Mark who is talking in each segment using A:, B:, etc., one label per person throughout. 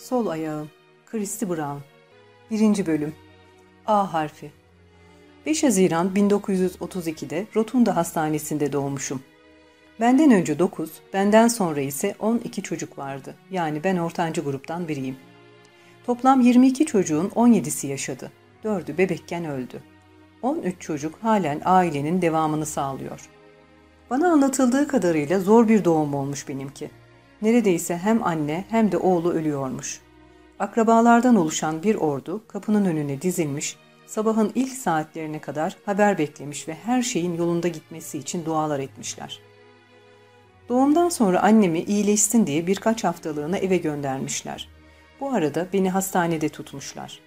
A: Sol ayağım. Christy Brown. 1. bölüm. A harfi. 5 Haziran 1932'de Rotunda Hastanesi'nde doğmuşum. Benden önce 9, benden sonra ise 12 çocuk vardı. Yani ben ortancı gruptan biriyim. Toplam 22 çocuğun 17'si yaşadı. 4'ü bebekken öldü. 13 çocuk halen ailenin devamını sağlıyor. Bana anlatıldığı kadarıyla zor bir doğum olmuş benimki. Neredeyse hem anne hem de oğlu ölüyormuş. Akrabalardan oluşan bir ordu kapının önüne dizilmiş, sabahın ilk saatlerine kadar haber beklemiş ve her şeyin yolunda gitmesi için dualar etmişler. Doğumdan sonra annemi iyileşsin diye birkaç haftalığına eve göndermişler. Bu arada beni hastanede tutmuşlar.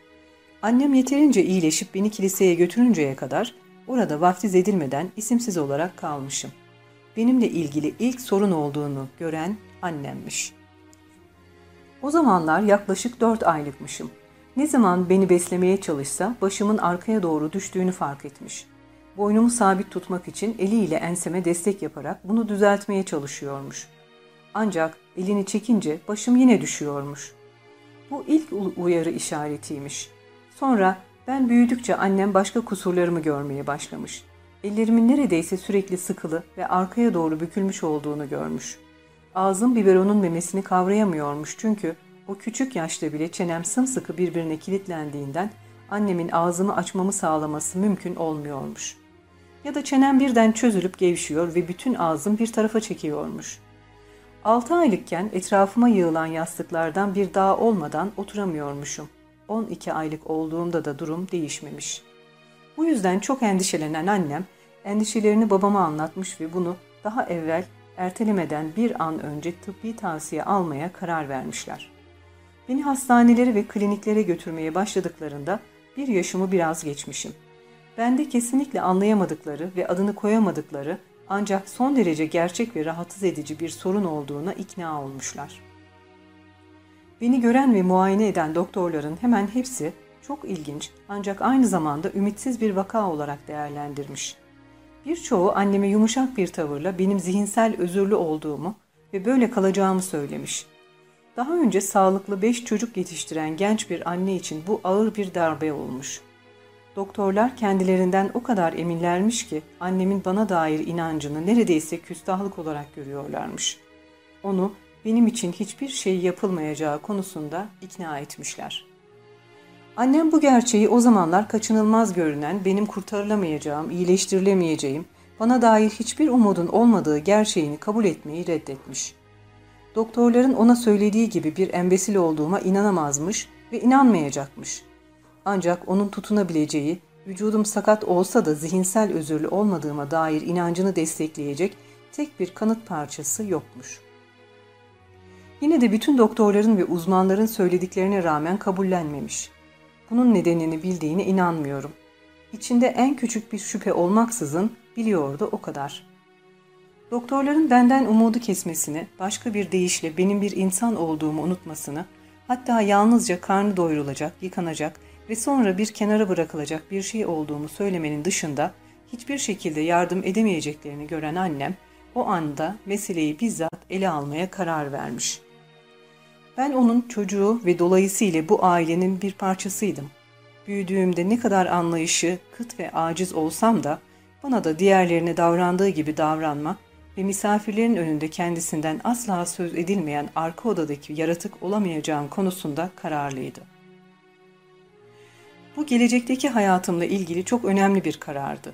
A: Annem yeterince iyileşip beni kiliseye götürünceye kadar orada vaftiz edilmeden isimsiz olarak kalmışım. Benimle ilgili ilk sorun olduğunu gören annemmiş. O zamanlar yaklaşık dört aylıkmışım. Ne zaman beni beslemeye çalışsa başımın arkaya doğru düştüğünü fark etmiş. Boynumu sabit tutmak için eliyle enseme destek yaparak bunu düzeltmeye çalışıyormuş. Ancak elini çekince başım yine düşüyormuş. Bu ilk uyarı işaretiymiş. Sonra ben büyüdükçe annem başka kusurlarımı görmeye başlamış. Ellerimin neredeyse sürekli sıkılı ve arkaya doğru bükülmüş olduğunu görmüş. Ağzım biberonun memesini kavrayamıyormuş çünkü o küçük yaşta bile çenem sımsıkı birbirine kilitlendiğinden annemin ağzımı açmamı sağlaması mümkün olmuyormuş. Ya da çenem birden çözülüp gevşiyor ve bütün ağzım bir tarafa çekiyormuş. Altı aylıkken etrafıma yığılan yastıklardan bir daha olmadan oturamıyormuşum. 12 aylık olduğumda da durum değişmemiş. Bu yüzden çok endişelenen annem endişelerini babama anlatmış ve bunu daha evvel ertelemeden bir an önce tıbbi tavsiye almaya karar vermişler. Beni hastanelere ve kliniklere götürmeye başladıklarında bir yaşımı biraz geçmişim. Bende kesinlikle anlayamadıkları ve adını koyamadıkları ancak son derece gerçek ve rahatsız edici bir sorun olduğuna ikna olmuşlar. Beni gören ve muayene eden doktorların hemen hepsi çok ilginç ancak aynı zamanda ümitsiz bir vaka olarak değerlendirmiş. Birçoğu anneme yumuşak bir tavırla benim zihinsel özürlü olduğumu ve böyle kalacağımı söylemiş. Daha önce sağlıklı beş çocuk yetiştiren genç bir anne için bu ağır bir darbe olmuş. Doktorlar kendilerinden o kadar eminlermiş ki annemin bana dair inancını neredeyse küstahlık olarak görüyorlarmış. Onu benim için hiçbir şey yapılmayacağı konusunda ikna etmişler. Annem bu gerçeği o zamanlar kaçınılmaz görünen, benim kurtarılamayacağım, iyileştirilemeyeceğim, bana dair hiçbir umudun olmadığı gerçeğini kabul etmeyi reddetmiş. Doktorların ona söylediği gibi bir embesil olduğuma inanamazmış ve inanmayacakmış. Ancak onun tutunabileceği, vücudum sakat olsa da zihinsel özürlü olmadığıma dair inancını destekleyecek tek bir kanıt parçası yokmuş. Yine de bütün doktorların ve uzmanların söylediklerine rağmen kabullenmemiş. Bunun nedenini bildiğine inanmıyorum. İçinde en küçük bir şüphe olmaksızın biliyordu o kadar. Doktorların benden umudu kesmesini, başka bir deyişle benim bir insan olduğumu unutmasını, hatta yalnızca karnı doyurulacak, yıkanacak ve sonra bir kenara bırakılacak bir şey olduğumu söylemenin dışında hiçbir şekilde yardım edemeyeceklerini gören annem, o anda meseleyi bizzat ele almaya karar vermiş. Ben onun çocuğu ve dolayısıyla bu ailenin bir parçasıydım. Büyüdüğümde ne kadar anlayışı, kıt ve aciz olsam da bana da diğerlerine davrandığı gibi davranma ve misafirlerin önünde kendisinden asla söz edilmeyen arka odadaki yaratık olamayacağım konusunda kararlıydı. Bu gelecekteki hayatımla ilgili çok önemli bir karardı.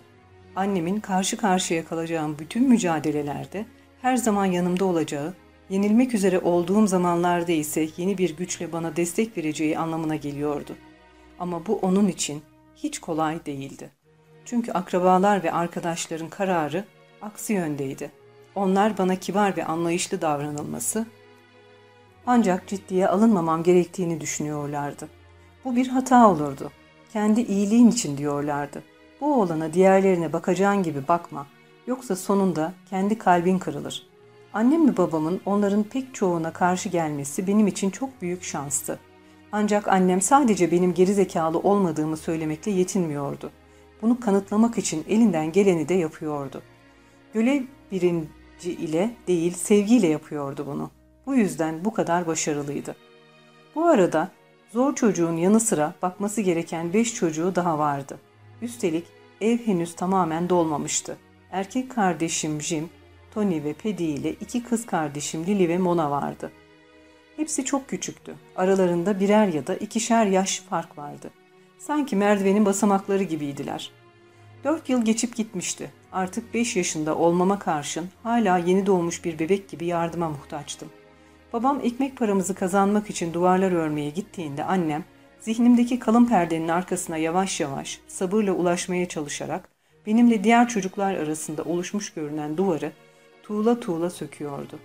A: Annemin karşı karşıya kalacağım bütün mücadelelerde her zaman yanımda olacağı yenilmek üzere olduğum zamanlarda ise yeni bir güçle bana destek vereceği anlamına geliyordu. Ama bu onun için hiç kolay değildi. Çünkü akrabalar ve arkadaşların kararı aksi yöndeydi. Onlar bana kibar ve anlayışlı davranılması, ancak ciddiye alınmamam gerektiğini düşünüyorlardı. Bu bir hata olurdu. Kendi iyiliğin için diyorlardı. Bu oğlana diğerlerine bakacağın gibi bakma. Yoksa sonunda kendi kalbin kırılır. Annem ve babamın onların pek çoğuna karşı gelmesi benim için çok büyük şanstı. Ancak annem sadece benim geri zekalı olmadığımı söylemekle yetinmiyordu. Bunu kanıtlamak için elinden geleni de yapıyordu. Gölev birinci ile değil sevgiyle yapıyordu bunu. Bu yüzden bu kadar başarılıydı. Bu arada zor çocuğun yanı sıra bakması gereken beş çocuğu daha vardı. Üstelik ev henüz tamamen dolmamıştı. Erkek kardeşim Jim, Tony ve Paddy ile iki kız kardeşim Lily ve Mona vardı. Hepsi çok küçüktü. Aralarında birer ya da ikişer yaş fark vardı. Sanki merdivenin basamakları gibiydiler. Dört yıl geçip gitmişti. Artık beş yaşında olmama karşın hala yeni doğmuş bir bebek gibi yardıma muhtaçtım. Babam ekmek paramızı kazanmak için duvarlar örmeye gittiğinde annem zihnimdeki kalın perdenin arkasına yavaş yavaş sabırla ulaşmaya çalışarak benimle diğer çocuklar arasında oluşmuş görünen duvarı tuğla tuğla söküyordu.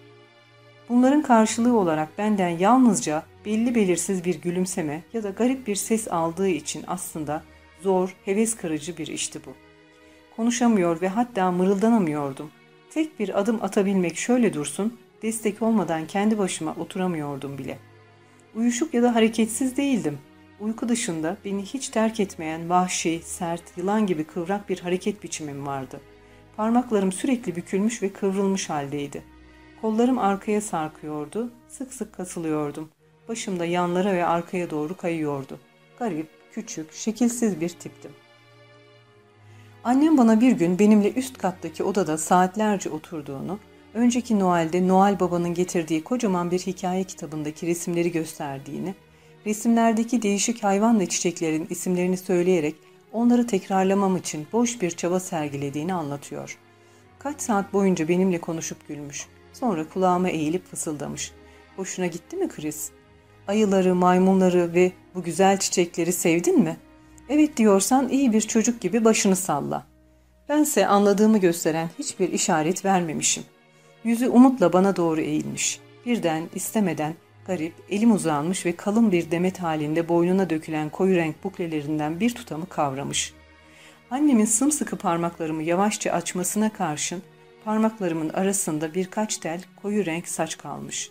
A: Bunların karşılığı olarak benden yalnızca belli belirsiz bir gülümseme ya da garip bir ses aldığı için aslında zor, heves kırıcı bir işti bu. Konuşamıyor ve hatta mırıldanamıyordum. Tek bir adım atabilmek şöyle dursun, destek olmadan kendi başıma oturamıyordum bile. Uyuşuk ya da hareketsiz değildim. Uyku dışında beni hiç terk etmeyen vahşi, sert, yılan gibi kıvrak bir hareket biçimim vardı. Parmaklarım sürekli bükülmüş ve kıvrılmış haldeydi. Kollarım arkaya sarkıyordu, sık sık kasılıyordum. Başım da yanlara ve arkaya doğru kayıyordu. Garip, küçük, şekilsiz bir tiptim. Annem bana bir gün benimle üst kattaki odada saatlerce oturduğunu, önceki Noel'de Noel Baba'nın getirdiği kocaman bir hikaye kitabındaki resimleri gösterdiğini, resimlerdeki değişik hayvan ve çiçeklerin isimlerini söyleyerek onları tekrarlamam için boş bir çaba sergilediğini anlatıyor. Kaç saat boyunca benimle konuşup gülmüş. Sonra kulağıma eğilip fısıldamış. Hoşuna gitti mi Chris? Ayıları, maymunları ve bu güzel çiçekleri sevdin mi? Evet diyorsan iyi bir çocuk gibi başını salla. Bense anladığımı gösteren hiçbir işaret vermemişim. Yüzü umutla bana doğru eğilmiş. Birden istemeden garip, elim uzanmış ve kalın bir demet halinde boynuna dökülen koyu renk buklelerinden bir tutamı kavramış. Annemin sımsıkı parmaklarımı yavaşça açmasına karşın parmaklarımın arasında birkaç tel koyu renk saç kalmış.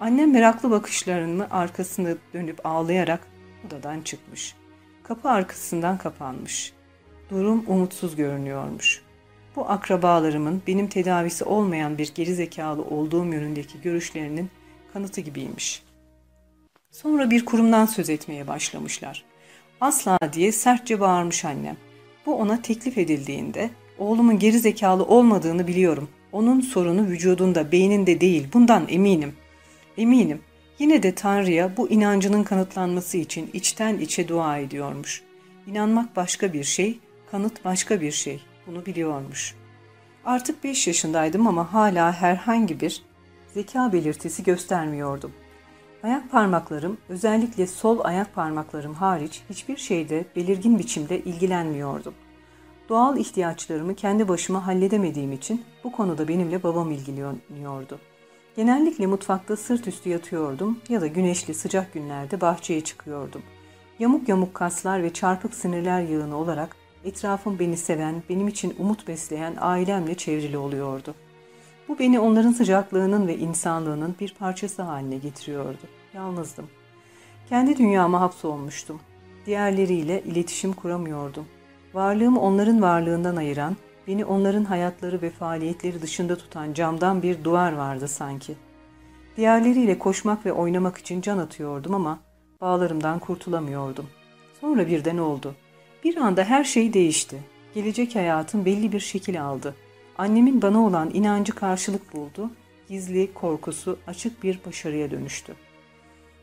A: Annem meraklı bakışlarını arkasını dönüp ağlayarak odadan çıkmış. Kapı arkasından kapanmış. Durum umutsuz görünüyormuş. Bu akrabalarımın benim tedavisi olmayan bir gerizekalı olduğum yönündeki görüşlerinin kanıtı gibiymiş. Sonra bir kurumdan söz etmeye başlamışlar. Asla diye sertçe bağırmış annem. Bu ona teklif edildiğinde oğlumun gerizekalı olmadığını biliyorum. Onun sorunu vücudunda, beyninde değil. Bundan eminim. Eminim. Yine de Tanrı'ya bu inancının kanıtlanması için içten içe dua ediyormuş. İnanmak başka bir şey, kanıt başka bir şey. Bunu biliyormuş. Artık 5 yaşındaydım ama hala herhangi bir zeka belirtisi göstermiyordum. Ayak parmaklarım, özellikle sol ayak parmaklarım hariç hiçbir şeyde belirgin biçimde ilgilenmiyordum. Doğal ihtiyaçlarımı kendi başıma halledemediğim için bu konuda benimle babam ilgileniyordu. Genellikle mutfakta sırt üstü yatıyordum ya da güneşli sıcak günlerde bahçeye çıkıyordum. Yamuk yamuk kaslar ve çarpık sinirler yığını olarak etrafım beni seven, benim için umut besleyen ailemle çevrili oluyordu. Bu beni onların sıcaklığının ve insanlığının bir parçası haline getiriyordu. Yalnızdım. Kendi dünyama hapsolmuştum. Diğerleriyle iletişim kuramıyordum. Varlığımı onların varlığından ayıran, beni onların hayatları ve faaliyetleri dışında tutan camdan bir duvar vardı sanki. Diğerleriyle koşmak ve oynamak için can atıyordum ama bağlarımdan kurtulamıyordum. Sonra birden oldu. Bir anda her şey değişti. Gelecek hayatım belli bir şekil aldı. Annemin bana olan inancı karşılık buldu. Gizli, korkusu açık bir başarıya dönüştü.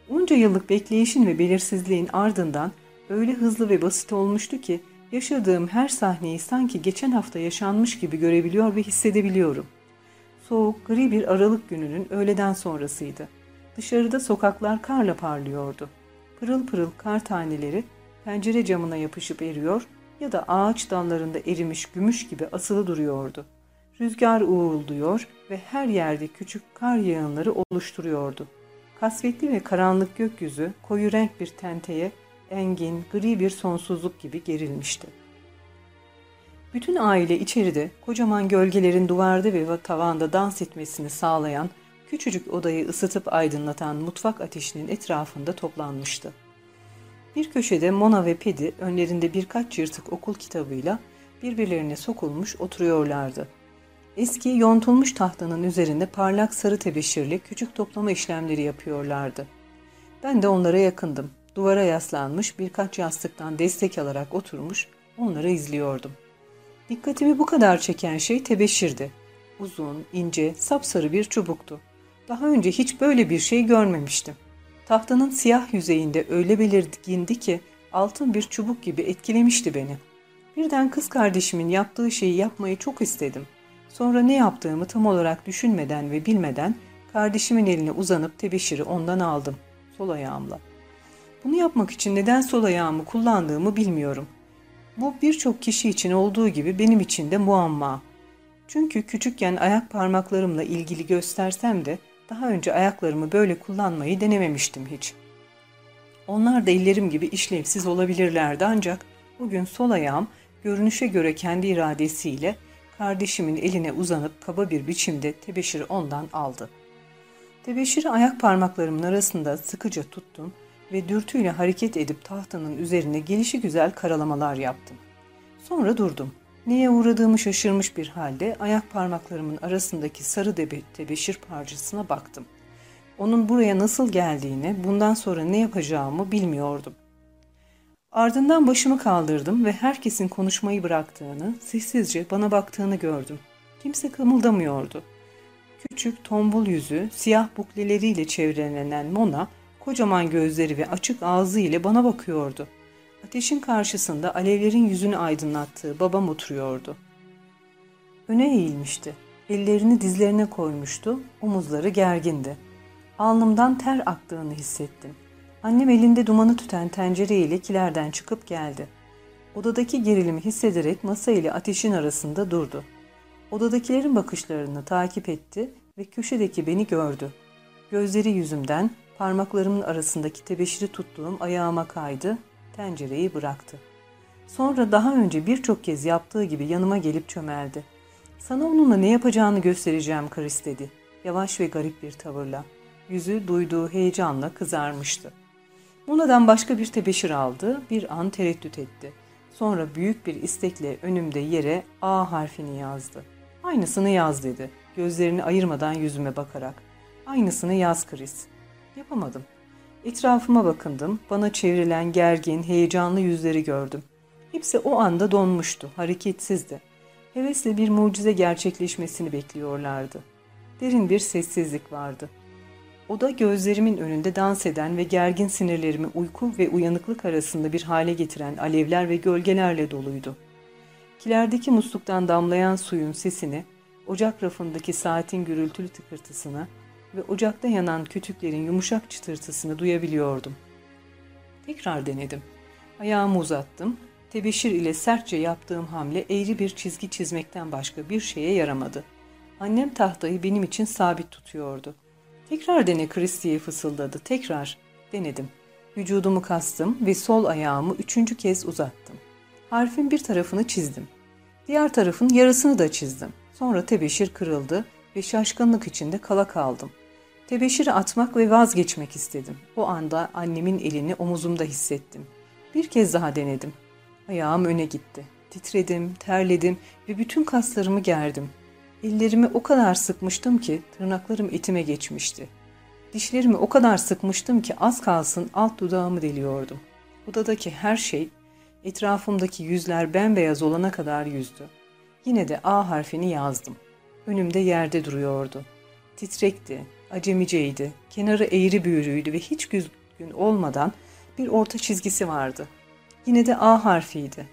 A: Onca yıllık bekleyişin ve belirsizliğin ardından öyle hızlı ve basit olmuştu ki Yaşadığım her sahneyi sanki geçen hafta yaşanmış gibi görebiliyor ve hissedebiliyorum. Soğuk, gri bir aralık gününün öğleden sonrasıydı. Dışarıda sokaklar karla parlıyordu. Pırıl pırıl kar taneleri pencere camına yapışıp eriyor ya da ağaç dallarında erimiş gümüş gibi asılı duruyordu. Rüzgar uğulduyor ve her yerde küçük kar yağınları oluşturuyordu. Kasvetli ve karanlık gökyüzü koyu renk bir tenteye engin, gri bir sonsuzluk gibi gerilmişti. Bütün aile içeride kocaman gölgelerin duvarda ve tavanda dans etmesini sağlayan, küçücük odayı ısıtıp aydınlatan mutfak ateşinin etrafında toplanmıştı. Bir köşede Mona ve Pedi önlerinde birkaç yırtık okul kitabıyla birbirlerine sokulmuş oturuyorlardı. Eski yontulmuş tahtanın üzerinde parlak sarı tebeşirli küçük toplama işlemleri yapıyorlardı. Ben de onlara yakındım. Duvara yaslanmış birkaç yastıktan destek alarak oturmuş onları izliyordum. Dikkatimi bu kadar çeken şey tebeşirdi. Uzun, ince, sapsarı bir çubuktu. Daha önce hiç böyle bir şey görmemiştim. Tahtanın siyah yüzeyinde öyle belirgindi ki altın bir çubuk gibi etkilemişti beni. Birden kız kardeşimin yaptığı şeyi yapmayı çok istedim. Sonra ne yaptığımı tam olarak düşünmeden ve bilmeden kardeşimin eline uzanıp tebeşiri ondan aldım. Sol ayağımla. Bunu yapmak için neden sol ayağımı kullandığımı bilmiyorum. Bu birçok kişi için olduğu gibi benim için de muamma. Çünkü küçükken ayak parmaklarımla ilgili göstersem de daha önce ayaklarımı böyle kullanmayı denememiştim hiç. Onlar da ellerim gibi işlevsiz olabilirlerdi ancak bugün sol ayağım görünüşe göre kendi iradesiyle kardeşimin eline uzanıp kaba bir biçimde tebeşiri ondan aldı. Tebeşiri ayak parmaklarımın arasında sıkıca tuttum ve dürtüyle hareket edip tahtanın üzerine gelişi güzel karalamalar yaptım. Sonra durdum. Neye uğradığımı şaşırmış bir halde ayak parmaklarımın arasındaki sarı tebeşir parçasına baktım. Onun buraya nasıl geldiğini, bundan sonra ne yapacağımı bilmiyordum. Ardından başımı kaldırdım ve herkesin konuşmayı bıraktığını, sessizce bana baktığını gördüm. Kimse kımıldamıyordu. Küçük, tombul yüzü, siyah bukleleriyle çevrelenen Mona, kocaman gözleri ve açık ağzı ile bana bakıyordu. Ateşin karşısında alevlerin yüzünü aydınlattığı babam oturuyordu. Öne eğilmişti. Ellerini dizlerine koymuştu, omuzları gergindi. Alnımdan ter aktığını hissettim. Annem elinde dumanı tüten tencereyle kilerden çıkıp geldi. Odadaki gerilimi hissederek masa ile ateşin arasında durdu. Odadakilerin bakışlarını takip etti ve köşedeki beni gördü. Gözleri yüzümden parmaklarımın arasındaki tebeşiri tuttuğum ayağıma kaydı, tencereyi bıraktı. Sonra daha önce birçok kez yaptığı gibi yanıma gelip çömeldi. Sana onunla ne yapacağını göstereceğim Chris dedi. Yavaş ve garip bir tavırla. Yüzü duyduğu heyecanla kızarmıştı. Mona'dan başka bir tebeşir aldı, bir an tereddüt etti. Sonra büyük bir istekle önümde yere A harfini yazdı. Aynısını yaz dedi, gözlerini ayırmadan yüzüme bakarak. Aynısını yaz Chris. Yapamadım. Etrafıma bakındım, bana çevrilen gergin, heyecanlı yüzleri gördüm. Hepsi o anda donmuştu, hareketsizdi. Hevesle bir mucize gerçekleşmesini bekliyorlardı. Derin bir sessizlik vardı. Oda gözlerimin önünde dans eden ve gergin sinirlerimi uyku ve uyanıklık arasında bir hale getiren alevler ve gölgelerle doluydu. Kilerdeki musluktan damlayan suyun sesini, ocak rafındaki saatin gürültülü tıkırtısına ve ocakta yanan kütüklerin yumuşak çıtırtısını duyabiliyordum. Tekrar denedim. Ayağımı uzattım. Tebeşir ile sertçe yaptığım hamle eğri bir çizgi çizmekten başka bir şeye yaramadı. Annem tahtayı benim için sabit tutuyordu. Tekrar dene Chris fısıldadı. Tekrar. Denedim. Vücudumu kastım ve sol ayağımı üçüncü kez uzattım. Harfin bir tarafını çizdim. Diğer tarafın yarısını da çizdim. Sonra tebeşir kırıldı ve şaşkınlık içinde kala kaldım. Tebeşiri atmak ve vazgeçmek istedim. O anda annemin elini omuzumda hissettim. Bir kez daha denedim. Ayağım öne gitti. Titredim, terledim ve bütün kaslarımı gerdim. Ellerimi o kadar sıkmıştım ki tırnaklarım etime geçmişti. Dişlerimi o kadar sıkmıştım ki az kalsın alt dudağımı deliyordum. Odadaki her şey, etrafımdaki yüzler bembeyaz olana kadar yüzdü. Yine de A harfini yazdım. Önümde yerde duruyordu. Titrekti, acemiceydi, kenarı eğri büğrüydü ve hiç düzgün olmadan bir orta çizgisi vardı. Yine de A harfiydi.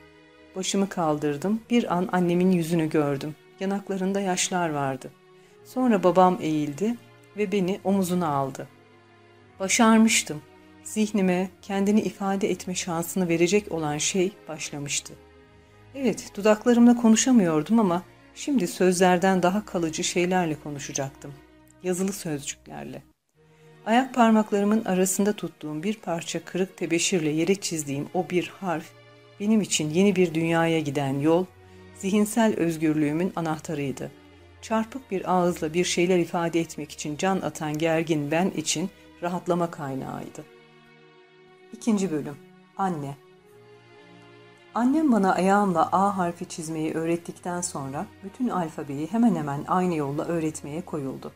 A: Başımı kaldırdım, bir an annemin yüzünü gördüm. Yanaklarında yaşlar vardı. Sonra babam eğildi ve beni omuzuna aldı. Başarmıştım. Zihnime kendini ifade etme şansını verecek olan şey başlamıştı. Evet, dudaklarımla konuşamıyordum ama şimdi sözlerden daha kalıcı şeylerle konuşacaktım. Yazılı sözcüklerle. Ayak parmaklarımın arasında tuttuğum bir parça kırık tebeşirle yere çizdiğim o bir harf, benim için yeni bir dünyaya giden yol zihinsel özgürlüğümün anahtarıydı. Çarpık bir ağızla bir şeyler ifade etmek için can atan gergin ben için rahatlama kaynağıydı. İkinci bölüm Anne Annem bana ayağımla A harfi çizmeyi öğrettikten sonra bütün alfabeyi hemen hemen aynı yolla öğretmeye koyuldu.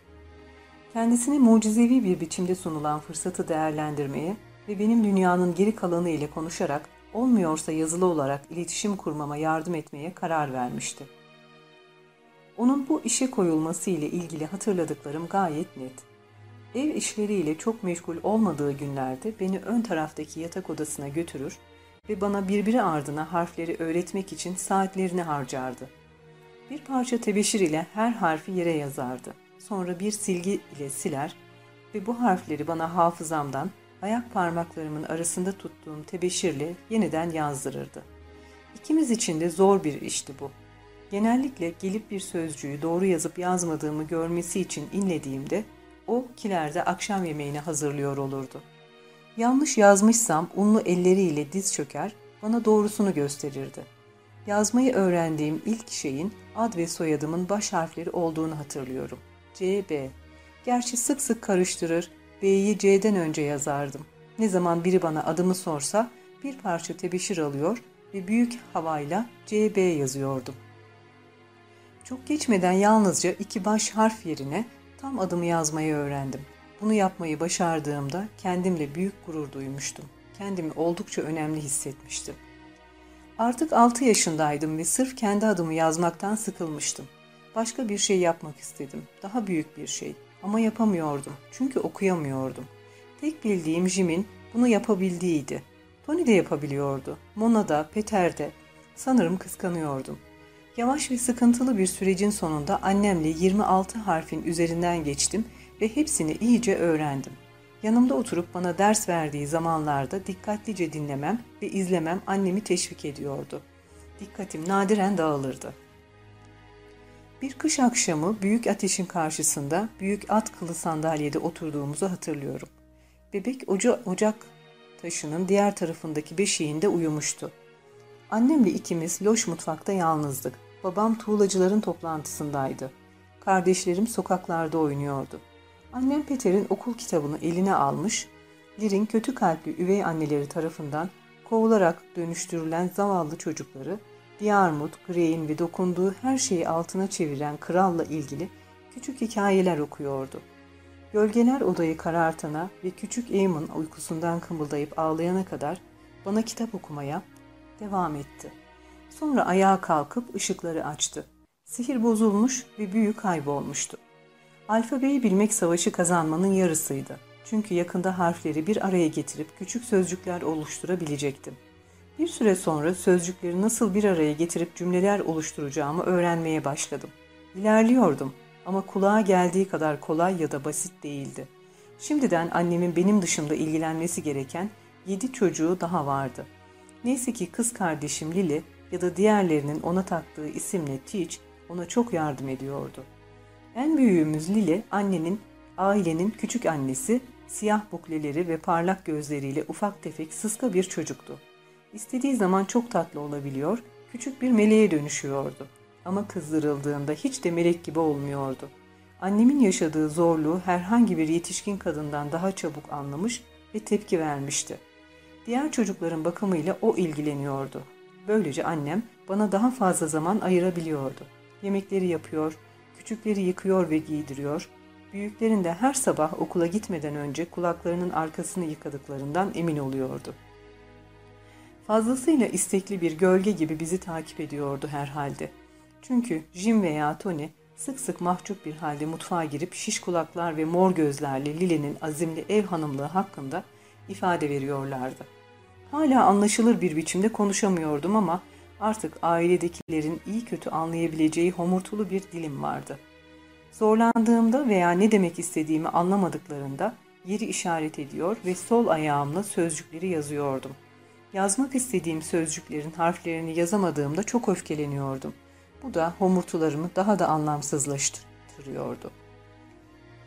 A: Kendisine mucizevi bir biçimde sunulan fırsatı değerlendirmeye ve benim dünyanın geri kalanı ile konuşarak olmuyorsa yazılı olarak iletişim kurmama yardım etmeye karar vermişti. Onun bu işe koyulması ile ilgili hatırladıklarım gayet net. Ev işleriyle çok meşgul olmadığı günlerde beni ön taraftaki yatak odasına götürür ve bana birbiri ardına harfleri öğretmek için saatlerini harcardı. Bir parça tebeşir ile her harfi yere yazardı. Sonra bir silgi ile siler ve bu harfleri bana hafızamdan ayak parmaklarımın arasında tuttuğum tebeşirle yeniden yazdırırdı. İkimiz için de zor bir işti bu. Genellikle gelip bir sözcüğü doğru yazıp yazmadığımı görmesi için inlediğimde o kilerde akşam yemeğini hazırlıyor olurdu. Yanlış yazmışsam unlu elleriyle diz çöker, bana doğrusunu gösterirdi. Yazmayı öğrendiğim ilk şeyin ad ve soyadımın baş harfleri olduğunu hatırlıyorum. C, B. Gerçi sık sık karıştırır, B'yi C'den önce yazardım. Ne zaman biri bana adımı sorsa bir parça tebeşir alıyor ve büyük havayla CB yazıyordum. Çok geçmeden yalnızca iki baş harf yerine tam adımı yazmayı öğrendim. Bunu yapmayı başardığımda kendimle büyük gurur duymuştum. Kendimi oldukça önemli hissetmiştim. Artık 6 yaşındaydım ve sırf kendi adımı yazmaktan sıkılmıştım. Başka bir şey yapmak istedim. Daha büyük bir şey. Ama yapamıyordum. Çünkü okuyamıyordum. Tek bildiğim Jim'in bunu yapabildiğiydi. Tony de yapabiliyordu. Mona da, Peter de. Sanırım kıskanıyordum. Yavaş ve sıkıntılı bir sürecin sonunda annemle 26 harfin üzerinden geçtim ve hepsini iyice öğrendim. Yanımda oturup bana ders verdiği zamanlarda dikkatlice dinlemem ve izlemem annemi teşvik ediyordu. Dikkatim nadiren dağılırdı. Bir kış akşamı büyük ateşin karşısında büyük at kılı sandalyede oturduğumuzu hatırlıyorum. Bebek oca ocak taşının diğer tarafındaki beşiğinde uyumuştu. Annemle ikimiz loş mutfakta yalnızdık. Babam tuğlacıların toplantısındaydı. Kardeşlerim sokaklarda oynuyordu. Annem Peter'in okul kitabını eline almış, Lir'in kötü kalpli üvey anneleri tarafından kovularak dönüştürülen zavallı çocukları, Diarmut, Grey'in ve dokunduğu her şeyi altına çeviren kralla ilgili küçük hikayeler okuyordu. Gölgeler odayı karartana ve küçük Eamon uykusundan kımıldayıp ağlayana kadar bana kitap okumaya devam etti. Sonra ayağa kalkıp ışıkları açtı. Sihir bozulmuş ve büyü kaybolmuştu. Alfabeyi bilmek savaşı kazanmanın yarısıydı. Çünkü yakında harfleri bir araya getirip küçük sözcükler oluşturabilecektim. Bir süre sonra sözcükleri nasıl bir araya getirip cümleler oluşturacağımı öğrenmeye başladım. İlerliyordum ama kulağa geldiği kadar kolay ya da basit değildi. Şimdiden annemin benim dışımda ilgilenmesi gereken yedi çocuğu daha vardı. Neyse ki kız kardeşim Lili ya da diğerlerinin ona taktığı isimle Teach ona çok yardım ediyordu. En büyüğümüz Lili annenin, ailenin küçük annesi, siyah bukleleri ve parlak gözleriyle ufak tefek sıska bir çocuktu. İstediği zaman çok tatlı olabiliyor, küçük bir meleğe dönüşüyordu. Ama kızdırıldığında hiç de melek gibi olmuyordu. Annemin yaşadığı zorluğu herhangi bir yetişkin kadından daha çabuk anlamış ve tepki vermişti. Diğer çocukların bakımıyla o ilgileniyordu. Böylece annem bana daha fazla zaman ayırabiliyordu. Yemekleri yapıyor, küçükleri yıkıyor ve giydiriyor, büyüklerin de her sabah okula gitmeden önce kulaklarının arkasını yıkadıklarından emin oluyordu. Fazlasıyla istekli bir gölge gibi bizi takip ediyordu herhalde. Çünkü Jim veya Tony sık sık mahcup bir halde mutfağa girip şiş kulaklar ve mor gözlerle Lily'nin azimli ev hanımlığı hakkında ifade veriyorlardı. Hala anlaşılır bir biçimde konuşamıyordum ama artık ailedekilerin iyi kötü anlayabileceği homurtulu bir dilim vardı. Zorlandığımda veya ne demek istediğimi anlamadıklarında yeri işaret ediyor ve sol ayağımla sözcükleri yazıyordum. Yazmak istediğim sözcüklerin harflerini yazamadığımda çok öfkeleniyordum. Bu da homurtularımı daha da anlamsızlaştırıyordu.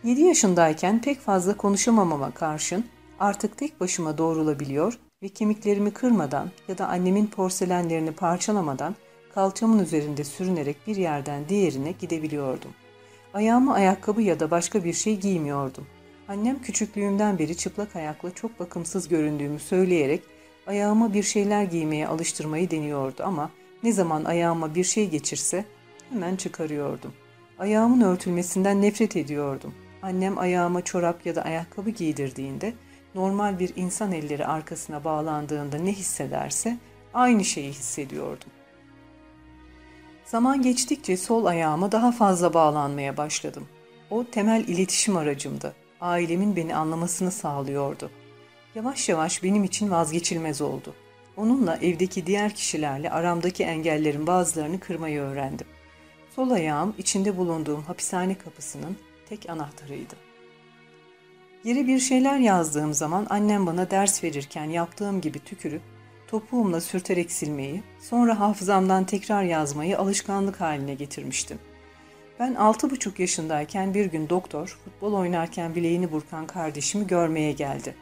A: 7 yaşındayken pek fazla konuşamamama karşın artık tek başıma doğrulabiliyor ve kemiklerimi kırmadan ya da annemin porselenlerini parçalamadan kalçamın üzerinde sürünerek bir yerden diğerine gidebiliyordum. Ayağıma ayakkabı ya da başka bir şey giymiyordum. Annem küçüklüğümden beri çıplak ayakla çok bakımsız göründüğümü söyleyerek ayağıma bir şeyler giymeye alıştırmayı deniyordu ama ne zaman ayağıma bir şey geçirse hemen çıkarıyordum. Ayağımın örtülmesinden nefret ediyordum. Annem ayağıma çorap ya da ayakkabı giydirdiğinde, normal bir insan elleri arkasına bağlandığında ne hissederse aynı şeyi hissediyordum. Zaman geçtikçe sol ayağıma daha fazla bağlanmaya başladım. O temel iletişim aracımdı. Ailemin beni anlamasını sağlıyordu. Yavaş yavaş benim için vazgeçilmez oldu. Onunla evdeki diğer kişilerle aramdaki engellerin bazılarını kırmayı öğrendim. Sol ayağım içinde bulunduğum hapishane kapısının tek anahtarıydı. Yere bir şeyler yazdığım zaman annem bana ders verirken yaptığım gibi tükürüp topuğumla sürterek silmeyi, sonra hafızamdan tekrar yazmayı alışkanlık haline getirmiştim. Ben altı buçuk yaşındayken bir gün doktor futbol oynarken bileğini burkan kardeşimi görmeye geldi.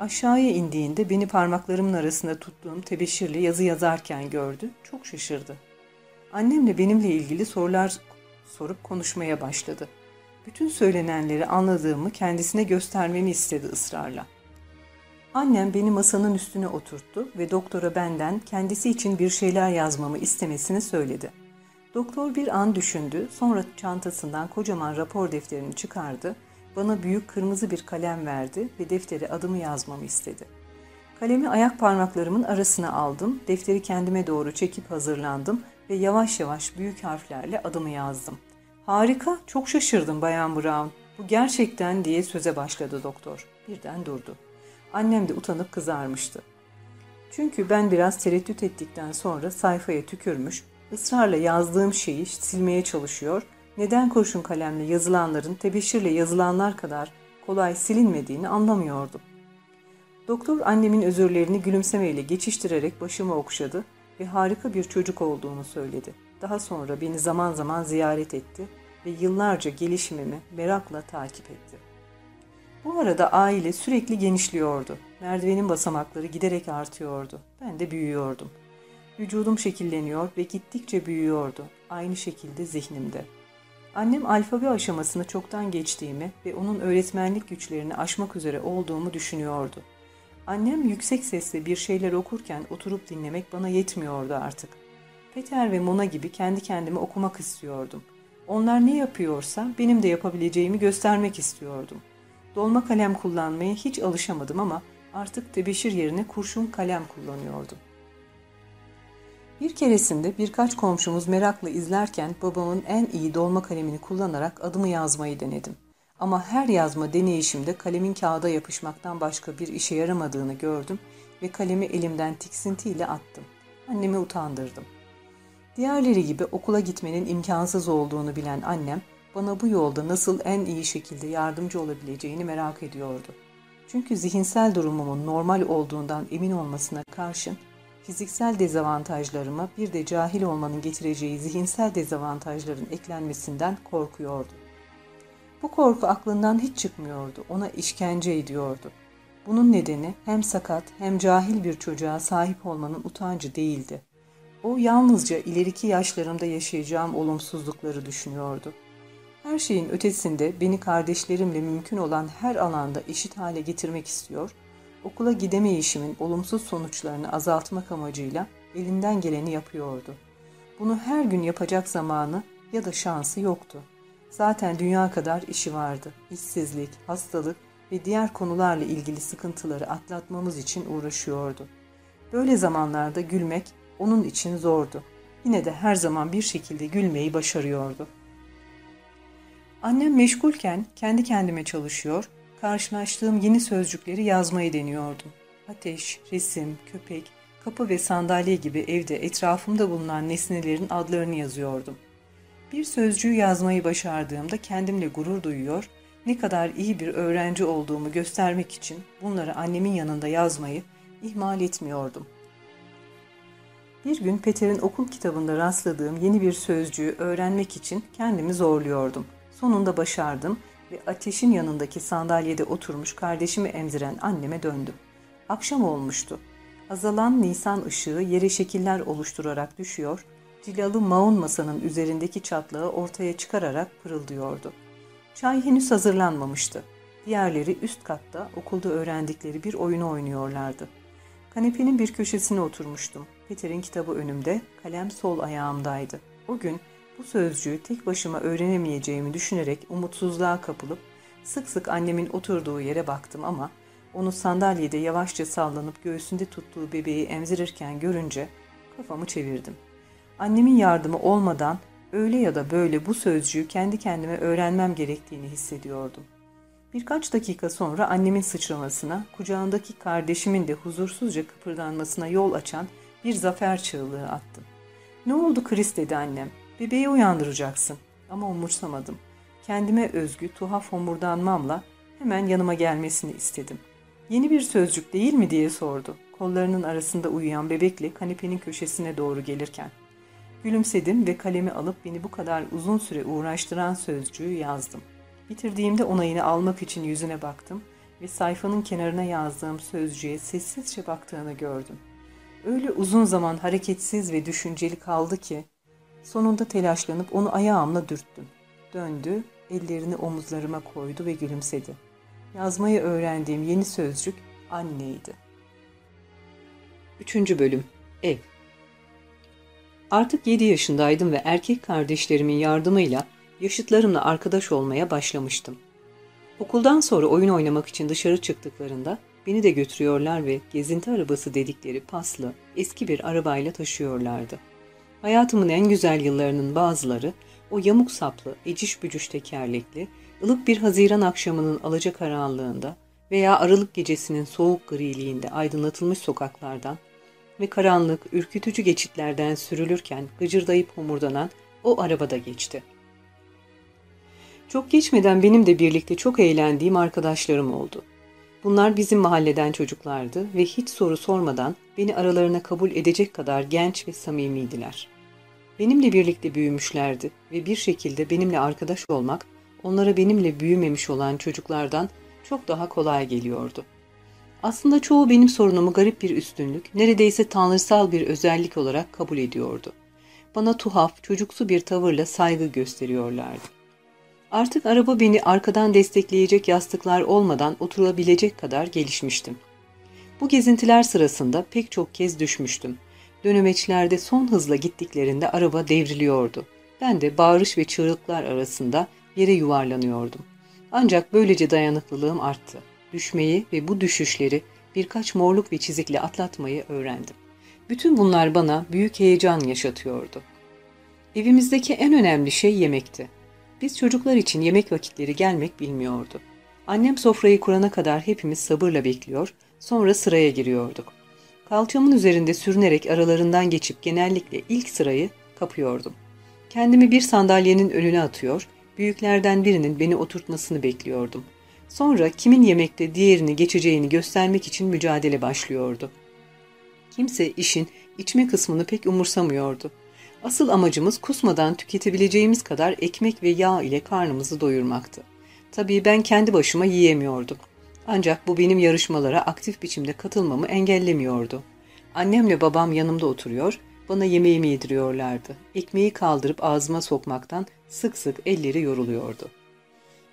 A: Aşağıya indiğinde beni parmaklarımın arasında tuttuğum tebeşirle yazı yazarken gördü, çok şaşırdı. Annemle benimle ilgili sorular sorup konuşmaya başladı. Bütün söylenenleri anladığımı kendisine göstermemi istedi ısrarla. Annem beni masanın üstüne oturttu ve doktora benden kendisi için bir şeyler yazmamı istemesini söyledi. Doktor bir an düşündü, sonra çantasından kocaman rapor defterini çıkardı, bana büyük kırmızı bir kalem verdi ve deftere adımı yazmamı istedi. Kalemi ayak parmaklarımın arasına aldım, defteri kendime doğru çekip hazırlandım ve yavaş yavaş büyük harflerle adımı yazdım. Harika, çok şaşırdım Bayan Brown. Bu gerçekten diye söze başladı doktor. Birden durdu. Annem de utanıp kızarmıştı. Çünkü ben biraz tereddüt ettikten sonra sayfaya tükürmüş, ısrarla yazdığım şeyi silmeye çalışıyor, neden kurşun kalemle yazılanların tebeşirle yazılanlar kadar kolay silinmediğini anlamıyordum. Doktor annemin özürlerini gülümsemeyle geçiştirerek başımı okşadı ve harika bir çocuk olduğunu söyledi. Daha sonra beni zaman zaman ziyaret etti ve yıllarca gelişimimi merakla takip etti. Bu arada aile sürekli genişliyordu. Merdivenin basamakları giderek artıyordu. Ben de büyüyordum. Vücudum şekilleniyor ve gittikçe büyüyordu. Aynı şekilde zihnimde. Annem alfabe aşamasını çoktan geçtiğimi ve onun öğretmenlik güçlerini aşmak üzere olduğumu düşünüyordu. Annem yüksek sesle bir şeyler okurken oturup dinlemek bana yetmiyordu artık. Peter ve Mona gibi kendi kendime okumak istiyordum. Onlar ne yapıyorsa benim de yapabileceğimi göstermek istiyordum. Dolma kalem kullanmaya hiç alışamadım ama artık tebeşir yerine kurşun kalem kullanıyordum. Bir keresinde birkaç komşumuz merakla izlerken babamın en iyi dolma kalemini kullanarak adımı yazmayı denedim. Ama her yazma deneyişimde kalemin kağıda yapışmaktan başka bir işe yaramadığını gördüm ve kalemi elimden tiksintiyle attım. Annemi utandırdım. Diğerleri gibi okula gitmenin imkansız olduğunu bilen annem, bana bu yolda nasıl en iyi şekilde yardımcı olabileceğini merak ediyordu. Çünkü zihinsel durumumun normal olduğundan emin olmasına karşın, fiziksel dezavantajlarıma bir de cahil olmanın getireceği zihinsel dezavantajların eklenmesinden korkuyordu. Bu korku aklından hiç çıkmıyordu, ona işkence ediyordu. Bunun nedeni hem sakat hem cahil bir çocuğa sahip olmanın utancı değildi. O yalnızca ileriki yaşlarımda yaşayacağım olumsuzlukları düşünüyordu. Her şeyin ötesinde beni kardeşlerimle mümkün olan her alanda eşit hale getirmek istiyor, okula gidemeyişimin olumsuz sonuçlarını azaltmak amacıyla elinden geleni yapıyordu. Bunu her gün yapacak zamanı ya da şansı yoktu. Zaten dünya kadar işi vardı. İşsizlik, hastalık ve diğer konularla ilgili sıkıntıları atlatmamız için uğraşıyordu. Böyle zamanlarda gülmek onun için zordu. Yine de her zaman bir şekilde gülmeyi başarıyordu. Annem meşgulken kendi kendime çalışıyor, karşılaştığım yeni sözcükleri yazmayı deniyordum. Ateş, resim, köpek, kapı ve sandalye gibi evde etrafımda bulunan nesnelerin adlarını yazıyordum. Bir sözcüğü yazmayı başardığımda kendimle gurur duyuyor, ne kadar iyi bir öğrenci olduğumu göstermek için bunları annemin yanında yazmayı ihmal etmiyordum. Bir gün Peter'in okul kitabında rastladığım yeni bir sözcüğü öğrenmek için kendimi zorluyordum. Sonunda başardım ve ateşin yanındaki sandalyede oturmuş kardeşimi emziren anneme döndüm. Akşam olmuştu. Azalan nisan ışığı yere şekiller oluşturarak düşüyor, cilalı maun masanın üzerindeki çatlağı ortaya çıkararak pırıldıyordu. Çay henüz hazırlanmamıştı. Diğerleri üst katta okulda öğrendikleri bir oyunu oynuyorlardı. Kanepenin bir köşesine oturmuştum. Peter'in kitabı önümde, kalem sol ayağımdaydı. O gün bu sözcüğü tek başıma öğrenemeyeceğimi düşünerek umutsuzluğa kapılıp Sık sık annemin oturduğu yere baktım ama onu sandalyede yavaşça sallanıp göğsünde tuttuğu bebeği emzirirken görünce kafamı çevirdim. Annemin yardımı olmadan öyle ya da böyle bu sözcüğü kendi kendime öğrenmem gerektiğini hissediyordum. Birkaç dakika sonra annemin sıçramasına, kucağındaki kardeşimin de huzursuzca kıpırdanmasına yol açan bir zafer çığlığı attım. ''Ne oldu Chris?'' dedi annem. ''Bebeği uyandıracaksın.'' Ama umursamadım. Kendime özgü tuhaf homurdanmamla hemen yanıma gelmesini istedim. ''Yeni bir sözcük değil mi?'' diye sordu. Kollarının arasında uyuyan bebekle kanepenin köşesine doğru gelirken. Gülümsedim ve kalemi alıp beni bu kadar uzun süre uğraştıran sözcüğü yazdım. Bitirdiğimde onayını almak için yüzüne baktım ve sayfanın kenarına yazdığım sözcüğe sessizce baktığını gördüm. Öyle uzun zaman hareketsiz ve düşünceli kaldı ki sonunda telaşlanıp onu ayağımla dürttüm. Döndü, ellerini omuzlarıma koydu ve gülümsedi. Yazmayı öğrendiğim yeni sözcük anneydi. Üçüncü Bölüm Ev Artık yedi yaşındaydım ve erkek kardeşlerimin yardımıyla yaşıtlarımla arkadaş olmaya başlamıştım. Okuldan sonra oyun oynamak için dışarı çıktıklarında beni de götürüyorlar ve gezinti arabası dedikleri paslı, eski bir arabayla taşıyorlardı. Hayatımın en güzel yıllarının bazıları o yamuk saplı, eciş bücüş tekerlekli, ılık bir Haziran akşamının alacakaranlığında veya Aralık gecesinin soğuk griliğinde aydınlatılmış sokaklardan ve karanlık, ürkütücü geçitlerden sürülürken gıcırdayıp homurdanan o arabada geçti. Çok geçmeden benim de birlikte çok eğlendiğim arkadaşlarım oldu. Bunlar bizim mahalleden çocuklardı ve hiç soru sormadan beni aralarına kabul edecek kadar genç ve samimiydiler. Benimle birlikte büyümüşlerdi ve bir şekilde benimle arkadaş olmak onlara benimle büyümemiş olan çocuklardan çok daha kolay geliyordu. Aslında çoğu benim sorunumu garip bir üstünlük, neredeyse tanrısal bir özellik olarak kabul ediyordu. Bana tuhaf, çocuksu bir tavırla saygı gösteriyorlardı. Artık araba beni arkadan destekleyecek yastıklar olmadan oturabilecek kadar gelişmiştim. Bu gezintiler sırasında pek çok kez düşmüştüm. Dönemeçlerde son hızla gittiklerinde araba devriliyordu. Ben de bağırış ve çığlıklar arasında yere yuvarlanıyordum. Ancak böylece dayanıklılığım arttı. Düşmeyi ve bu düşüşleri birkaç morluk ve çizikle atlatmayı öğrendim. Bütün bunlar bana büyük heyecan yaşatıyordu. Evimizdeki en önemli şey yemekti. Biz çocuklar için yemek vakitleri gelmek bilmiyordu. Annem sofrayı kurana kadar hepimiz sabırla bekliyor, sonra sıraya giriyorduk. Kalçamın üzerinde sürünerek aralarından geçip genellikle ilk sırayı kapıyordum. Kendimi bir sandalyenin önüne atıyor, büyüklerden birinin beni oturtmasını bekliyordum. Sonra kimin yemekte diğerini geçeceğini göstermek için mücadele başlıyordu. Kimse işin içme kısmını pek umursamıyordu. Asıl amacımız kusmadan tüketebileceğimiz kadar ekmek ve yağ ile karnımızı doyurmaktı. Tabii ben kendi başıma yiyemiyordum. Ancak bu benim yarışmalara aktif biçimde katılmamı engellemiyordu. Annemle babam yanımda oturuyor, bana yemeğimi yediriyorlardı. Ekmeği kaldırıp ağzıma sokmaktan sık sık elleri yoruluyordu.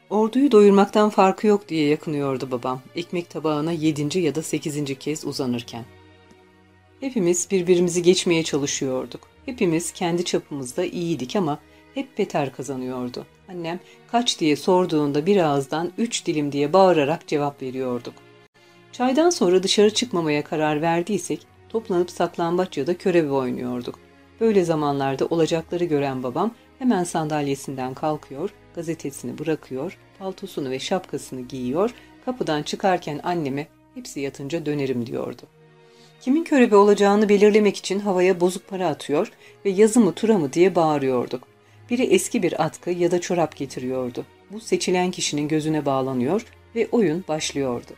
A: Orduyu doyurmaktan farkı yok diye yakınıyordu babam, ekmek tabağına yedinci ya da sekizinci kez uzanırken. Hepimiz birbirimizi geçmeye çalışıyorduk. Hepimiz kendi çapımızda iyiydik ama hep Peter kazanıyordu. Annem kaç diye sorduğunda bir ağızdan üç dilim diye bağırarak cevap veriyorduk. Çaydan sonra dışarı çıkmamaya karar verdiysek toplanıp saklambaç ya da körebe oynuyorduk. Böyle zamanlarda olacakları gören babam hemen sandalyesinden kalkıyor, gazetesini bırakıyor, paltosunu ve şapkasını giyiyor, kapıdan çıkarken anneme hepsi yatınca dönerim diyordu. Kimin körebe olacağını belirlemek için havaya bozuk para atıyor ve yazı mı tura mı diye bağırıyorduk. Biri eski bir atkı ya da çorap getiriyordu. Bu seçilen kişinin gözüne bağlanıyor ve oyun başlıyordu.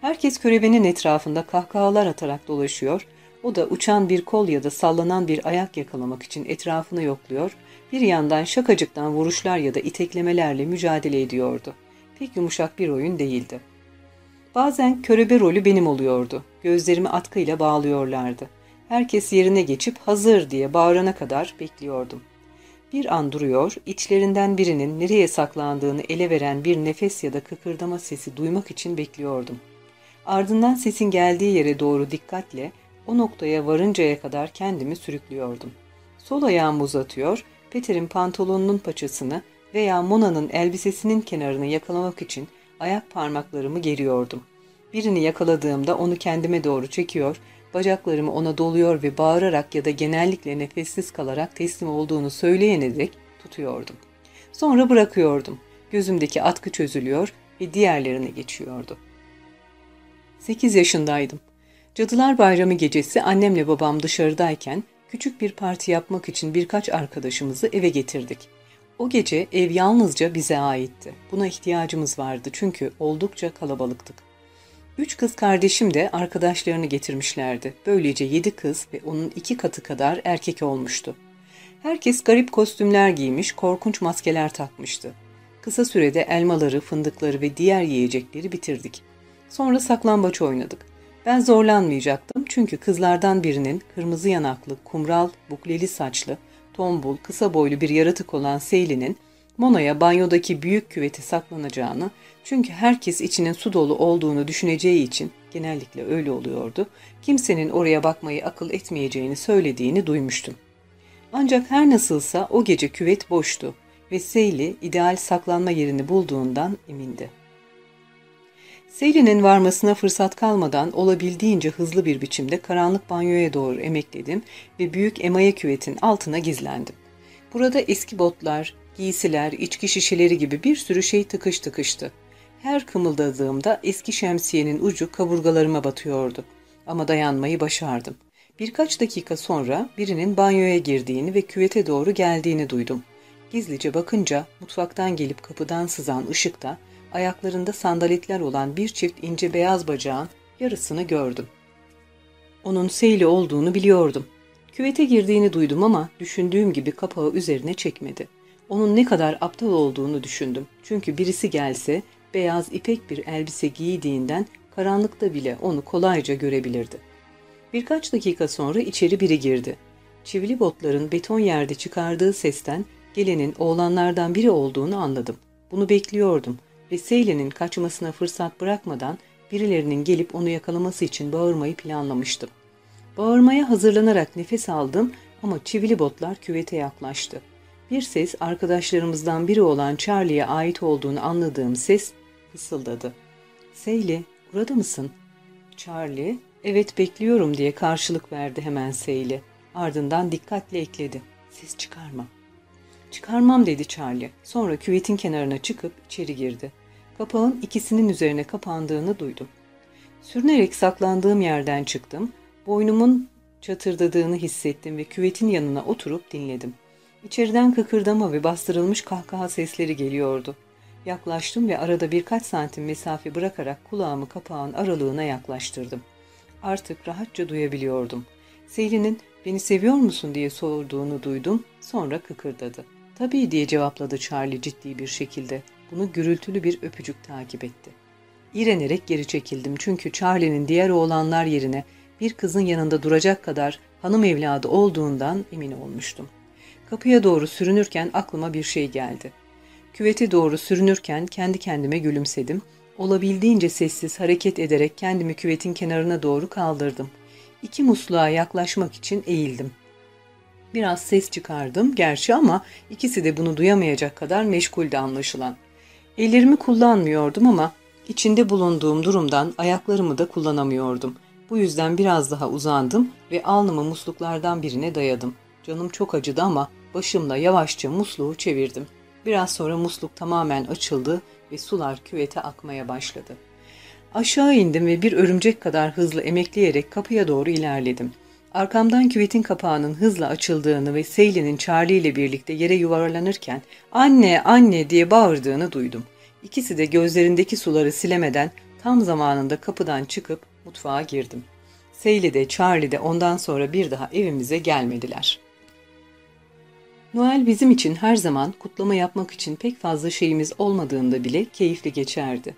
A: Herkes körebenin etrafında kahkahalar atarak dolaşıyor, o da uçan bir kol ya da sallanan bir ayak yakalamak için etrafını yokluyor, bir yandan şakacıktan vuruşlar ya da iteklemelerle mücadele ediyordu. Pek yumuşak bir oyun değildi. Bazen körebe rolü benim oluyordu. Gözlerimi atkıyla bağlıyorlardı. Herkes yerine geçip hazır diye bağırana kadar bekliyordum. Bir an duruyor, içlerinden birinin nereye saklandığını ele veren bir nefes ya da kıkırdama sesi duymak için bekliyordum. Ardından sesin geldiği yere doğru dikkatle o noktaya varıncaya kadar kendimi sürüklüyordum. Sol ayağımı uzatıyor, Peter'in pantolonunun paçasını veya Mona'nın elbisesinin kenarını yakalamak için ayak parmaklarımı geriyordum. Birini yakaladığımda onu kendime doğru çekiyor, bacaklarımı ona doluyor ve bağırarak ya da genellikle nefessiz kalarak teslim olduğunu söyleyene dek tutuyordum. Sonra bırakıyordum. Gözümdeki atkı çözülüyor ve diğerlerine geçiyordu. 8 yaşındaydım. Cadılar Bayramı gecesi annemle babam dışarıdayken küçük bir parti yapmak için birkaç arkadaşımızı eve getirdik. O gece ev yalnızca bize aitti. Buna ihtiyacımız vardı çünkü oldukça kalabalıktık. Üç kız kardeşim de arkadaşlarını getirmişlerdi. Böylece yedi kız ve onun iki katı kadar erkek olmuştu. Herkes garip kostümler giymiş, korkunç maskeler takmıştı. Kısa sürede elmaları, fındıkları ve diğer yiyecekleri bitirdik. Sonra saklambaç oynadık. Ben zorlanmayacaktım çünkü kızlardan birinin kırmızı yanaklı, kumral, bukleli saçlı, tombul, kısa boylu bir yaratık olan Seyli'nin Mona'ya banyodaki büyük küveti saklanacağını çünkü herkes içinin su dolu olduğunu düşüneceği için genellikle öyle oluyordu, kimsenin oraya bakmayı akıl etmeyeceğini söylediğini duymuştum. Ancak her nasılsa o gece küvet boştu ve Seyli ideal saklanma yerini bulduğundan emindi. Seyli'nin varmasına fırsat kalmadan olabildiğince hızlı bir biçimde karanlık banyoya doğru emekledim ve büyük emaye küvetin altına gizlendim. Burada eski botlar, giysiler, içki şişeleri gibi bir sürü şey tıkış tıkıştı. Her kımıldadığımda eski şemsiyenin ucu kaburgalarıma batıyordu. Ama dayanmayı başardım. Birkaç dakika sonra birinin banyoya girdiğini ve küvete doğru geldiğini duydum. Gizlice bakınca mutfaktan gelip kapıdan sızan ışıkta ayaklarında sandaletler olan bir çift ince beyaz bacağın yarısını gördüm. Onun Seyli olduğunu biliyordum. Küvete girdiğini duydum ama düşündüğüm gibi kapağı üzerine çekmedi. Onun ne kadar aptal olduğunu düşündüm. Çünkü birisi gelse beyaz ipek bir elbise giydiğinden karanlıkta bile onu kolayca görebilirdi. Birkaç dakika sonra içeri biri girdi. Çivili botların beton yerde çıkardığı sesten gelenin oğlanlardan biri olduğunu anladım. Bunu bekliyordum ve Seyle'nin kaçmasına fırsat bırakmadan birilerinin gelip onu yakalaması için bağırmayı planlamıştım. Bağırmaya hazırlanarak nefes aldım ama çivili botlar küvete yaklaştı. Bir ses arkadaşlarımızdan biri olan Charlie'ye ait olduğunu anladığım ses fısıldadı. Seyli, burada mısın? Charlie, evet bekliyorum diye karşılık verdi hemen Seyli. Ardından dikkatle ekledi. Ses çıkarma. Çıkarmam dedi Charlie. Sonra küvetin kenarına çıkıp içeri girdi kapağın ikisinin üzerine kapandığını duydum. Sürünerek saklandığım yerden çıktım, boynumun çatırdadığını hissettim ve küvetin yanına oturup dinledim. İçeriden kıkırdama ve bastırılmış kahkaha sesleri geliyordu. Yaklaştım ve arada birkaç santim mesafe bırakarak kulağımı kapağın aralığına yaklaştırdım. Artık rahatça duyabiliyordum. Selin'in beni seviyor musun diye sorduğunu duydum, sonra kıkırdadı. Tabii diye cevapladı Charlie ciddi bir şekilde. Bunu gürültülü bir öpücük takip etti. İğrenerek geri çekildim çünkü Charlie'nin diğer oğlanlar yerine bir kızın yanında duracak kadar hanım evladı olduğundan emin olmuştum. Kapıya doğru sürünürken aklıma bir şey geldi. Küvete doğru sürünürken kendi kendime gülümsedim. Olabildiğince sessiz hareket ederek kendimi küvetin kenarına doğru kaldırdım. İki musluğa yaklaşmak için eğildim. Biraz ses çıkardım gerçi ama ikisi de bunu duyamayacak kadar meşguldü anlaşılan. Ellerimi kullanmıyordum ama içinde bulunduğum durumdan ayaklarımı da kullanamıyordum. Bu yüzden biraz daha uzandım ve alnımı musluklardan birine dayadım. Canım çok acıdı ama başımla yavaşça musluğu çevirdim. Biraz sonra musluk tamamen açıldı ve sular küvete akmaya başladı. Aşağı indim ve bir örümcek kadar hızlı emekleyerek kapıya doğru ilerledim. Arkamdan küvetin kapağının hızla açıldığını ve Seyli'nin Charlie ile birlikte yere yuvarlanırken anne anne diye bağırdığını duydum. İkisi de gözlerindeki suları silemeden tam zamanında kapıdan çıkıp mutfağa girdim. Seyli de Charlie de ondan sonra bir daha evimize gelmediler. Noel bizim için her zaman kutlama yapmak için pek fazla şeyimiz olmadığında bile keyifli geçerdi.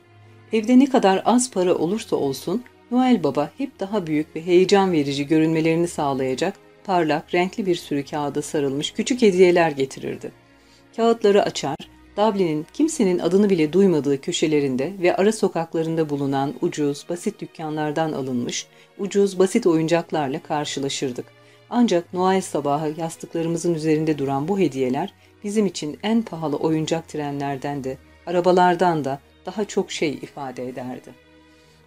A: Evde ne kadar az para olursa olsun Noel Baba hep daha büyük ve heyecan verici görünmelerini sağlayacak parlak, renkli bir sürü kağıda sarılmış küçük hediyeler getirirdi. Kağıtları açar, Dublin'in kimsenin adını bile duymadığı köşelerinde ve ara sokaklarında bulunan ucuz, basit dükkanlardan alınmış, ucuz, basit oyuncaklarla karşılaşırdık. Ancak Noel sabahı yastıklarımızın üzerinde duran bu hediyeler bizim için en pahalı oyuncak trenlerden de, arabalardan da daha çok şey ifade ederdi.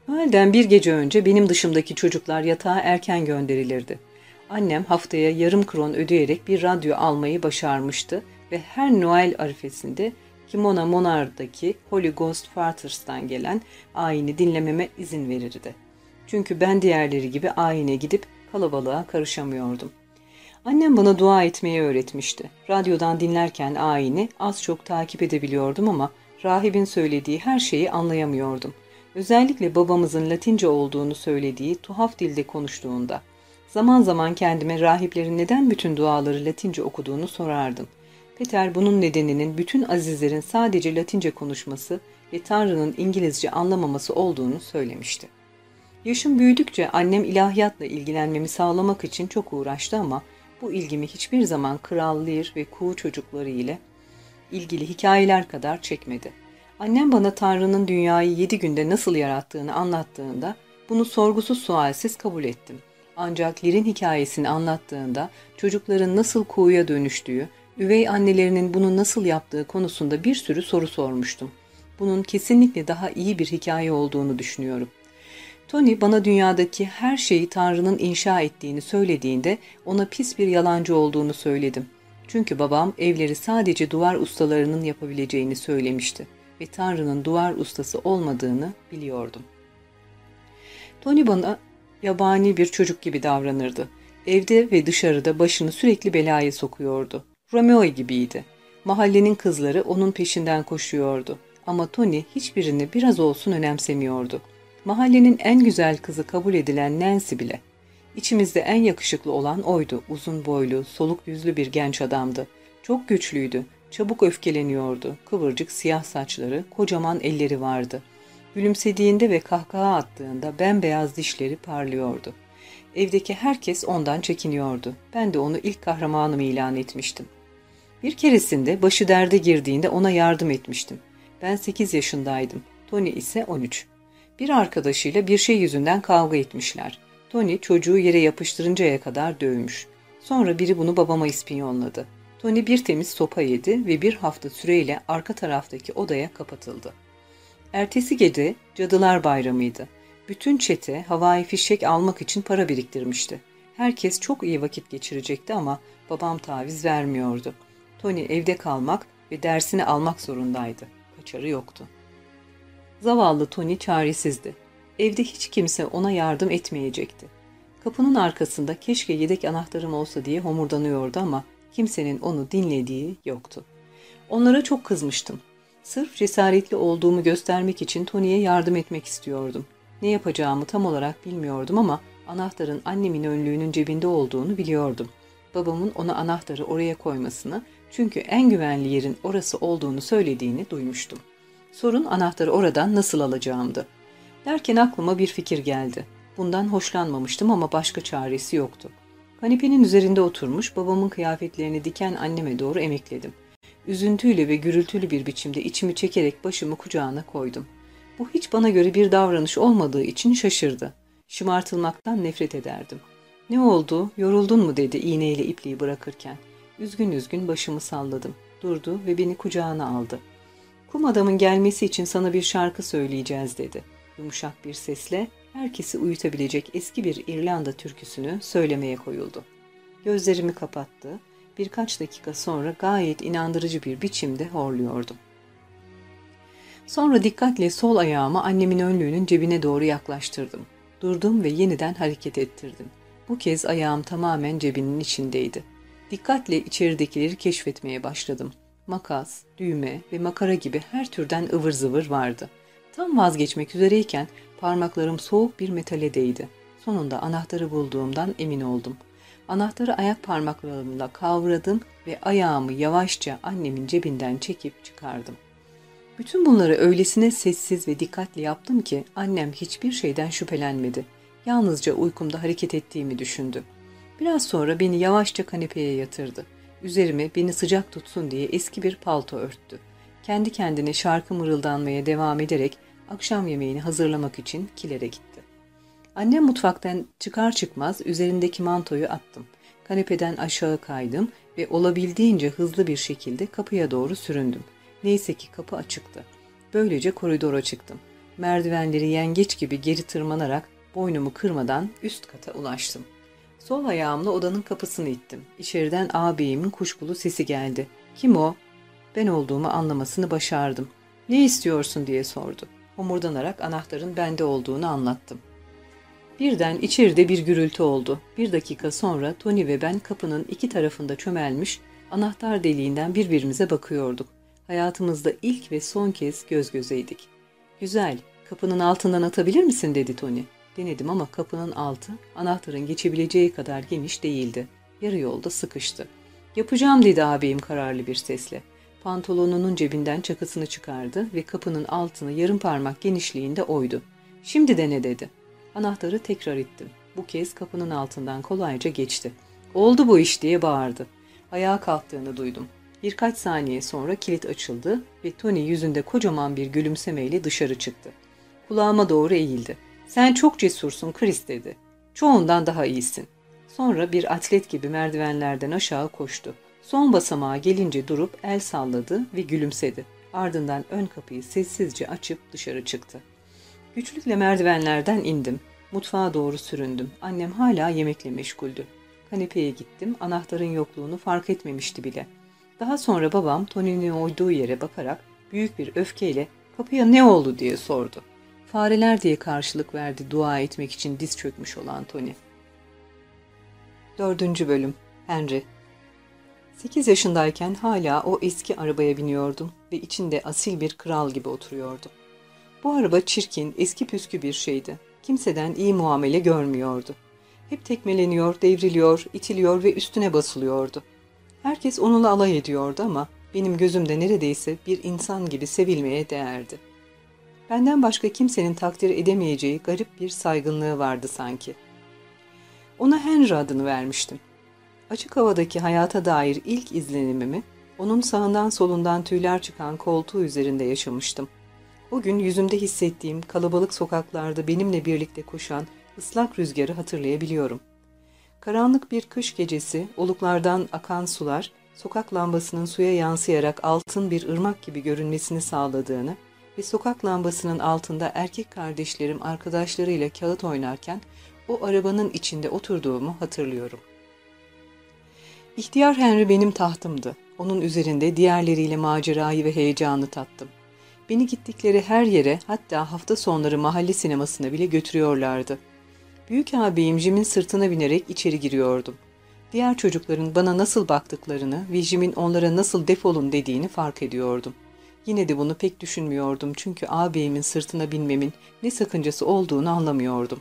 A: Noel'den bir gece önce benim dışımdaki çocuklar yatağa erken gönderilirdi. Annem haftaya yarım kron ödeyerek bir radyo almayı başarmıştı ve her Noel arifesinde Kimona Monar'daki Holy Ghost Fathers'tan gelen ayini dinlememe izin verirdi. Çünkü ben diğerleri gibi ayine gidip kalabalığa karışamıyordum. Annem bana dua etmeyi öğretmişti. Radyodan dinlerken ayini az çok takip edebiliyordum ama rahibin söylediği her şeyi anlayamıyordum. Özellikle babamızın Latince olduğunu söylediği tuhaf dilde konuştuğunda. Zaman zaman kendime rahiplerin neden bütün duaları Latince okuduğunu sorardım. Peter bunun nedeninin bütün azizlerin sadece Latince konuşması ve Tanrı'nın İngilizce anlamaması olduğunu söylemişti. Yaşım büyüdükçe annem ilahiyatla ilgilenmemi sağlamak için çok uğraştı ama bu ilgimi hiçbir zaman Kral Lear ve kuğu çocukları ile ilgili hikayeler kadar çekmedi. Annem bana Tanrı'nın dünyayı yedi günde nasıl yarattığını anlattığında bunu sorgusuz sualsiz kabul ettim. Ancak Lear'in hikayesini anlattığında çocukların nasıl kuğuya dönüştüğü, üvey annelerinin bunu nasıl yaptığı konusunda bir sürü soru sormuştum. Bunun kesinlikle daha iyi bir hikaye olduğunu düşünüyorum. Tony bana dünyadaki her şeyi Tanrı'nın inşa ettiğini söylediğinde ona pis bir yalancı olduğunu söyledim. Çünkü babam evleri sadece duvar ustalarının yapabileceğini söylemişti ve Tanrı'nın duvar ustası olmadığını biliyordum. Tony bana yabani bir çocuk gibi davranırdı. Evde ve dışarıda başını sürekli belaya sokuyordu. Romeo gibiydi. Mahallenin kızları onun peşinden koşuyordu. Ama Tony hiçbirini biraz olsun önemsemiyordu. Mahallenin en güzel kızı kabul edilen Nancy bile. İçimizde en yakışıklı olan oydu. Uzun boylu, soluk yüzlü bir genç adamdı. Çok güçlüydü. Çabuk öfkeleniyordu. Kıvırcık siyah saçları, kocaman elleri vardı. Gülümsediğinde ve kahkaha attığında bembeyaz dişleri parlıyordu. Evdeki herkes ondan çekiniyordu. Ben de onu ilk kahramanım ilan etmiştim. Bir keresinde başı derde girdiğinde ona yardım etmiştim. Ben 8 yaşındaydım. Tony ise 13. Bir arkadaşıyla bir şey yüzünden kavga etmişler. Tony çocuğu yere yapıştırıncaya kadar dövmüş. Sonra biri bunu babama ispiyonladı. Tony bir temiz sopa yedi ve bir hafta süreyle arka taraftaki odaya kapatıldı. Ertesi gece Cadılar Bayramı'ydı. Bütün çete havai fişek almak için para biriktirmişti. Herkes çok iyi vakit geçirecekti ama babam taviz vermiyordu. Tony evde kalmak ve dersini almak zorundaydı. Kaçarı yoktu. Zavallı Tony çaresizdi. Evde hiç kimse ona yardım etmeyecekti. Kapının arkasında keşke yedek anahtarım olsa diye homurdanıyordu ama kimsenin onu dinlediği yoktu. Onlara çok kızmıştım. Sırf cesaretli olduğumu göstermek için Tony'ye yardım etmek istiyordum. Ne yapacağımı tam olarak bilmiyordum ama anahtarın annemin önlüğünün cebinde olduğunu biliyordum. Babamın ona anahtarı oraya koymasını çünkü en güvenli yerin orası olduğunu söylediğini duymuştum. Sorun anahtarı oradan nasıl alacağımdı. Derken aklıma bir fikir geldi. Bundan hoşlanmamıştım ama başka çaresi yoktu. Kanepenin üzerinde oturmuş babamın kıyafetlerini diken anneme doğru emekledim. Üzüntüyle ve gürültülü bir biçimde içimi çekerek başımı kucağına koydum. Bu hiç bana göre bir davranış olmadığı için şaşırdı. Şımartılmaktan nefret ederdim. Ne oldu, yoruldun mu dedi iğneyle ipliği bırakırken. Üzgün üzgün başımı salladım. Durdu ve beni kucağına aldı. Kum adamın gelmesi için sana bir şarkı söyleyeceğiz dedi. Yumuşak bir sesle herkesi uyutabilecek eski bir İrlanda türküsünü söylemeye koyuldu. Gözlerimi kapattı. Birkaç dakika sonra gayet inandırıcı bir biçimde horluyordum. Sonra dikkatle sol ayağımı annemin önlüğünün cebine doğru yaklaştırdım. Durdum ve yeniden hareket ettirdim. Bu kez ayağım tamamen cebinin içindeydi. Dikkatle içeridekileri keşfetmeye başladım. Makas, düğme ve makara gibi her türden ıvır zıvır vardı. Tam vazgeçmek üzereyken parmaklarım soğuk bir metale değdi. Sonunda anahtarı bulduğumdan emin oldum. Anahtarı ayak parmaklarımla kavradım ve ayağımı yavaşça annemin cebinden çekip çıkardım. Bütün bunları öylesine sessiz ve dikkatli yaptım ki annem hiçbir şeyden şüphelenmedi. Yalnızca uykumda hareket ettiğimi düşündü. Biraz sonra beni yavaşça kanepeye yatırdı. Üzerime beni sıcak tutsun diye eski bir palto örttü. Kendi kendine şarkı mırıldanmaya devam ederek akşam yemeğini hazırlamak için kilere gitti. Annem mutfaktan çıkar çıkmaz üzerindeki mantoyu attım. Kanepeden aşağı kaydım ve olabildiğince hızlı bir şekilde kapıya doğru süründüm. Neyse ki kapı açıktı. Böylece koridora çıktım. Merdivenleri yengeç gibi geri tırmanarak boynumu kırmadan üst kata ulaştım. Sol ayağımla odanın kapısını ittim. İçeriden ağabeyimin kuşkulu sesi geldi. Kim o? Ben olduğumu anlamasını başardım. Ne istiyorsun diye sordu. Homurdanarak anahtarın bende olduğunu anlattım. Birden içeride bir gürültü oldu. Bir dakika sonra Tony ve ben kapının iki tarafında çömelmiş, anahtar deliğinden birbirimize bakıyorduk. Hayatımızda ilk ve son kez göz gözeydik. Güzel, kapının altından atabilir misin dedi Tony. Denedim ama kapının altı anahtarın geçebileceği kadar geniş değildi. Yarı yolda sıkıştı. Yapacağım dedi ağabeyim kararlı bir sesle. Pantolonunun cebinden çakısını çıkardı ve kapının altını yarım parmak genişliğinde oydu. Şimdi dene dedi. Anahtarı tekrar ittim. Bu kez kapının altından kolayca geçti. Oldu bu iş diye bağırdı. Ayağa kalktığını duydum. Birkaç saniye sonra kilit açıldı ve Tony yüzünde kocaman bir gülümsemeyle dışarı çıktı. Kulağıma doğru eğildi. Sen çok cesursun Chris dedi. Çoğundan daha iyisin. Sonra bir atlet gibi merdivenlerden aşağı koştu. Son basamağa gelince durup el salladı ve gülümsedi. Ardından ön kapıyı sessizce açıp dışarı çıktı. Güçlükle merdivenlerden indim. Mutfağa doğru süründüm. Annem hala yemekle meşguldü. Kanepeye gittim. Anahtarın yokluğunu fark etmemişti bile. Daha sonra babam Tony'nin oyduğu yere bakarak büyük bir öfkeyle kapıya ne oldu diye sordu. Fareler diye karşılık verdi dua etmek için diz çökmüş olan Tony. Dördüncü Bölüm Henry 8 yaşındayken hala o eski arabaya biniyordum ve içinde asil bir kral gibi oturuyordum. Bu araba çirkin, eski püskü bir şeydi. Kimseden iyi muamele görmüyordu. Hep tekmeleniyor, devriliyor, itiliyor ve üstüne basılıyordu. Herkes onunla alay ediyordu ama benim gözümde neredeyse bir insan gibi sevilmeye değerdi. Benden başka kimsenin takdir edemeyeceği garip bir saygınlığı vardı sanki. Ona Henry adını vermiştim. Açık havadaki hayata dair ilk izlenimimi onun sağından solundan tüyler çıkan koltuğu üzerinde yaşamıştım. O gün yüzümde hissettiğim kalabalık sokaklarda benimle birlikte koşan ıslak rüzgarı hatırlayabiliyorum. Karanlık bir kış gecesi, oluklardan akan sular, sokak lambasının suya yansıyarak altın bir ırmak gibi görünmesini sağladığını ve sokak lambasının altında erkek kardeşlerim arkadaşlarıyla kağıt oynarken o arabanın içinde oturduğumu hatırlıyorum. İhtiyar Henry benim tahtımdı. Onun üzerinde diğerleriyle macerayı ve heyecanı tattım. Beni gittikleri her yere hatta hafta sonları mahalle sinemasına bile götürüyorlardı. Büyük ağabeyim Jim'in sırtına binerek içeri giriyordum. Diğer çocukların bana nasıl baktıklarını ve Jim'in onlara nasıl defolun dediğini fark ediyordum. Yine de bunu pek düşünmüyordum çünkü ağabeyimin sırtına binmemin ne sakıncası olduğunu anlamıyordum.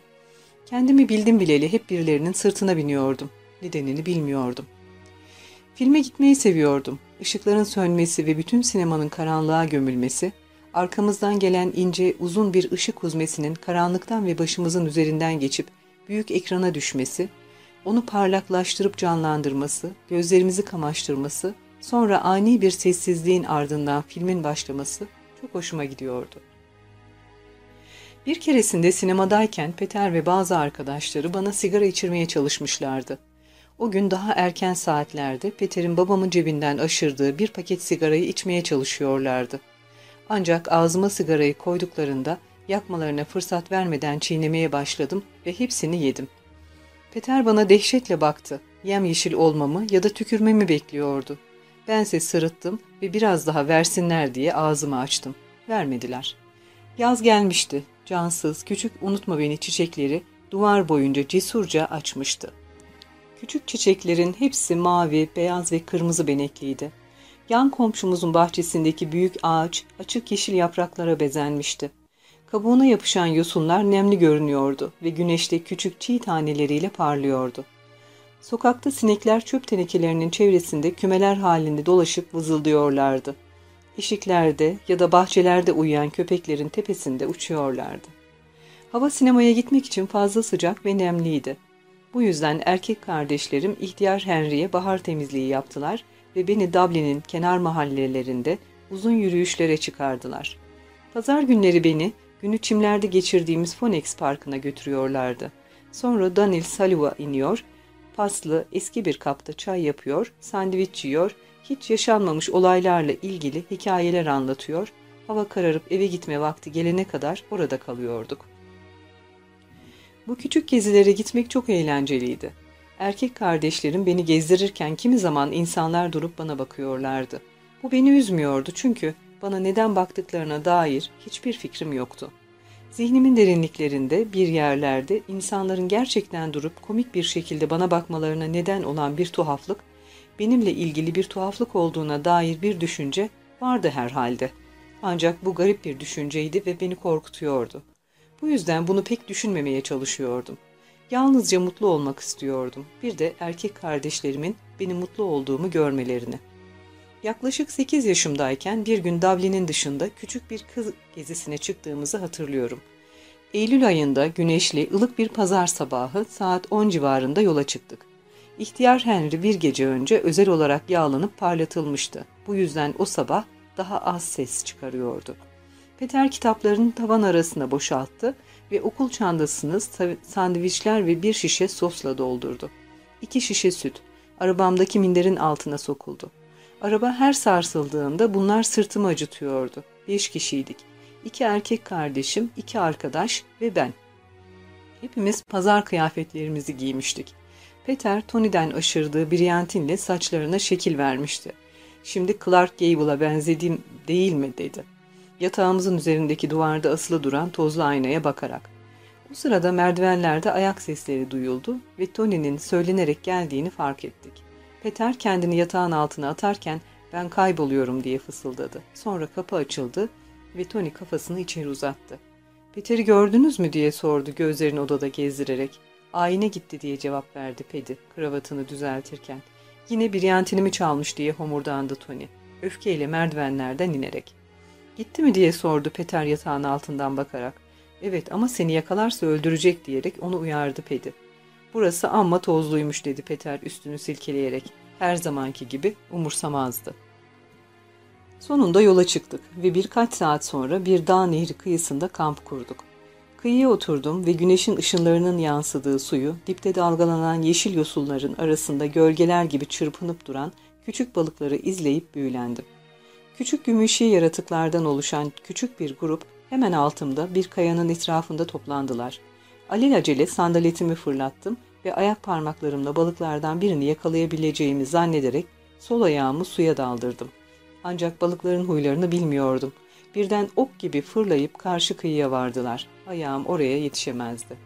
A: Kendimi bildim bileli hep birilerinin sırtına biniyordum. Nedenini bilmiyordum. Filme gitmeyi seviyordum. Işıkların sönmesi ve bütün sinemanın karanlığa gömülmesi, arkamızdan gelen ince, uzun bir ışık huzmesinin karanlıktan ve başımızın üzerinden geçip büyük ekrana düşmesi, onu parlaklaştırıp canlandırması, gözlerimizi kamaştırması, sonra ani bir sessizliğin ardından filmin başlaması çok hoşuma gidiyordu. Bir keresinde sinemadayken Peter ve bazı arkadaşları bana sigara içirmeye çalışmışlardı. O gün daha erken saatlerde Peter'in babamın cebinden aşırdığı bir paket sigarayı içmeye çalışıyorlardı. Ancak ağzıma sigarayı koyduklarında yakmalarına fırsat vermeden çiğnemeye başladım ve hepsini yedim. Peter bana dehşetle baktı. Yem yeşil olmamı ya da tükürmemi bekliyordu. Bense sırıttım ve biraz daha versinler diye ağzımı açtım. Vermediler. Yaz gelmişti. Cansız, küçük unutma beni çiçekleri duvar boyunca cesurca açmıştı. Küçük çiçeklerin hepsi mavi, beyaz ve kırmızı benekliydi. Yan komşumuzun bahçesindeki büyük ağaç açık yeşil yapraklara bezenmişti. Kabuğuna yapışan yosunlar nemli görünüyordu ve güneşte küçük çiğ taneleriyle parlıyordu. Sokakta sinekler çöp tenekelerinin çevresinde kümeler halinde dolaşıp vızıldıyorlardı. Eşiklerde ya da bahçelerde uyuyan köpeklerin tepesinde uçuyorlardı. Hava sinemaya gitmek için fazla sıcak ve nemliydi. Bu yüzden erkek kardeşlerim ihtiyar Henry'e bahar temizliği yaptılar ve beni Dublin'in kenar mahallelerinde uzun yürüyüşlere çıkardılar. Pazar günleri beni günü çimlerde geçirdiğimiz Phoenix Parkı'na götürüyorlardı. Sonra Daniel Saliva iniyor, paslı, eski bir kapta çay yapıyor, sandviç yiyor, hiç yaşanmamış olaylarla ilgili hikayeler anlatıyor, hava kararıp eve gitme vakti gelene kadar orada kalıyorduk. Bu küçük gezilere gitmek çok eğlenceliydi. Erkek kardeşlerim beni gezdirirken kimi zaman insanlar durup bana bakıyorlardı. Bu beni üzmüyordu çünkü bana neden baktıklarına dair hiçbir fikrim yoktu. Zihnimin derinliklerinde bir yerlerde insanların gerçekten durup komik bir şekilde bana bakmalarına neden olan bir tuhaflık, benimle ilgili bir tuhaflık olduğuna dair bir düşünce vardı herhalde. Ancak bu garip bir düşünceydi ve beni korkutuyordu. Bu yüzden bunu pek düşünmemeye çalışıyordum. Yalnızca mutlu olmak istiyordum. Bir de erkek kardeşlerimin benim mutlu olduğumu görmelerini. Yaklaşık 8 yaşımdayken bir gün Dublin'in dışında küçük bir kız gezisine çıktığımızı hatırlıyorum. Eylül ayında güneşli, ılık bir pazar sabahı saat 10 civarında yola çıktık. İhtiyar Henry bir gece önce özel olarak yağlanıp parlatılmıştı. Bu yüzden o sabah daha az ses çıkarıyordu. Peter kitaplarını tavan arasına boşalttı ve okul çantasını sandviçler ve bir şişe sosla doldurdu. İki şişe süt, arabamdaki minderin altına sokuldu. Araba her sarsıldığında bunlar sırtımı acıtıyordu. Beş kişiydik. İki erkek kardeşim, iki arkadaş ve ben. Hepimiz pazar kıyafetlerimizi giymiştik. Peter, Tony'den aşırdığı briyantinle saçlarına şekil vermişti. Şimdi Clark Gable'a benzediğim değil mi dedi. Yatağımızın üzerindeki duvarda asılı duran tozlu aynaya bakarak. Bu sırada merdivenlerde ayak sesleri duyuldu ve Tony'nin söylenerek geldiğini fark ettik. Peter kendini yatağın altına atarken ben kayboluyorum diye fısıldadı. Sonra kapı açıldı ve Tony kafasını içeri uzattı. Peter'i gördünüz mü diye sordu gözlerini odada gezdirerek. Ayine gitti diye cevap verdi Pedi kravatını düzeltirken. Yine biryantinimi çalmış diye homurdandı Tony. Öfkeyle merdivenlerden inerek. Gitti mi diye sordu Peter yatağın altından bakarak. Evet ama seni yakalarsa öldürecek diyerek onu uyardı Pedi. Burası amma tozluymuş dedi Peter üstünü silkeleyerek. Her zamanki gibi umursamazdı. Sonunda yola çıktık ve birkaç saat sonra bir dağ nehri kıyısında kamp kurduk. Kıyıya oturdum ve güneşin ışınlarının yansıdığı suyu, dipte dalgalanan yeşil yosunların arasında gölgeler gibi çırpınıp duran küçük balıkları izleyip büyülendim. Küçük gümüşi yaratıklardan oluşan küçük bir grup hemen altımda bir kayanın etrafında toplandılar. Alelacele sandaletimi fırlattım ve ayak parmaklarımla balıklardan birini yakalayabileceğimi zannederek sol ayağımı suya daldırdım. Ancak balıkların huylarını bilmiyordum. Birden ok gibi fırlayıp karşı kıyıya vardılar. Ayağım oraya yetişemezdi.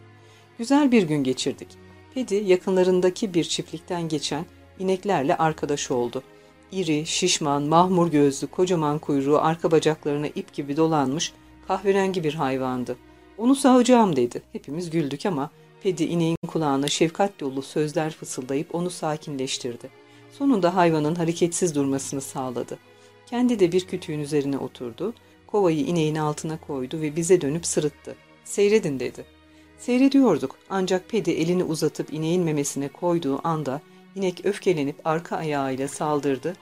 A: Güzel bir gün geçirdik. Pedi yakınlarındaki bir çiftlikten geçen ineklerle arkadaş oldu. İri, şişman, mahmur gözlü, kocaman kuyruğu arka bacaklarına ip gibi dolanmış kahverengi bir hayvandı. Onu sağacağım dedi. Hepimiz güldük ama Pedi ineğin kulağına şefkat dolu sözler fısıldayıp onu sakinleştirdi. Sonunda hayvanın hareketsiz durmasını sağladı. Kendi de bir kütüğün üzerine oturdu, kovayı ineğin altına koydu ve bize dönüp sırıttı. Seyredin dedi. Seyrediyorduk ancak Pedi elini uzatıp ineğin memesine koyduğu anda inek öfkelenip arka ayağıyla saldırdı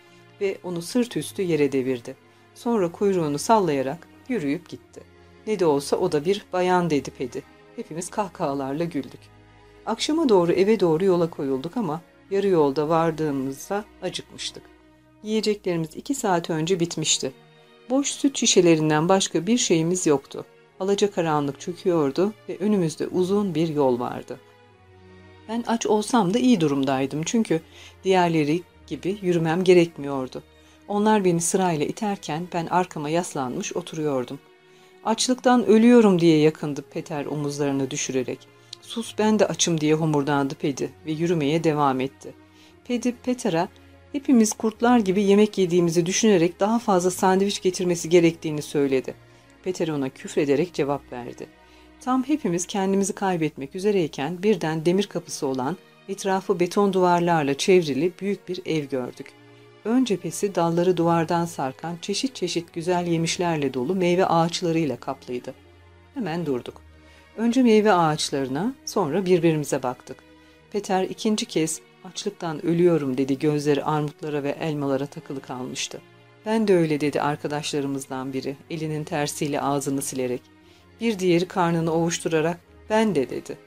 A: ve onu sırt üstü yere devirdi. Sonra kuyruğunu sallayarak yürüyüp gitti. Ne de olsa o da bir bayan dedi Pedi. Hepimiz kahkahalarla güldük. Akşama doğru eve doğru yola koyulduk ama yarı yolda vardığımızda acıkmıştık. Yiyeceklerimiz iki saat önce bitmişti. Boş süt şişelerinden başka bir şeyimiz yoktu. Alacakaranlık çöküyordu ve önümüzde uzun bir yol vardı. Ben aç olsam da iyi durumdaydım çünkü diğerleri gibi yürümem gerekmiyordu. Onlar beni sırayla iterken ben arkama yaslanmış oturuyordum. Açlıktan ölüyorum diye yakındı Peter omuzlarını düşürerek. Sus ben de açım diye homurdandı Pedi ve yürümeye devam etti. Pedi Peter'a hepimiz kurtlar gibi yemek yediğimizi düşünerek daha fazla sandviç getirmesi gerektiğini söyledi. Peter ona küfrederek cevap verdi. Tam hepimiz kendimizi kaybetmek üzereyken birden demir kapısı olan, etrafı beton duvarlarla çevrili büyük bir ev gördük. Ön cephesi dalları duvardan sarkan çeşit çeşit güzel yemişlerle dolu meyve ağaçlarıyla kaplıydı. Hemen durduk. Önce meyve ağaçlarına, sonra birbirimize baktık. Peter ikinci kez açlıktan ölüyorum dedi gözleri armutlara ve elmalara takılı kalmıştı. Ben de öyle dedi arkadaşlarımızdan biri elinin tersiyle ağzını silerek. Bir diğeri karnını ovuşturarak ben de dedi.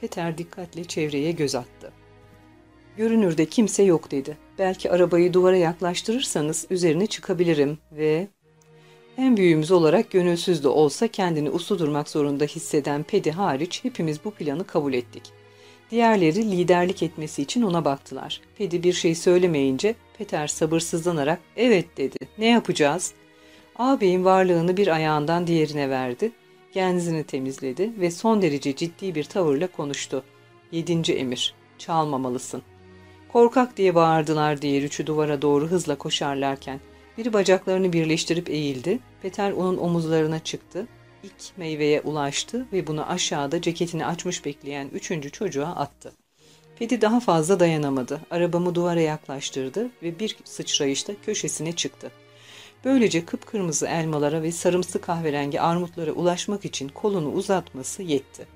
A: Peter dikkatle çevreye göz attı. Görünürde kimse yok dedi. Belki arabayı duvara yaklaştırırsanız üzerine çıkabilirim ve... En büyüğümüz olarak gönülsüz de olsa kendini uslu durmak zorunda hisseden Pedi hariç hepimiz bu planı kabul ettik. Diğerleri liderlik etmesi için ona baktılar. Pedi bir şey söylemeyince Peter sabırsızlanarak evet dedi. Ne yapacağız? Ağabeyin varlığını bir ayağından diğerine verdi. Genzini temizledi ve son derece ciddi bir tavırla konuştu. Yedinci emir. Çalmamalısın. Korkak diye bağırdılar diğer üçü duvara doğru hızla koşarlarken. Biri bacaklarını birleştirip eğildi. Peter onun omuzlarına çıktı. İlk meyveye ulaştı ve bunu aşağıda ceketini açmış bekleyen üçüncü çocuğa attı. Pedi daha fazla dayanamadı. Arabamı duvara yaklaştırdı ve bir sıçrayışta köşesine çıktı. Böylece kıpkırmızı elmalara ve sarımsı kahverengi armutlara ulaşmak için kolunu uzatması yetti.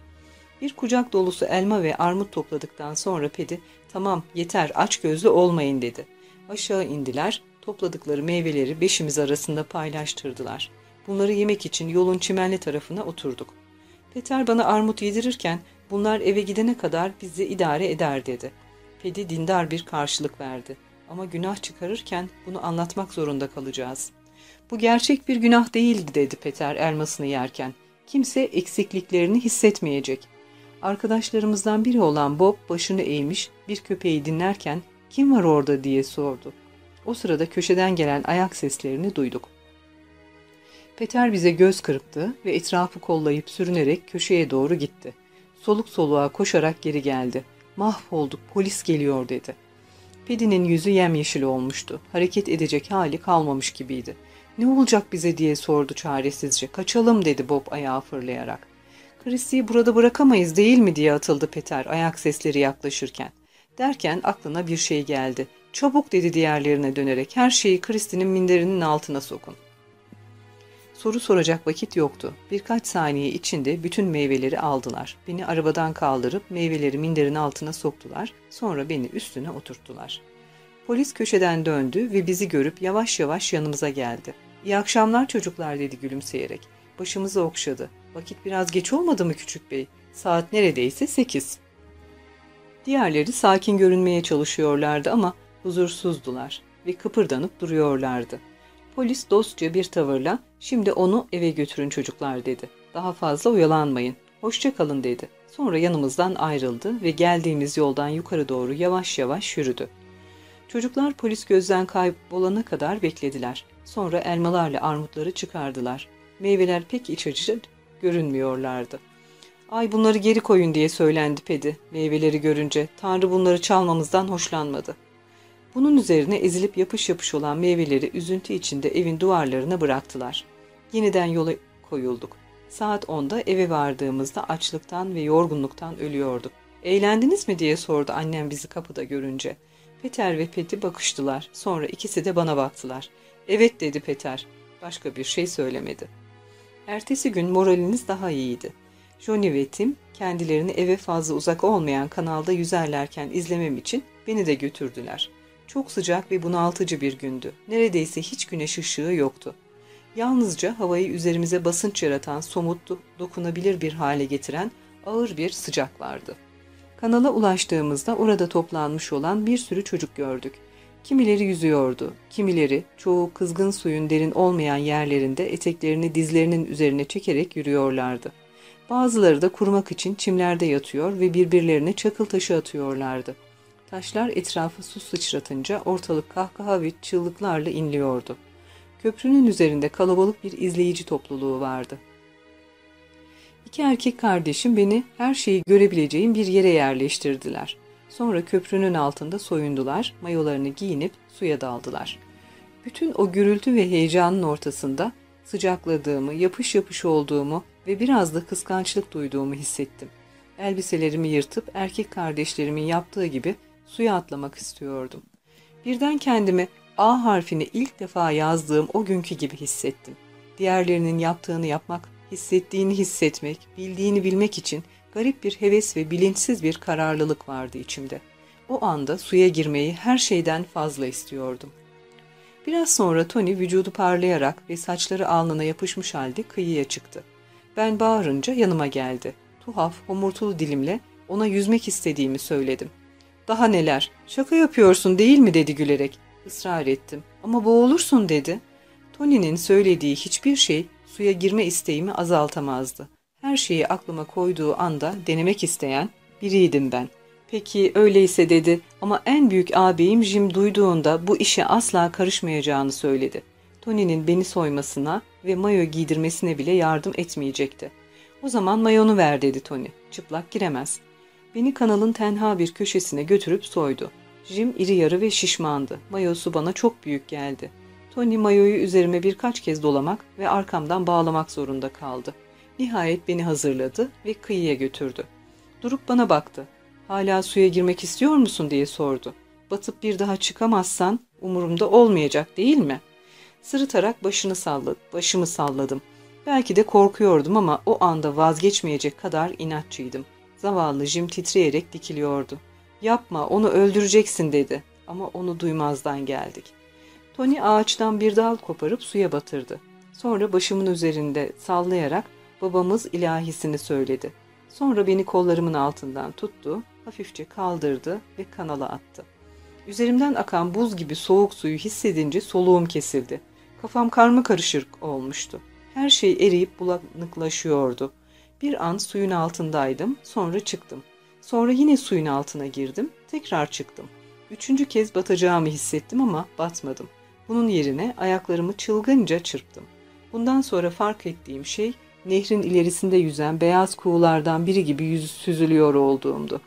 A: Bir kucak dolusu elma ve armut topladıktan sonra Pedi, tamam yeter aç gözlü olmayın dedi. Aşağı indiler, topladıkları meyveleri beşimiz arasında paylaştırdılar. Bunları yemek için yolun çimenli tarafına oturduk. Peter bana armut yedirirken bunlar eve gidene kadar bizi idare eder dedi. Pedi dindar bir karşılık verdi. Ama günah çıkarırken bunu anlatmak zorunda kalacağız. Bu gerçek bir günah değildi dedi Peter elmasını yerken. Kimse eksikliklerini hissetmeyecek. Arkadaşlarımızdan biri olan Bob başını eğmiş bir köpeği dinlerken kim var orada diye sordu. O sırada köşeden gelen ayak seslerini duyduk. Peter bize göz kırptı ve etrafı kollayıp sürünerek köşeye doğru gitti. Soluk soluğa koşarak geri geldi. Mahvolduk, polis geliyor dedi. Pedi'nin yüzü yemyeşil olmuştu. Hareket edecek hali kalmamış gibiydi. Ne olacak bize diye sordu çaresizce. Kaçalım dedi Bob ayağa fırlayarak. Christie'yi burada bırakamayız değil mi diye atıldı Peter ayak sesleri yaklaşırken. Derken aklına bir şey geldi. Çabuk dedi diğerlerine dönerek her şeyi Christie'nin minderinin altına sokun. Soru soracak vakit yoktu. Birkaç saniye içinde bütün meyveleri aldılar. Beni arabadan kaldırıp meyveleri minderin altına soktular. Sonra beni üstüne oturttular. Polis köşeden döndü ve bizi görüp yavaş yavaş yanımıza geldi. İyi akşamlar çocuklar dedi gülümseyerek. Başımızı okşadı. Vakit biraz geç olmadı mı küçük bey? Saat neredeyse sekiz. Diğerleri sakin görünmeye çalışıyorlardı ama huzursuzdular ve kıpırdanıp duruyorlardı. Polis dostça bir tavırla şimdi onu eve götürün çocuklar dedi. Daha fazla oyalanmayın. Hoşça kalın dedi. Sonra yanımızdan ayrıldı ve geldiğimiz yoldan yukarı doğru yavaş yavaş yürüdü. Çocuklar polis gözden kaybolana kadar beklediler. Sonra elmalarla armutları çıkardılar. Meyveler pek iç açıcı görünmüyorlardı. Ay bunları geri koyun diye söylendi Pedi meyveleri görünce. Tanrı bunları çalmamızdan hoşlanmadı. Bunun üzerine ezilip yapış yapış olan meyveleri üzüntü içinde evin duvarlarına bıraktılar. Yeniden yola koyulduk. Saat 10'da eve vardığımızda açlıktan ve yorgunluktan ölüyorduk. Eğlendiniz mi diye sordu annem bizi kapıda görünce. Peter ve Peti bakıştılar. Sonra ikisi de bana baktılar. Evet dedi Peter. Başka bir şey söylemedi. Ertesi gün moraliniz daha iyiydi. Johnny ve Tim kendilerini eve fazla uzak olmayan kanalda yüzerlerken izlemem için beni de götürdüler. Çok sıcak ve bunaltıcı bir gündü. Neredeyse hiç güneş ışığı yoktu. Yalnızca havayı üzerimize basınç yaratan, somut, dokunabilir bir hale getiren ağır bir sıcak vardı. Kanala ulaştığımızda orada toplanmış olan bir sürü çocuk gördük. Kimileri yüzüyordu, kimileri çoğu kızgın suyun derin olmayan yerlerinde eteklerini dizlerinin üzerine çekerek yürüyorlardı. Bazıları da kurumak için çimlerde yatıyor ve birbirlerine çakıl taşı atıyorlardı. Taşlar etrafı su sıçratınca ortalık kahkaha ve çığlıklarla inliyordu. Köprünün üzerinde kalabalık bir izleyici topluluğu vardı. İki erkek kardeşim beni her şeyi görebileceğim bir yere yerleştirdiler. Sonra köprünün altında soyundular, mayolarını giyinip suya daldılar. Bütün o gürültü ve heyecanın ortasında sıcakladığımı, yapış yapış olduğumu ve biraz da kıskançlık duyduğumu hissettim. Elbiselerimi yırtıp erkek kardeşlerimin yaptığı gibi suya atlamak istiyordum. Birden kendimi A harfini ilk defa yazdığım o günkü gibi hissettim. Diğerlerinin yaptığını yapmak, hissettiğini hissetmek, bildiğini bilmek için garip bir heves ve bilinçsiz bir kararlılık vardı içimde. O anda suya girmeyi her şeyden fazla istiyordum. Biraz sonra Tony vücudu parlayarak ve saçları alnına yapışmış halde kıyıya çıktı. Ben bağırınca yanıma geldi. Tuhaf, homurtulu dilimle ona yüzmek istediğimi söyledim. Daha neler? Şaka yapıyorsun değil mi dedi gülerek. Israr ettim. Ama boğulursun dedi. Tony'nin söylediği hiçbir şey suya girme isteğimi azaltamazdı. Her şeyi aklıma koyduğu anda denemek isteyen biriydim ben. Peki öyleyse dedi ama en büyük ağabeyim Jim duyduğunda bu işe asla karışmayacağını söyledi. Tony'nin beni soymasına ve mayo giydirmesine bile yardım etmeyecekti. O zaman mayonu ver dedi Tony. Çıplak giremez. Beni kanalın tenha bir köşesine götürüp soydu. Jim iri yarı ve şişmandı. Mayosu bana çok büyük geldi. Tony mayoyu üzerime birkaç kez dolamak ve arkamdan bağlamak zorunda kaldı. Nihayet beni hazırladı ve kıyıya götürdü. Durup bana baktı. Hala suya girmek istiyor musun diye sordu. Batıp bir daha çıkamazsan umurumda olmayacak değil mi? Sırıtarak başını salladı, başımı salladım. Belki de korkuyordum ama o anda vazgeçmeyecek kadar inatçıydım. Zavallı Jim titreyerek dikiliyordu. Yapma onu öldüreceksin dedi ama onu duymazdan geldik. Tony ağaçtan bir dal koparıp suya batırdı. Sonra başımın üzerinde sallayarak babamız ilahisini söyledi. Sonra beni kollarımın altından tuttu, hafifçe kaldırdı ve kanala attı. Üzerimden akan buz gibi soğuk suyu hissedince soluğum kesildi. Kafam karma karışık olmuştu. Her şey eriyip bulanıklaşıyordu. Bir an suyun altındaydım, sonra çıktım. Sonra yine suyun altına girdim, tekrar çıktım. Üçüncü kez batacağımı hissettim ama batmadım. Bunun yerine ayaklarımı çılgınca çırptım. Bundan sonra fark ettiğim şey nehrin ilerisinde yüzen beyaz kuğulardan biri gibi yüz süzülüyor olduğumdu.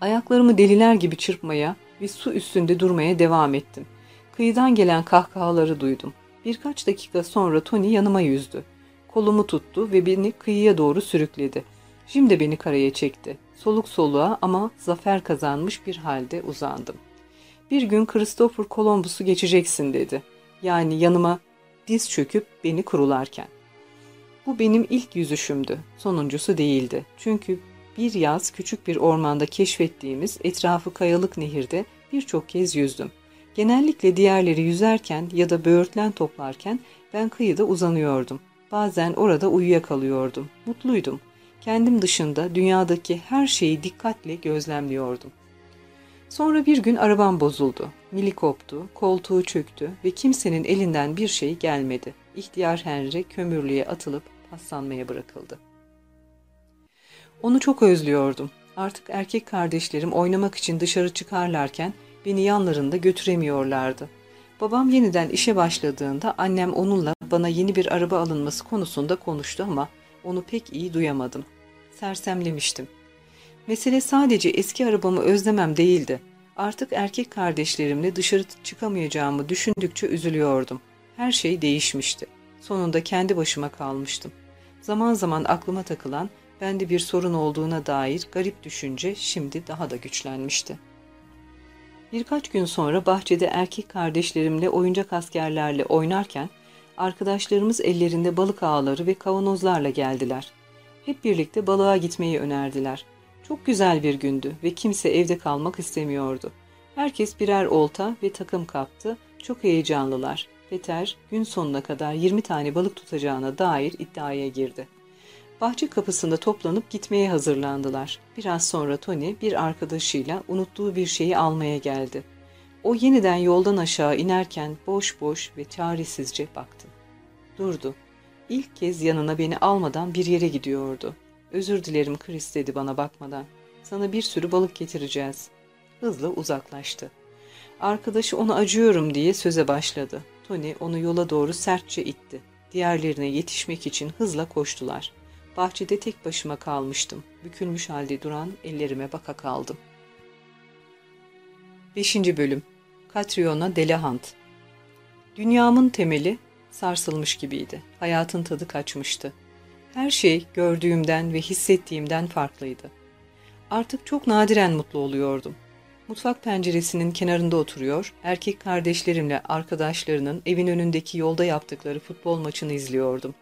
A: Ayaklarımı deliler gibi çırpmaya ve su üstünde durmaya devam ettim. Kıyıdan gelen kahkahaları duydum. Birkaç dakika sonra Tony yanıma yüzdü. Kolumu tuttu ve beni kıyıya doğru sürükledi. Jim de beni karaya çekti. Soluk soluğa ama zafer kazanmış bir halde uzandım. Bir gün Christopher Columbus'u geçeceksin dedi. Yani yanıma diz çöküp beni kurularken. Bu benim ilk yüzüşümdü. Sonuncusu değildi. Çünkü bir yaz küçük bir ormanda keşfettiğimiz etrafı kayalık nehirde birçok kez yüzdüm. Genellikle diğerleri yüzerken ya da böğürtlen toplarken ben kıyıda uzanıyordum. Bazen orada uyuyakalıyordum. Mutluydum. Kendim dışında dünyadaki her şeyi dikkatle gözlemliyordum. Sonra bir gün arabam bozuldu. Mili koptu, koltuğu çöktü ve kimsenin elinden bir şey gelmedi. İhtiyar Henry kömürlüğe atılıp paslanmaya bırakıldı. Onu çok özlüyordum. Artık erkek kardeşlerim oynamak için dışarı çıkarlarken beni yanlarında götüremiyorlardı. Babam yeniden işe başladığında annem onunla bana yeni bir araba alınması konusunda konuştu ama onu pek iyi duyamadım. Sersemlemiştim. Mesele sadece eski arabamı özlemem değildi. Artık erkek kardeşlerimle dışarı çıkamayacağımı düşündükçe üzülüyordum. Her şey değişmişti. Sonunda kendi başıma kalmıştım. Zaman zaman aklıma takılan bende bir sorun olduğuna dair garip düşünce şimdi daha da güçlenmişti. Birkaç gün sonra bahçede erkek kardeşlerimle oyuncak askerlerle oynarken arkadaşlarımız ellerinde balık ağları ve kavanozlarla geldiler. Hep birlikte balığa gitmeyi önerdiler. Çok güzel bir gündü ve kimse evde kalmak istemiyordu. Herkes birer olta ve takım kaptı. Çok heyecanlılar. Peter gün sonuna kadar 20 tane balık tutacağına dair iddiaya girdi. Bahçe kapısında toplanıp gitmeye hazırlandılar. Biraz sonra Tony bir arkadaşıyla unuttuğu bir şeyi almaya geldi. O yeniden yoldan aşağı inerken boş boş ve çaresizce baktı. Durdu. İlk kez yanına beni almadan bir yere gidiyordu. Özür dilerim Chris dedi bana bakmadan. Sana bir sürü balık getireceğiz. Hızlı uzaklaştı. Arkadaşı ona acıyorum diye söze başladı. Tony onu yola doğru sertçe itti. Diğerlerine yetişmek için hızla koştular. Bahçede tek başıma kalmıştım. Bükülmüş halde duran ellerime baka kaldım. 5. Bölüm Katriona Delahant Dünyamın temeli sarsılmış gibiydi. Hayatın tadı kaçmıştı. Her şey gördüğümden ve hissettiğimden farklıydı. Artık çok nadiren mutlu oluyordum. Mutfak penceresinin kenarında oturuyor, erkek kardeşlerimle arkadaşlarının evin önündeki yolda yaptıkları futbol maçını izliyordum.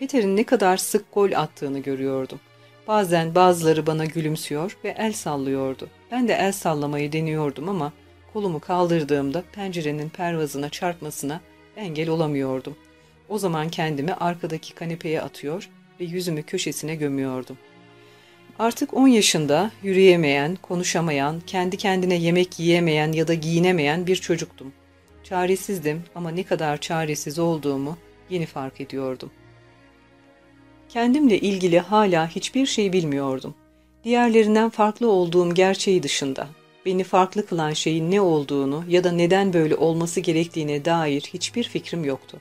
A: Peter'in ne kadar sık gol attığını görüyordum. Bazen bazıları bana gülümsüyor ve el sallıyordu. Ben de el sallamayı deniyordum ama kolumu kaldırdığımda pencerenin pervazına çarpmasına engel olamıyordum. O zaman kendimi arkadaki kanepeye atıyor ve yüzümü köşesine gömüyordum. Artık 10 yaşında yürüyemeyen, konuşamayan, kendi kendine yemek yiyemeyen ya da giyinemeyen bir çocuktum. Çaresizdim ama ne kadar çaresiz olduğumu yeni fark ediyordum. Kendimle ilgili hala hiçbir şey bilmiyordum. Diğerlerinden farklı olduğum gerçeği dışında, beni farklı kılan şeyin ne olduğunu ya da neden böyle olması gerektiğine dair hiçbir fikrim yoktu.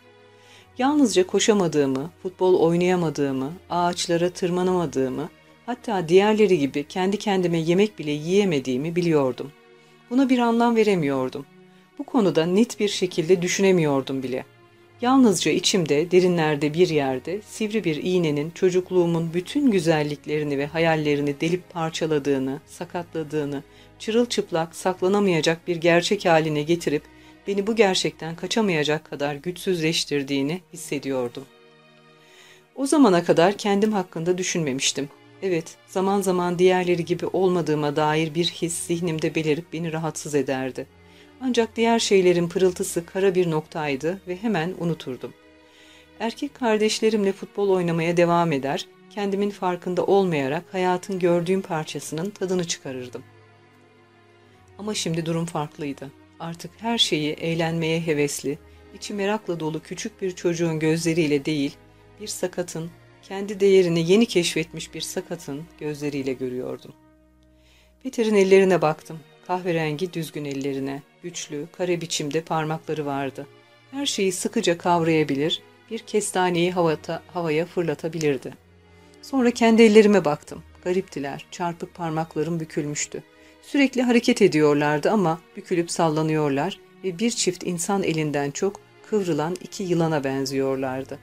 A: Yalnızca koşamadığımı, futbol oynayamadığımı, ağaçlara tırmanamadığımı, hatta diğerleri gibi kendi kendime yemek bile yiyemediğimi biliyordum. Buna bir anlam veremiyordum. Bu konuda net bir şekilde düşünemiyordum bile. Yalnızca içimde, derinlerde bir yerde sivri bir iğnenin çocukluğumun bütün güzelliklerini ve hayallerini delip parçaladığını, sakatladığını, çırılçıplak saklanamayacak bir gerçek haline getirip beni bu gerçekten kaçamayacak kadar güçsüzleştirdiğini hissediyordum. O zamana kadar kendim hakkında düşünmemiştim. Evet, zaman zaman diğerleri gibi olmadığıma dair bir his zihnimde belirip beni rahatsız ederdi. Ancak diğer şeylerin pırıltısı kara bir noktaydı ve hemen unuturdum. Erkek kardeşlerimle futbol oynamaya devam eder, kendimin farkında olmayarak hayatın gördüğüm parçasının tadını çıkarırdım. Ama şimdi durum farklıydı. Artık her şeyi eğlenmeye hevesli, içi merakla dolu küçük bir çocuğun gözleriyle değil, bir sakatın, kendi değerini yeni keşfetmiş bir sakatın gözleriyle görüyordum. Peter'in ellerine baktım. Kahverengi düzgün ellerine, güçlü, kare biçimde parmakları vardı. Her şeyi sıkıca kavrayabilir, bir kestaneyi havata, havaya fırlatabilirdi. Sonra kendi ellerime baktım. Gariptiler, çarpık parmaklarım bükülmüştü. Sürekli hareket ediyorlardı ama bükülüp sallanıyorlar ve bir çift insan elinden çok kıvrılan iki yılana benziyorlardı.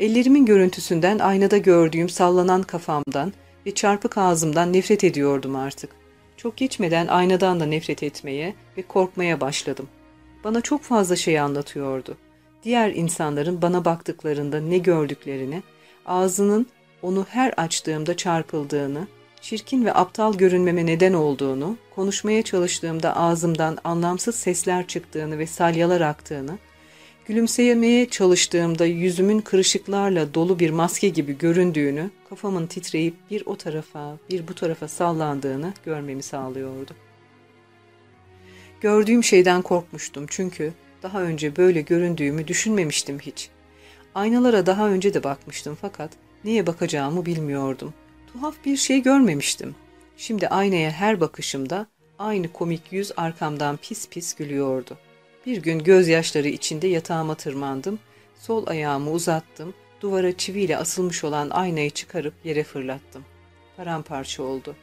A: Ellerimin görüntüsünden aynada gördüğüm sallanan kafamdan ve çarpık ağzımdan nefret ediyordum artık. Çok geçmeden aynadan da nefret etmeye ve korkmaya başladım. Bana çok fazla şey anlatıyordu. Diğer insanların bana baktıklarında ne gördüklerini, ağzının onu her açtığımda çarpıldığını, çirkin ve aptal görünmeme neden olduğunu, konuşmaya çalıştığımda ağzımdan anlamsız sesler çıktığını ve salyalar aktığını, Gülümseyemeye çalıştığımda yüzümün kırışıklarla dolu bir maske gibi göründüğünü, kafamın titreyip bir o tarafa bir bu tarafa sallandığını görmemi sağlıyordu. Gördüğüm şeyden korkmuştum çünkü daha önce böyle göründüğümü düşünmemiştim hiç. Aynalara daha önce de bakmıştım fakat neye bakacağımı bilmiyordum. Tuhaf bir şey görmemiştim. Şimdi aynaya her bakışımda aynı komik yüz arkamdan pis pis gülüyordu. Bir gün gözyaşları içinde yatağıma tırmandım, sol ayağımı uzattım, duvara çiviyle asılmış olan aynayı çıkarıp yere fırlattım. Paramparça oldu.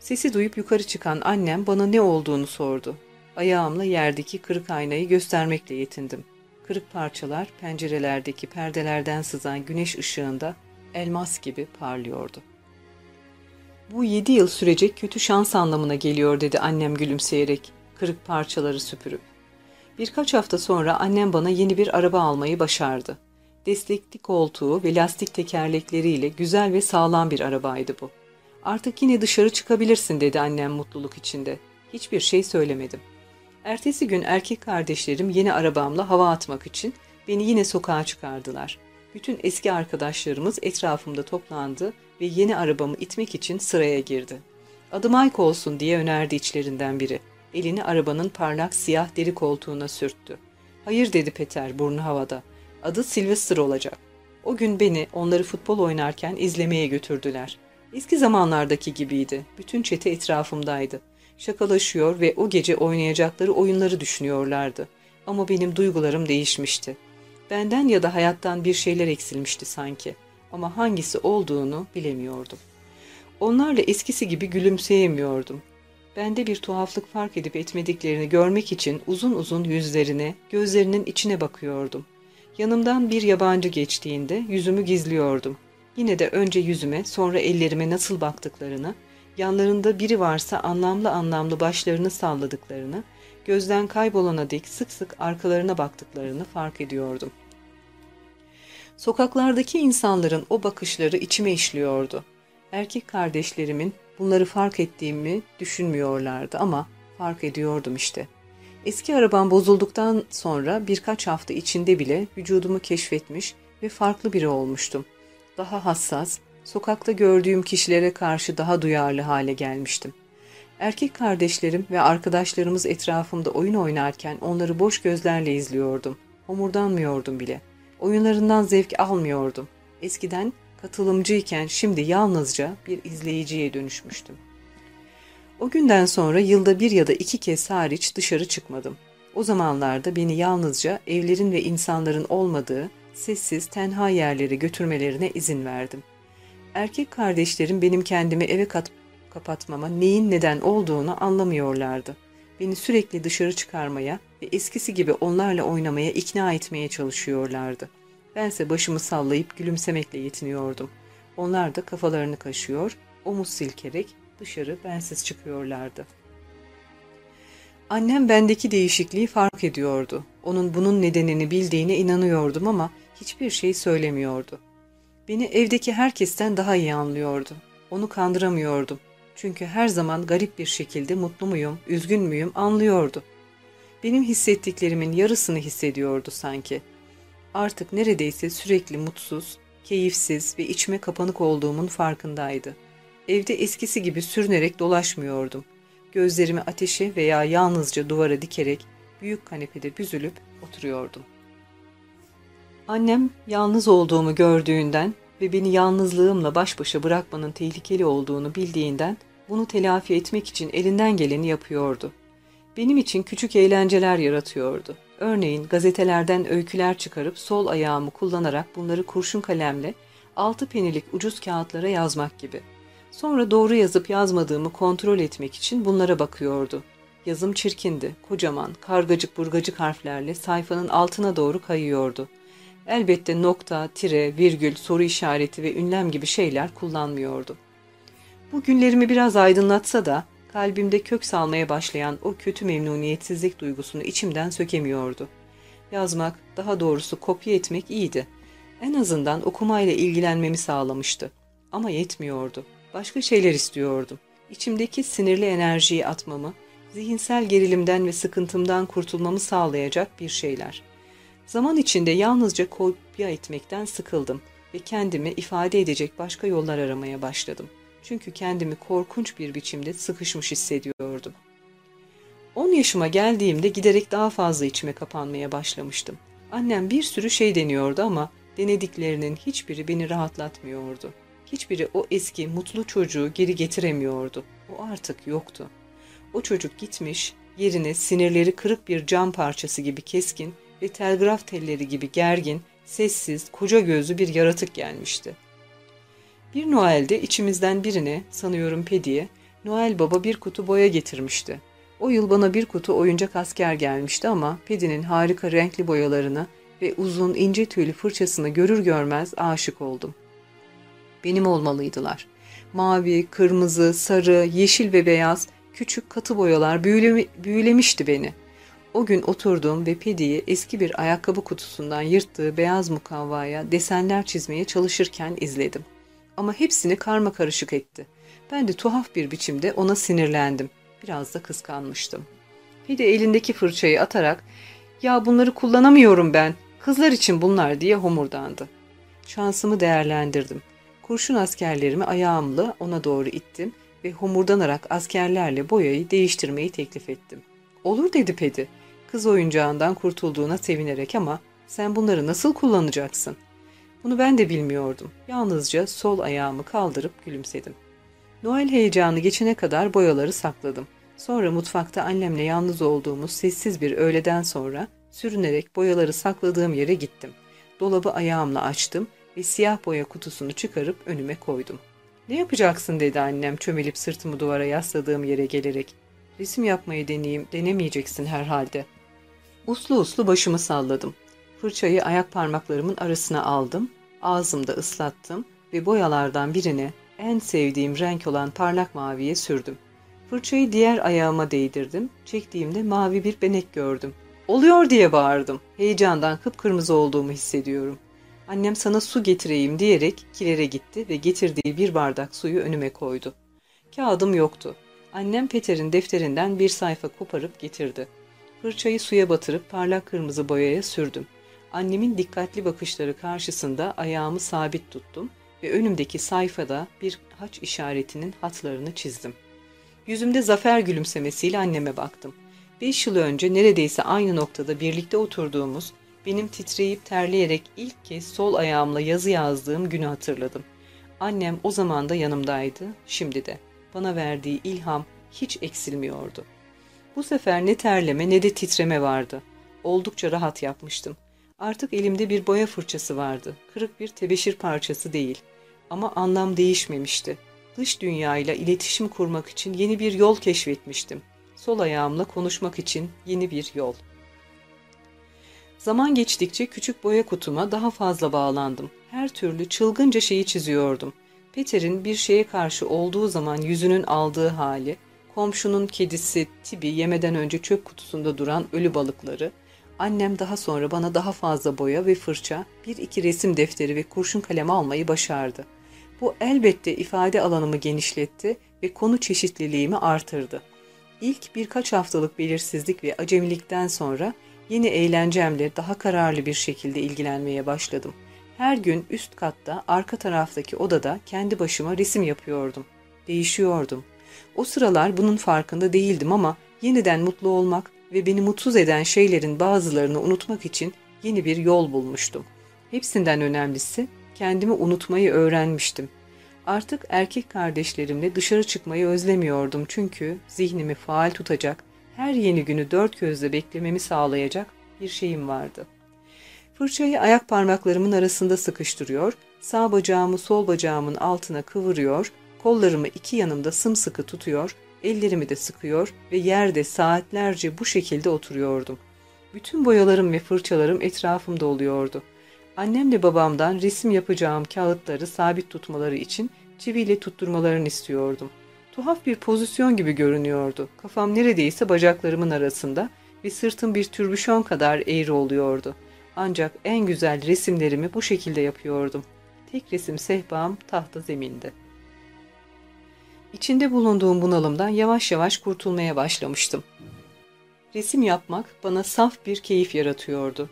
A: Sesi duyup yukarı çıkan annem bana ne olduğunu sordu. Ayağımla yerdeki kırık aynayı göstermekle yetindim. Kırık parçalar pencerelerdeki perdelerden sızan güneş ışığında elmas gibi parlıyordu. Bu yedi yıl sürecek kötü şans anlamına geliyor dedi annem gülümseyerek, kırık parçaları süpürüp. Birkaç hafta sonra annem bana yeni bir araba almayı başardı. Destekli koltuğu ve lastik tekerlekleriyle güzel ve sağlam bir arabaydı bu. Artık yine dışarı çıkabilirsin dedi annem mutluluk içinde. Hiçbir şey söylemedim. Ertesi gün erkek kardeşlerim yeni arabamla hava atmak için beni yine sokağa çıkardılar. Bütün eski arkadaşlarımız etrafımda toplandı ve yeni arabamı itmek için sıraya girdi. Adım Mike olsun diye önerdi içlerinden biri. Elini arabanın parlak siyah deri koltuğuna sürttü. Hayır dedi Peter burnu havada. Adı Sylvester olacak. O gün beni onları futbol oynarken izlemeye götürdüler. Eski zamanlardaki gibiydi. Bütün çete etrafımdaydı. Şakalaşıyor ve o gece oynayacakları oyunları düşünüyorlardı. Ama benim duygularım değişmişti. Benden ya da hayattan bir şeyler eksilmişti sanki. Ama hangisi olduğunu bilemiyordum. Onlarla eskisi gibi gülümseyemiyordum. Bende bir tuhaflık fark edip etmediklerini görmek için uzun uzun yüzlerine, gözlerinin içine bakıyordum. Yanımdan bir yabancı geçtiğinde yüzümü gizliyordum. Yine de önce yüzüme, sonra ellerime nasıl baktıklarını, yanlarında biri varsa anlamlı anlamlı başlarını salladıklarını, gözden kaybolana dek sık sık arkalarına baktıklarını fark ediyordum. Sokaklardaki insanların o bakışları içime işliyordu. Erkek kardeşlerimin Bunları fark ettiğimi düşünmüyorlardı ama fark ediyordum işte. Eski arabam bozulduktan sonra birkaç hafta içinde bile vücudumu keşfetmiş ve farklı biri olmuştum. Daha hassas, Sokakta gördüğüm kişilere karşı daha duyarlı hale gelmiştim. Erkek kardeşlerim ve arkadaşlarımız etrafımda oyun oynarken onları boş gözlerle izliyordum. Homurdanmıyordum bile. Oyunlarından zevk almıyordum. Eskiden katılımcıyken şimdi yalnızca bir izleyiciye dönüşmüştüm. O günden sonra yılda bir ya da iki kez hariç dışarı çıkmadım. O zamanlarda beni yalnızca evlerin ve insanların olmadığı sessiz, tenha yerlere götürmelerine izin verdim. Erkek kardeşlerim benim kendimi eve kapatmama neyin neden olduğunu anlamıyorlardı. Beni sürekli dışarı çıkarmaya ve eskisi gibi onlarla oynamaya ikna etmeye çalışıyorlardı. Bense başımı sallayıp gülümsemekle yetiniyordum. Onlar da kafalarını kaşıyor, omuz silkerek dışarı bensiz çıkıyorlardı. Annem bendeki değişikliği fark ediyordu. Onun bunun nedenini bildiğine inanıyordum ama hiçbir şey söylemiyordu. Beni evdeki herkesten daha iyi anlıyordu. Onu kandıramıyordum. Çünkü her zaman garip bir şekilde mutlu muyum, üzgün müyüm anlıyordu. Benim hissettiklerimin yarısını hissediyordu sanki. Artık neredeyse sürekli mutsuz, keyifsiz ve içime kapanık olduğumun farkındaydı. Evde eskisi gibi sürünerek dolaşmıyordum. Gözlerimi ateşe veya yalnızca duvara dikerek büyük kanepede büzülüp oturuyordum. Annem yalnız olduğumu gördüğünden ve beni yalnızlığımla baş başa bırakmanın tehlikeli olduğunu bildiğinden bunu telafi etmek için elinden geleni yapıyordu. Benim için küçük eğlenceler yaratıyordu. Örneğin gazetelerden öyküler çıkarıp sol ayağımı kullanarak bunları kurşun kalemle altı penilik ucuz kağıtlara yazmak gibi. Sonra doğru yazıp yazmadığımı kontrol etmek için bunlara bakıyordu. Yazım çirkindi, kocaman, kargacık burgacık harflerle sayfanın altına doğru kayıyordu. Elbette nokta, tire, virgül, soru işareti ve ünlem gibi şeyler kullanmıyordu. Bu günlerimi biraz aydınlatsa da kalbimde kök salmaya başlayan o kötü memnuniyetsizlik duygusunu içimden sökemiyordu. Yazmak, daha doğrusu kopya etmek iyiydi. En azından okumayla ilgilenmemi sağlamıştı. Ama yetmiyordu. Başka şeyler istiyordum. İçimdeki sinirli enerjiyi atmamı, zihinsel gerilimden ve sıkıntımdan kurtulmamı sağlayacak bir şeyler. Zaman içinde yalnızca kopya etmekten sıkıldım ve kendimi ifade edecek başka yollar aramaya başladım. Çünkü kendimi korkunç bir biçimde sıkışmış hissediyordum. 10 yaşıma geldiğimde giderek daha fazla içime kapanmaya başlamıştım. Annem bir sürü şey deniyordu ama denediklerinin hiçbiri beni rahatlatmıyordu. Hiçbiri o eski mutlu çocuğu geri getiremiyordu. O artık yoktu. O çocuk gitmiş, yerine sinirleri kırık bir cam parçası gibi keskin ve telgraf telleri gibi gergin, sessiz, koca gözlü bir yaratık gelmişti. Bir Noel'de içimizden birine, sanıyorum Pedi'ye, Noel Baba bir kutu boya getirmişti. O yıl bana bir kutu oyuncak asker gelmişti ama Pedi'nin harika renkli boyalarını ve uzun ince tüylü fırçasını görür görmez aşık oldum. Benim olmalıydılar. Mavi, kırmızı, sarı, yeşil ve beyaz küçük katı boyalar büyülemi, büyülemişti beni. O gün oturdum ve Pedi'yi eski bir ayakkabı kutusundan yırttığı beyaz mukavvaya desenler çizmeye çalışırken izledim. Ama hepsini karma karışık etti. Ben de tuhaf bir biçimde ona sinirlendim. Biraz da kıskanmıştım. Pedi elindeki fırçayı atarak ''Ya bunları kullanamıyorum ben, kızlar için bunlar'' diye homurdandı. Şansımı değerlendirdim. Kurşun askerlerimi ayağımla ona doğru ittim ve homurdanarak askerlerle boyayı değiştirmeyi teklif ettim. Olur dedi Pedi. Kız oyuncağından kurtulduğuna sevinerek ama sen bunları nasıl kullanacaksın? Bunu ben de bilmiyordum. Yalnızca sol ayağımı kaldırıp gülümsedim. Noel heyecanı geçene kadar boyaları sakladım. Sonra mutfakta annemle yalnız olduğumuz sessiz bir öğleden sonra sürünerek boyaları sakladığım yere gittim. Dolabı ayağımla açtım ve siyah boya kutusunu çıkarıp önüme koydum. Ne yapacaksın dedi annem çömelip sırtımı duvara yasladığım yere gelerek. Resim yapmayı deneyeyim, denemeyeceksin herhalde. Uslu uslu başımı salladım. Fırçayı ayak parmaklarımın arasına aldım, ağzımda ıslattım ve boyalardan birine en sevdiğim renk olan parlak maviye sürdüm. Fırçayı diğer ayağıma değdirdim, çektiğimde mavi bir benek gördüm. Oluyor diye bağırdım. Heyecandan kıpkırmızı olduğumu hissediyorum. Annem sana su getireyim diyerek kilere gitti ve getirdiği bir bardak suyu önüme koydu. Kağıdım yoktu. Annem Peter'in defterinden bir sayfa koparıp getirdi. Fırçayı suya batırıp parlak kırmızı boyaya sürdüm. Annemin dikkatli bakışları karşısında ayağımı sabit tuttum ve önümdeki sayfada bir haç işaretinin hatlarını çizdim. Yüzümde zafer gülümsemesiyle anneme baktım. Beş yıl önce neredeyse aynı noktada birlikte oturduğumuz, benim titreyip terleyerek ilk kez sol ayağımla yazı yazdığım günü hatırladım. Annem o zaman da yanımdaydı, şimdi de. Bana verdiği ilham hiç eksilmiyordu. Bu sefer ne terleme ne de titreme vardı. Oldukça rahat yapmıştım. Artık elimde bir boya fırçası vardı. Kırık bir tebeşir parçası değil. Ama anlam değişmemişti. Dış dünyayla iletişim kurmak için yeni bir yol keşfetmiştim. Sol ayağımla konuşmak için yeni bir yol. Zaman geçtikçe küçük boya kutuma daha fazla bağlandım. Her türlü çılgınca şeyi çiziyordum. Peter'in bir şeye karşı olduğu zaman yüzünün aldığı hali, komşunun kedisi Tibi yemeden önce çöp kutusunda duran ölü balıkları, annem daha sonra bana daha fazla boya ve fırça, bir iki resim defteri ve kurşun kalem almayı başardı. Bu elbette ifade alanımı genişletti ve konu çeşitliliğimi artırdı. İlk birkaç haftalık belirsizlik ve acemilikten sonra yeni eğlencemle daha kararlı bir şekilde ilgilenmeye başladım. Her gün üst katta, arka taraftaki odada kendi başıma resim yapıyordum. Değişiyordum. O sıralar bunun farkında değildim ama yeniden mutlu olmak ve beni mutsuz eden şeylerin bazılarını unutmak için yeni bir yol bulmuştum. Hepsinden önemlisi kendimi unutmayı öğrenmiştim. Artık erkek kardeşlerimle dışarı çıkmayı özlemiyordum çünkü zihnimi faal tutacak, her yeni günü dört gözle beklememi sağlayacak bir şeyim vardı. Fırçayı ayak parmaklarımın arasında sıkıştırıyor, sağ bacağımı sol bacağımın altına kıvırıyor, kollarımı iki yanımda sımsıkı tutuyor, ellerimi de sıkıyor ve yerde saatlerce bu şekilde oturuyordum. Bütün boyalarım ve fırçalarım etrafımda oluyordu. Annemle babamdan resim yapacağım kağıtları sabit tutmaları için çiviyle tutturmalarını istiyordum. Tuhaf bir pozisyon gibi görünüyordu. Kafam neredeyse bacaklarımın arasında ve sırtım bir türbüşon kadar eğri oluyordu. Ancak en güzel resimlerimi bu şekilde yapıyordum. Tek resim sehpam tahta zeminde. İçinde bulunduğum bunalımdan yavaş yavaş kurtulmaya başlamıştım. Resim yapmak bana saf bir keyif yaratıyordu.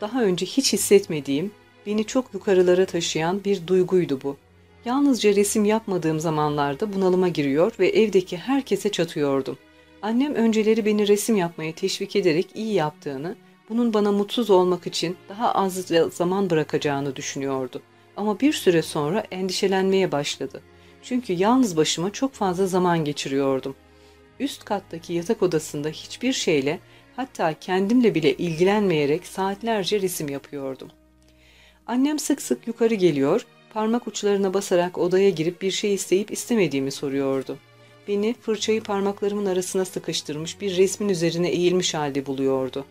A: Daha önce hiç hissetmediğim, beni çok yukarılara taşıyan bir duyguydu bu. Yalnızca resim yapmadığım zamanlarda bunalıma giriyor ve evdeki herkese çatıyordum. Annem önceleri beni resim yapmaya teşvik ederek iyi yaptığını, bunun bana mutsuz olmak için daha az zaman bırakacağını düşünüyordu. Ama bir süre sonra endişelenmeye başladı. Çünkü yalnız başıma çok fazla zaman geçiriyordum. Üst kattaki yatak odasında hiçbir şeyle, hatta kendimle bile ilgilenmeyerek saatlerce resim yapıyordum. Annem sık sık yukarı geliyor, parmak uçlarına basarak odaya girip bir şey isteyip istemediğimi soruyordu. Beni fırçayı parmaklarımın arasına sıkıştırmış bir resmin üzerine eğilmiş halde buluyordu.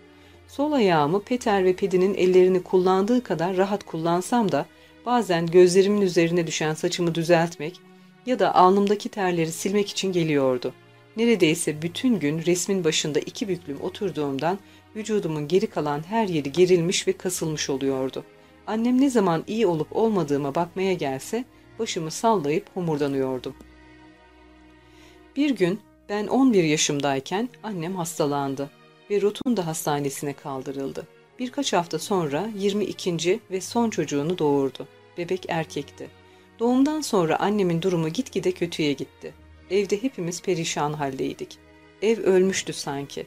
A: Sol ayağımı Peter ve Pedi'nin ellerini kullandığı kadar rahat kullansam da bazen gözlerimin üzerine düşen saçımı düzeltmek ya da alnımdaki terleri silmek için geliyordu. Neredeyse bütün gün resmin başında iki büklüm oturduğumdan vücudumun geri kalan her yeri gerilmiş ve kasılmış oluyordu. Annem ne zaman iyi olup olmadığıma bakmaya gelse başımı sallayıp homurdanıyordum. Bir gün ben 11 yaşımdayken annem hastalandı ve Rotunda Hastanesi'ne kaldırıldı. Birkaç hafta sonra 22. ve son çocuğunu doğurdu. Bebek erkekti. Doğumdan sonra annemin durumu gitgide kötüye gitti. Evde hepimiz perişan haldeydik. Ev ölmüştü sanki.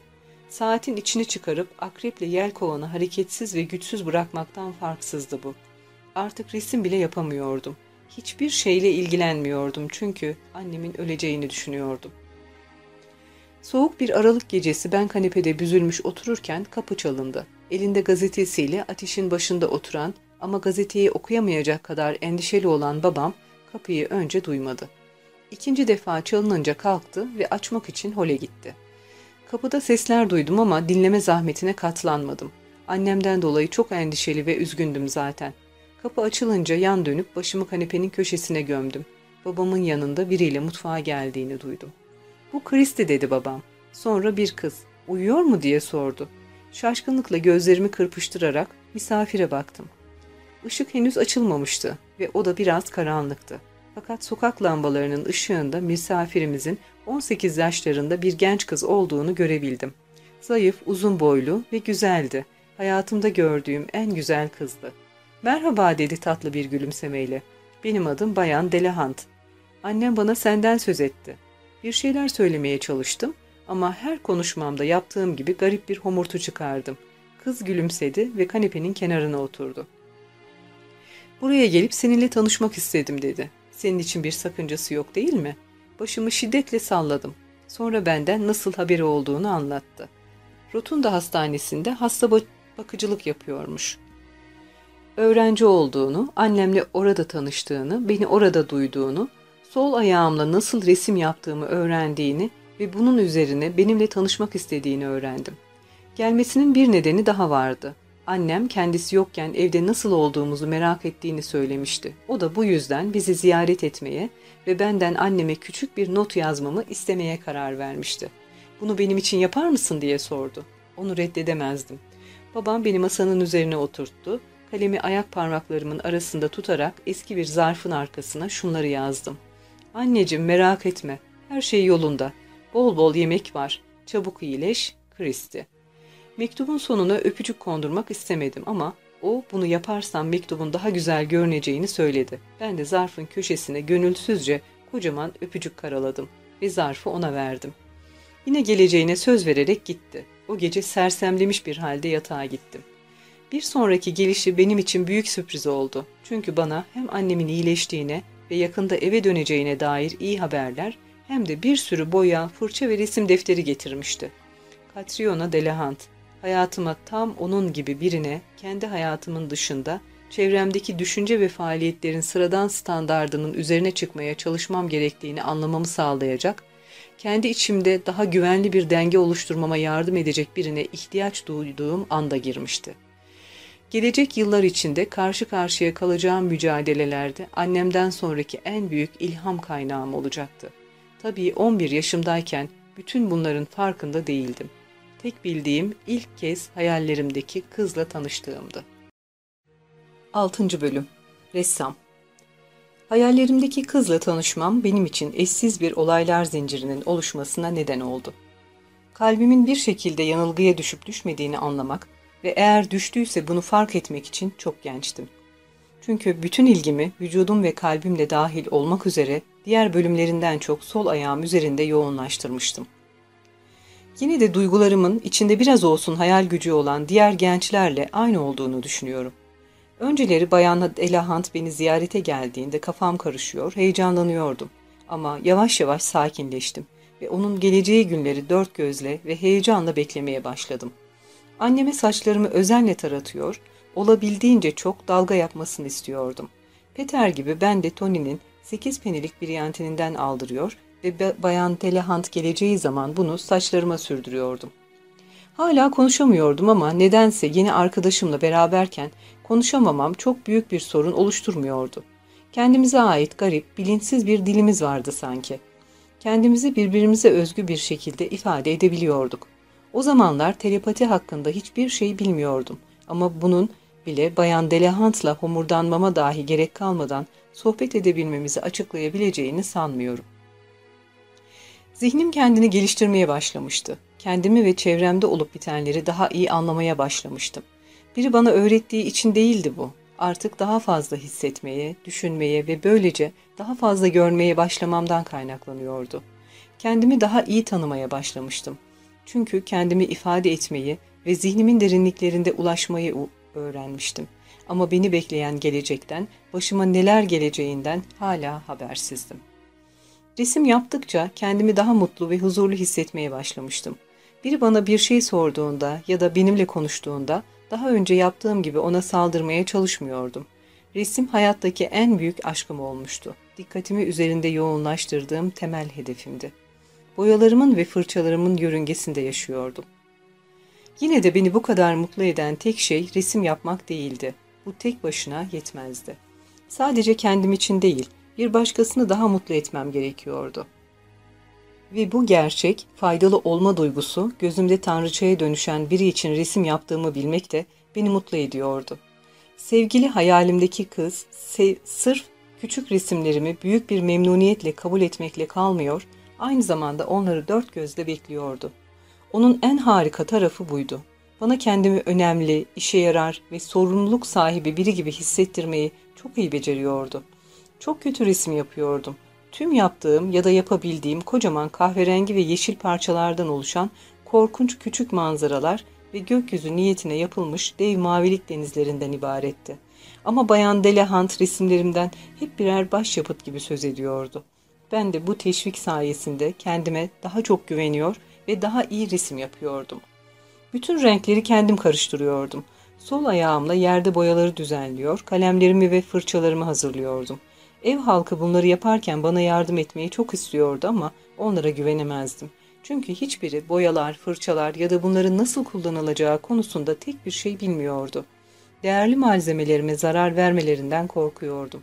A: Saatin içini çıkarıp akreple yel kovanı hareketsiz ve güçsüz bırakmaktan farksızdı bu. Artık resim bile yapamıyordum. Hiçbir şeyle ilgilenmiyordum çünkü annemin öleceğini düşünüyordum. Soğuk bir aralık gecesi ben kanepede büzülmüş otururken kapı çalındı. Elinde gazetesiyle ateşin başında oturan ama gazeteyi okuyamayacak kadar endişeli olan babam kapıyı önce duymadı. İkinci defa çalınınca kalktı ve açmak için hole gitti. Kapıda sesler duydum ama dinleme zahmetine katlanmadım. Annemden dolayı çok endişeli ve üzgündüm zaten. Kapı açılınca yan dönüp başımı kanepenin köşesine gömdüm. Babamın yanında biriyle mutfağa geldiğini duydum. Bu Kristi dedi babam. Sonra bir kız. Uyuyor mu diye sordu. Şaşkınlıkla gözlerimi kırpıştırarak misafire baktım. Işık henüz açılmamıştı ve o da biraz karanlıktı. Fakat sokak lambalarının ışığında misafirimizin 18 yaşlarında bir genç kız olduğunu görebildim. Zayıf, uzun boylu ve güzeldi. Hayatımda gördüğüm en güzel kızdı. Merhaba dedi tatlı bir gülümsemeyle. Benim adım Bayan Delahant. Annem bana senden söz etti. Bir şeyler söylemeye çalıştım ama her konuşmamda yaptığım gibi garip bir homurtu çıkardım. Kız gülümsedi ve kanepenin kenarına oturdu. Buraya gelip seninle tanışmak istedim dedi. Senin için bir sakıncası yok değil mi? Başımı şiddetle salladım. Sonra benden nasıl haberi olduğunu anlattı. Rotunda Hastanesi'nde hasta bakıcılık yapıyormuş. Öğrenci olduğunu, annemle orada tanıştığını, beni orada duyduğunu, sol ayağımla nasıl resim yaptığımı öğrendiğini ve bunun üzerine benimle tanışmak istediğini öğrendim. Gelmesinin bir nedeni daha vardı. Annem kendisi yokken evde nasıl olduğumuzu merak ettiğini söylemişti. O da bu yüzden bizi ziyaret etmeye ve benden anneme küçük bir not yazmamı istemeye karar vermişti. Bunu benim için yapar mısın diye sordu. Onu reddedemezdim. Babam beni masanın üzerine oturttu. Kalemi ayak parmaklarımın arasında tutarak eski bir zarfın arkasına şunları yazdım. Anneciğim merak etme. Her şey yolunda. Bol bol yemek var. Çabuk iyileş. Kristi. Mektubun sonuna öpücük kondurmak istemedim ama o bunu yaparsam mektubun daha güzel görüneceğini söyledi. Ben de zarfın köşesine gönülsüzce kocaman öpücük karaladım ve zarfı ona verdim. Yine geleceğine söz vererek gitti. O gece sersemlemiş bir halde yatağa gittim. Bir sonraki gelişi benim için büyük sürpriz oldu. Çünkü bana hem annemin iyileştiğine ve yakında eve döneceğine dair iyi haberler hem de bir sürü boya, fırça ve resim defteri getirmişti. Catriona Delahant, hayatıma tam onun gibi birine, kendi hayatımın dışında, çevremdeki düşünce ve faaliyetlerin sıradan standardının üzerine çıkmaya çalışmam gerektiğini anlamamı sağlayacak, kendi içimde daha güvenli bir denge oluşturmama yardım edecek birine ihtiyaç duyduğum anda girmişti. Gelecek yıllar içinde karşı karşıya kalacağım mücadelelerde annemden sonraki en büyük ilham kaynağım olacaktı. Tabii 11 yaşımdayken bütün bunların farkında değildim. Tek bildiğim ilk kez hayallerimdeki kızla tanıştığımdı. 6. Bölüm Ressam Hayallerimdeki kızla tanışmam benim için eşsiz bir olaylar zincirinin oluşmasına neden oldu. Kalbimin bir şekilde yanılgıya düşüp düşmediğini anlamak ve eğer düştüyse bunu fark etmek için çok gençtim. Çünkü bütün ilgimi vücudum ve kalbimle dahil olmak üzere diğer bölümlerinden çok sol ayağım üzerinde yoğunlaştırmıştım. Yine de duygularımın içinde biraz olsun hayal gücü olan diğer gençlerle aynı olduğunu düşünüyorum. Önceleri Bayan Elahant beni ziyarete geldiğinde kafam karışıyor, heyecanlanıyordum. Ama yavaş yavaş sakinleştim ve onun geleceği günleri dört gözle ve heyecanla beklemeye başladım. Anneme saçlarımı özenle taratıyor, olabildiğince çok dalga yapmasını istiyordum. Peter gibi ben de Tony'nin sekiz penilik bir yantininden aldırıyor ve Bayan Telehant geleceği zaman bunu saçlarıma sürdürüyordum. Hala konuşamıyordum ama nedense yeni arkadaşımla beraberken konuşamamam çok büyük bir sorun oluşturmuyordu. Kendimize ait garip, bilinçsiz bir dilimiz vardı sanki. Kendimizi birbirimize özgü bir şekilde ifade edebiliyorduk. O zamanlar telepati hakkında hiçbir şey bilmiyordum ama bunun bile Bayan Delahant'la homurdanmama dahi gerek kalmadan sohbet edebilmemizi açıklayabileceğini sanmıyorum. Zihnim kendini geliştirmeye başlamıştı. Kendimi ve çevremde olup bitenleri daha iyi anlamaya başlamıştım. Biri bana öğrettiği için değildi bu. Artık daha fazla hissetmeye, düşünmeye ve böylece daha fazla görmeye başlamamdan kaynaklanıyordu. Kendimi daha iyi tanımaya başlamıştım. Çünkü kendimi ifade etmeyi ve zihnimin derinliklerinde ulaşmayı öğrenmiştim. Ama beni bekleyen gelecekten, başıma neler geleceğinden hala habersizdim. Resim yaptıkça kendimi daha mutlu ve huzurlu hissetmeye başlamıştım. Biri bana bir şey sorduğunda ya da benimle konuştuğunda daha önce yaptığım gibi ona saldırmaya çalışmıyordum. Resim hayattaki en büyük aşkım olmuştu. Dikkatimi üzerinde yoğunlaştırdığım temel hedefimdi. Boyalarımın ve fırçalarımın yörüngesinde yaşıyordum. Yine de beni bu kadar mutlu eden tek şey resim yapmak değildi. Bu tek başına yetmezdi. Sadece kendim için değil, bir başkasını daha mutlu etmem gerekiyordu. Ve bu gerçek, faydalı olma duygusu, gözümde tanrıçaya dönüşen biri için resim yaptığımı bilmek de beni mutlu ediyordu. Sevgili hayalimdeki kız, sırf küçük resimlerimi büyük bir memnuniyetle kabul etmekle kalmıyor, aynı zamanda onları dört gözle bekliyordu. Onun en harika tarafı buydu. Bana kendimi önemli, işe yarar ve sorumluluk sahibi biri gibi hissettirmeyi çok iyi beceriyordu. Çok kötü resim yapıyordum. Tüm yaptığım ya da yapabildiğim kocaman kahverengi ve yeşil parçalardan oluşan korkunç küçük manzaralar ve gökyüzü niyetine yapılmış dev mavilik denizlerinden ibaretti. Ama Bayan Delahant resimlerimden hep birer başyapıt gibi söz ediyordu. Ben de bu teşvik sayesinde kendime daha çok güveniyor ve daha iyi resim yapıyordum. Bütün renkleri kendim karıştırıyordum. Sol ayağımla yerde boyaları düzenliyor, kalemlerimi ve fırçalarımı hazırlıyordum. Ev halkı bunları yaparken bana yardım etmeyi çok istiyordu ama onlara güvenemezdim. Çünkü hiçbiri boyalar, fırçalar ya da bunların nasıl kullanılacağı konusunda tek bir şey bilmiyordu. Değerli malzemelerime zarar vermelerinden korkuyordum.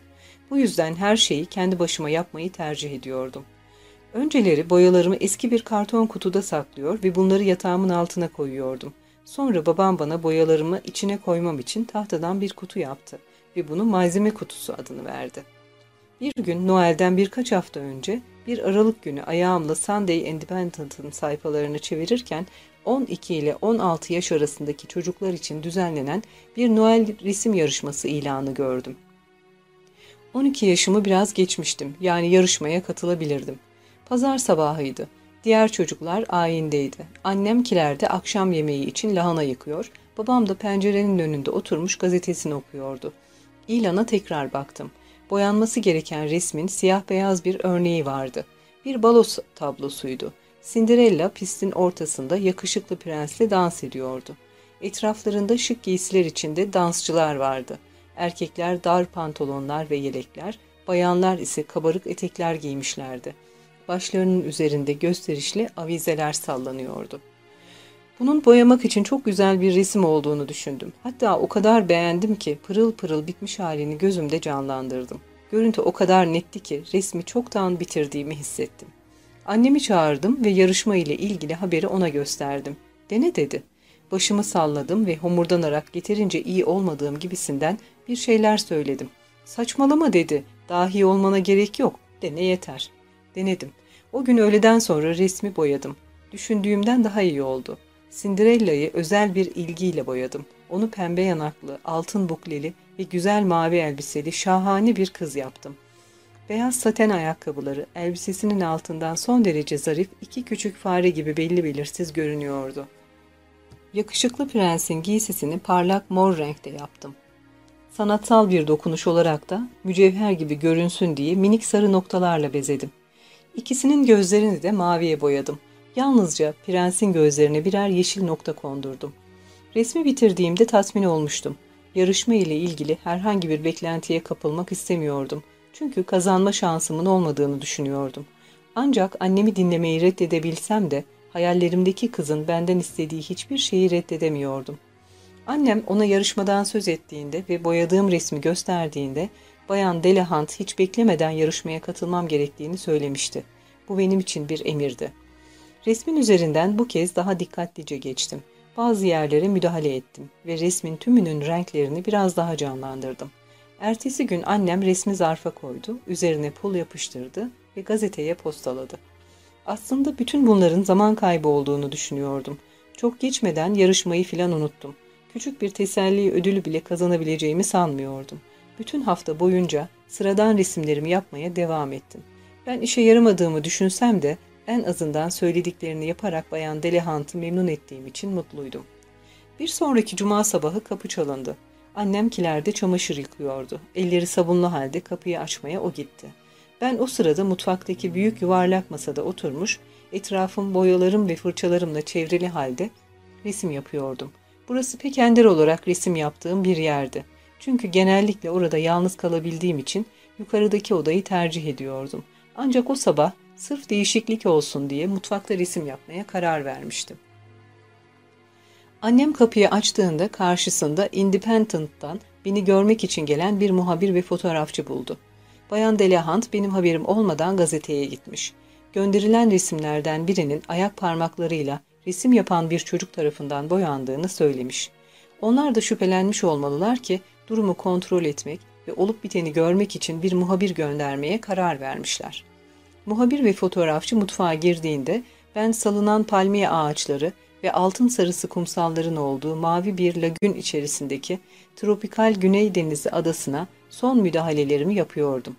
A: Bu yüzden her şeyi kendi başıma yapmayı tercih ediyordum. Önceleri boyalarımı eski bir karton kutuda saklıyor ve bunları yatağımın altına koyuyordum. Sonra babam bana boyalarımı içine koymam için tahtadan bir kutu yaptı ve bunu malzeme kutusu adını verdi. Bir gün Noel'den birkaç hafta önce bir Aralık günü ayağımla Sunday Independent'ın sayfalarını çevirirken 12 ile 16 yaş arasındaki çocuklar için düzenlenen bir Noel resim yarışması ilanı gördüm. 12 yaşımı biraz geçmiştim yani yarışmaya katılabilirdim. Pazar sabahıydı. Diğer çocuklar ayindeydi. Annem kilerde akşam yemeği için lahana yıkıyor, babam da pencerenin önünde oturmuş gazetesini okuyordu. İlana tekrar baktım. Boyanması gereken resmin siyah beyaz bir örneği vardı. Bir balo tablosuydu. Cinderella pistin ortasında yakışıklı prensle dans ediyordu. Etraflarında şık giysiler içinde dansçılar vardı. Erkekler dar pantolonlar ve yelekler, bayanlar ise kabarık etekler giymişlerdi. Başlarının üzerinde gösterişli avizeler sallanıyordu. Bunun boyamak için çok güzel bir resim olduğunu düşündüm. Hatta o kadar beğendim ki pırıl pırıl bitmiş halini gözümde canlandırdım. Görüntü o kadar netti ki resmi çoktan bitirdiğimi hissettim. Annemi çağırdım ve yarışma ile ilgili haberi ona gösterdim. Dene dedi. Başımı salladım ve homurdanarak yeterince iyi olmadığım gibisinden bir şeyler söyledim. Saçmalama dedi. Dahi olmana gerek yok. Dene yeter. Denedim. O gün öğleden sonra resmi boyadım. Düşündüğümden daha iyi oldu. Cinderella'yı özel bir ilgiyle boyadım. Onu pembe yanaklı, altın bukleli ve güzel mavi elbiseli şahane bir kız yaptım. Beyaz saten ayakkabıları elbisesinin altından son derece zarif iki küçük fare gibi belli belirsiz görünüyordu. Yakışıklı prensin giysisini parlak mor renkte yaptım. Sanatsal bir dokunuş olarak da mücevher gibi görünsün diye minik sarı noktalarla bezedim. İkisinin gözlerini de maviye boyadım. Yalnızca prensin gözlerine birer yeşil nokta kondurdum. Resmi bitirdiğimde tatmin olmuştum. Yarışma ile ilgili herhangi bir beklentiye kapılmak istemiyordum. Çünkü kazanma şansımın olmadığını düşünüyordum. Ancak annemi dinlemeyi reddedebilsem de hayallerimdeki kızın benden istediği hiçbir şeyi reddedemiyordum. Annem ona yarışmadan söz ettiğinde ve boyadığım resmi gösterdiğinde Bayan Delahant hiç beklemeden yarışmaya katılmam gerektiğini söylemişti. Bu benim için bir emirdi. Resmin üzerinden bu kez daha dikkatlice geçtim. Bazı yerlere müdahale ettim ve resmin tümünün renklerini biraz daha canlandırdım. Ertesi gün annem resmi zarfa koydu, üzerine pul yapıştırdı ve gazeteye postaladı. Aslında bütün bunların zaman kaybı olduğunu düşünüyordum. Çok geçmeden yarışmayı filan unuttum. Küçük bir teselli ödülü bile kazanabileceğimi sanmıyordum. Bütün hafta boyunca sıradan resimlerimi yapmaya devam ettim. Ben işe yaramadığımı düşünsem de en azından söylediklerini yaparak Bayan Delehant'ı memnun ettiğim için mutluydum. Bir sonraki cuma sabahı kapı çalındı. Annem kilerde çamaşır yıkıyordu. Elleri sabunlu halde kapıyı açmaya o gitti. Ben o sırada mutfaktaki büyük yuvarlak masada oturmuş, etrafım boyalarım ve fırçalarımla çevrili halde resim yapıyordum. Burası pek ender olarak resim yaptığım bir yerdi. Çünkü genellikle orada yalnız kalabildiğim için yukarıdaki odayı tercih ediyordum. Ancak o sabah sırf değişiklik olsun diye mutfakta resim yapmaya karar vermiştim. Annem kapıyı açtığında karşısında Independent'tan beni görmek için gelen bir muhabir ve fotoğrafçı buldu. Bayan Delahant benim haberim olmadan gazeteye gitmiş. Gönderilen resimlerden birinin ayak parmaklarıyla resim yapan bir çocuk tarafından boyandığını söylemiş. Onlar da şüphelenmiş olmalılar ki durumu kontrol etmek ve olup biteni görmek için bir muhabir göndermeye karar vermişler. Muhabir ve fotoğrafçı mutfağa girdiğinde ben salınan palmiye ağaçları ve altın sarısı kumsalların olduğu mavi bir lagün içerisindeki tropikal Güney Denizi adasına son müdahalelerimi yapıyordum.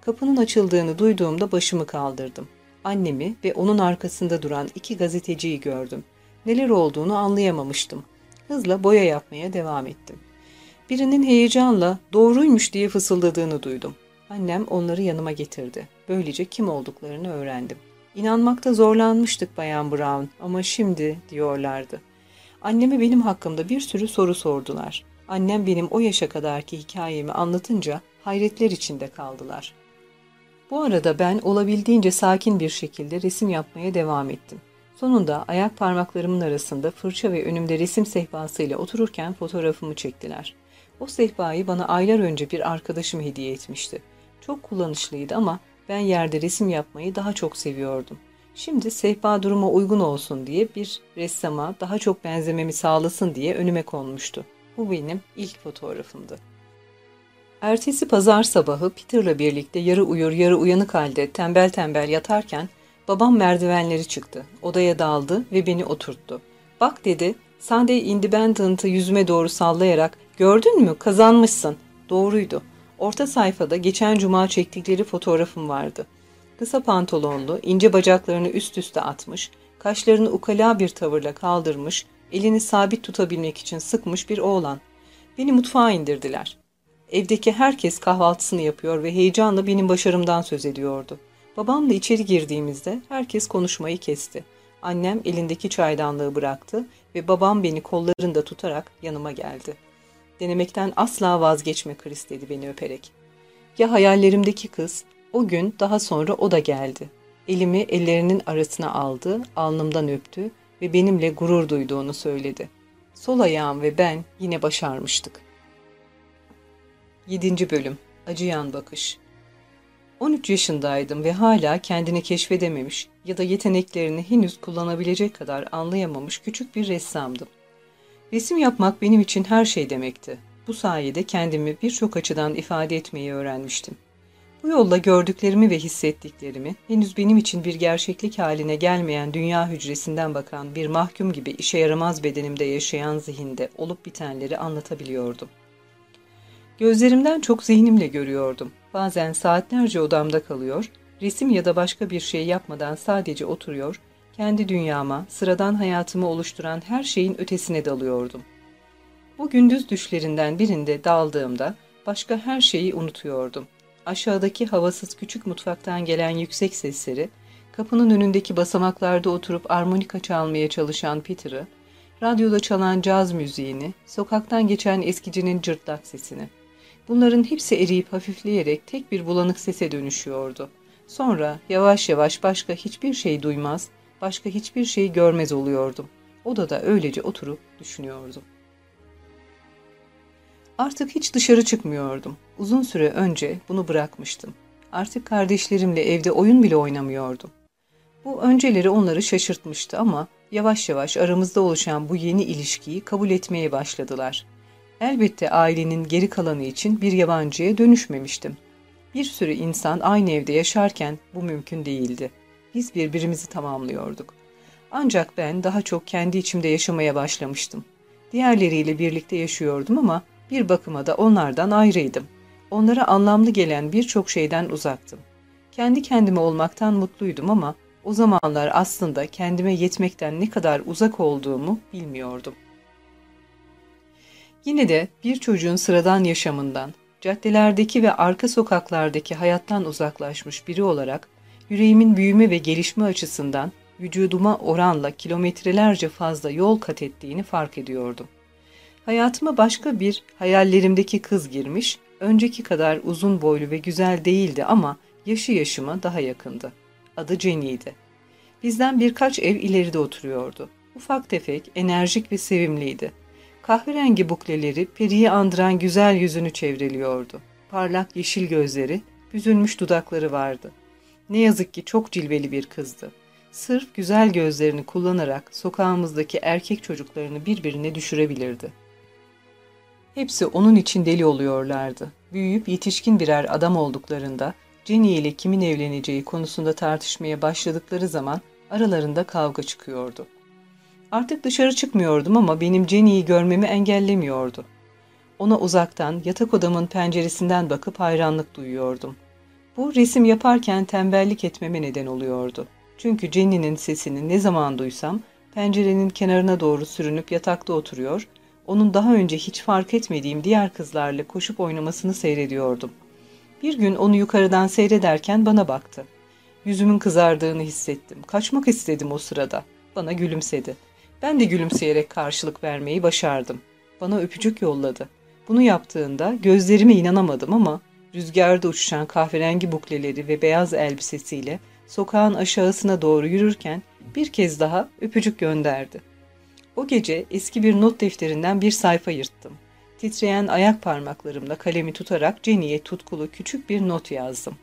A: Kapının açıldığını duyduğumda başımı kaldırdım. Annemi ve onun arkasında duran iki gazeteciyi gördüm. Neler olduğunu anlayamamıştım. Hızla boya yapmaya devam ettim. Birinin heyecanla doğruymuş diye fısıldadığını duydum. Annem onları yanıma getirdi. Böylece kim olduklarını öğrendim. İnanmakta zorlanmıştık Bayan Brown ama şimdi diyorlardı. Anneme benim hakkımda bir sürü soru sordular. Annem benim o yaşa kadarki hikayemi anlatınca hayretler içinde kaldılar. Bu arada ben olabildiğince sakin bir şekilde resim yapmaya devam ettim. Sonunda ayak parmaklarımın arasında fırça ve önümde resim sehpasıyla otururken fotoğrafımı çektiler. O sehpayı bana aylar önce bir arkadaşım hediye etmişti. Çok kullanışlıydı ama ben yerde resim yapmayı daha çok seviyordum. Şimdi sehpa duruma uygun olsun diye bir ressama daha çok benzememi sağlasın diye önüme konmuştu. Bu benim ilk fotoğrafımdı. Ertesi pazar sabahı Peter'la birlikte yarı uyur yarı uyanık halde tembel tembel yatarken babam merdivenleri çıktı. Odaya daldı ve beni oturttu. Bak dedi, Sunday Independent'ı yüzüme doğru sallayarak gördün mü kazanmışsın. Doğruydu. Orta sayfada geçen cuma çektikleri fotoğrafım vardı. Kısa pantolonlu, ince bacaklarını üst üste atmış, kaşlarını ukala bir tavırla kaldırmış, elini sabit tutabilmek için sıkmış bir oğlan. Beni mutfağa indirdiler. Evdeki herkes kahvaltısını yapıyor ve heyecanla benim başarımdan söz ediyordu. Babamla içeri girdiğimizde herkes konuşmayı kesti. Annem elindeki çaydanlığı bıraktı ve babam beni kollarında tutarak yanıma geldi. Denemekten asla vazgeçme Chris dedi beni öperek. Ya hayallerimdeki kız, o gün daha sonra o da geldi. Elimi ellerinin arasına aldı, alnımdan öptü ve benimle gurur duyduğunu söyledi. Sol ayağım ve ben yine başarmıştık. 7. Bölüm Acıyan Bakış 13 yaşındaydım ve hala kendini keşfedememiş ya da yeteneklerini henüz kullanabilecek kadar anlayamamış küçük bir ressamdım. Resim yapmak benim için her şey demekti. Bu sayede kendimi birçok açıdan ifade etmeyi öğrenmiştim. Bu yolla gördüklerimi ve hissettiklerimi, henüz benim için bir gerçeklik haline gelmeyen dünya hücresinden bakan bir mahkum gibi işe yaramaz bedenimde yaşayan zihinde olup bitenleri anlatabiliyordum. Gözlerimden çok zihnimle görüyordum. Bazen saatlerce odamda kalıyor, resim ya da başka bir şey yapmadan sadece oturuyor, kendi dünyama, sıradan hayatımı oluşturan her şeyin ötesine dalıyordum. Bu gündüz düşlerinden birinde daldığımda başka her şeyi unutuyordum. Aşağıdaki havasız küçük mutfaktan gelen yüksek sesleri, kapının önündeki basamaklarda oturup armonika çalmaya çalışan Peter'ı, radyoda çalan caz müziğini, sokaktan geçen eskicinin cırtlak sesini. Bunların hepsi eriyip hafifleyerek tek bir bulanık sese dönüşüyordu. Sonra yavaş yavaş başka hiçbir şey duymaz, başka hiçbir şey görmez oluyordum. Odada öylece oturup düşünüyordum. Artık hiç dışarı çıkmıyordum. Uzun süre önce bunu bırakmıştım. Artık kardeşlerimle evde oyun bile oynamıyordum. Bu önceleri onları şaşırtmıştı ama yavaş yavaş aramızda oluşan bu yeni ilişkiyi kabul etmeye başladılar. Elbette ailenin geri kalanı için bir yabancıya dönüşmemiştim. Bir sürü insan aynı evde yaşarken bu mümkün değildi. Biz birbirimizi tamamlıyorduk. Ancak ben daha çok kendi içimde yaşamaya başlamıştım. Diğerleriyle birlikte yaşıyordum ama bir bakıma da onlardan ayrıydım. Onlara anlamlı gelen birçok şeyden uzaktım. Kendi kendime olmaktan mutluydum ama o zamanlar aslında kendime yetmekten ne kadar uzak olduğumu bilmiyordum. Yine de bir çocuğun sıradan yaşamından, caddelerdeki ve arka sokaklardaki hayattan uzaklaşmış biri olarak yüreğimin büyüme ve gelişme açısından vücuduma oranla kilometrelerce fazla yol kat ettiğini fark ediyordum. Hayatıma başka bir hayallerimdeki kız girmiş, önceki kadar uzun boylu ve güzel değildi ama yaşı yaşıma daha yakındı. Adı Jenny'ydi. Bizden birkaç ev ileride oturuyordu. Ufak tefek, enerjik ve sevimliydi. Kahverengi bukleleri periyi andıran güzel yüzünü çevreliyordu. Parlak yeşil gözleri, büzülmüş dudakları vardı. Ne yazık ki çok cilveli bir kızdı. Sırf güzel gözlerini kullanarak sokağımızdaki erkek çocuklarını birbirine düşürebilirdi. Hepsi onun için deli oluyorlardı. Büyüyüp yetişkin birer adam olduklarında Jenny ile kimin evleneceği konusunda tartışmaya başladıkları zaman aralarında kavga çıkıyordu. Artık dışarı çıkmıyordum ama benim Jenny'yi görmemi engellemiyordu. Ona uzaktan yatak odamın penceresinden bakıp hayranlık duyuyordum. Bu resim yaparken tembellik etmeme neden oluyordu. Çünkü Jenny'nin sesini ne zaman duysam pencerenin kenarına doğru sürünüp yatakta oturuyor, onun daha önce hiç fark etmediğim diğer kızlarla koşup oynamasını seyrediyordum. Bir gün onu yukarıdan seyrederken bana baktı. Yüzümün kızardığını hissettim. Kaçmak istedim o sırada. Bana gülümsedi. Ben de gülümseyerek karşılık vermeyi başardım. Bana öpücük yolladı. Bunu yaptığında gözlerime inanamadım ama rüzgarda uçuşan kahverengi bukleleri ve beyaz elbisesiyle sokağın aşağısına doğru yürürken bir kez daha öpücük gönderdi. O gece eski bir not defterinden bir sayfa yırttım. Titreyen ayak parmaklarımla kalemi tutarak Jenny'e tutkulu küçük bir not yazdım.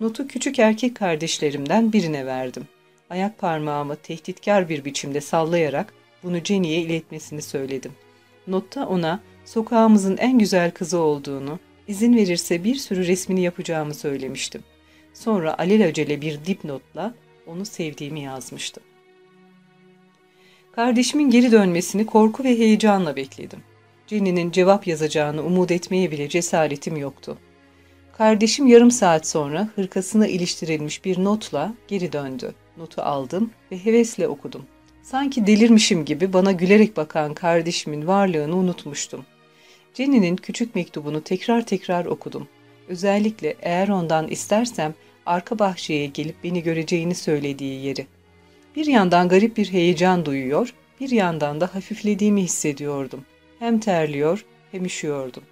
A: Notu küçük erkek kardeşlerimden birine verdim. Ayak parmağımı tehditkar bir biçimde sallayarak bunu Jenny'e iletmesini söyledim. Notta ona sokağımızın en güzel kızı olduğunu, izin verirse bir sürü resmini yapacağımı söylemiştim. Sonra alelacele bir dipnotla onu sevdiğimi yazmıştım. Kardeşimin geri dönmesini korku ve heyecanla bekledim. Jenny'nin cevap yazacağını umut etmeye bile cesaretim yoktu. Kardeşim yarım saat sonra hırkasına iliştirilmiş bir notla geri döndü. Notu aldım ve hevesle okudum. Sanki delirmişim gibi bana gülerek bakan kardeşimin varlığını unutmuştum. Jenny'nin küçük mektubunu tekrar tekrar okudum. Özellikle eğer ondan istersem arka bahçeye gelip beni göreceğini söylediği yeri. Bir yandan garip bir heyecan duyuyor, bir yandan da hafiflediğimi hissediyordum. Hem terliyor hem üşüyordum.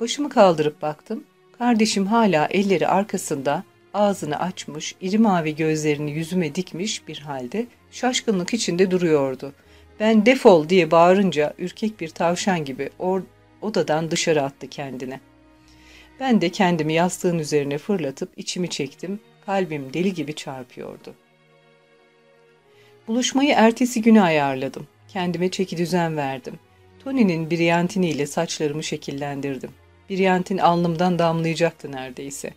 A: Başımı kaldırıp baktım. Kardeşim hala elleri arkasında, ağzını açmış, iri mavi gözlerini yüzüme dikmiş bir halde şaşkınlık içinde duruyordu. Ben defol diye bağırınca ürkek bir tavşan gibi or odadan dışarı attı kendine. Ben de kendimi yastığın üzerine fırlatıp içimi çektim, kalbim deli gibi çarpıyordu. Buluşmayı ertesi güne ayarladım. Kendime çeki düzen verdim. Tony'nin briyantiniyle saçlarımı şekillendirdim. Briyantin alnımdan damlayacaktı neredeyse.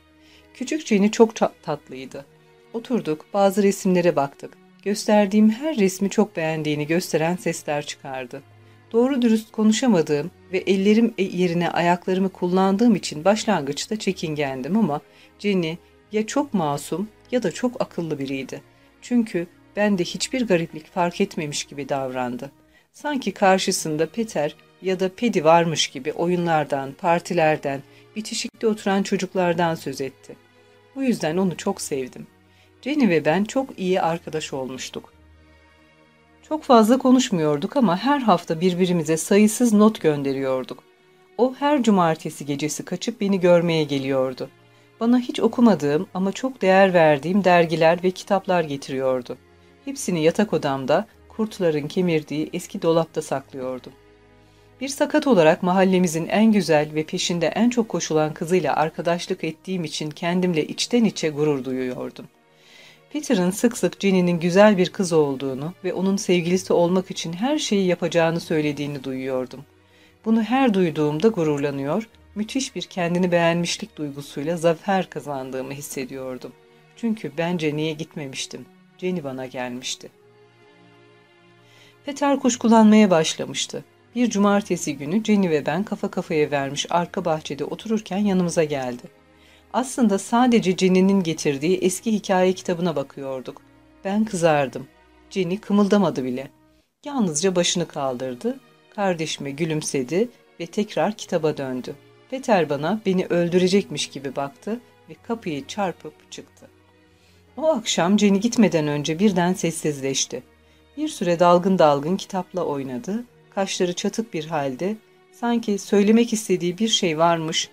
A: Küçük Jenny çok tatlıydı. Oturduk, bazı resimlere baktık. Gösterdiğim her resmi çok beğendiğini gösteren sesler çıkardı. Doğru dürüst konuşamadığım ve ellerim e, yerine ayaklarımı kullandığım için başlangıçta çekingendim ama Jenny ya çok masum ya da çok akıllı biriydi. Çünkü ben de hiçbir gariplik fark etmemiş gibi davrandı. Sanki karşısında Peter ya da Pedi varmış gibi oyunlardan, partilerden, bitişikte oturan çocuklardan söz etti. Bu yüzden onu çok sevdim. Jenny ve ben çok iyi arkadaş olmuştuk. Çok fazla konuşmuyorduk ama her hafta birbirimize sayısız not gönderiyorduk. O her cumartesi gecesi kaçıp beni görmeye geliyordu. Bana hiç okumadığım ama çok değer verdiğim dergiler ve kitaplar getiriyordu. Hepsini yatak odamda, kurtların kemirdiği eski dolapta saklıyordum. Bir sakat olarak mahallemizin en güzel ve peşinde en çok koşulan kızıyla arkadaşlık ettiğim için kendimle içten içe gurur duyuyordum. Peter'ın sık sık Jenny'nin güzel bir kız olduğunu ve onun sevgilisi olmak için her şeyi yapacağını söylediğini duyuyordum. Bunu her duyduğumda gururlanıyor, müthiş bir kendini beğenmişlik duygusuyla zafer kazandığımı hissediyordum. Çünkü ben Jenny'ye gitmemiştim. Jenny bana gelmişti. Peter kuşkulanmaya başlamıştı. Bir cumartesi günü Jenny ve ben kafa kafaya vermiş arka bahçede otururken yanımıza geldi. Aslında sadece Jenny'nin getirdiği eski hikaye kitabına bakıyorduk. Ben kızardım. Jenny kımıldamadı bile. Yalnızca başını kaldırdı, kardeşime gülümsedi ve tekrar kitaba döndü. Peter bana beni öldürecekmiş gibi baktı ve kapıyı çarpıp çıktı. O akşam Jenny gitmeden önce birden sessizleşti. Bir süre dalgın dalgın kitapla oynadı, kaşları çatık bir halde, sanki söylemek istediği bir şey varmış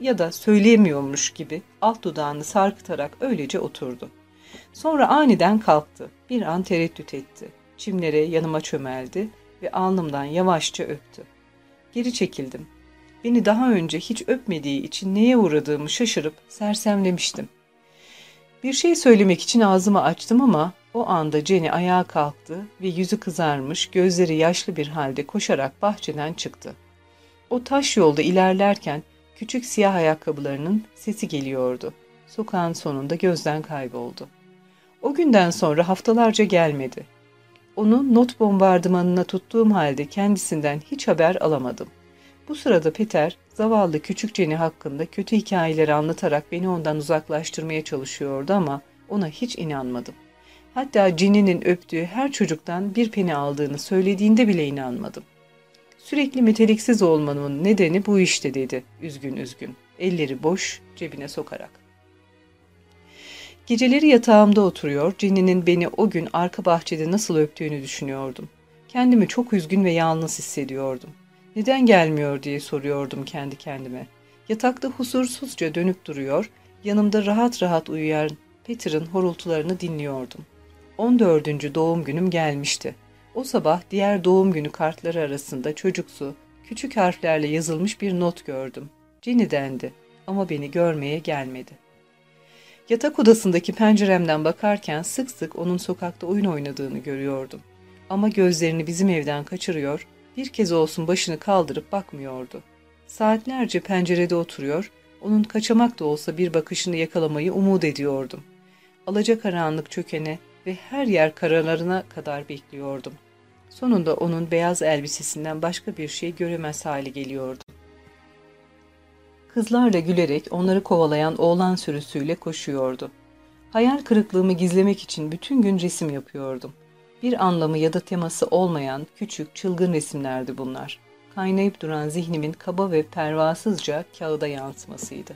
A: ya da söyleyemiyormuş gibi alt dudağını sarkıtarak öylece oturdu. Sonra aniden kalktı, bir an tereddüt etti. Çimlere yanıma çömeldi ve alnımdan yavaşça öptü. Geri çekildim. Beni daha önce hiç öpmediği için neye uğradığımı şaşırıp sersemlemiştim. Bir şey söylemek için ağzımı açtım ama o anda Jenny ayağa kalktı ve yüzü kızarmış, gözleri yaşlı bir halde koşarak bahçeden çıktı. O taş yolda ilerlerken küçük siyah ayakkabılarının sesi geliyordu. Sokağın sonunda gözden kayboldu. O günden sonra haftalarca gelmedi. Onu not bombardımanına tuttuğum halde kendisinden hiç haber alamadım. Bu sırada Peter Zavallı küçük Jenny hakkında kötü hikayeleri anlatarak beni ondan uzaklaştırmaya çalışıyordu ama ona hiç inanmadım. Hatta Jenny'nin öptüğü her çocuktan bir peni aldığını söylediğinde bile inanmadım. Sürekli meteliksiz olmanın nedeni bu işte dedi, üzgün üzgün, elleri boş, cebine sokarak. Geceleri yatağımda oturuyor, Jenny'nin beni o gün arka bahçede nasıl öptüğünü düşünüyordum. Kendimi çok üzgün ve yalnız hissediyordum. Neden gelmiyor diye soruyordum kendi kendime. Yatakta huzursuzca dönüp duruyor, yanımda rahat rahat uyuyan Peter'ın horultularını dinliyordum. 14. doğum günüm gelmişti. O sabah diğer doğum günü kartları arasında çocuksu, küçük harflerle yazılmış bir not gördüm. Jenny dendi ama beni görmeye gelmedi. Yatak odasındaki penceremden bakarken sık sık onun sokakta oyun oynadığını görüyordum. Ama gözlerini bizim evden kaçırıyor, bir kez olsun başını kaldırıp bakmıyordu. Saatlerce pencerede oturuyor, onun kaçamak da olsa bir bakışını yakalamayı umut ediyordum. Alacakaranlık çökene ve her yer karalarına kadar bekliyordum. Sonunda onun beyaz elbisesinden başka bir şey göremez hale geliyordum. Kızlarla gülerek onları kovalayan oğlan sürüsüyle koşuyordu. Hayal kırıklığımı gizlemek için bütün gün resim yapıyordum. Bir anlamı ya da teması olmayan küçük, çılgın resimlerdi bunlar. Kaynayıp duran zihnimin kaba ve pervasızca kağıda yansımasıydı.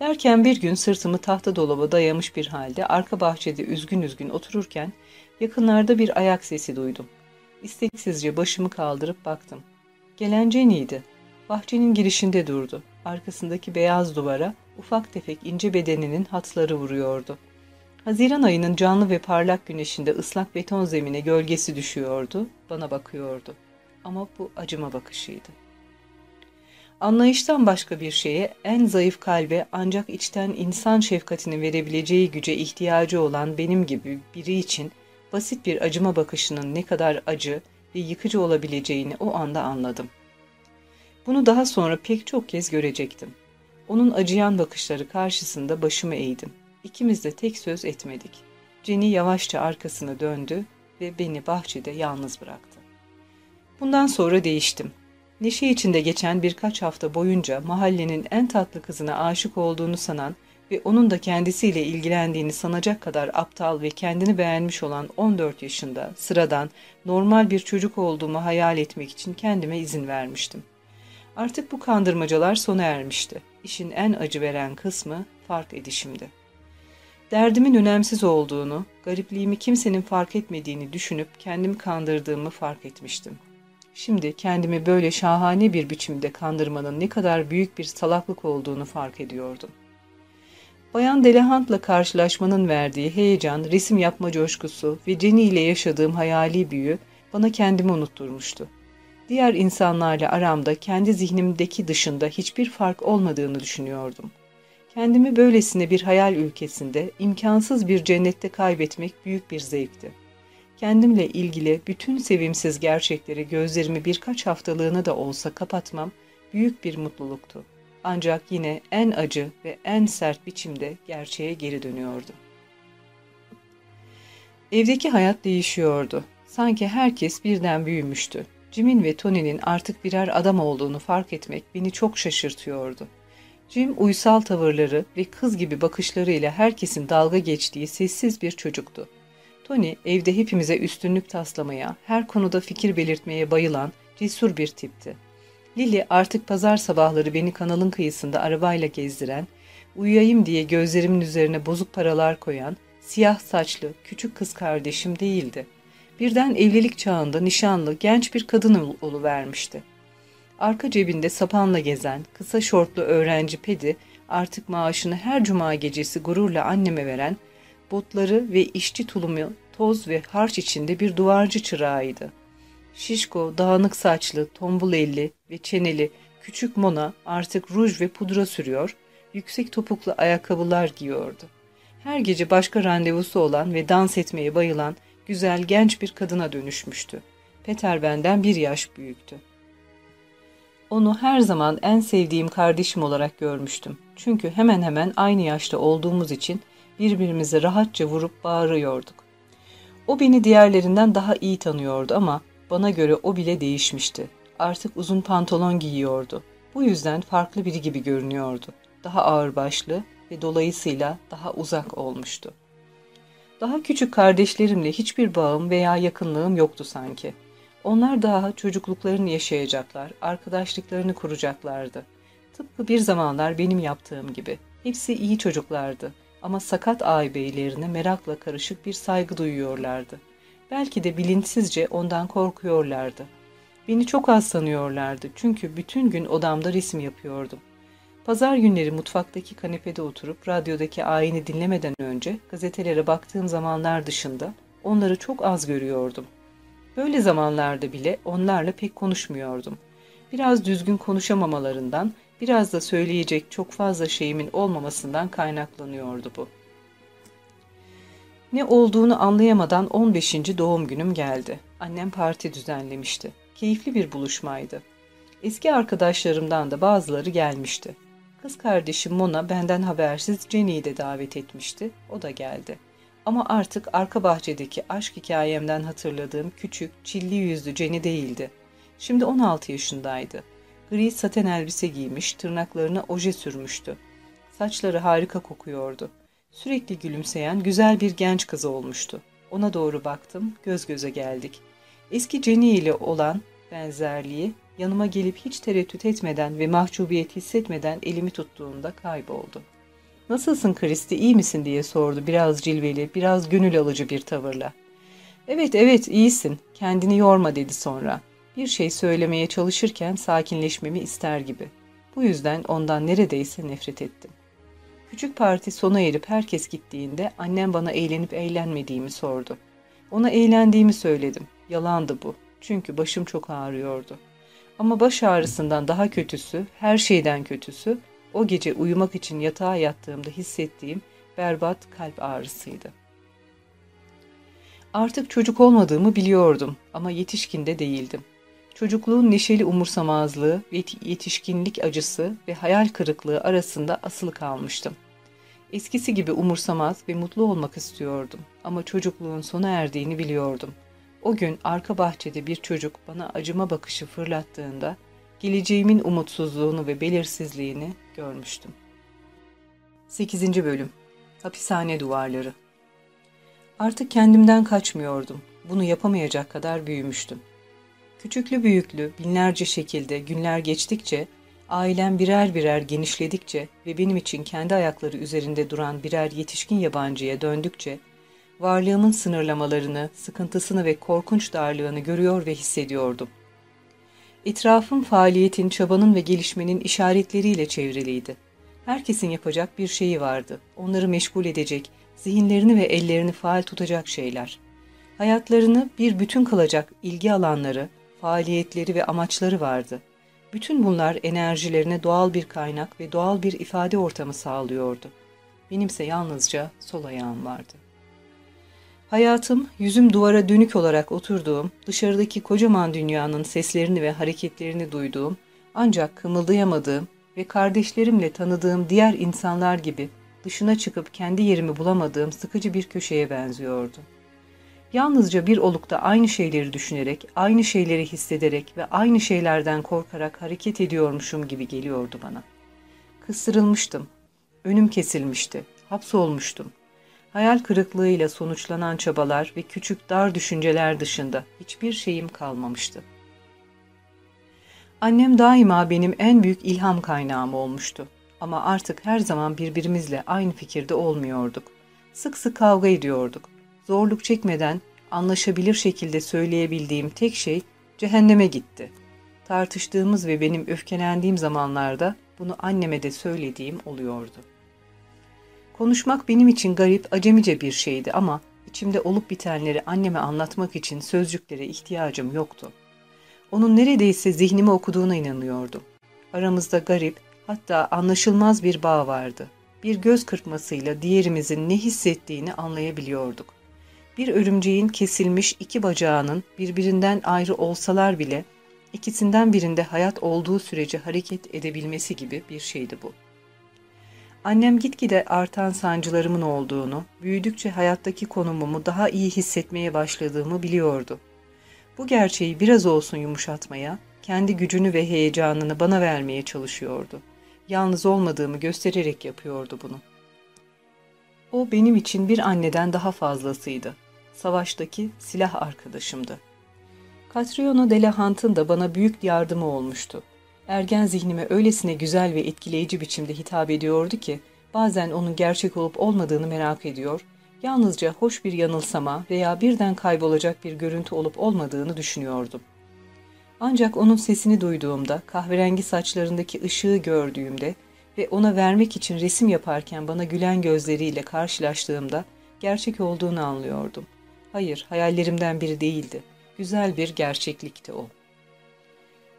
A: Derken bir gün sırtımı tahta dolaba dayamış bir halde arka bahçede üzgün üzgün otururken yakınlarda bir ayak sesi duydum. İsteksizce başımı kaldırıp baktım. Gelen Jenny'ydi. Bahçenin girişinde durdu. Arkasındaki beyaz duvara ufak tefek ince bedeninin hatları vuruyordu. Haziran ayının canlı ve parlak güneşinde ıslak beton zemine gölgesi düşüyordu, bana bakıyordu. Ama bu acıma bakışıydı. Anlayıştan başka bir şeye, en zayıf kalbe ancak içten insan şefkatini verebileceği güce ihtiyacı olan benim gibi biri için basit bir acıma bakışının ne kadar acı ve yıkıcı olabileceğini o anda anladım. Bunu daha sonra pek çok kez görecektim. Onun acıyan bakışları karşısında başımı eğdim. İkimiz de tek söz etmedik. Jenny yavaşça arkasını döndü ve beni bahçede yalnız bıraktı. Bundan sonra değiştim. Neşe içinde geçen birkaç hafta boyunca mahallenin en tatlı kızına aşık olduğunu sanan ve onun da kendisiyle ilgilendiğini sanacak kadar aptal ve kendini beğenmiş olan 14 yaşında sıradan normal bir çocuk olduğumu hayal etmek için kendime izin vermiştim. Artık bu kandırmacalar sona ermişti. İşin en acı veren kısmı fark edişimdi. Derdimin önemsiz olduğunu, garipliğimi kimsenin fark etmediğini düşünüp kendimi kandırdığımı fark etmiştim. Şimdi kendimi böyle şahane bir biçimde kandırmanın ne kadar büyük bir salaklık olduğunu fark ediyordum. Bayan Delahant'la karşılaşmanın verdiği heyecan, resim yapma coşkusu ve Jenny ile yaşadığım hayali büyü bana kendimi unutturmuştu. Diğer insanlarla aramda kendi zihnimdeki dışında hiçbir fark olmadığını düşünüyordum. Kendimi böylesine bir hayal ülkesinde, imkansız bir cennette kaybetmek büyük bir zevkti. Kendimle ilgili bütün sevimsiz gerçekleri gözlerimi birkaç haftalığına da olsa kapatmam büyük bir mutluluktu. Ancak yine en acı ve en sert biçimde gerçeğe geri dönüyordum. Evdeki hayat değişiyordu. Sanki herkes birden büyümüştü. Jim'in ve Tony'nin artık birer adam olduğunu fark etmek beni çok şaşırtıyordu. Jim uysal tavırları ve kız gibi bakışlarıyla herkesin dalga geçtiği sessiz bir çocuktu. Tony evde hepimize üstünlük taslamaya, her konuda fikir belirtmeye bayılan cesur bir tipti. Lily artık pazar sabahları beni kanalın kıyısında arabayla gezdiren, uyuyayım diye gözlerimin üzerine bozuk paralar koyan, siyah saçlı küçük kız kardeşim değildi. Birden evlilik çağında nişanlı genç bir kadın vermişti. Arka cebinde sapanla gezen, kısa şortlu öğrenci Pedi artık maaşını her cuma gecesi gururla anneme veren, botları ve işçi tulumu toz ve harç içinde bir duvarcı çırağıydı. Şişko, dağınık saçlı, tombul elli ve çeneli küçük Mona artık ruj ve pudra sürüyor, yüksek topuklu ayakkabılar giyiyordu. Her gece başka randevusu olan ve dans etmeye bayılan güzel genç bir kadına dönüşmüştü. Peter benden bir yaş büyüktü. Onu her zaman en sevdiğim kardeşim olarak görmüştüm. Çünkü hemen hemen aynı yaşta olduğumuz için birbirimizi rahatça vurup bağırıyorduk. O beni diğerlerinden daha iyi tanıyordu ama bana göre o bile değişmişti. Artık uzun pantolon giyiyordu. Bu yüzden farklı biri gibi görünüyordu. Daha ağırbaşlı ve dolayısıyla daha uzak olmuştu. Daha küçük kardeşlerimle hiçbir bağım veya yakınlığım yoktu sanki. Onlar daha çocukluklarını yaşayacaklar, arkadaşlıklarını kuracaklardı. Tıpkı bir zamanlar benim yaptığım gibi. Hepsi iyi çocuklardı ama sakat ağabeylerine merakla karışık bir saygı duyuyorlardı. Belki de bilinçsizce ondan korkuyorlardı. Beni çok az sanıyorlardı çünkü bütün gün odamda resim yapıyordum. Pazar günleri mutfaktaki kanepede oturup radyodaki ayini dinlemeden önce gazetelere baktığım zamanlar dışında onları çok az görüyordum. Böyle zamanlarda bile onlarla pek konuşmuyordum. Biraz düzgün konuşamamalarından, biraz da söyleyecek çok fazla şeyimin olmamasından kaynaklanıyordu bu. Ne olduğunu anlayamadan 15. doğum günüm geldi. Annem parti düzenlemişti. Keyifli bir buluşmaydı. Eski arkadaşlarımdan da bazıları gelmişti. Kız kardeşim Mona benden habersiz Jenny'i de davet etmişti. O da geldi. Ama artık arka bahçedeki aşk hikayemden hatırladığım küçük, çilli yüzlü Jenny değildi. Şimdi 16 yaşındaydı. Gri saten elbise giymiş, tırnaklarına oje sürmüştü. Saçları harika kokuyordu. Sürekli gülümseyen güzel bir genç kız olmuştu. Ona doğru baktım, göz göze geldik. Eski Jenny ile olan benzerliği yanıma gelip hiç tereddüt etmeden ve mahcubiyet hissetmeden elimi tuttuğunda kayboldu. ''Nasılsın Kristi, iyi misin?'' diye sordu biraz cilveli, biraz gönül alıcı bir tavırla. ''Evet, evet, iyisin. Kendini yorma.'' dedi sonra. Bir şey söylemeye çalışırken sakinleşmemi ister gibi. Bu yüzden ondan neredeyse nefret ettim. Küçük parti sona erip herkes gittiğinde annem bana eğlenip eğlenmediğimi sordu. Ona eğlendiğimi söyledim. Yalandı bu. Çünkü başım çok ağrıyordu. Ama baş ağrısından daha kötüsü, her şeyden kötüsü, o gece uyumak için yatağa yattığımda hissettiğim berbat kalp ağrısıydı. Artık çocuk olmadığımı biliyordum ama yetişkinde değildim. Çocukluğun neşeli umursamazlığı yetişkinlik acısı ve hayal kırıklığı arasında asılı kalmıştım. Eskisi gibi umursamaz ve mutlu olmak istiyordum ama çocukluğun sona erdiğini biliyordum. O gün arka bahçede bir çocuk bana acıma bakışı fırlattığında geleceğimin umutsuzluğunu ve belirsizliğini görmüştüm. 8. Bölüm Hapishane Duvarları Artık kendimden kaçmıyordum. Bunu yapamayacak kadar büyümüştüm. Küçüklü büyüklü binlerce şekilde günler geçtikçe, ailem birer birer genişledikçe ve benim için kendi ayakları üzerinde duran birer yetişkin yabancıya döndükçe, varlığımın sınırlamalarını, sıkıntısını ve korkunç darlığını görüyor ve hissediyordum. Etrafım faaliyetin, çabanın ve gelişmenin işaretleriyle çevriliydi. Herkesin yapacak bir şeyi vardı. Onları meşgul edecek, zihinlerini ve ellerini faal tutacak şeyler. Hayatlarını bir bütün kılacak ilgi alanları, faaliyetleri ve amaçları vardı. Bütün bunlar enerjilerine doğal bir kaynak ve doğal bir ifade ortamı sağlıyordu. Benimse yalnızca sol ayağım vardı. Hayatım, yüzüm duvara dönük olarak oturduğum, dışarıdaki kocaman dünyanın seslerini ve hareketlerini duyduğum, ancak kımıldayamadığım ve kardeşlerimle tanıdığım diğer insanlar gibi dışına çıkıp kendi yerimi bulamadığım sıkıcı bir köşeye benziyordu. Yalnızca bir olukta aynı şeyleri düşünerek, aynı şeyleri hissederek ve aynı şeylerden korkarak hareket ediyormuşum gibi geliyordu bana. Kısırılmıştım, önüm kesilmişti, hapsolmuştum. Hayal kırıklığıyla sonuçlanan çabalar ve küçük dar düşünceler dışında hiçbir şeyim kalmamıştı. Annem daima benim en büyük ilham kaynağım olmuştu. Ama artık her zaman birbirimizle aynı fikirde olmuyorduk. Sık sık kavga ediyorduk. Zorluk çekmeden anlaşabilir şekilde söyleyebildiğim tek şey cehenneme gitti. Tartıştığımız ve benim öfkelendiğim zamanlarda bunu anneme de söylediğim oluyordu. Konuşmak benim için garip, acemice bir şeydi ama içimde olup bitenleri anneme anlatmak için sözcüklere ihtiyacım yoktu. Onun neredeyse zihnimi okuduğuna inanıyordum. Aramızda garip, hatta anlaşılmaz bir bağ vardı. Bir göz kırpmasıyla diğerimizin ne hissettiğini anlayabiliyorduk. Bir örümceğin kesilmiş iki bacağının birbirinden ayrı olsalar bile ikisinden birinde hayat olduğu sürece hareket edebilmesi gibi bir şeydi bu. Annem gitgide artan sancılarımın olduğunu, büyüdükçe hayattaki konumumu daha iyi hissetmeye başladığımı biliyordu. Bu gerçeği biraz olsun yumuşatmaya, kendi gücünü ve heyecanını bana vermeye çalışıyordu. Yalnız olmadığımı göstererek yapıyordu bunu. O benim için bir anneden daha fazlasıydı. Savaştaki silah arkadaşımdı. Catriona de la Hunt'ın da bana büyük yardımı olmuştu. Ergen zihnime öylesine güzel ve etkileyici biçimde hitap ediyordu ki, bazen onun gerçek olup olmadığını merak ediyor, yalnızca hoş bir yanılsama veya birden kaybolacak bir görüntü olup olmadığını düşünüyordum. Ancak onun sesini duyduğumda, kahverengi saçlarındaki ışığı gördüğümde ve ona vermek için resim yaparken bana gülen gözleriyle karşılaştığımda gerçek olduğunu anlıyordum. Hayır, hayallerimden biri değildi. Güzel bir gerçeklikti o.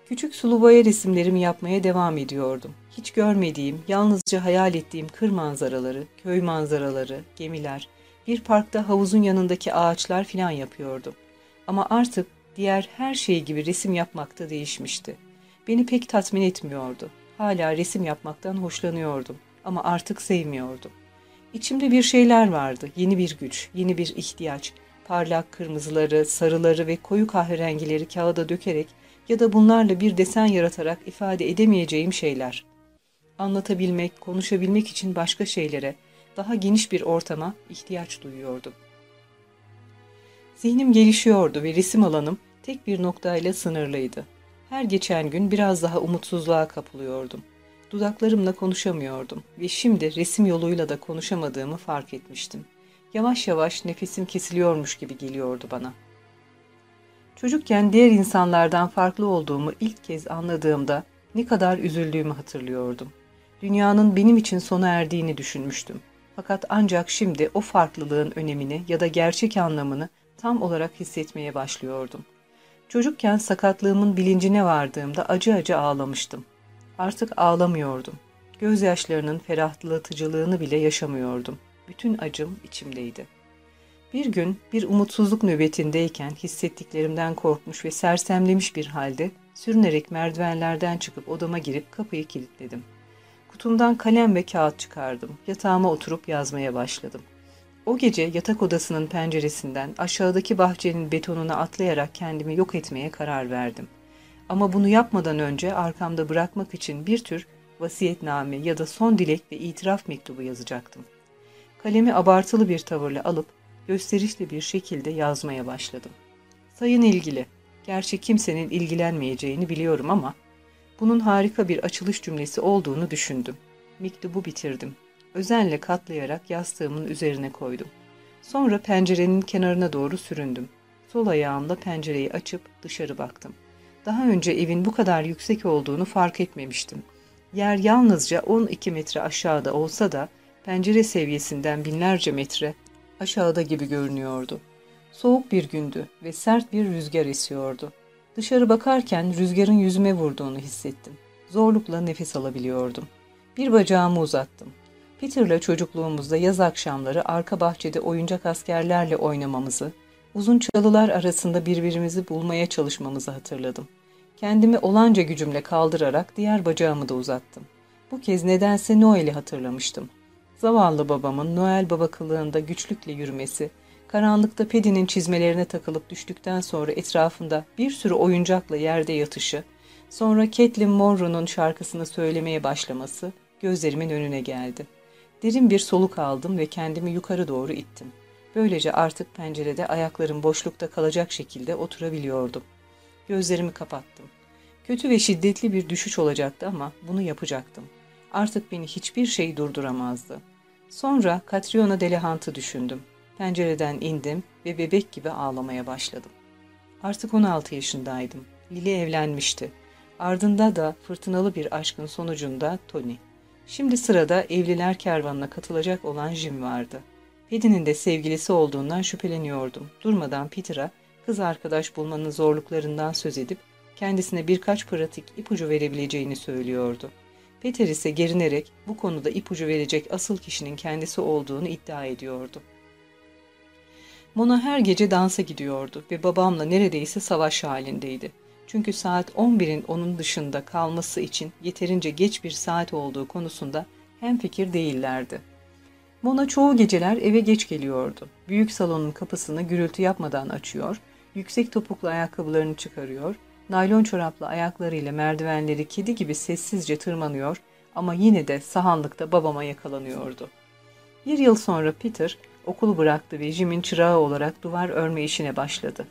A: Küçük sulu boya resimlerimi yapmaya devam ediyordum. Hiç görmediğim, yalnızca hayal ettiğim kır manzaraları, köy manzaraları, gemiler, bir parkta havuzun yanındaki ağaçlar filan yapıyordum. Ama artık diğer her şey gibi resim yapmakta değişmişti. Beni pek tatmin etmiyordu. Hala resim yapmaktan hoşlanıyordum ama artık sevmiyordum. İçimde bir şeyler vardı, yeni bir güç, yeni bir ihtiyaç. Parlak kırmızıları, sarıları ve koyu kahverengileri kağıda dökerek ya da bunlarla bir desen yaratarak ifade edemeyeceğim şeyler. Anlatabilmek, konuşabilmek için başka şeylere, daha geniş bir ortama ihtiyaç duyuyordum. Zihnim gelişiyordu ve resim alanım tek bir noktayla sınırlıydı. Her geçen gün biraz daha umutsuzluğa kapılıyordum. Dudaklarımla konuşamıyordum ve şimdi resim yoluyla da konuşamadığımı fark etmiştim. Yavaş yavaş nefesim kesiliyormuş gibi geliyordu bana. Çocukken diğer insanlardan farklı olduğumu ilk kez anladığımda ne kadar üzüldüğümü hatırlıyordum. Dünyanın benim için sona erdiğini düşünmüştüm. Fakat ancak şimdi o farklılığın önemini ya da gerçek anlamını tam olarak hissetmeye başlıyordum. Çocukken sakatlığımın bilincine vardığımda acı acı ağlamıştım. Artık ağlamıyordum. Gözyaşlarının ferahlatıcılığını bile yaşamıyordum. Bütün acım içimdeydi. Bir gün bir umutsuzluk nöbetindeyken hissettiklerimden korkmuş ve sersemlemiş bir halde sürünerek merdivenlerden çıkıp odama girip kapıyı kilitledim. Kutumdan kalem ve kağıt çıkardım. Yatağıma oturup yazmaya başladım. O gece yatak odasının penceresinden aşağıdaki bahçenin betonuna atlayarak kendimi yok etmeye karar verdim. Ama bunu yapmadan önce arkamda bırakmak için bir tür vasiyetname ya da son dilek ve itiraf mektubu yazacaktım. Kalemi abartılı bir tavırla alıp gösterişli bir şekilde yazmaya başladım. Sayın ilgili, gerçi kimsenin ilgilenmeyeceğini biliyorum ama bunun harika bir açılış cümlesi olduğunu düşündüm. Mektubu bitirdim. Özenle katlayarak yastığımın üzerine koydum. Sonra pencerenin kenarına doğru süründüm. Sol ayağımla pencereyi açıp dışarı baktım. Daha önce evin bu kadar yüksek olduğunu fark etmemiştim. Yer yalnızca 12 metre aşağıda olsa da pencere seviyesinden binlerce metre aşağıda gibi görünüyordu. Soğuk bir gündü ve sert bir rüzgar esiyordu. Dışarı bakarken rüzgarın yüzüme vurduğunu hissettim. Zorlukla nefes alabiliyordum. Bir bacağımı uzattım. Peter'la çocukluğumuzda yaz akşamları arka bahçede oyuncak askerlerle oynamamızı, uzun çalılar arasında birbirimizi bulmaya çalışmamızı hatırladım. Kendimi olanca gücümle kaldırarak diğer bacağımı da uzattım. Bu kez nedense Noel'i hatırlamıştım. Zavallı babamın Noel baba kılığında güçlükle yürümesi, karanlıkta Pedi'nin çizmelerine takılıp düştükten sonra etrafında bir sürü oyuncakla yerde yatışı, sonra Caitlin Monroe'nun şarkısını söylemeye başlaması gözlerimin önüne geldi. Derin bir soluk aldım ve kendimi yukarı doğru ittim. Böylece artık pencerede ayaklarım boşlukta kalacak şekilde oturabiliyordum. Gözlerimi kapattım. Kötü ve şiddetli bir düşüş olacaktı ama bunu yapacaktım. Artık beni hiçbir şey durduramazdı. Sonra Catriona Delehant'ı düşündüm. Pencereden indim ve bebek gibi ağlamaya başladım. Artık 16 yaşındaydım. Lili evlenmişti. Ardında da fırtınalı bir aşkın sonucunda Tony. Şimdi sırada evliler kervanına katılacak olan Jim vardı. Peddy'nin de sevgilisi olduğundan şüpheleniyordum. Durmadan Peter'a kız arkadaş bulmanın zorluklarından söz edip kendisine birkaç pratik ipucu verebileceğini söylüyordu. Peter ise gerinerek bu konuda ipucu verecek asıl kişinin kendisi olduğunu iddia ediyordu. Mona her gece dansa gidiyordu ve babamla neredeyse savaş halindeydi. Çünkü saat 11'in onun dışında kalması için yeterince geç bir saat olduğu konusunda hemfikir değillerdi. Mona çoğu geceler eve geç geliyordu. Büyük salonun kapısını gürültü yapmadan açıyor, yüksek topuklu ayakkabılarını çıkarıyor, naylon çoraplı ayaklarıyla merdivenleri kedi gibi sessizce tırmanıyor ama yine de sahanlıkta babama yakalanıyordu. Bir yıl sonra Peter okulu bıraktı ve Jim'in çırağı olarak duvar örme işine başladı.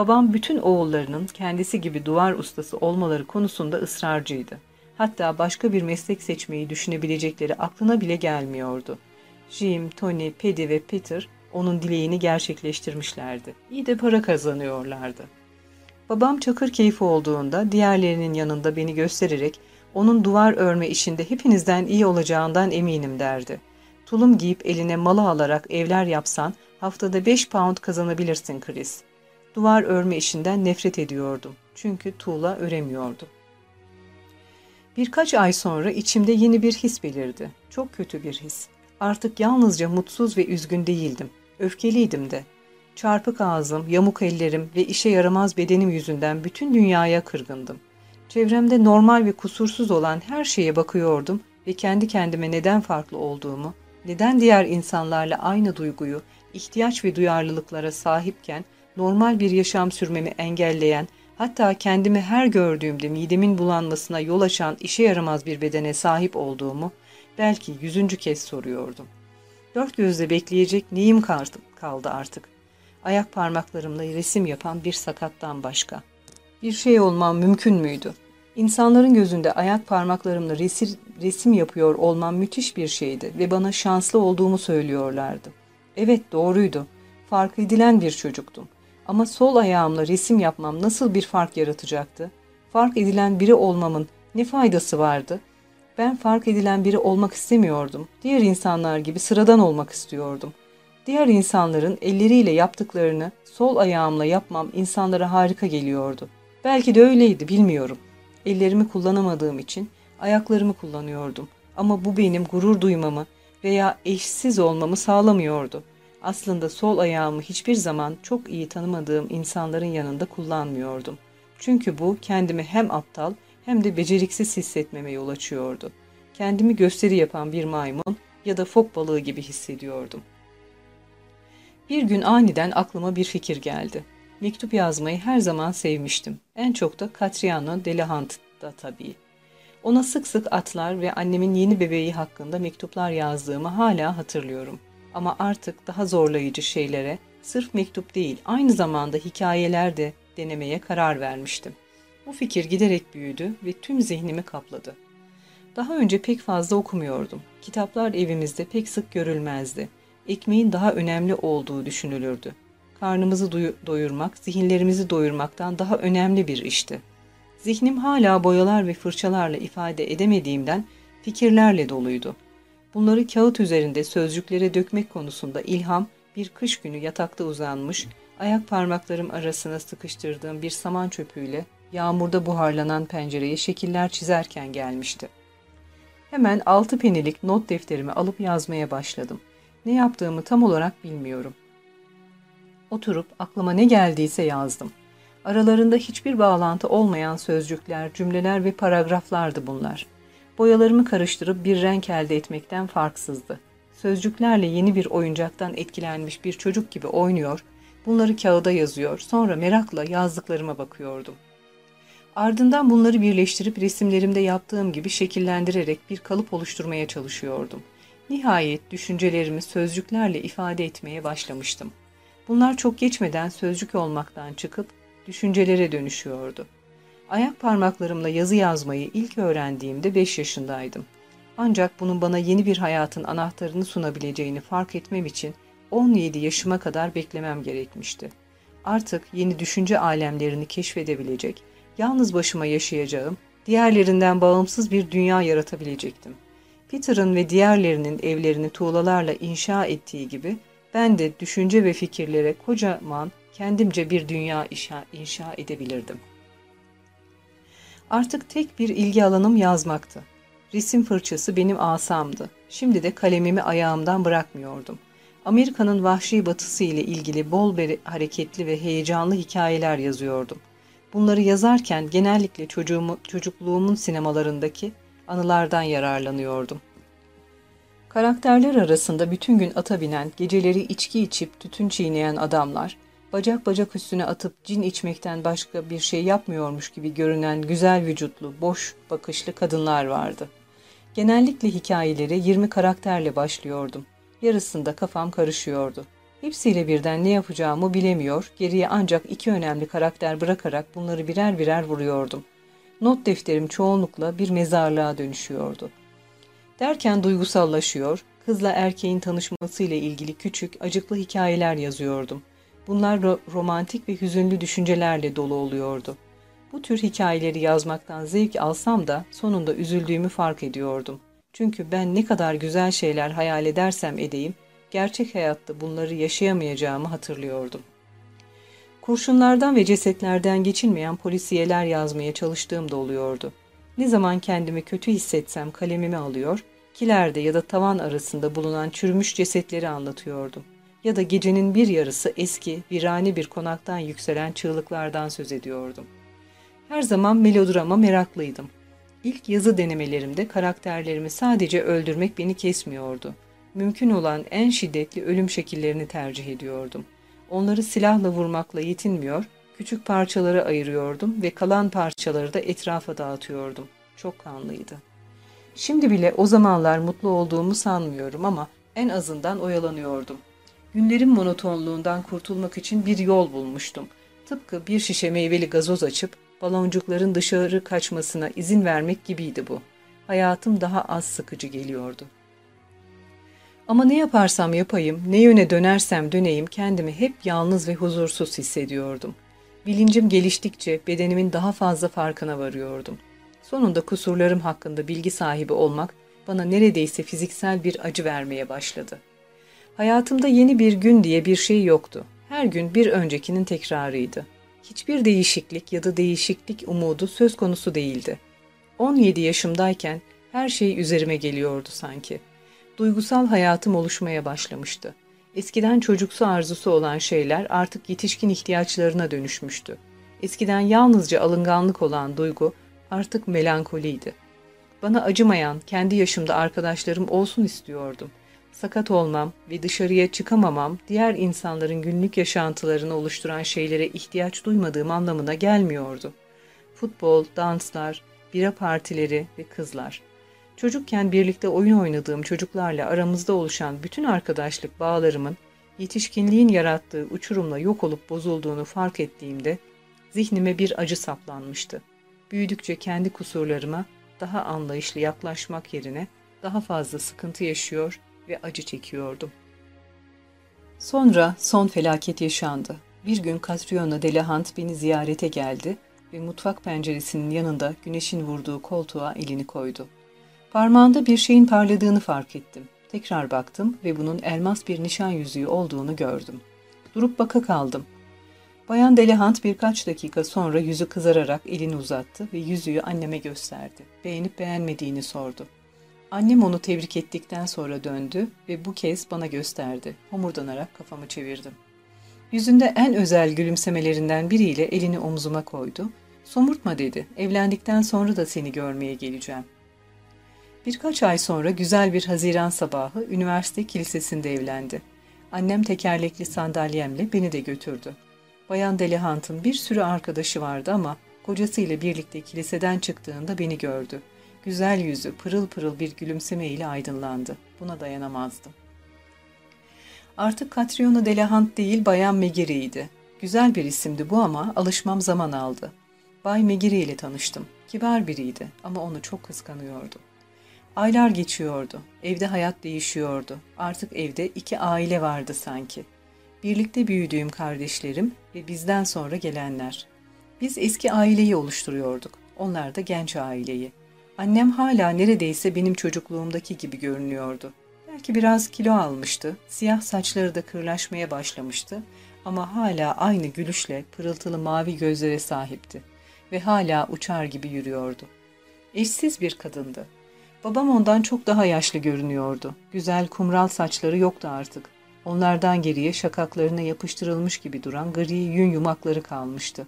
A: Babam bütün oğullarının kendisi gibi duvar ustası olmaları konusunda ısrarcıydı. Hatta başka bir meslek seçmeyi düşünebilecekleri aklına bile gelmiyordu. Jim, Tony, Paddy ve Peter onun dileğini gerçekleştirmişlerdi. İyi de para kazanıyorlardı. Babam çakır keyfi olduğunda diğerlerinin yanında beni göstererek onun duvar örme işinde hepinizden iyi olacağından eminim derdi. Tulum giyip eline malı alarak evler yapsan haftada 5 pound kazanabilirsin Chris. Duvar örme işinden nefret ediyordum. Çünkü tuğla öremiyordum. Birkaç ay sonra içimde yeni bir his belirdi. Çok kötü bir his. Artık yalnızca mutsuz ve üzgün değildim. Öfkeliydim de. Çarpık ağzım, yamuk ellerim ve işe yaramaz bedenim yüzünden bütün dünyaya kırgındım. Çevremde normal ve kusursuz olan her şeye bakıyordum ve kendi kendime neden farklı olduğumu, neden diğer insanlarla aynı duyguyu, ihtiyaç ve duyarlılıklara sahipken normal bir yaşam sürmemi engelleyen, hatta kendimi her gördüğümde midemin bulanmasına yol açan işe yaramaz bir bedene sahip olduğumu belki yüzüncü kez soruyordum. Dört gözle bekleyecek neyim kaldı artık? Ayak parmaklarımla resim yapan bir sakattan başka. Bir şey olmam mümkün müydü? İnsanların gözünde ayak parmaklarımla resim, resim yapıyor olmam müthiş bir şeydi ve bana şanslı olduğumu söylüyorlardı. Evet doğruydu. Fark edilen bir çocuktum. Ama sol ayağımla resim yapmam nasıl bir fark yaratacaktı? Fark edilen biri olmamın ne faydası vardı? Ben fark edilen biri olmak istemiyordum. Diğer insanlar gibi sıradan olmak istiyordum. Diğer insanların elleriyle yaptıklarını sol ayağımla yapmam insanlara harika geliyordu. Belki de öyleydi bilmiyorum. Ellerimi kullanamadığım için ayaklarımı kullanıyordum. Ama bu benim gurur duymamı veya eşsiz olmamı sağlamıyordu. Aslında sol ayağımı hiçbir zaman çok iyi tanımadığım insanların yanında kullanmıyordum. Çünkü bu kendimi hem aptal hem de beceriksiz hissetmeme yol açıyordu. Kendimi gösteri yapan bir maymun ya da fok balığı gibi hissediyordum. Bir gün aniden aklıma bir fikir geldi. Mektup yazmayı her zaman sevmiştim. En çok da Catriano Delahant'da tabii. Ona sık sık atlar ve annemin yeni bebeği hakkında mektuplar yazdığımı hala hatırlıyorum. Ama artık daha zorlayıcı şeylere, sırf mektup değil aynı zamanda hikayeler de denemeye karar vermiştim. Bu fikir giderek büyüdü ve tüm zihnimi kapladı. Daha önce pek fazla okumuyordum. Kitaplar evimizde pek sık görülmezdi. Ekmeğin daha önemli olduğu düşünülürdü. Karnımızı doyurmak, zihinlerimizi doyurmaktan daha önemli bir işti. Zihnim hala boyalar ve fırçalarla ifade edemediğimden fikirlerle doluydu. Bunları kağıt üzerinde sözcüklere dökmek konusunda ilham bir kış günü yatakta uzanmış, ayak parmaklarım arasına sıkıştırdığım bir saman çöpüyle yağmurda buharlanan pencereye şekiller çizerken gelmişti. Hemen altı penilik not defterimi alıp yazmaya başladım. Ne yaptığımı tam olarak bilmiyorum. Oturup aklıma ne geldiyse yazdım. Aralarında hiçbir bağlantı olmayan sözcükler, cümleler ve paragraflardı bunlar. Boyalarımı karıştırıp bir renk elde etmekten farksızdı. Sözcüklerle yeni bir oyuncaktan etkilenmiş bir çocuk gibi oynuyor, bunları kağıda yazıyor, sonra merakla yazdıklarıma bakıyordum. Ardından bunları birleştirip resimlerimde yaptığım gibi şekillendirerek bir kalıp oluşturmaya çalışıyordum. Nihayet düşüncelerimi sözcüklerle ifade etmeye başlamıştım. Bunlar çok geçmeden sözcük olmaktan çıkıp düşüncelere dönüşüyordu. Ayak parmaklarımla yazı yazmayı ilk öğrendiğimde 5 yaşındaydım. Ancak bunun bana yeni bir hayatın anahtarını sunabileceğini fark etmem için 17 yaşıma kadar beklemem gerekmişti. Artık yeni düşünce alemlerini keşfedebilecek, yalnız başıma yaşayacağım, diğerlerinden bağımsız bir dünya yaratabilecektim. Peter'ın ve diğerlerinin evlerini tuğlalarla inşa ettiği gibi ben de düşünce ve fikirlere kocaman kendimce bir dünya inşa, inşa edebilirdim. Artık tek bir ilgi alanım yazmaktı. Resim fırçası benim asamdı. Şimdi de kalemimi ayağımdan bırakmıyordum. Amerika'nın vahşi batısı ile ilgili bol beri hareketli ve heyecanlı hikayeler yazıyordum. Bunları yazarken genellikle çocuğumu, çocukluğumun sinemalarındaki anılardan yararlanıyordum. Karakterler arasında bütün gün ata binen, geceleri içki içip tütün çiğneyen adamlar, bacak bacak üstüne atıp cin içmekten başka bir şey yapmıyormuş gibi görünen güzel vücutlu, boş bakışlı kadınlar vardı. Genellikle hikayelere 20 karakterle başlıyordum. Yarısında kafam karışıyordu. Hepsiyle birden ne yapacağımı bilemiyor, geriye ancak iki önemli karakter bırakarak bunları birer birer vuruyordum. Not defterim çoğunlukla bir mezarlığa dönüşüyordu. Derken duygusallaşıyor, kızla erkeğin tanışmasıyla ilgili küçük, acıklı hikayeler yazıyordum. Bunlar ro romantik ve hüzünlü düşüncelerle dolu oluyordu. Bu tür hikayeleri yazmaktan zevk alsam da sonunda üzüldüğümü fark ediyordum. Çünkü ben ne kadar güzel şeyler hayal edersem edeyim, gerçek hayatta bunları yaşayamayacağımı hatırlıyordum. Kurşunlardan ve cesetlerden geçilmeyen polisiyeler yazmaya çalıştığım da oluyordu. Ne zaman kendimi kötü hissetsem kalemimi alıyor, kilerde ya da tavan arasında bulunan çürümüş cesetleri anlatıyordum. Ya da gecenin bir yarısı eski, virani bir konaktan yükselen çığlıklardan söz ediyordum. Her zaman melodrama meraklıydım. İlk yazı denemelerimde karakterlerimi sadece öldürmek beni kesmiyordu. Mümkün olan en şiddetli ölüm şekillerini tercih ediyordum. Onları silahla vurmakla yetinmiyor, küçük parçalara ayırıyordum ve kalan parçaları da etrafa dağıtıyordum. Çok kanlıydı. Şimdi bile o zamanlar mutlu olduğumu sanmıyorum ama en azından oyalanıyordum. Günlerin monotonluğundan kurtulmak için bir yol bulmuştum. Tıpkı bir şişe meyveli gazoz açıp baloncukların dışarı kaçmasına izin vermek gibiydi bu. Hayatım daha az sıkıcı geliyordu. Ama ne yaparsam yapayım, ne yöne dönersem döneyim kendimi hep yalnız ve huzursuz hissediyordum. Bilincim geliştikçe bedenimin daha fazla farkına varıyordum. Sonunda kusurlarım hakkında bilgi sahibi olmak bana neredeyse fiziksel bir acı vermeye başladı. Hayatımda yeni bir gün diye bir şey yoktu. Her gün bir öncekinin tekrarıydı. Hiçbir değişiklik ya da değişiklik umudu söz konusu değildi. 17 yaşımdayken her şey üzerime geliyordu sanki. Duygusal hayatım oluşmaya başlamıştı. Eskiden çocuksu arzusu olan şeyler artık yetişkin ihtiyaçlarına dönüşmüştü. Eskiden yalnızca alınganlık olan duygu artık melankoliydi. Bana acımayan, kendi yaşımda arkadaşlarım olsun istiyordum. Sakat olmam ve dışarıya çıkamamam diğer insanların günlük yaşantılarını oluşturan şeylere ihtiyaç duymadığım anlamına gelmiyordu. Futbol, danslar, bira partileri ve kızlar. Çocukken birlikte oyun oynadığım çocuklarla aramızda oluşan bütün arkadaşlık bağlarımın yetişkinliğin yarattığı uçurumla yok olup bozulduğunu fark ettiğimde zihnime bir acı saplanmıştı. Büyüdükçe kendi kusurlarıma daha anlayışlı yaklaşmak yerine daha fazla sıkıntı yaşıyor ve acı çekiyordum. Sonra son felaket yaşandı. Bir gün Catriona Delahant beni ziyarete geldi ve mutfak penceresinin yanında güneşin vurduğu koltuğa elini koydu. Parmağında bir şeyin parladığını fark ettim. Tekrar baktım ve bunun elmas bir nişan yüzüğü olduğunu gördüm. Durup baka kaldım. Bayan Delahant birkaç dakika sonra yüzü kızararak elini uzattı ve yüzüğü anneme gösterdi. Beğenip beğenmediğini sordu. Annem onu tebrik ettikten sonra döndü ve bu kez bana gösterdi. Homurdanarak kafamı çevirdim. Yüzünde en özel gülümsemelerinden biriyle elini omzuma koydu. Somurtma dedi. Evlendikten sonra da seni görmeye geleceğim. Birkaç ay sonra güzel bir Haziran sabahı üniversite kilisesinde evlendi. Annem tekerlekli sandalyemle beni de götürdü. Bayan Delihant'ın bir sürü arkadaşı vardı ama kocasıyla birlikte kiliseden çıktığında beni gördü. Güzel yüzü pırıl pırıl bir gülümseme ile aydınlandı. Buna dayanamazdım. Artık Catriona Delahant değil Bayan Megiri'ydi. Güzel bir isimdi bu ama alışmam zaman aldı. Bay Megiri ile tanıştım. Kibar biriydi ama onu çok kıskanıyordum. Aylar geçiyordu. Evde hayat değişiyordu. Artık evde iki aile vardı sanki. Birlikte büyüdüğüm kardeşlerim ve bizden sonra gelenler. Biz eski aileyi oluşturuyorduk. Onlar da genç aileyi. Annem hala neredeyse benim çocukluğumdaki gibi görünüyordu. Belki biraz kilo almıştı, siyah saçları da kırlaşmaya başlamıştı ama hala aynı gülüşle pırıltılı mavi gözlere sahipti ve hala uçar gibi yürüyordu. Eşsiz bir kadındı. Babam ondan çok daha yaşlı görünüyordu. Güzel kumral saçları yoktu artık. Onlardan geriye şakaklarına yapıştırılmış gibi duran gri yün yumakları kalmıştı.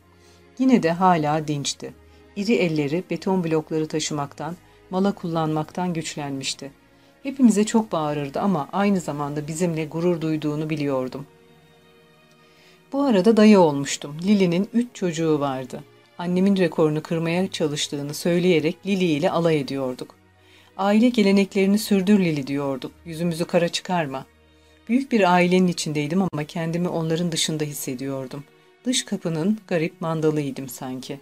A: Yine de hala dinçti. İri elleri beton blokları taşımaktan, mala kullanmaktan güçlenmişti. Hepimize çok bağırırdı ama aynı zamanda bizimle gurur duyduğunu biliyordum. Bu arada dayı olmuştum. Lili'nin üç çocuğu vardı. Annemin rekorunu kırmaya çalıştığını söyleyerek Lili ile alay ediyorduk. Aile geleneklerini sürdür Lili diyorduk. Yüzümüzü kara çıkarma. Büyük bir ailenin içindeydim ama kendimi onların dışında hissediyordum. Dış kapının garip mandalıydım sanki.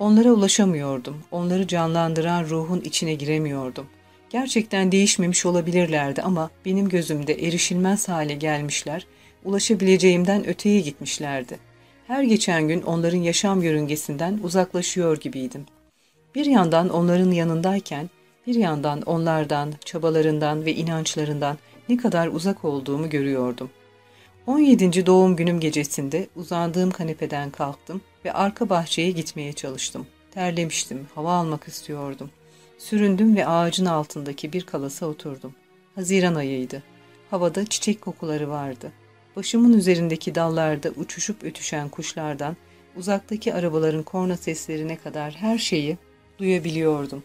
A: Onlara ulaşamıyordum. Onları canlandıran ruhun içine giremiyordum. Gerçekten değişmemiş olabilirlerdi ama benim gözümde erişilmez hale gelmişler, ulaşabileceğimden öteye gitmişlerdi. Her geçen gün onların yaşam yörüngesinden uzaklaşıyor gibiydim. Bir yandan onların yanındayken, bir yandan onlardan, çabalarından ve inançlarından ne kadar uzak olduğumu görüyordum. 17. doğum günüm gecesinde uzandığım kanepeden kalktım ve arka bahçeye gitmeye çalıştım. Terlemiştim, hava almak istiyordum. Süründüm ve ağacın altındaki bir kalasa oturdum. Haziran ayıydı. Havada çiçek kokuları vardı. Başımın üzerindeki dallarda uçuşup ötüşen kuşlardan, uzaktaki arabaların korna seslerine kadar her şeyi duyabiliyordum.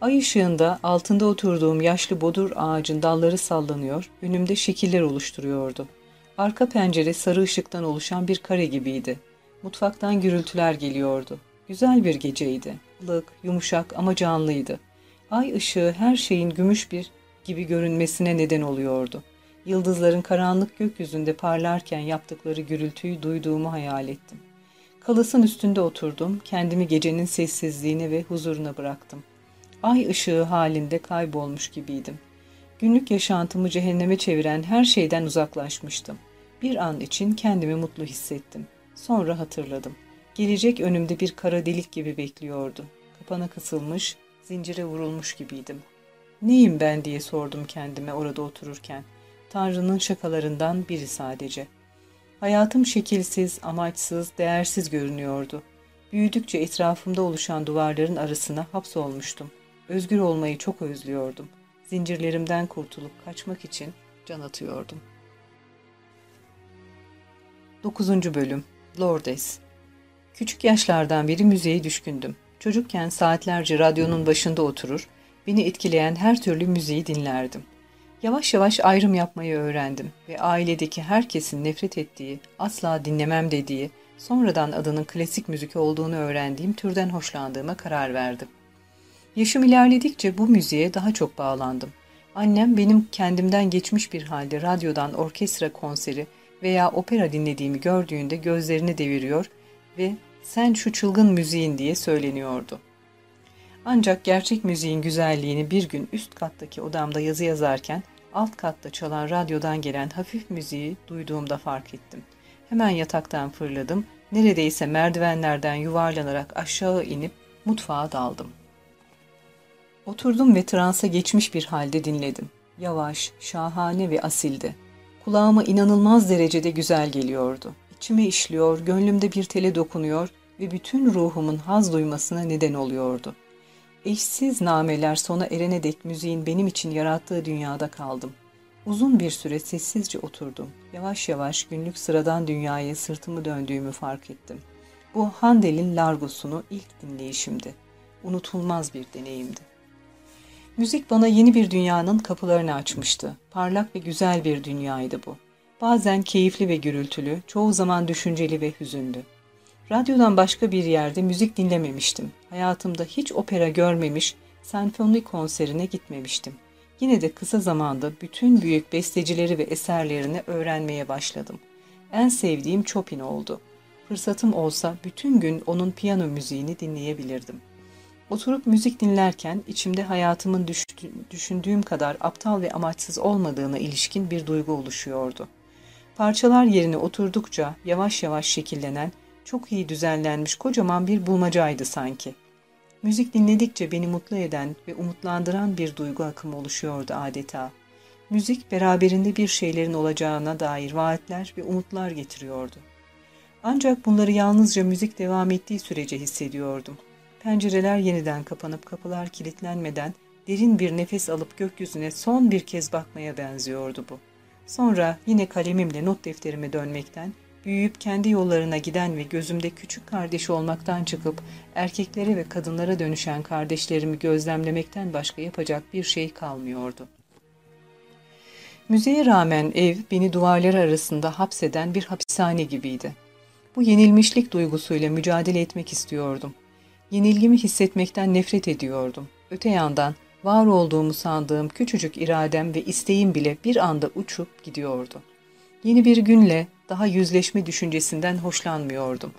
A: Ay ışığında altında oturduğum yaşlı bodur ağacın dalları sallanıyor, önümde şekiller oluşturuyordu. Arka pencere sarı ışıktan oluşan bir kare gibiydi. Mutfaktan gürültüler geliyordu. Güzel bir geceydi. Ilık, yumuşak ama canlıydı. Ay ışığı her şeyin gümüş bir gibi görünmesine neden oluyordu. Yıldızların karanlık gökyüzünde parlarken yaptıkları gürültüyü duyduğumu hayal ettim. Kalasın üstünde oturdum, kendimi gecenin sessizliğine ve huzuruna bıraktım. Ay ışığı halinde kaybolmuş gibiydim. Günlük yaşantımı cehenneme çeviren her şeyden uzaklaşmıştım. Bir an için kendimi mutlu hissettim. Sonra hatırladım. Gelecek önümde bir kara delik gibi bekliyordu. Kapana kısılmış, zincire vurulmuş gibiydim. Neyim ben diye sordum kendime orada otururken. Tanrı'nın şakalarından biri sadece. Hayatım şekilsiz, amaçsız, değersiz görünüyordu. Büyüdükçe etrafımda oluşan duvarların arasına hapsolmuştum. Özgür olmayı çok özlüyordum. Zincirlerimden kurtulup kaçmak için can atıyordum. 9. Bölüm Lordes Küçük yaşlardan beri müziğe düşkündüm. Çocukken saatlerce radyonun başında oturur, beni etkileyen her türlü müziği dinlerdim. Yavaş yavaş ayrım yapmayı öğrendim ve ailedeki herkesin nefret ettiği, asla dinlemem dediği, sonradan adının klasik müzik olduğunu öğrendiğim türden hoşlandığıma karar verdim. Yaşım ilerledikçe bu müziğe daha çok bağlandım. Annem benim kendimden geçmiş bir halde radyodan orkestra konseri veya opera dinlediğimi gördüğünde gözlerini deviriyor ve sen şu çılgın müziğin diye söyleniyordu. Ancak gerçek müziğin güzelliğini bir gün üst kattaki odamda yazı yazarken alt katta çalan radyodan gelen hafif müziği duyduğumda fark ettim. Hemen yataktan fırladım, neredeyse merdivenlerden yuvarlanarak aşağı inip mutfağa daldım. Oturdum ve transa geçmiş bir halde dinledim. Yavaş, şahane ve asildi. Kulağıma inanılmaz derecede güzel geliyordu. İçime işliyor, gönlümde bir tele dokunuyor ve bütün ruhumun haz duymasına neden oluyordu. Eşsiz nameler sona erene dek müziğin benim için yarattığı dünyada kaldım. Uzun bir süre sessizce oturdum. Yavaş yavaş günlük sıradan dünyaya sırtımı döndüğümü fark ettim. Bu Handel'in Largos'unu ilk dinleyişimdi. Unutulmaz bir deneyimdi. Müzik bana yeni bir dünyanın kapılarını açmıştı. Parlak ve güzel bir dünyaydı bu. Bazen keyifli ve gürültülü, çoğu zaman düşünceli ve hüzünlü. Radyodan başka bir yerde müzik dinlememiştim. Hayatımda hiç opera görmemiş, senfoni konserine gitmemiştim. Yine de kısa zamanda bütün büyük bestecileri ve eserlerini öğrenmeye başladım. En sevdiğim Chopin oldu. Fırsatım olsa bütün gün onun piyano müziğini dinleyebilirdim. Oturup müzik dinlerken içimde hayatımın düşündüğüm kadar aptal ve amaçsız olmadığına ilişkin bir duygu oluşuyordu. Parçalar yerine oturdukça yavaş yavaş şekillenen, çok iyi düzenlenmiş kocaman bir bulmacaydı sanki. Müzik dinledikçe beni mutlu eden ve umutlandıran bir duygu akımı oluşuyordu adeta. Müzik beraberinde bir şeylerin olacağına dair vaatler ve umutlar getiriyordu. Ancak bunları yalnızca müzik devam ettiği sürece hissediyordum. Pencereler yeniden kapanıp kapılar kilitlenmeden derin bir nefes alıp gökyüzüne son bir kez bakmaya benziyordu bu. Sonra yine kalemimle not defterime dönmekten, büyüyüp kendi yollarına giden ve gözümde küçük kardeş olmaktan çıkıp erkeklere ve kadınlara dönüşen kardeşlerimi gözlemlemekten başka yapacak bir şey kalmıyordu. Müzeye rağmen ev beni duvarlar arasında hapseden bir hapishane gibiydi. Bu yenilmişlik duygusuyla mücadele etmek istiyordum. Yenilgimi hissetmekten nefret ediyordum. Öte yandan var olduğumu sandığım küçücük iradem ve isteğim bile bir anda uçup gidiyordu. Yeni bir günle daha yüzleşme düşüncesinden hoşlanmıyordum.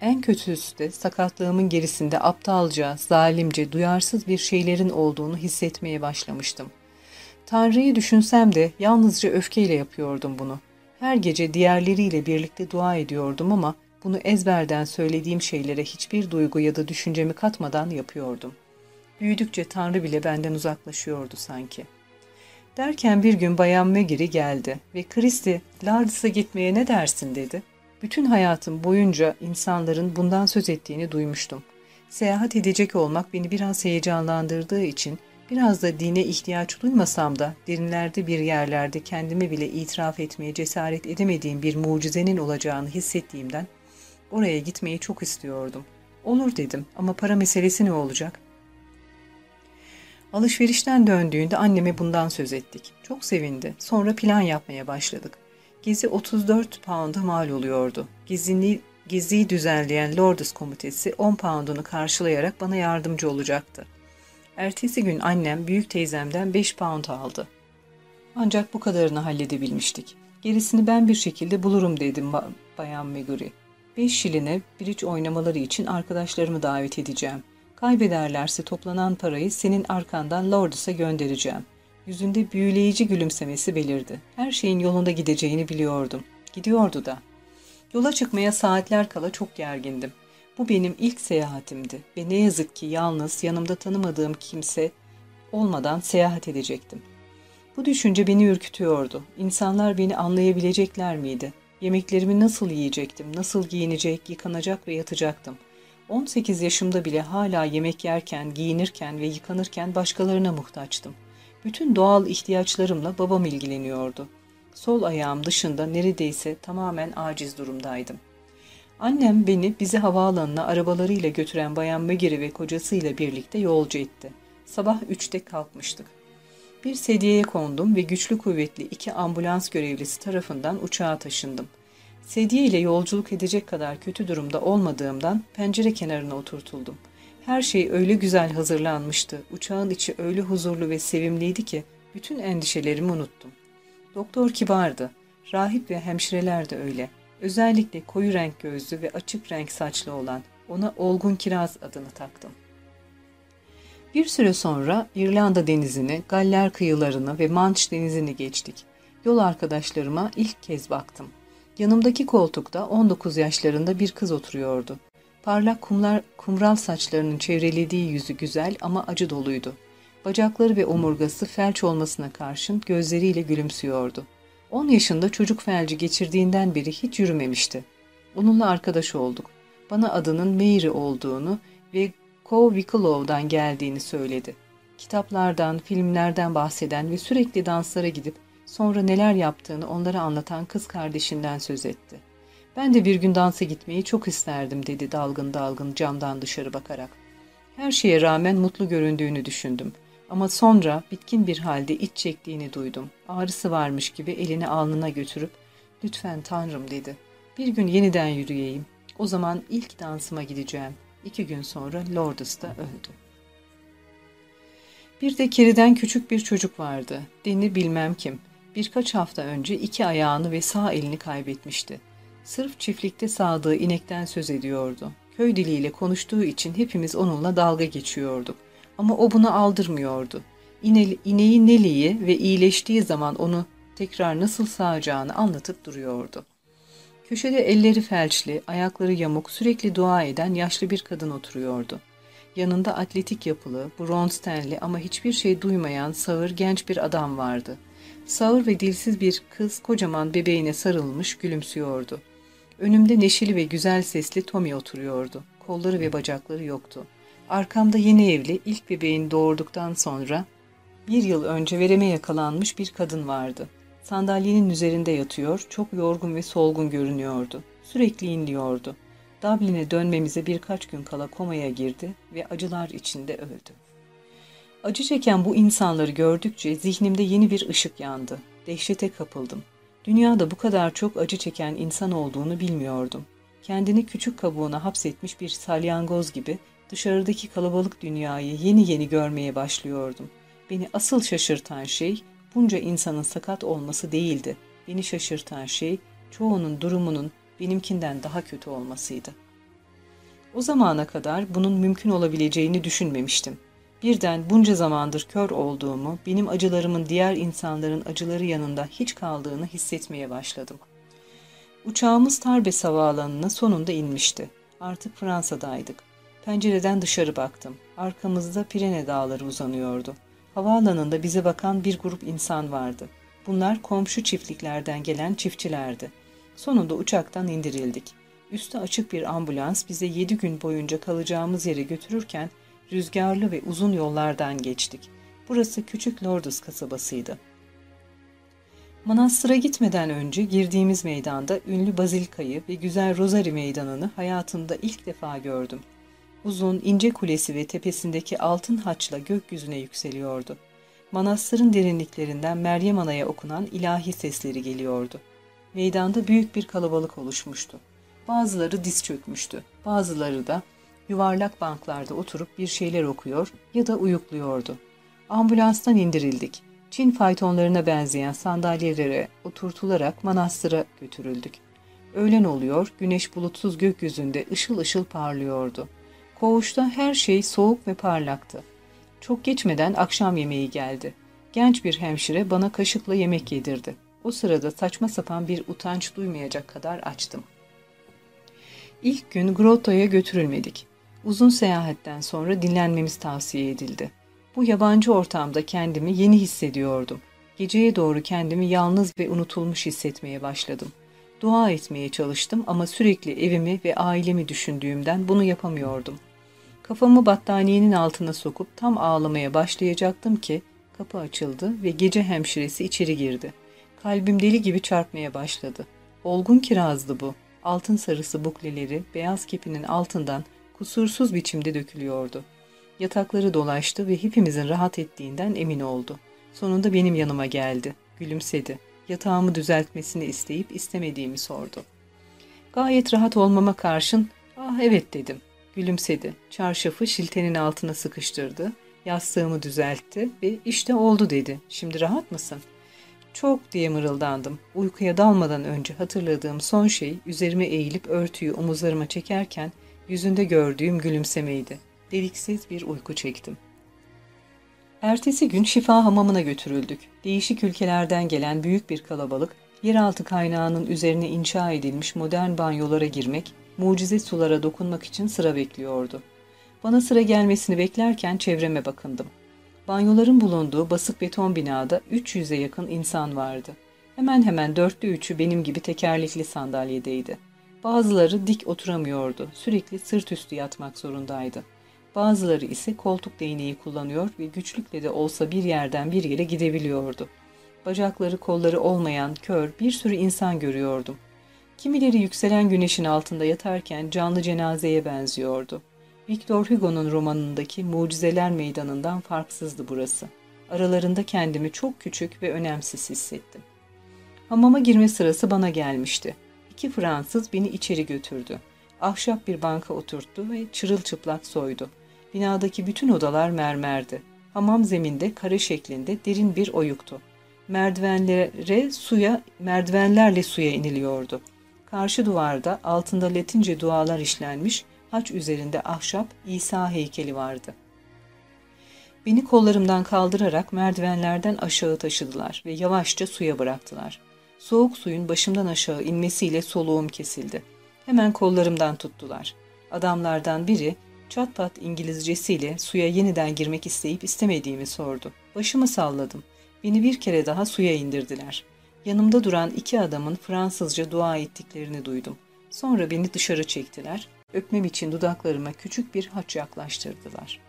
A: En kötüsü de sakatlığımın gerisinde aptalca, zalimce, duyarsız bir şeylerin olduğunu hissetmeye başlamıştım. Tanrı'yı düşünsem de yalnızca öfkeyle yapıyordum bunu. Her gece diğerleriyle birlikte dua ediyordum ama bunu ezberden söylediğim şeylere hiçbir duygu ya da düşüncemi katmadan yapıyordum. Büyüdükçe Tanrı bile benden uzaklaşıyordu sanki. Derken bir gün Bayan Megiri geldi ve Kristi, Lardis'e gitmeye ne dersin dedi. Bütün hayatım boyunca insanların bundan söz ettiğini duymuştum. Seyahat edecek olmak beni biraz heyecanlandırdığı için biraz da dine ihtiyaç duymasam da derinlerde bir yerlerde kendimi bile itiraf etmeye cesaret edemediğim bir mucizenin olacağını hissettiğimden oraya gitmeyi çok istiyordum. Olur dedim ama para meselesi ne olacak? Alışverişten döndüğünde anneme bundan söz ettik. Çok sevindi. Sonra plan yapmaya başladık. Gezi 34 pound'a mal oluyordu. Gezini, geziyi düzenleyen Lords Komitesi 10 pound'unu karşılayarak bana yardımcı olacaktı. Ertesi gün annem büyük teyzemden 5 pound aldı. Ancak bu kadarını halledebilmiştik. Gerisini ben bir şekilde bulurum dedim Bayan Meguri. 5 şiline bridge oynamaları için arkadaşlarımı davet edeceğim. Kaybederlerse toplanan parayı senin arkandan Lordus'a göndereceğim. Yüzünde büyüleyici gülümsemesi belirdi. Her şeyin yolunda gideceğini biliyordum. Gidiyordu da. Yola çıkmaya saatler kala çok gergindim. Bu benim ilk seyahatimdi ve ne yazık ki yalnız yanımda tanımadığım kimse olmadan seyahat edecektim. Bu düşünce beni ürkütüyordu. İnsanlar beni anlayabilecekler miydi? Yemeklerimi nasıl yiyecektim, nasıl giyinecek, yıkanacak ve yatacaktım. 18 yaşımda bile hala yemek yerken, giyinirken ve yıkanırken başkalarına muhtaçtım. Bütün doğal ihtiyaçlarımla babam ilgileniyordu. Sol ayağım dışında neredeyse tamamen aciz durumdaydım. Annem beni bizi havaalanına arabalarıyla götüren Bayan Mögeri ve kocasıyla birlikte yolcu etti. Sabah üçte kalkmıştık. Bir sedyeye kondum ve güçlü kuvvetli iki ambulans görevlisi tarafından uçağa taşındım. Sedye ile yolculuk edecek kadar kötü durumda olmadığımdan pencere kenarına oturtuldum. Her şey öyle güzel hazırlanmıştı. Uçağın içi öyle huzurlu ve sevimliydi ki bütün endişelerimi unuttum. Doktor kibardı. Rahip ve hemşireler de öyle. Özellikle koyu renk gözlü ve açık renk saçlı olan ona Olgun Kiraz adını taktım. Bir süre sonra İrlanda denizini, Galler kıyılarını ve Manş denizini geçtik. Yol arkadaşlarıma ilk kez baktım. Yanımdaki koltukta 19 yaşlarında bir kız oturuyordu. Parlak kumlar, kumral saçlarının çevrelediği yüzü güzel ama acı doluydu. Bacakları ve omurgası felç olmasına karşın gözleriyle gülümsüyordu. 10 yaşında çocuk felci geçirdiğinden beri hiç yürümemişti. Onunla arkadaş olduk. Bana adının Mary olduğunu ve Cove Wicklow'dan geldiğini söyledi. Kitaplardan, filmlerden bahseden ve sürekli danslara gidip sonra neler yaptığını onlara anlatan kız kardeşinden söz etti. Ben de bir gün dansa gitmeyi çok isterdim dedi dalgın dalgın camdan dışarı bakarak. Her şeye rağmen mutlu göründüğünü düşündüm. Ama sonra bitkin bir halde iç çektiğini duydum. Ağrısı varmış gibi elini alnına götürüp ''Lütfen Tanrım'' dedi. ''Bir gün yeniden yürüyeyim. O zaman ilk dansıma gideceğim. İki gün sonra Lourdes da öldü. Bir de Kerry'den küçük bir çocuk vardı. Deni bilmem kim. Birkaç hafta önce iki ayağını ve sağ elini kaybetmişti. Sırf çiftlikte sağdığı inekten söz ediyordu. Köy diliyle konuştuğu için hepimiz onunla dalga geçiyorduk. Ama o bunu aldırmıyordu. İne, ineği Neli'yi ve iyileştiği zaman onu tekrar nasıl sağacağını anlatıp duruyordu. Köşede elleri felçli, ayakları yamuk, sürekli dua eden yaşlı bir kadın oturuyordu. Yanında atletik yapılı, bronz tenli ama hiçbir şey duymayan sağır genç bir adam vardı. Sağır ve dilsiz bir kız kocaman bebeğine sarılmış gülümsüyordu. Önümde neşeli ve güzel sesli Tommy oturuyordu. Kolları ve bacakları yoktu. Arkamda yeni evli, ilk bebeğini doğurduktan sonra bir yıl önce vereme yakalanmış bir kadın vardı. Sandalyenin üzerinde yatıyor, çok yorgun ve solgun görünüyordu. Sürekli inliyordu. Dublin'e dönmemize birkaç gün kala komaya girdi ve acılar içinde öldü. Acı çeken bu insanları gördükçe zihnimde yeni bir ışık yandı. Dehşete kapıldım. Dünyada bu kadar çok acı çeken insan olduğunu bilmiyordum. kendini küçük kabuğuna hapsetmiş bir salyangoz gibi dışarıdaki kalabalık dünyayı yeni yeni görmeye başlıyordum. Beni asıl şaşırtan şey bunca insanın sakat olması değildi. Beni şaşırtan şey çoğunun durumunun benimkinden daha kötü olmasıydı. O zamana kadar bunun mümkün olabileceğini düşünmemiştim. Birden bunca zamandır kör olduğumu, benim acılarımın diğer insanların acıları yanında hiç kaldığını hissetmeye başladım. Uçağımız Tarbes havaalanına sonunda inmişti. Artık Fransa'daydık. Pencereden dışarı baktım. Arkamızda Pirene dağları uzanıyordu. Havaalanında bize bakan bir grup insan vardı. Bunlar komşu çiftliklerden gelen çiftçilerdi. Sonunda uçaktan indirildik. Üstü açık bir ambulans bize yedi gün boyunca kalacağımız yere götürürken rüzgarlı ve uzun yollardan geçtik. Burası küçük Lourdes kasabasıydı. Manastıra gitmeden önce girdiğimiz meydanda ünlü Bazilika'yı ve güzel Rosary meydanını hayatımda ilk defa gördüm. Uzun, ince kulesi ve tepesindeki altın haçla gökyüzüne yükseliyordu. Manastırın derinliklerinden Meryem Ana'ya okunan ilahi sesleri geliyordu. Meydanda büyük bir kalabalık oluşmuştu. Bazıları diz çökmüştü, bazıları da yuvarlak banklarda oturup bir şeyler okuyor ya da uyukluyordu. Ambulanstan indirildik. Çin faytonlarına benzeyen sandalyelere oturtularak manastıra götürüldük. Öğlen oluyor, güneş bulutsuz gökyüzünde ışıl ışıl parlıyordu. Koğuşta her şey soğuk ve parlaktı. Çok geçmeden akşam yemeği geldi. Genç bir hemşire bana kaşıkla yemek yedirdi. O sırada saçma sapan bir utanç duymayacak kadar açtım. İlk gün Grotto'ya götürülmedik. Uzun seyahatten sonra dinlenmemiz tavsiye edildi. Bu yabancı ortamda kendimi yeni hissediyordum. Geceye doğru kendimi yalnız ve unutulmuş hissetmeye başladım. Dua etmeye çalıştım ama sürekli evimi ve ailemi düşündüğümden bunu yapamıyordum. Kafamı battaniyenin altına sokup tam ağlamaya başlayacaktım ki kapı açıldı ve gece hemşiresi içeri girdi. Kalbim deli gibi çarpmaya başladı. Olgun kirazdı bu. Altın sarısı bukleleri beyaz kepinin altından kusursuz biçimde dökülüyordu. Yatakları dolaştı ve hepimizin rahat ettiğinden emin oldu. Sonunda benim yanıma geldi. Gülümsedi. Yatağımı düzeltmesini isteyip istemediğimi sordu. Gayet rahat olmama karşın, ah evet dedim. Gülümsedi. Çarşafı şiltenin altına sıkıştırdı. Yastığımı düzeltti ve işte oldu dedi. Şimdi rahat mısın? Çok diye mırıldandım. Uykuya dalmadan önce hatırladığım son şey üzerime eğilip örtüyü omuzlarıma çekerken yüzünde gördüğüm gülümsemeydi. Deliksiz bir uyku çektim. Ertesi gün şifa hamamına götürüldük. Değişik ülkelerden gelen büyük bir kalabalık, yeraltı kaynağının üzerine inşa edilmiş modern banyolara girmek, mucize sulara dokunmak için sıra bekliyordu. Bana sıra gelmesini beklerken çevreme bakındım. Banyoların bulunduğu basık beton binada 300'e yakın insan vardı. Hemen hemen dörtte üçü benim gibi tekerlekli sandalyedeydi. Bazıları dik oturamıyordu, sürekli sırt üstü yatmak zorundaydı. Bazıları ise koltuk değneği kullanıyor ve güçlükle de olsa bir yerden bir yere gidebiliyordu. Bacakları kolları olmayan kör bir sürü insan görüyordum. Kimileri yükselen güneşin altında yatarken canlı cenazeye benziyordu. Victor Hugo'nun romanındaki Mucizeler Meydanı'ndan farksızdı burası. Aralarında kendimi çok küçük ve önemsiz hissettim. Hamama girme sırası bana gelmişti. İki Fransız beni içeri götürdü. Ahşap bir banka oturttu ve çırılçıplak soydu. Binadaki bütün odalar mermerdi. Hamam zeminde kare şeklinde derin bir oyuktu. Merdivenlere suya, merdivenlerle suya iniliyordu. Karşı duvarda altında Latince dualar işlenmiş, haç üzerinde ahşap İsa heykeli vardı. Beni kollarımdan kaldırarak merdivenlerden aşağı taşıdılar ve yavaşça suya bıraktılar. Soğuk suyun başımdan aşağı inmesiyle soluğum kesildi. Hemen kollarımdan tuttular. Adamlardan biri çat pat İngilizcesiyle suya yeniden girmek isteyip istemediğimi sordu. Başımı salladım. Beni bir kere daha suya indirdiler. Yanımda duran iki adamın Fransızca dua ettiklerini duydum. Sonra beni dışarı çektiler. Öpmem için dudaklarıma küçük bir haç yaklaştırdılar.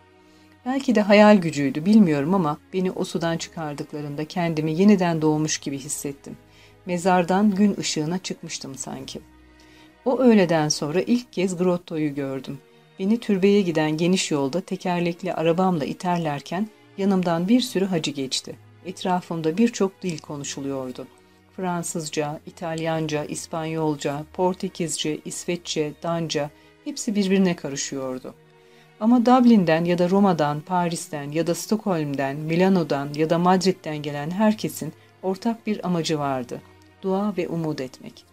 A: Belki de hayal gücüydü bilmiyorum ama beni o sudan çıkardıklarında kendimi yeniden doğmuş gibi hissettim. Mezardan gün ışığına çıkmıştım sanki. O öğleden sonra ilk kez grottoyu gördüm. Beni türbeye giden geniş yolda tekerlekli arabamla iterlerken yanımdan bir sürü hacı geçti. Etrafımda birçok dil konuşuluyordu. Fransızca, İtalyanca, İspanyolca, Portekizce, İsveççe, Danca hepsi birbirine karışıyordu. Ama Dublin'den ya da Roma'dan, Paris'ten ya da Stockholm'den, Milano'dan ya da Madrid'den gelen herkesin ortak bir amacı vardı. Dua ve umut etmek.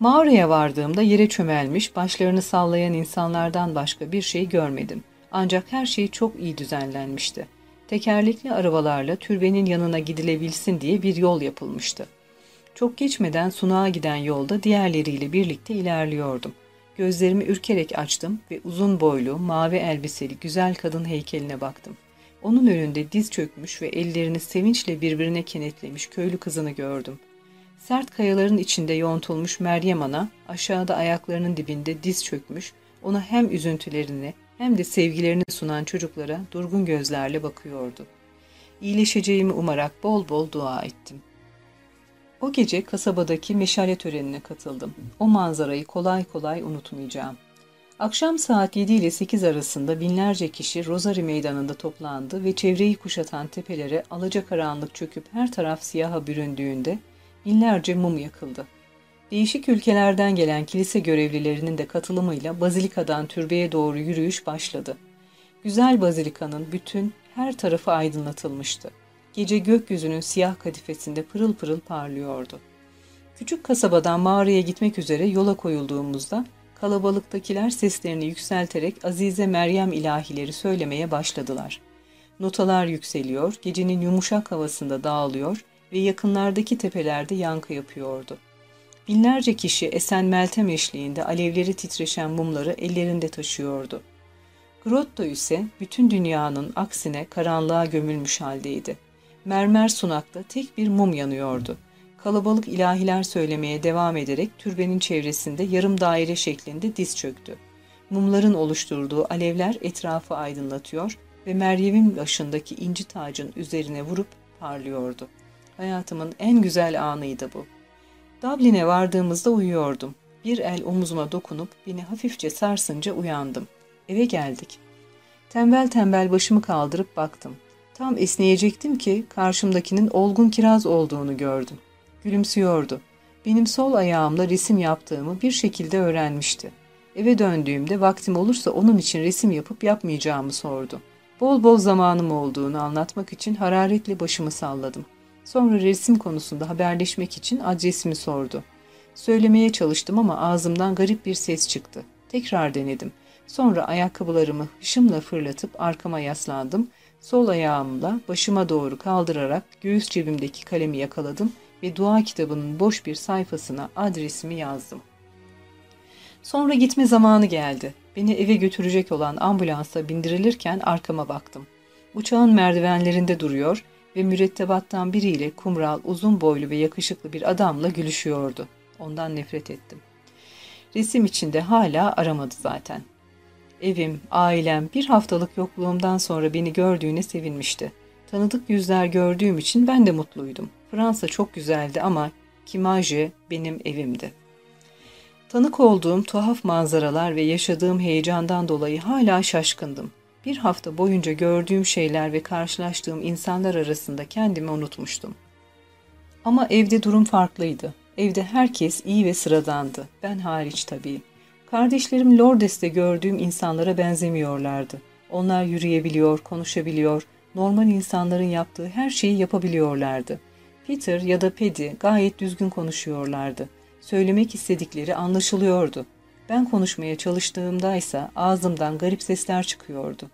A: Mağaraya vardığımda yere çömelmiş, başlarını sallayan insanlardan başka bir şey görmedim. Ancak her şey çok iyi düzenlenmişti. Tekerlekli arabalarla türbenin yanına gidilebilsin diye bir yol yapılmıştı. Çok geçmeden sunağa giden yolda diğerleriyle birlikte ilerliyordum. Gözlerimi ürkerek açtım ve uzun boylu, mavi elbiseli güzel kadın heykeline baktım. Onun önünde diz çökmüş ve ellerini sevinçle birbirine kenetlemiş köylü kızını gördüm. Sert kayaların içinde yontulmuş Meryem Ana aşağıda ayaklarının dibinde diz çökmüş, ona hem üzüntülerini hem de sevgilerini sunan çocuklara durgun gözlerle bakıyordu. İyileşeceğimi umarak bol bol dua ettim. O gece kasabadaki meşale törenine katıldım. O manzarayı kolay kolay unutmayacağım. Akşam saat 7 ile 8 arasında binlerce kişi Rosary Meydanı'nda toplandı ve çevreyi kuşatan tepelere alacakaranlık çöküp her taraf siyaha büründüğünde binlerce mum yakıldı. Değişik ülkelerden gelen kilise görevlilerinin de katılımıyla bazilikadan türbeye doğru yürüyüş başladı. Güzel bazilikanın bütün her tarafı aydınlatılmıştı. Gece gökyüzünün siyah kadifesinde pırıl pırıl parlıyordu. Küçük kasabadan mağaraya gitmek üzere yola koyulduğumuzda kalabalıktakiler seslerini yükselterek Azize Meryem ilahileri söylemeye başladılar. Notalar yükseliyor, gecenin yumuşak havasında dağılıyor ve yakınlardaki tepelerde yankı yapıyordu. Binlerce kişi esen Meltem eşliğinde alevleri titreşen mumları ellerinde taşıyordu. Grotto ise bütün dünyanın aksine karanlığa gömülmüş haldeydi. Mermer sunakta tek bir mum yanıyordu. Kalabalık ilahiler söylemeye devam ederek türbenin çevresinde yarım daire şeklinde diz çöktü. Mumların oluşturduğu alevler etrafı aydınlatıyor ve Meryem'in başındaki inci tacın üzerine vurup parlıyordu. Hayatımın en güzel anıydı bu. Dublin'e vardığımızda uyuyordum. Bir el omuzuma dokunup beni hafifçe sarsınca uyandım. Eve geldik. Tembel tembel başımı kaldırıp baktım. Tam esneyecektim ki karşımdakinin olgun kiraz olduğunu gördüm. Gülümsüyordu. Benim sol ayağımla resim yaptığımı bir şekilde öğrenmişti. Eve döndüğümde vaktim olursa onun için resim yapıp yapmayacağımı sordu. Bol bol zamanım olduğunu anlatmak için hararetle başımı salladım. Sonra resim konusunda haberleşmek için adresimi sordu. Söylemeye çalıştım ama ağzımdan garip bir ses çıktı. Tekrar denedim. Sonra ayakkabılarımı hışımla fırlatıp arkama yaslandım. Sol ayağımla başıma doğru kaldırarak göğüs cebimdeki kalemi yakaladım ve dua kitabının boş bir sayfasına adresimi yazdım. Sonra gitme zamanı geldi. Beni eve götürecek olan ambulansa bindirilirken arkama baktım. Uçağın merdivenlerinde duruyor ve mürettebattan biriyle kumral, uzun boylu ve yakışıklı bir adamla gülüşüyordu. Ondan nefret ettim. Resim içinde hala aramadı zaten. Evim, ailem bir haftalık yokluğumdan sonra beni gördüğüne sevinmişti. Tanıdık yüzler gördüğüm için ben de mutluydum. Fransa çok güzeldi ama Kimaje benim evimdi. Tanık olduğum tuhaf manzaralar ve yaşadığım heyecandan dolayı hala şaşkındım. Bir hafta boyunca gördüğüm şeyler ve karşılaştığım insanlar arasında kendimi unutmuştum. Ama evde durum farklıydı. Evde herkes iyi ve sıradandı. Ben hariç tabii. Kardeşlerim Lordes'te gördüğüm insanlara benzemiyorlardı. Onlar yürüyebiliyor, konuşabiliyor, normal insanların yaptığı her şeyi yapabiliyorlardı. Peter ya da Paddy gayet düzgün konuşuyorlardı. Söylemek istedikleri anlaşılıyordu. Ben konuşmaya çalıştığımda ise ağzımdan garip sesler çıkıyordu.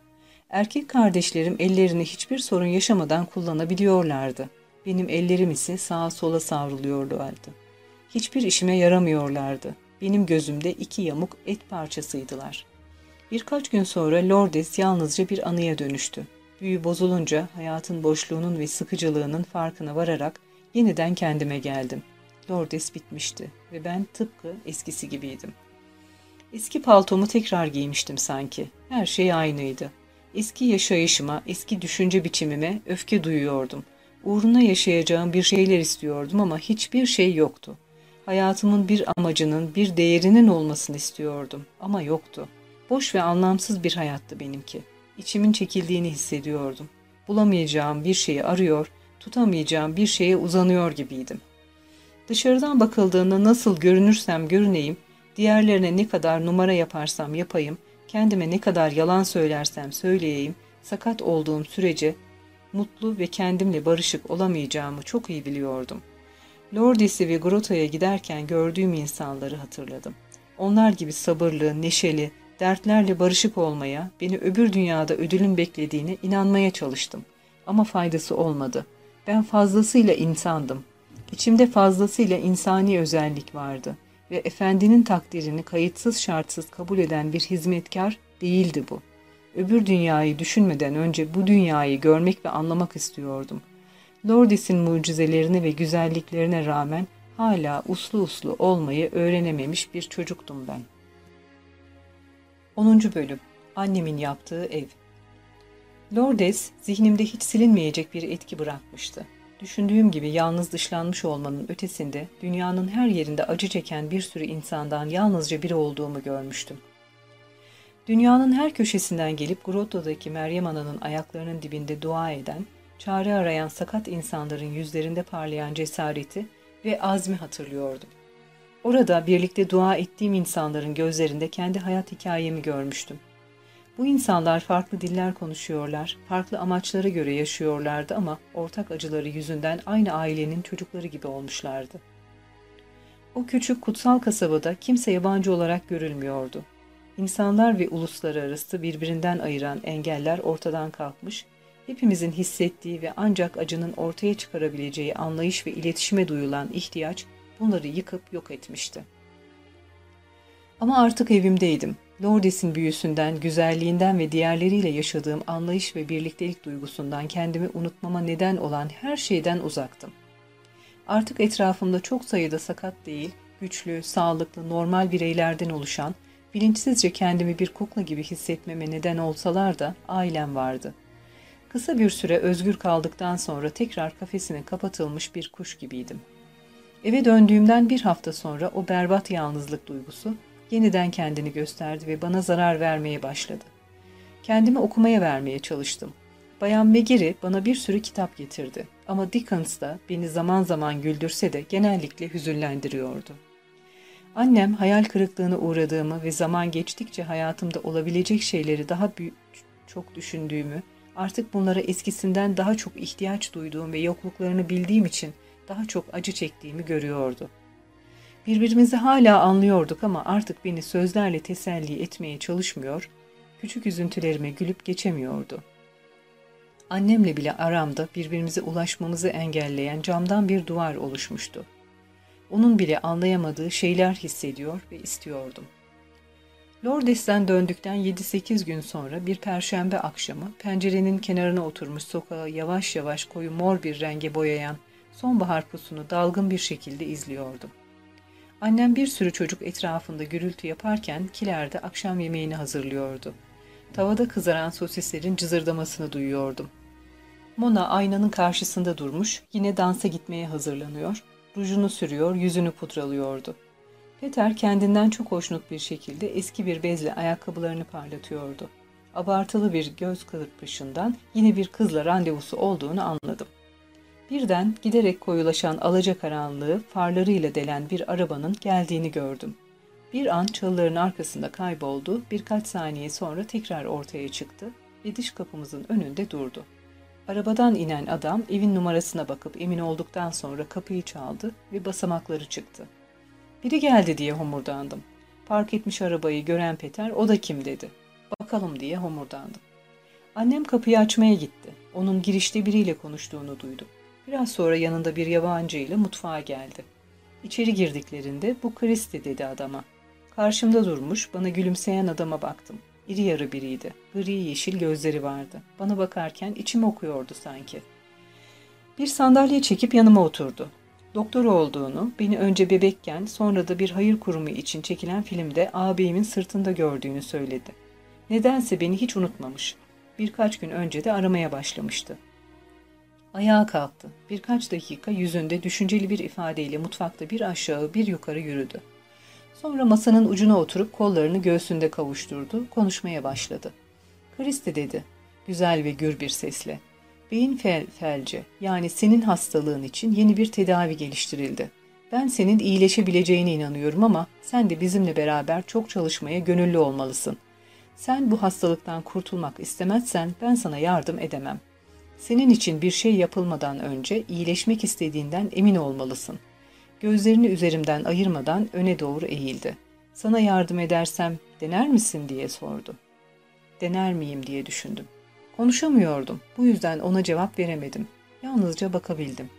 A: Erkek kardeşlerim ellerini hiçbir sorun yaşamadan kullanabiliyorlardı. Benim ellerim ise sağa sola savruluyorlardı. Hiçbir işime yaramıyorlardı. Benim gözümde iki yamuk et parçasıydılar. Birkaç gün sonra Lordes yalnızca bir anıya dönüştü. Büyü bozulunca hayatın boşluğunun ve sıkıcılığının farkına vararak yeniden kendime geldim. Lordes bitmişti ve ben tıpkı eskisi gibiydim. Eski paltomu tekrar giymiştim sanki. Her şey aynıydı. Eski yaşayışıma, eski düşünce biçimime öfke duyuyordum. Uğruna yaşayacağım bir şeyler istiyordum ama hiçbir şey yoktu. Hayatımın bir amacının, bir değerinin olmasını istiyordum ama yoktu. Boş ve anlamsız bir hayattı benimki. İçimin çekildiğini hissediyordum. Bulamayacağım bir şeyi arıyor, tutamayacağım bir şeye uzanıyor gibiydim. Dışarıdan bakıldığında nasıl görünürsem görüneyim, diğerlerine ne kadar numara yaparsam yapayım, kendime ne kadar yalan söylersem söyleyeyim, sakat olduğum sürece mutlu ve kendimle barışık olamayacağımı çok iyi biliyordum. Lordis'i ve Grota'ya giderken gördüğüm insanları hatırladım. Onlar gibi sabırlı, neşeli, dertlerle barışık olmaya, beni öbür dünyada ödülün beklediğine inanmaya çalıştım. Ama faydası olmadı. Ben fazlasıyla insandım. İçimde fazlasıyla insani özellik vardı ve efendinin takdirini kayıtsız şartsız kabul eden bir hizmetkar değildi bu. Öbür dünyayı düşünmeden önce bu dünyayı görmek ve anlamak istiyordum. Lordis'in mucizelerine ve güzelliklerine rağmen hala uslu uslu olmayı öğrenememiş bir çocuktum ben. 10. Bölüm Annemin yaptığı ev Lordes, zihnimde hiç silinmeyecek bir etki bırakmıştı. Düşündüğüm gibi yalnız dışlanmış olmanın ötesinde dünyanın her yerinde acı çeken bir sürü insandan yalnızca biri olduğumu görmüştüm. Dünyanın her köşesinden gelip Grotto'daki Meryem Ana'nın ayaklarının dibinde dua eden, çare arayan sakat insanların yüzlerinde parlayan cesareti ve azmi hatırlıyordum. Orada birlikte dua ettiğim insanların gözlerinde kendi hayat hikayemi görmüştüm. Bu insanlar farklı diller konuşuyorlar, farklı amaçlara göre yaşıyorlardı ama ortak acıları yüzünden aynı ailenin çocukları gibi olmuşlardı. O küçük kutsal kasabada kimse yabancı olarak görülmüyordu. İnsanlar ve uluslar arası birbirinden ayıran engeller ortadan kalkmış, hepimizin hissettiği ve ancak acının ortaya çıkarabileceği anlayış ve iletişime duyulan ihtiyaç bunları yıkıp yok etmişti. Ama artık evimdeydim. Lordes'in büyüsünden, güzelliğinden ve diğerleriyle yaşadığım anlayış ve birliktelik duygusundan kendimi unutmama neden olan her şeyden uzaktım. Artık etrafımda çok sayıda sakat değil, güçlü, sağlıklı, normal bireylerden oluşan, bilinçsizce kendimi bir kukla gibi hissetmeme neden olsalar da ailem vardı. Kısa bir süre özgür kaldıktan sonra tekrar kafesine kapatılmış bir kuş gibiydim. Eve döndüğümden bir hafta sonra o berbat yalnızlık duygusu yeniden kendini gösterdi ve bana zarar vermeye başladı. Kendimi okumaya vermeye çalıştım. Bayan Megiri bana bir sürü kitap getirdi ama Dickens da beni zaman zaman güldürse de genellikle hüzünlendiriyordu. Annem hayal kırıklığına uğradığımı ve zaman geçtikçe hayatımda olabilecek şeyleri daha çok düşündüğümü, artık bunlara eskisinden daha çok ihtiyaç duyduğum ve yokluklarını bildiğim için daha çok acı çektiğimi görüyordu. Birbirimizi hala anlıyorduk ama artık beni sözlerle teselli etmeye çalışmıyor, küçük üzüntülerime gülüp geçemiyordu. Annemle bile aramda birbirimize ulaşmamızı engelleyen camdan bir duvar oluşmuştu. Onun bile anlayamadığı şeyler hissediyor ve istiyordum. Lordes'ten döndükten 7-8 gün sonra bir perşembe akşamı pencerenin kenarına oturmuş sokağı yavaş yavaş koyu mor bir renge boyayan sonbahar pusunu dalgın bir şekilde izliyordum. Annem bir sürü çocuk etrafında gürültü yaparken kilerde akşam yemeğini hazırlıyordu. Tavada kızaran sosislerin cızırdamasını duyuyordum. Mona aynanın karşısında durmuş, yine dansa gitmeye hazırlanıyor, rujunu sürüyor, yüzünü pudralıyordu. Peter kendinden çok hoşnut bir şekilde eski bir bezle ayakkabılarını parlatıyordu. Abartılı bir göz kırpışından yine bir kızla randevusu olduğunu anladım. Birden giderek koyulaşan alacakaranlığı farlarıyla delen bir arabanın geldiğini gördüm. Bir an çalıların arkasında kayboldu, birkaç saniye sonra tekrar ortaya çıktı ve dış kapımızın önünde durdu. Arabadan inen adam evin numarasına bakıp emin olduktan sonra kapıyı çaldı ve basamakları çıktı. Biri geldi diye homurdandım. Park etmiş arabayı gören Peter o da kim dedi. Bakalım diye homurdandım. Annem kapıyı açmaya gitti. Onun girişte biriyle konuştuğunu duydum. Biraz sonra yanında bir yabancı ile mutfağa geldi. İçeri girdiklerinde bu Kristi dedi adama. Karşımda durmuş bana gülümseyen adama baktım. İri yarı biriydi. Gri yeşil gözleri vardı. Bana bakarken içim okuyordu sanki. Bir sandalye çekip yanıma oturdu. Doktor olduğunu, beni önce bebekken sonra da bir hayır kurumu için çekilen filmde ağabeyimin sırtında gördüğünü söyledi. Nedense beni hiç unutmamış. Birkaç gün önce de aramaya başlamıştı. Ayağa kalktı. Birkaç dakika yüzünde düşünceli bir ifadeyle mutfakta bir aşağı bir yukarı yürüdü. Sonra masanın ucuna oturup kollarını göğsünde kavuşturdu, konuşmaya başladı. Kristi dedi, güzel ve gür bir sesle. Beyin fel felci yani senin hastalığın için yeni bir tedavi geliştirildi. Ben senin iyileşebileceğine inanıyorum ama sen de bizimle beraber çok çalışmaya gönüllü olmalısın. Sen bu hastalıktan kurtulmak istemezsen ben sana yardım edemem. Senin için bir şey yapılmadan önce iyileşmek istediğinden emin olmalısın. Gözlerini üzerimden ayırmadan öne doğru eğildi. Sana yardım edersem dener misin diye sordu. Dener miyim diye düşündüm. Konuşamıyordum. Bu yüzden ona cevap veremedim. Yalnızca bakabildim.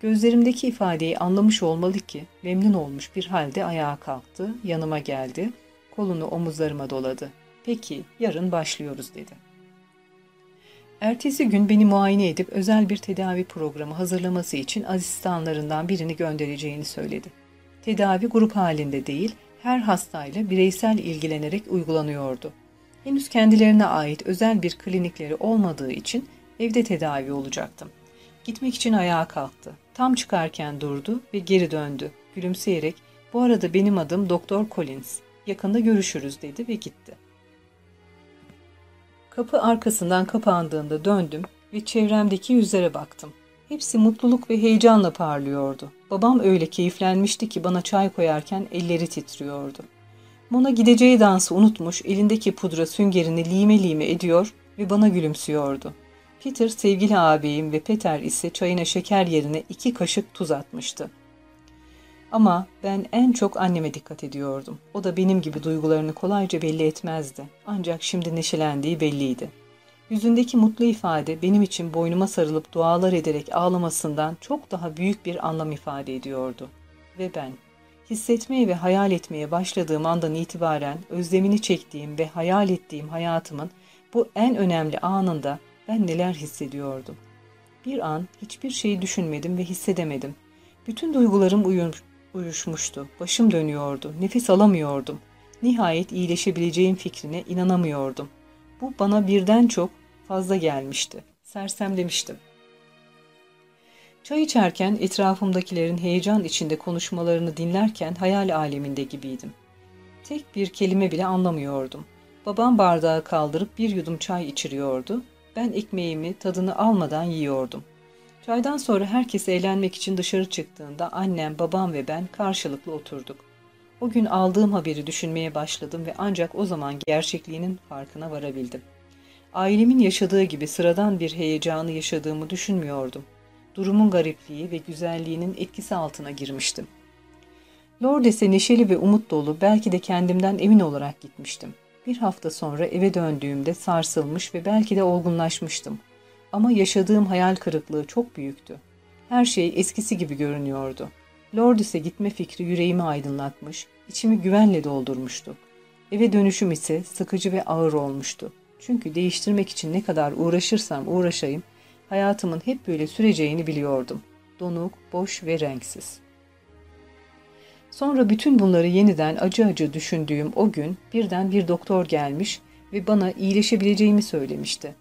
A: Gözlerimdeki ifadeyi anlamış olmalı ki memnun olmuş bir halde ayağa kalktı, yanıma geldi, kolunu omuzlarıma doladı. Peki, yarın başlıyoruz dedi. Ertesi gün beni muayene edip özel bir tedavi programı hazırlaması için asistanlarından birini göndereceğini söyledi. Tedavi grup halinde değil, her hastayla bireysel ilgilenerek uygulanıyordu. Henüz kendilerine ait özel bir klinikleri olmadığı için evde tedavi olacaktım. Gitmek için ayağa kalktı. Tam çıkarken durdu ve geri döndü. Gülümseyerek, bu arada benim adım Doktor Collins. Yakında görüşürüz dedi ve gitti. Kapı arkasından kapandığında döndüm ve çevremdeki yüzlere baktım. Hepsi mutluluk ve heyecanla parlıyordu. Babam öyle keyiflenmişti ki bana çay koyarken elleri titriyordu. Mona gideceği dansı unutmuş, elindeki pudra süngerini lime lime ediyor ve bana gülümsüyordu. Peter sevgili ağabeyim ve Peter ise çayına şeker yerine iki kaşık tuz atmıştı. Ama ben en çok anneme dikkat ediyordum. O da benim gibi duygularını kolayca belli etmezdi. Ancak şimdi neşelendiği belliydi. Yüzündeki mutlu ifade benim için boynuma sarılıp dualar ederek ağlamasından çok daha büyük bir anlam ifade ediyordu. Ve ben, hissetmeye ve hayal etmeye başladığım andan itibaren özlemini çektiğim ve hayal ettiğim hayatımın bu en önemli anında ben neler hissediyordum. Bir an hiçbir şeyi düşünmedim ve hissedemedim. Bütün duygularım uyuşmuştu. Başım dönüyordu. Nefes alamıyordum. Nihayet iyileşebileceğim fikrine inanamıyordum. Bu bana birden çok fazla gelmişti. Sersemlemiştim. Çay içerken etrafımdakilerin heyecan içinde konuşmalarını dinlerken hayal aleminde gibiydim. Tek bir kelime bile anlamıyordum. Babam bardağı kaldırıp bir yudum çay içiriyordu. Ben ekmeğimi tadını almadan yiyordum. Çaydan sonra herkes eğlenmek için dışarı çıktığında annem, babam ve ben karşılıklı oturduk. O gün aldığım haberi düşünmeye başladım ve ancak o zaman gerçekliğinin farkına varabildim. Ailemin yaşadığı gibi sıradan bir heyecanı yaşadığımı düşünmüyordum. Durumun garipliği ve güzelliğinin etkisi altına girmiştim. Lordes'e neşeli ve umut dolu belki de kendimden emin olarak gitmiştim. Bir hafta sonra eve döndüğümde sarsılmış ve belki de olgunlaşmıştım. Ama yaşadığım hayal kırıklığı çok büyüktü. Her şey eskisi gibi görünüyordu. Lordis'e gitme fikri yüreğimi aydınlatmış, içimi güvenle doldurmuştu. Eve dönüşüm ise sıkıcı ve ağır olmuştu. Çünkü değiştirmek için ne kadar uğraşırsam uğraşayım, hayatımın hep böyle süreceğini biliyordum. Donuk, boş ve renksiz. Sonra bütün bunları yeniden acı acı düşündüğüm o gün birden bir doktor gelmiş ve bana iyileşebileceğimi söylemişti.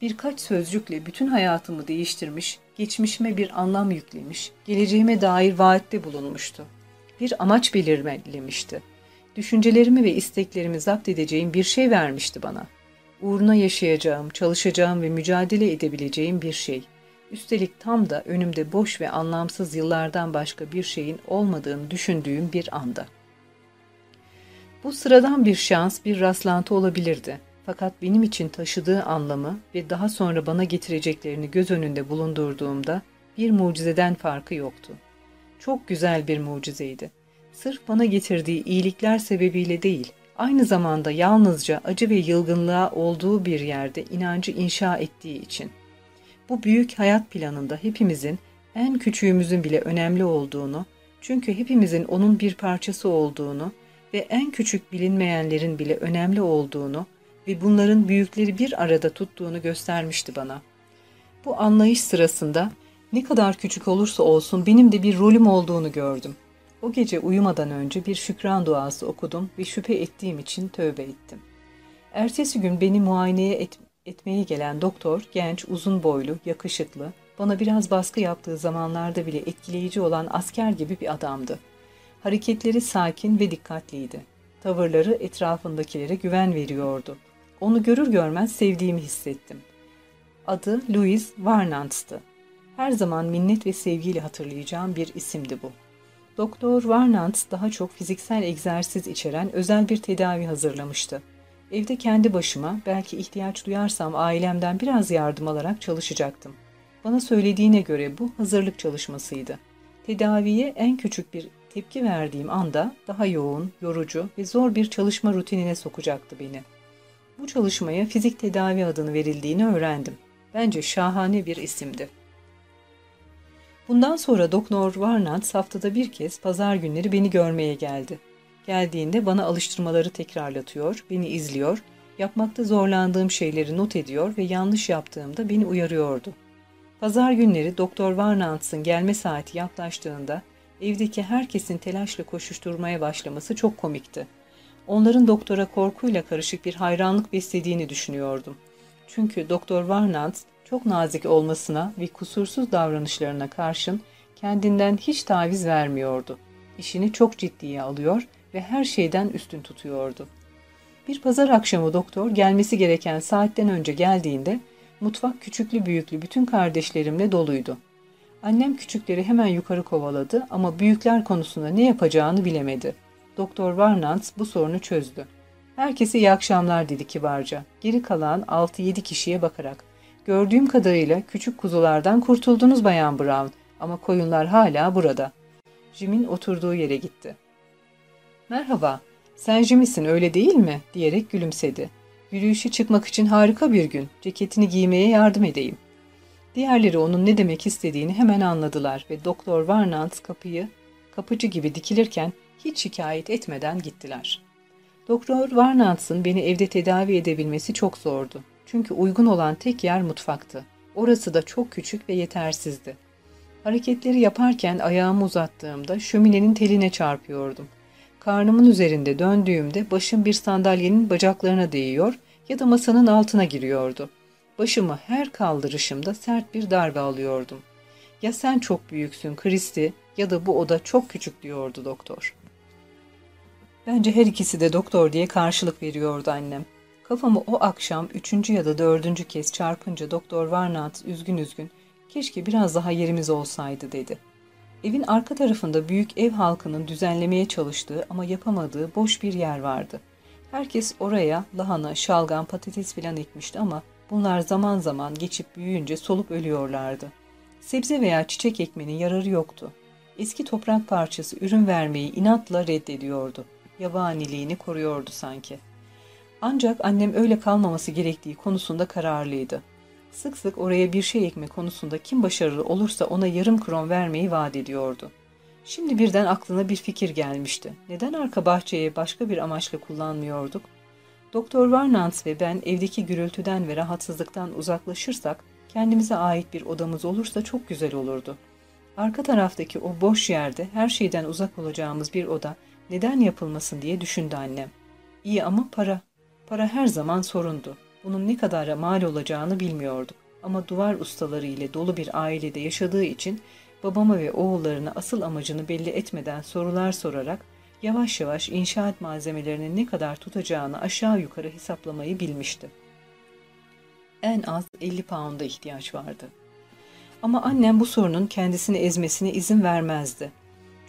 A: Birkaç sözcükle bütün hayatımı değiştirmiş, geçmişime bir anlam yüklemiş, geleceğime dair vaatte bulunmuştu. Bir amaç belirlemişti. Düşüncelerimi ve isteklerimi zapt edeceğim bir şey vermişti bana. Uğruna yaşayacağım, çalışacağım ve mücadele edebileceğim bir şey. Üstelik tam da önümde boş ve anlamsız yıllardan başka bir şeyin olmadığını düşündüğüm bir anda. Bu sıradan bir şans, bir rastlantı olabilirdi. Fakat benim için taşıdığı anlamı ve daha sonra bana getireceklerini göz önünde bulundurduğumda bir mucizeden farkı yoktu. Çok güzel bir mucizeydi. Sırf bana getirdiği iyilikler sebebiyle değil, aynı zamanda yalnızca acı ve yılgınlığa olduğu bir yerde inancı inşa ettiği için. Bu büyük hayat planında hepimizin, en küçüğümüzün bile önemli olduğunu, çünkü hepimizin onun bir parçası olduğunu ve en küçük bilinmeyenlerin bile önemli olduğunu ve bunların büyükleri bir arada tuttuğunu göstermişti bana. Bu anlayış sırasında ne kadar küçük olursa olsun benim de bir rolüm olduğunu gördüm. O gece uyumadan önce bir şükran duası okudum ve şüphe ettiğim için tövbe ettim. Ertesi gün beni muayeneye et, etmeye gelen doktor, genç, uzun boylu, yakışıklı, bana biraz baskı yaptığı zamanlarda bile etkileyici olan asker gibi bir adamdı. Hareketleri sakin ve dikkatliydi. Tavırları etrafındakilere güven veriyordu. Onu görür görmez sevdiğimi hissettim. Adı Louis Varnantz'tı. Her zaman minnet ve sevgiyle hatırlayacağım bir isimdi bu. Doktor Varnantz daha çok fiziksel egzersiz içeren özel bir tedavi hazırlamıştı. Evde kendi başıma, belki ihtiyaç duyarsam ailemden biraz yardım alarak çalışacaktım. Bana söylediğine göre bu hazırlık çalışmasıydı. Tedaviye en küçük bir tepki verdiğim anda daha yoğun, yorucu ve zor bir çalışma rutinine sokacaktı beni. Bu çalışmaya fizik tedavi adını verildiğini öğrendim. Bence şahane bir isimdi. Bundan sonra Doktor Varnant haftada bir kez pazar günleri beni görmeye geldi. Geldiğinde bana alıştırmaları tekrarlatıyor, beni izliyor, yapmakta zorlandığım şeyleri not ediyor ve yanlış yaptığımda beni uyarıyordu. Pazar günleri Doktor Varnants'ın gelme saati yaklaştığında evdeki herkesin telaşla koşuşturmaya başlaması çok komikti. Onların doktora korkuyla karışık bir hayranlık beslediğini düşünüyordum. Çünkü Doktor Varnants çok nazik olmasına ve kusursuz davranışlarına karşın kendinden hiç taviz vermiyordu. İşini çok ciddiye alıyor ve her şeyden üstün tutuyordu. Bir pazar akşamı doktor gelmesi gereken saatten önce geldiğinde mutfak küçüklü büyüklü bütün kardeşlerimle doluydu. Annem küçükleri hemen yukarı kovaladı ama büyükler konusunda ne yapacağını bilemedi. Doktor Varnants bu sorunu çözdü. Herkese iyi akşamlar dedi kibarca. Geri kalan 6-7 kişiye bakarak. Gördüğüm kadarıyla küçük kuzulardan kurtuldunuz Bayan Brown ama koyunlar hala burada. Jim'in oturduğu yere gitti. Merhaba, sen Jimmy'sin öyle değil mi? diyerek gülümsedi. Yürüyüşe çıkmak için harika bir gün. Ceketini giymeye yardım edeyim. Diğerleri onun ne demek istediğini hemen anladılar ve Doktor Varnant kapıyı kapıcı gibi dikilirken hiç şikayet etmeden gittiler. Doktor Varnants'ın beni evde tedavi edebilmesi çok zordu. Çünkü uygun olan tek yer mutfaktı. Orası da çok küçük ve yetersizdi. Hareketleri yaparken ayağımı uzattığımda şöminenin teline çarpıyordum. Karnımın üzerinde döndüğümde başım bir sandalyenin bacaklarına değiyor ya da masanın altına giriyordu. Başımı her kaldırışımda sert bir darbe alıyordum. Ya sen çok büyüksün Kristi ya da bu oda çok küçük diyordu doktor. Bence her ikisi de doktor diye karşılık veriyordu annem. Kafamı o akşam üçüncü ya da dördüncü kez çarpınca Doktor Varnat üzgün üzgün keşke biraz daha yerimiz olsaydı dedi. Evin arka tarafında büyük ev halkının düzenlemeye çalıştığı ama yapamadığı boş bir yer vardı. Herkes oraya lahana, şalgam, patates filan ekmişti ama bunlar zaman zaman geçip büyüyünce solup ölüyorlardı. Sebze veya çiçek ekmenin yararı yoktu. Eski toprak parçası ürün vermeyi inatla reddediyordu. Yabaniliğini koruyordu sanki. Ancak annem öyle kalmaması gerektiği konusunda kararlıydı. Sık sık oraya bir şey ekme konusunda kim başarılı olursa ona yarım kron vermeyi vaat ediyordu. Şimdi birden aklına bir fikir gelmişti. Neden arka bahçeyi başka bir amaçla kullanmıyorduk? Doktor Varnants ve ben evdeki gürültüden ve rahatsızlıktan uzaklaşırsak, kendimize ait bir odamız olursa çok güzel olurdu. Arka taraftaki o boş yerde her şeyden uzak olacağımız bir oda neden yapılmasın diye düşündü annem. İyi ama para. Para her zaman sorundu. Bunun ne kadara mal olacağını bilmiyorduk. Ama duvar ustaları ile dolu bir ailede yaşadığı için babama ve oğullarına asıl amacını belli etmeden sorular sorarak yavaş yavaş inşaat malzemelerinin ne kadar tutacağını aşağı yukarı hesaplamayı bilmişti. En az 50 pound'a ihtiyaç vardı. Ama annem bu sorunun kendisini ezmesine izin vermezdi.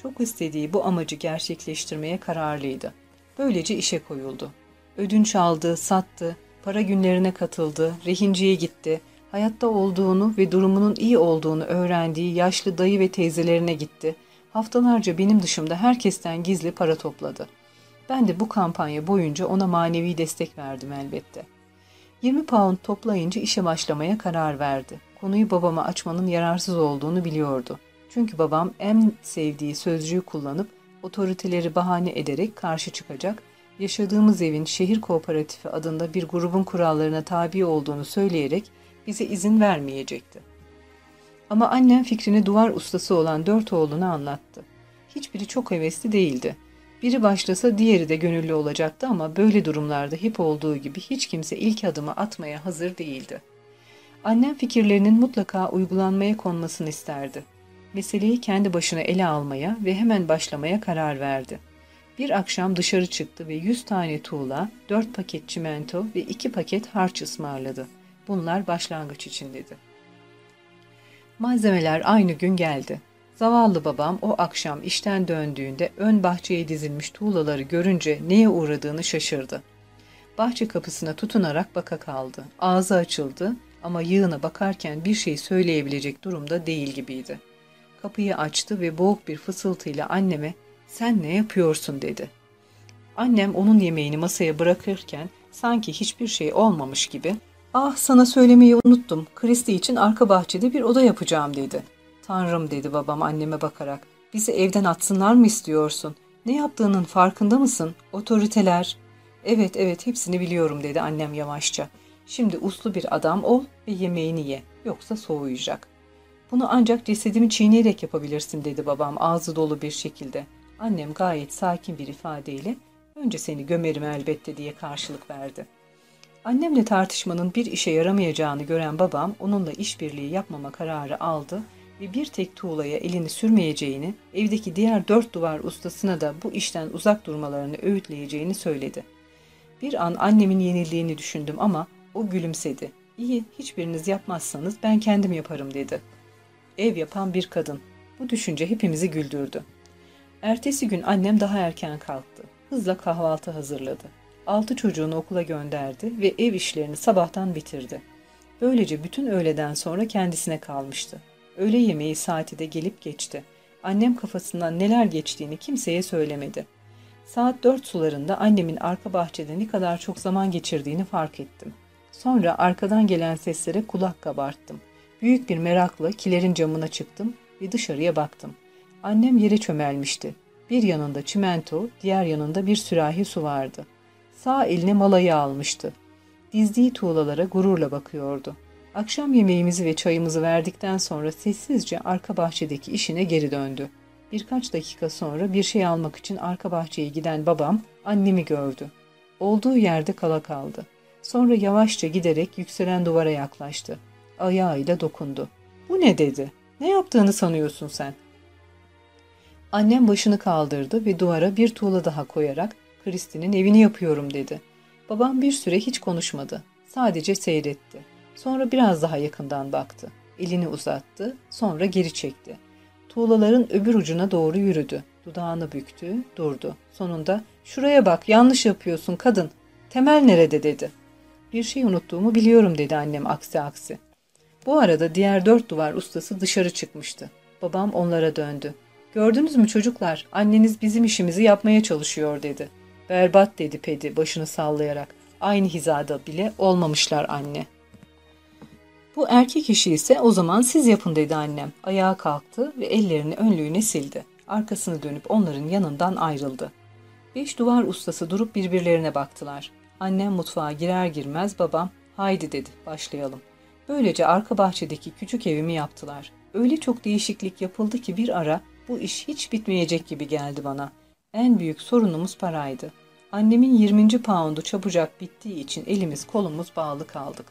A: Çok istediği bu amacı gerçekleştirmeye kararlıydı. Böylece işe koyuldu. Ödünç aldı, sattı, para günlerine katıldı, rehinciye gitti, hayatta olduğunu ve durumunun iyi olduğunu öğrendiği yaşlı dayı ve teyzelerine gitti. Haftalarca benim dışımda herkesten gizli para topladı. Ben de bu kampanya boyunca ona manevi destek verdim elbette. 20 pound toplayınca işe başlamaya karar verdi. Konuyu babama açmanın yararsız olduğunu biliyordu. Çünkü babam en sevdiği sözcüğü kullanıp otoriteleri bahane ederek karşı çıkacak yaşadığımız evin şehir kooperatifi adında bir grubun kurallarına tabi olduğunu söyleyerek bize izin vermeyecekti. Ama annem fikrini duvar ustası olan dört oğluna anlattı. Hiçbiri çok hevesli değildi. Biri başlasa diğeri de gönüllü olacaktı ama böyle durumlarda hep olduğu gibi hiç kimse ilk adımı atmaya hazır değildi. Annem fikirlerinin mutlaka uygulanmaya konmasını isterdi. Meseleyi kendi başına ele almaya ve hemen başlamaya karar verdi. Bir akşam dışarı çıktı ve yüz tane tuğla, dört paket çimento ve iki paket harç ısmarladı. Bunlar başlangıç için dedi. Malzemeler aynı gün geldi. Zavallı babam o akşam işten döndüğünde ön bahçeye dizilmiş tuğlaları görünce neye uğradığını şaşırdı. Bahçe kapısına tutunarak baka kaldı. Ağzı açıldı ama yığına bakarken bir şey söyleyebilecek durumda değil gibiydi. Kapıyı açtı ve boğuk bir fısıltıyla anneme ''Sen ne yapıyorsun?'' dedi. Annem onun yemeğini masaya bırakırken sanki hiçbir şey olmamış gibi ''Ah sana söylemeyi unuttum. Kristi için arka bahçede bir oda yapacağım.'' dedi. ''Tanrım'' dedi babam anneme bakarak. ''Bizi evden atsınlar mı istiyorsun? Ne yaptığının farkında mısın? Otoriteler.'' ''Evet evet hepsini biliyorum'' dedi annem yavaşça. ''Şimdi uslu bir adam ol ve yemeğini ye. Yoksa soğuyacak.'' ''Bunu ancak cesedimi çiğneyerek yapabilirsin'' dedi babam ağzı dolu bir şekilde. Annem gayet sakin bir ifadeyle ''Önce seni gömerim elbette'' diye karşılık verdi. Annemle tartışmanın bir işe yaramayacağını gören babam onunla işbirliği yapmama kararı aldı ve bir tek tuğlaya elini sürmeyeceğini, evdeki diğer dört duvar ustasına da bu işten uzak durmalarını öğütleyeceğini söyledi. Bir an annemin yenildiğini düşündüm ama o gülümsedi. İyi, hiçbiriniz yapmazsanız ben kendim yaparım dedi. Ev yapan bir kadın. Bu düşünce hepimizi güldürdü. Ertesi gün annem daha erken kalktı. Hızla kahvaltı hazırladı. Altı çocuğunu okula gönderdi ve ev işlerini sabahtan bitirdi. Böylece bütün öğleden sonra kendisine kalmıştı. Öğle yemeği saati de gelip geçti. Annem kafasından neler geçtiğini kimseye söylemedi. Saat dört sularında annemin arka bahçede ne kadar çok zaman geçirdiğini fark ettim. Sonra arkadan gelen seslere kulak kabarttım. Büyük bir merakla kilerin camına çıktım ve dışarıya baktım. Annem yere çömelmişti. Bir yanında çimento, diğer yanında bir sürahi su vardı. Sağ eline malayı almıştı. Dizdiği tuğlalara gururla bakıyordu. Akşam yemeğimizi ve çayımızı verdikten sonra sessizce arka bahçedeki işine geri döndü. Birkaç dakika sonra bir şey almak için arka bahçeye giden babam annemi gördü. Olduğu yerde kala kaldı. Sonra yavaşça giderek yükselen duvara yaklaştı. Ayağıyla dokundu. Bu ne dedi? Ne yaptığını sanıyorsun sen? Annem başını kaldırdı ve duvara bir tuğla daha koyarak Kristin'in evini yapıyorum dedi. Babam bir süre hiç konuşmadı. Sadece seyretti. Sonra biraz daha yakından baktı. Elini uzattı, sonra geri çekti. Tuğlaların öbür ucuna doğru yürüdü. Dudağını büktü, durdu. Sonunda ''Şuraya bak, yanlış yapıyorsun kadın. Temel nerede?'' dedi. ''Bir şey unuttuğumu biliyorum.'' dedi annem aksi aksi. Bu arada diğer dört duvar ustası dışarı çıkmıştı. Babam onlara döndü. ''Gördünüz mü çocuklar, anneniz bizim işimizi yapmaya çalışıyor.'' dedi. ''Berbat'' dedi Pedi başını sallayarak. ''Aynı hizada bile olmamışlar anne.'' Bu erkek işi ise o zaman siz yapın dedi annem. Ayağa kalktı ve ellerini önlüğüne sildi. Arkasını dönüp onların yanından ayrıldı. Beş duvar ustası durup birbirlerine baktılar. Annem mutfağa girer girmez babam haydi dedi başlayalım. Böylece arka bahçedeki küçük evimi yaptılar. Öyle çok değişiklik yapıldı ki bir ara bu iş hiç bitmeyecek gibi geldi bana. En büyük sorunumuz paraydı. Annemin 20. poundu çabucak bittiği için elimiz kolumuz bağlı kaldık.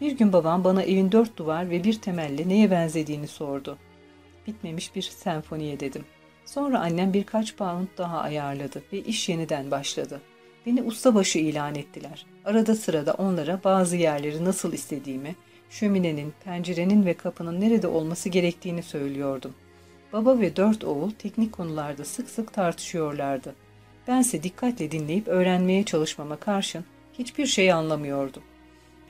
A: Bir gün babam bana evin dört duvar ve bir temelle neye benzediğini sordu. Bitmemiş bir senfoniye dedim. Sonra annem birkaç pound daha ayarladı ve iş yeniden başladı. Beni ustabaşı ilan ettiler. Arada sırada onlara bazı yerleri nasıl istediğimi, şöminenin, pencerenin ve kapının nerede olması gerektiğini söylüyordum. Baba ve dört oğul teknik konularda sık sık tartışıyorlardı. Bense dikkatle dinleyip öğrenmeye çalışmama karşın hiçbir şey anlamıyordum.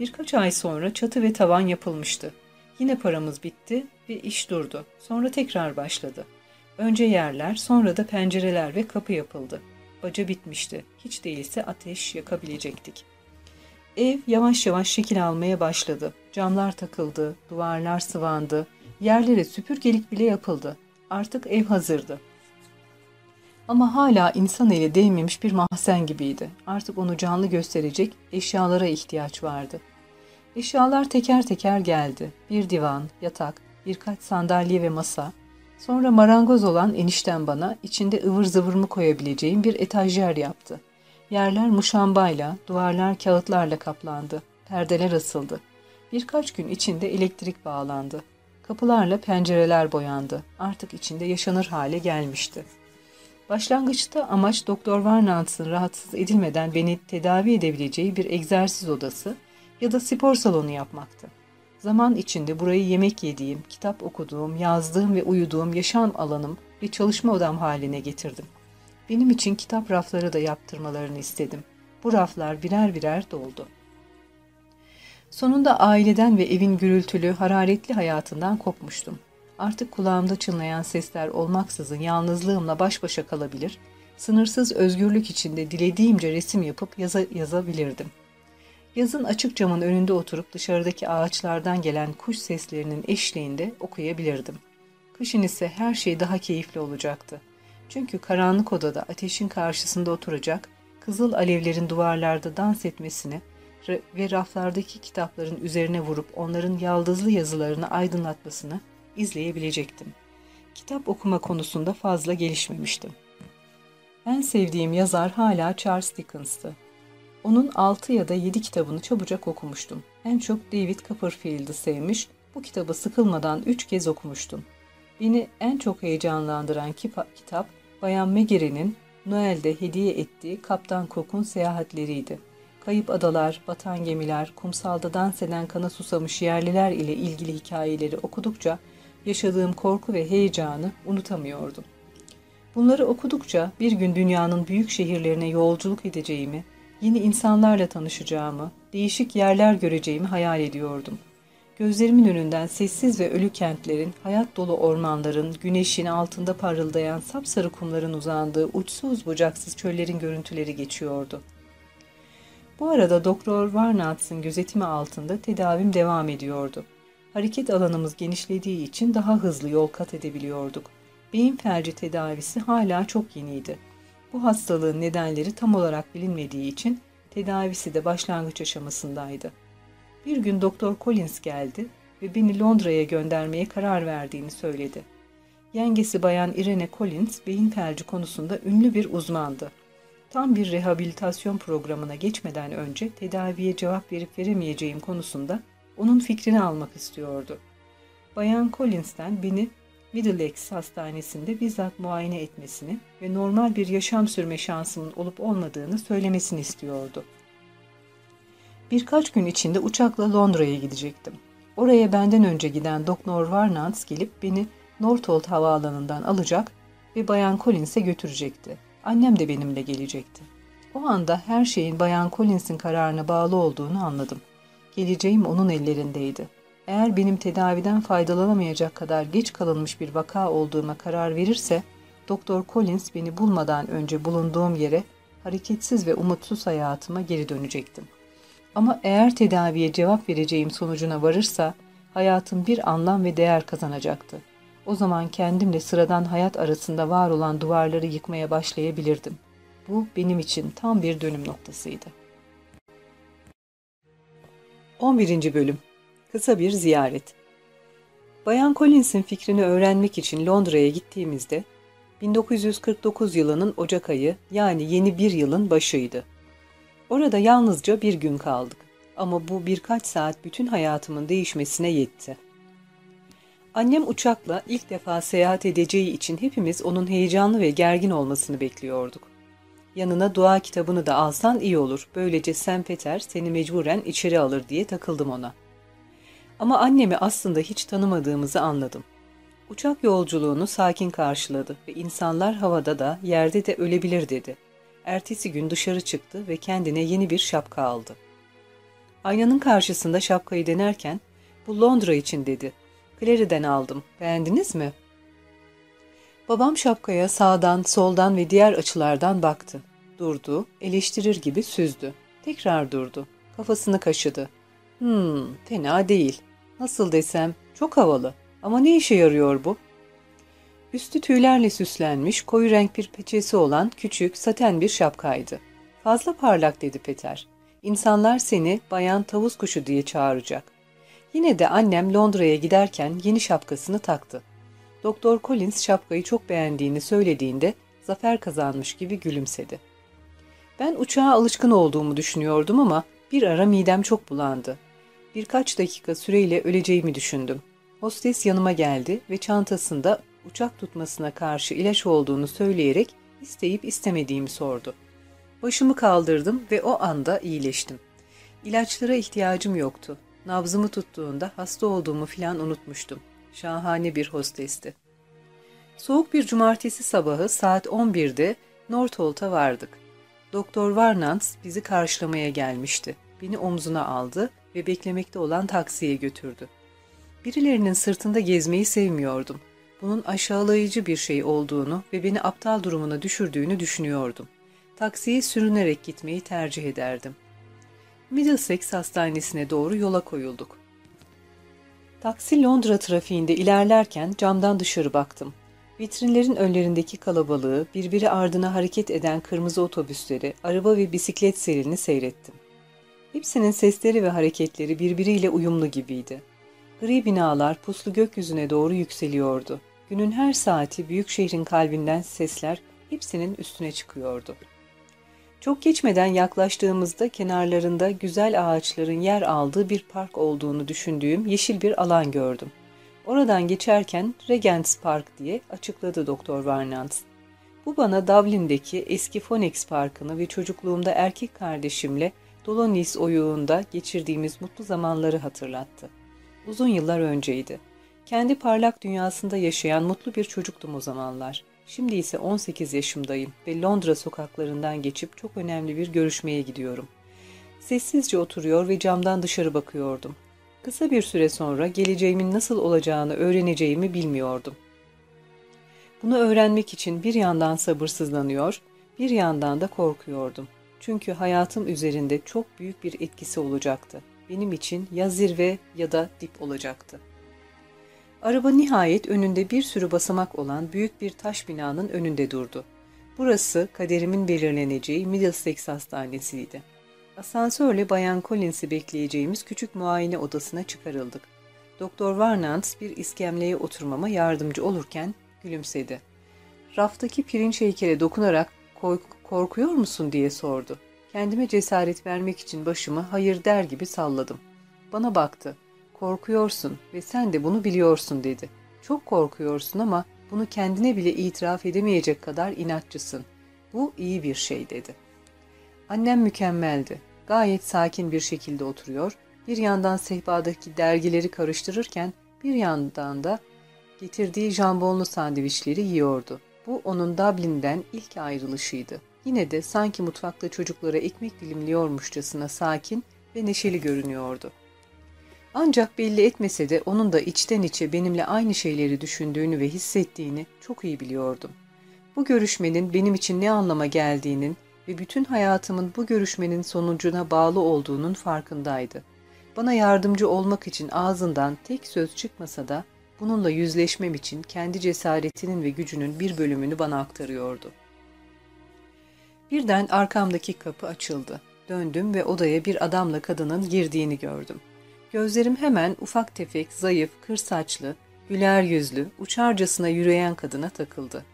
A: Birkaç ay sonra çatı ve tavan yapılmıştı. Yine paramız bitti ve iş durdu. Sonra tekrar başladı. Önce yerler, sonra da pencereler ve kapı yapıldı. Baca bitmişti. Hiç değilse ateş yakabilecektik. Ev yavaş yavaş şekil almaya başladı. Camlar takıldı, duvarlar sıvandı, yerlere süpürgelik bile yapıldı. Artık ev hazırdı. Ama hala insan eli değmemiş bir mahzen gibiydi. Artık onu canlı gösterecek eşyalara ihtiyaç vardı. Eşyalar teker teker geldi. Bir divan, yatak, birkaç sandalye ve masa. Sonra marangoz olan enişten bana içinde ıvır zıvırımı koyabileceğim bir etajyer yaptı. Yerler muşambayla, duvarlar kağıtlarla kaplandı. Perdeler asıldı. Birkaç gün içinde elektrik bağlandı. Kapılarla pencereler boyandı. Artık içinde yaşanır hale gelmişti. Başlangıçta amaç Doktor Varnants'ın rahatsız edilmeden beni tedavi edebileceği bir egzersiz odası ya da spor salonu yapmaktı. Zaman içinde burayı yemek yediğim, kitap okuduğum, yazdığım ve uyuduğum yaşam alanım ve çalışma odam haline getirdim. Benim için kitap rafları da yaptırmalarını istedim. Bu raflar birer birer doldu. Sonunda aileden ve evin gürültülü, hararetli hayatından kopmuştum. Artık kulağımda çınlayan sesler olmaksızın yalnızlığımla baş başa kalabilir, sınırsız özgürlük içinde dilediğimce resim yapıp yaza yazabilirdim. Yazın açık camın önünde oturup dışarıdaki ağaçlardan gelen kuş seslerinin eşliğinde okuyabilirdim. Kışın ise her şey daha keyifli olacaktı. Çünkü karanlık odada ateşin karşısında oturacak, kızıl alevlerin duvarlarda dans etmesini ve raflardaki kitapların üzerine vurup onların yaldızlı yazılarını aydınlatmasını izleyebilecektim. Kitap okuma konusunda fazla gelişmemiştim. En sevdiğim yazar hala Charles Dickens'tı. Onun 6 ya da 7 kitabını çabucak okumuştum. En çok David Copperfield'ı sevmiş, bu kitabı sıkılmadan 3 kez okumuştum. Beni en çok heyecanlandıran kitap Bayan Megere'nin Noel'de hediye ettiği Kaptan Cook'un seyahatleriydi. Kayıp adalar, batan gemiler, kumsalda dans eden kana susamış yerliler ile ilgili hikayeleri okudukça yaşadığım korku ve heyecanı unutamıyordum. Bunları okudukça bir gün dünyanın büyük şehirlerine yolculuk edeceğimi, yeni insanlarla tanışacağımı, değişik yerler göreceğimi hayal ediyordum. Gözlerimin önünden sessiz ve ölü kentlerin, hayat dolu ormanların, güneşin altında parıldayan sapsarı kumların uzandığı uçsuz bucaksız çöllerin görüntüleri geçiyordu. Bu arada Doktor Varnats'ın gözetimi altında tedavim devam ediyordu. Hareket alanımız genişlediği için daha hızlı yol kat edebiliyorduk. Beyin felci tedavisi hala çok yeniydi. Bu hastalığın nedenleri tam olarak bilinmediği için tedavisi de başlangıç aşamasındaydı. Bir gün Doktor Collins geldi ve beni Londra'ya göndermeye karar verdiğini söyledi. Yengesi bayan Irene Collins beyin felci konusunda ünlü bir uzmandı. Tam bir rehabilitasyon programına geçmeden önce tedaviye cevap verip veremeyeceğim konusunda onun fikrini almak istiyordu. Bayan Collins'ten beni Middlesex Hastanesi'nde bizzat muayene etmesini ve normal bir yaşam sürme şansımın olup olmadığını söylemesini istiyordu. Birkaç gün içinde uçakla Londra'ya gidecektim. Oraya benden önce giden Doktor Varnants gelip beni Northolt havaalanından alacak ve Bayan Collins'e götürecekti. Annem de benimle gelecekti. O anda her şeyin Bayan Collins'in kararına bağlı olduğunu anladım. Geleceğim onun ellerindeydi. Eğer benim tedaviden faydalanamayacak kadar geç kalınmış bir vaka olduğuma karar verirse, Doktor Collins beni bulmadan önce bulunduğum yere hareketsiz ve umutsuz hayatıma geri dönecektim. Ama eğer tedaviye cevap vereceğim sonucuna varırsa, hayatım bir anlam ve değer kazanacaktı. O zaman kendimle sıradan hayat arasında var olan duvarları yıkmaya başlayabilirdim. Bu benim için tam bir dönüm noktasıydı. 11. Bölüm Kısa bir ziyaret Bayan Collins'in fikrini öğrenmek için Londra'ya gittiğimizde 1949 yılının Ocak ayı yani yeni bir yılın başıydı. Orada yalnızca bir gün kaldık ama bu birkaç saat bütün hayatımın değişmesine yetti. Annem uçakla ilk defa seyahat edeceği için hepimiz onun heyecanlı ve gergin olmasını bekliyorduk. Yanına dua kitabını da alsan iyi olur. Böylece Sen Peter seni mecburen içeri alır diye takıldım ona. Ama annemi aslında hiç tanımadığımızı anladım. Uçak yolculuğunu sakin karşıladı ve insanlar havada da yerde de ölebilir dedi. Ertesi gün dışarı çıktı ve kendine yeni bir şapka aldı. Aynanın karşısında şapkayı denerken bu Londra için dedi. Clary'den aldım. Beğendiniz mi? Babam şapkaya sağdan, soldan ve diğer açılardan baktı. Durdu, eleştirir gibi süzdü. Tekrar durdu. Kafasını kaşıdı. Hmm, fena değil. Nasıl desem, çok havalı. Ama ne işe yarıyor bu? Üstü tüylerle süslenmiş, koyu renk bir peçesi olan küçük, saten bir şapkaydı. Fazla parlak dedi Peter. İnsanlar seni bayan tavus kuşu diye çağıracak. Yine de annem Londra'ya giderken yeni şapkasını taktı. Doktor Collins şapkayı çok beğendiğini söylediğinde zafer kazanmış gibi gülümsedi. Ben uçağa alışkın olduğumu düşünüyordum ama bir ara midem çok bulandı. Birkaç dakika süreyle öleceğimi düşündüm. Hostes yanıma geldi ve çantasında uçak tutmasına karşı ilaç olduğunu söyleyerek isteyip istemediğimi sordu. Başımı kaldırdım ve o anda iyileştim. İlaçlara ihtiyacım yoktu. Nabzımı tuttuğunda hasta olduğumu filan unutmuştum. Şahane bir hostesti. Soğuk bir cumartesi sabahı saat 11'de Northolt'a vardık. Doktor Varnants bizi karşılamaya gelmişti. Beni omzuna aldı ve beklemekte olan taksiye götürdü. Birilerinin sırtında gezmeyi sevmiyordum. Bunun aşağılayıcı bir şey olduğunu ve beni aptal durumuna düşürdüğünü düşünüyordum. Taksiye sürünerek gitmeyi tercih ederdim. Middlesex Hastanesi'ne doğru yola koyulduk. Taksi Londra trafiğinde ilerlerken camdan dışarı baktım. Vitrinlerin önlerindeki kalabalığı, birbiri ardına hareket eden kırmızı otobüsleri, araba ve bisiklet serilini seyrettim. Hepsinin sesleri ve hareketleri birbiriyle uyumlu gibiydi. Gri binalar puslu gökyüzüne doğru yükseliyordu. Günün her saati büyük şehrin kalbinden sesler hepsinin üstüne çıkıyordu. Çok geçmeden yaklaştığımızda kenarlarında güzel ağaçların yer aldığı bir park olduğunu düşündüğüm yeşil bir alan gördüm. Oradan geçerken Regents Park diye açıkladı Doktor Varnants. Bu bana Dublin'deki eski Phoenix Parkı'nı ve çocukluğumda erkek kardeşimle Dolonis oyuğunda geçirdiğimiz mutlu zamanları hatırlattı. Uzun yıllar önceydi. Kendi parlak dünyasında yaşayan mutlu bir çocuktum o zamanlar. Şimdi ise 18 yaşımdayım ve Londra sokaklarından geçip çok önemli bir görüşmeye gidiyorum. Sessizce oturuyor ve camdan dışarı bakıyordum. Kısa bir süre sonra geleceğimin nasıl olacağını öğreneceğimi bilmiyordum. Bunu öğrenmek için bir yandan sabırsızlanıyor, bir yandan da korkuyordum. Çünkü hayatım üzerinde çok büyük bir etkisi olacaktı. Benim için ya zirve ya da dip olacaktı. Araba nihayet önünde bir sürü basamak olan büyük bir taş binanın önünde durdu. Burası kaderimin belirleneceği Middlesex Hastanesi'ydi. Asansörle Bayan Collins'i bekleyeceğimiz küçük muayene odasına çıkarıldık. Doktor Varnant bir iskemleye oturmama yardımcı olurken gülümsedi. Raftaki pirinç heykele dokunarak korkuyor musun diye sordu. Kendime cesaret vermek için başımı hayır der gibi salladım. Bana baktı. Korkuyorsun ve sen de bunu biliyorsun dedi. Çok korkuyorsun ama bunu kendine bile itiraf edemeyecek kadar inatçısın. Bu iyi bir şey dedi. Annem mükemmeldi. Gayet sakin bir şekilde oturuyor, bir yandan sehpadaki dergileri karıştırırken bir yandan da getirdiği jambonlu sandviçleri yiyordu. Bu onun Dublin'den ilk ayrılışıydı. Yine de sanki mutfakta çocuklara ekmek dilimliyormuşçasına sakin ve neşeli görünüyordu. Ancak belli etmese de onun da içten içe benimle aynı şeyleri düşündüğünü ve hissettiğini çok iyi biliyordum. Bu görüşmenin benim için ne anlama geldiğinin ve bütün hayatımın bu görüşmenin sonucuna bağlı olduğunun farkındaydı. Bana yardımcı olmak için ağzından tek söz çıkmasa da bununla yüzleşmem için kendi cesaretinin ve gücünün bir bölümünü bana aktarıyordu. Birden arkamdaki kapı açıldı. Döndüm ve odaya bir adamla kadının girdiğini gördüm. Gözlerim hemen ufak tefek, zayıf, kır saçlı, güler yüzlü, uçarcasına yürüyen kadına takıldı.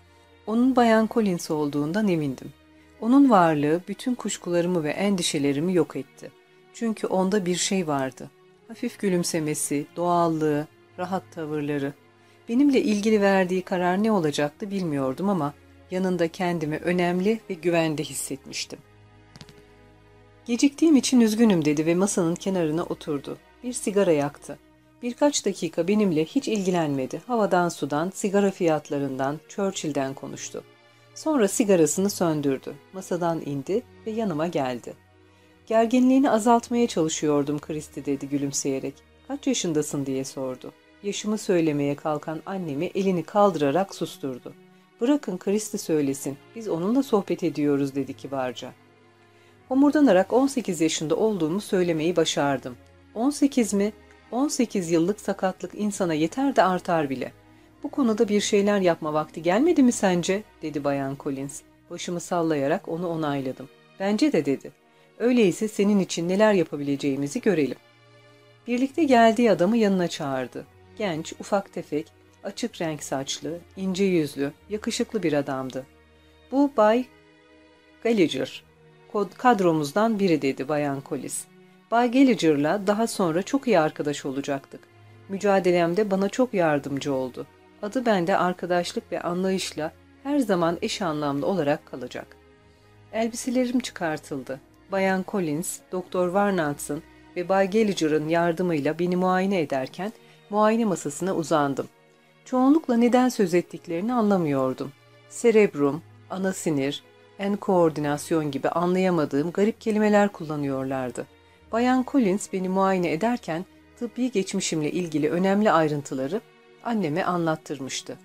A: Onun Bayan Collins olduğundan emindim. Onun varlığı bütün kuşkularımı ve endişelerimi yok etti. Çünkü onda bir şey vardı. Hafif gülümsemesi, doğallığı, rahat tavırları. Benimle ilgili verdiği karar ne olacaktı bilmiyordum ama yanında kendimi önemli ve güvende hissetmiştim. Geciktiğim için üzgünüm dedi ve masanın kenarına oturdu. Bir sigara yaktı. Birkaç dakika benimle hiç ilgilenmedi. Havadan sudan, sigara fiyatlarından, Churchill'den konuştu. Sonra sigarasını söndürdü. Masadan indi ve yanıma geldi. Gerginliğini azaltmaya çalışıyordum Kristi dedi gülümseyerek. Kaç yaşındasın diye sordu. Yaşımı söylemeye kalkan annemi elini kaldırarak susturdu. Bırakın Kristi söylesin, biz onunla sohbet ediyoruz dedi kibarca. Homurdanarak 18 yaşında olduğumu söylemeyi başardım. 18 mi? 18 yıllık sakatlık insana yeter de artar bile. Bu konuda bir şeyler yapma vakti gelmedi mi sence? dedi Bayan Collins. Başımı sallayarak onu onayladım. Bence de dedi. Öyleyse senin için neler yapabileceğimizi görelim. Birlikte geldiği adamı yanına çağırdı. Genç, ufak tefek, açık renk saçlı, ince yüzlü, yakışıklı bir adamdı. Bu Bay Gallagher. Kadromuzdan biri dedi Bayan Collins. Bay Gallagher'la daha sonra çok iyi arkadaş olacaktık. Mücadelemde bana çok yardımcı oldu. Adı bende arkadaşlık ve anlayışla her zaman eş anlamlı olarak kalacak. Elbiselerim çıkartıldı. Bayan Collins, Doktor Varnats'ın ve Bay Gallagher'ın yardımıyla beni muayene ederken muayene masasına uzandım. Çoğunlukla neden söz ettiklerini anlamıyordum. Cerebrum, ana sinir, en koordinasyon gibi anlayamadığım garip kelimeler kullanıyorlardı. Bayan Collins beni muayene ederken tıbbi geçmişimle ilgili önemli ayrıntıları anneme anlattırmıştı.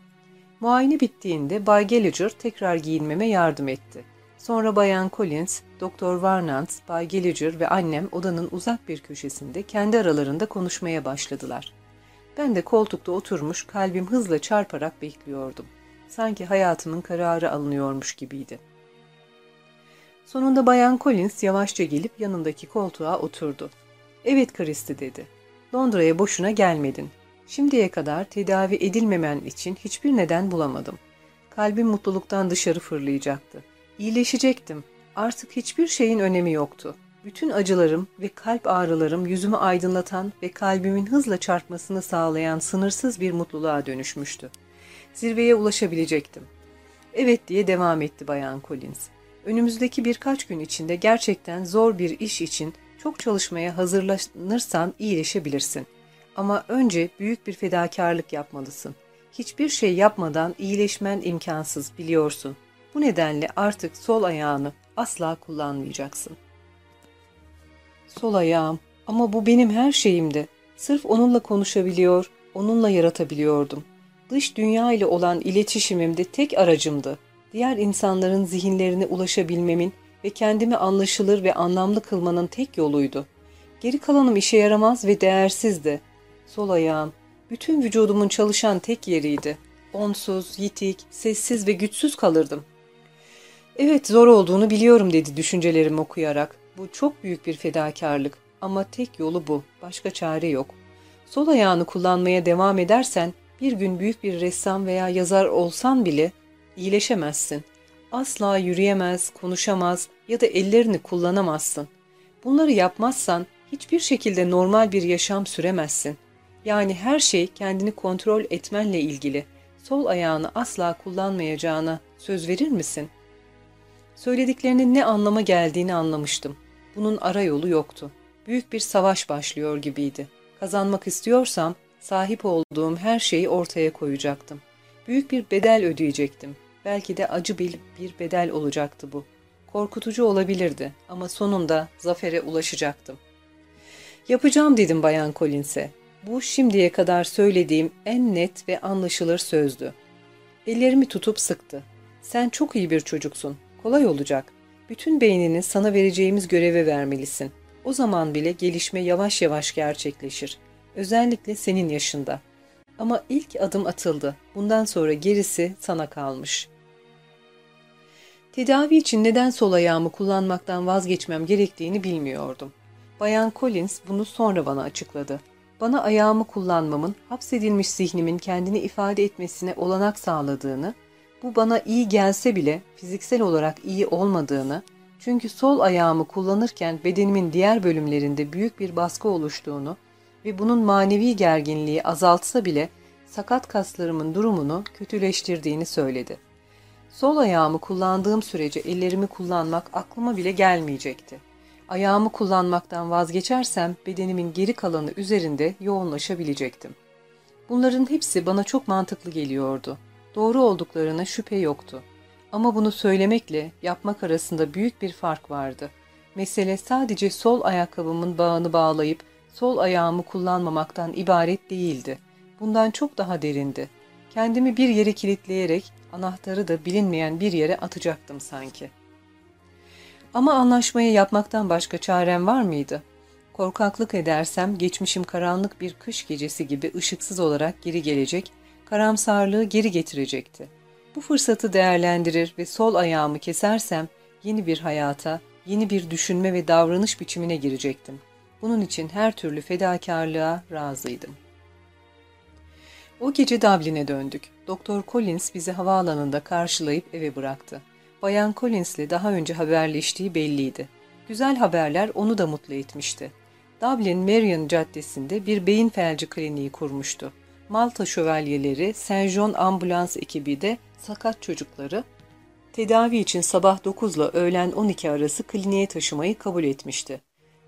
A: Muayene bittiğinde Bay Gallagher tekrar giyinmeme yardım etti. Sonra Bayan Collins, Doktor Varnant, Bay Gallagher ve annem odanın uzak bir köşesinde kendi aralarında konuşmaya başladılar. Ben de koltukta oturmuş kalbim hızla çarparak bekliyordum. Sanki hayatımın kararı alınıyormuş gibiydi. Sonunda Bayan Collins yavaşça gelip yanındaki koltuğa oturdu. Evet Kristi dedi. Londra'ya boşuna gelmedin. Şimdiye kadar tedavi edilmemen için hiçbir neden bulamadım. Kalbim mutluluktan dışarı fırlayacaktı. İyileşecektim. Artık hiçbir şeyin önemi yoktu. Bütün acılarım ve kalp ağrılarım yüzümü aydınlatan ve kalbimin hızla çarpmasını sağlayan sınırsız bir mutluluğa dönüşmüştü. Zirveye ulaşabilecektim. Evet diye devam etti Bayan Collins. Önümüzdeki birkaç gün içinde gerçekten zor bir iş için çok çalışmaya hazırlanırsan iyileşebilirsin. Ama önce büyük bir fedakarlık yapmalısın. Hiçbir şey yapmadan iyileşmen imkansız biliyorsun. Bu nedenle artık sol ayağını asla kullanmayacaksın. Sol ayağım ama bu benim her şeyimdi. Sırf onunla konuşabiliyor, onunla yaratabiliyordum. Dış dünya ile olan iletişimimde tek aracımdı. Diğer insanların zihinlerine ulaşabilmemin ve kendimi anlaşılır ve anlamlı kılmanın tek yoluydu. Geri kalanım işe yaramaz ve değersizdi. Sol ayağım, bütün vücudumun çalışan tek yeriydi. Onsuz, yitik, sessiz ve güçsüz kalırdım. Evet zor olduğunu biliyorum dedi düşüncelerimi okuyarak. Bu çok büyük bir fedakarlık ama tek yolu bu. Başka çare yok. Sol ayağını kullanmaya devam edersen bir gün büyük bir ressam veya yazar olsan bile iyileşemezsin. Asla yürüyemez, konuşamaz ya da ellerini kullanamazsın. Bunları yapmazsan hiçbir şekilde normal bir yaşam süremezsin. Yani her şey kendini kontrol etmenle ilgili. Sol ayağını asla kullanmayacağına söz verir misin? Söylediklerinin ne anlama geldiğini anlamıştım. Bunun ara yolu yoktu. Büyük bir savaş başlıyor gibiydi. Kazanmak istiyorsam sahip olduğum her şeyi ortaya koyacaktım. Büyük bir bedel ödeyecektim. Belki de acı bir, bir bedel olacaktı bu. Korkutucu olabilirdi ama sonunda zafere ulaşacaktım. Yapacağım dedim Bayan Collins'e. Bu şimdiye kadar söylediğim en net ve anlaşılır sözdü. Ellerimi tutup sıktı. Sen çok iyi bir çocuksun. Kolay olacak. Bütün beynini sana vereceğimiz göreve vermelisin. O zaman bile gelişme yavaş yavaş gerçekleşir. Özellikle senin yaşında. Ama ilk adım atıldı. Bundan sonra gerisi sana kalmış. Tedavi için neden sol ayağımı kullanmaktan vazgeçmem gerektiğini bilmiyordum. Bayan Collins bunu sonra bana açıkladı. Bana ayağımı kullanmamın hapsedilmiş zihnimin kendini ifade etmesine olanak sağladığını, bu bana iyi gelse bile fiziksel olarak iyi olmadığını, çünkü sol ayağımı kullanırken bedenimin diğer bölümlerinde büyük bir baskı oluştuğunu ve bunun manevi gerginliği azaltsa bile sakat kaslarımın durumunu kötüleştirdiğini söyledi. Sol ayağımı kullandığım sürece ellerimi kullanmak aklıma bile gelmeyecekti. Ayağımı kullanmaktan vazgeçersem bedenimin geri kalanı üzerinde yoğunlaşabilecektim. Bunların hepsi bana çok mantıklı geliyordu. Doğru olduklarına şüphe yoktu. Ama bunu söylemekle yapmak arasında büyük bir fark vardı. Mesele sadece sol ayakkabımın bağını bağlayıp sol ayağımı kullanmamaktan ibaret değildi. Bundan çok daha derindi. Kendimi bir yere kilitleyerek anahtarı da bilinmeyen bir yere atacaktım sanki. Ama anlaşmayı yapmaktan başka çarem var mıydı? Korkaklık edersem geçmişim karanlık bir kış gecesi gibi ışıksız olarak geri gelecek, karamsarlığı geri getirecekti. Bu fırsatı değerlendirir ve sol ayağımı kesersem yeni bir hayata, yeni bir düşünme ve davranış biçimine girecektim. Bunun için her türlü fedakarlığa razıydım. O gece Dublin'e döndük. Doktor Collins bizi havaalanında karşılayıp eve bıraktı. Bayan Collins'le daha önce haberleştiği belliydi. Güzel haberler onu da mutlu etmişti. Dublin Marion Caddesi'nde bir beyin felci kliniği kurmuştu. Malta şövalyeleri, St. John ambulans ekibi de sakat çocukları Tedavi için sabah 9 ile öğlen 12 arası kliniğe taşımayı kabul etmişti.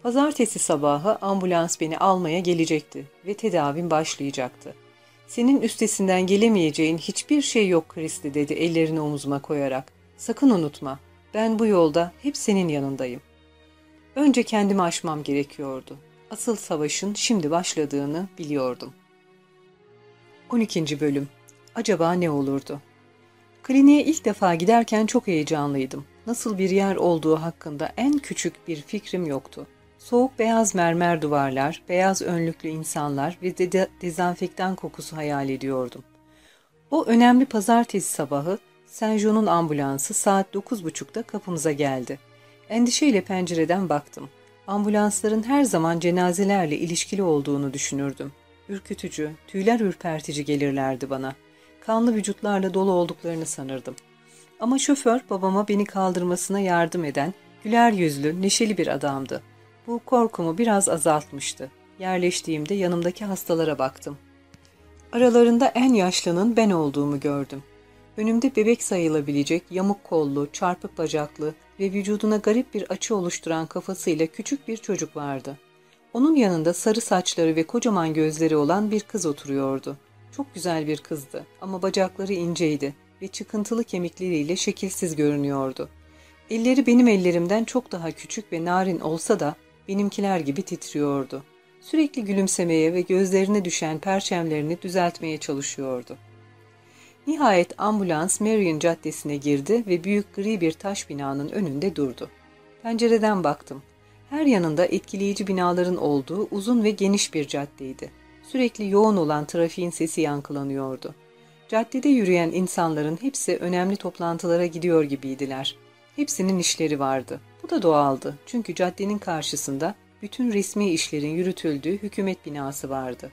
A: Pazartesi sabahı ambulans beni almaya gelecekti ve tedavim başlayacaktı. Senin üstesinden gelemeyeceğin hiçbir şey yok Kristi dedi ellerini omuzuma koyarak. Sakın unutma, ben bu yolda hep senin yanındayım. Önce kendimi aşmam gerekiyordu. Asıl savaşın şimdi başladığını biliyordum. 12. Bölüm Acaba ne olurdu? Kliniğe ilk defa giderken çok heyecanlıydım. Nasıl bir yer olduğu hakkında en küçük bir fikrim yoktu. Soğuk beyaz mermer duvarlar, beyaz önlüklü insanlar ve de dezenfektan kokusu hayal ediyordum. O önemli pazartesi sabahı Saint John'un ambulansı saat 9.30'da kapımıza geldi. Endişeyle pencereden baktım. Ambulansların her zaman cenazelerle ilişkili olduğunu düşünürdüm. Ürkütücü, tüyler ürpertici gelirlerdi bana. Kanlı vücutlarla dolu olduklarını sanırdım. Ama şoför babama beni kaldırmasına yardım eden, güler yüzlü, neşeli bir adamdı. Bu korkumu biraz azaltmıştı. Yerleştiğimde yanımdaki hastalara baktım. Aralarında en yaşlının ben olduğumu gördüm. Önümde bebek sayılabilecek yamuk kollu, çarpık bacaklı ve vücuduna garip bir açı oluşturan kafasıyla küçük bir çocuk vardı. Onun yanında sarı saçları ve kocaman gözleri olan bir kız oturuyordu. Çok güzel bir kızdı ama bacakları inceydi ve çıkıntılı kemikleriyle şekilsiz görünüyordu. Elleri benim ellerimden çok daha küçük ve narin olsa da benimkiler gibi titriyordu. Sürekli gülümsemeye ve gözlerine düşen perçemlerini düzeltmeye çalışıyordu. Nihayet ambulans Marion Caddesi'ne girdi ve büyük gri bir taş binanın önünde durdu. Pencereden baktım. Her yanında etkileyici binaların olduğu uzun ve geniş bir caddeydi. Sürekli yoğun olan trafiğin sesi yankılanıyordu. Caddede yürüyen insanların hepsi önemli toplantılara gidiyor gibiydiler. Hepsinin işleri vardı. Bu da doğaldı çünkü caddenin karşısında bütün resmi işlerin yürütüldüğü hükümet binası vardı.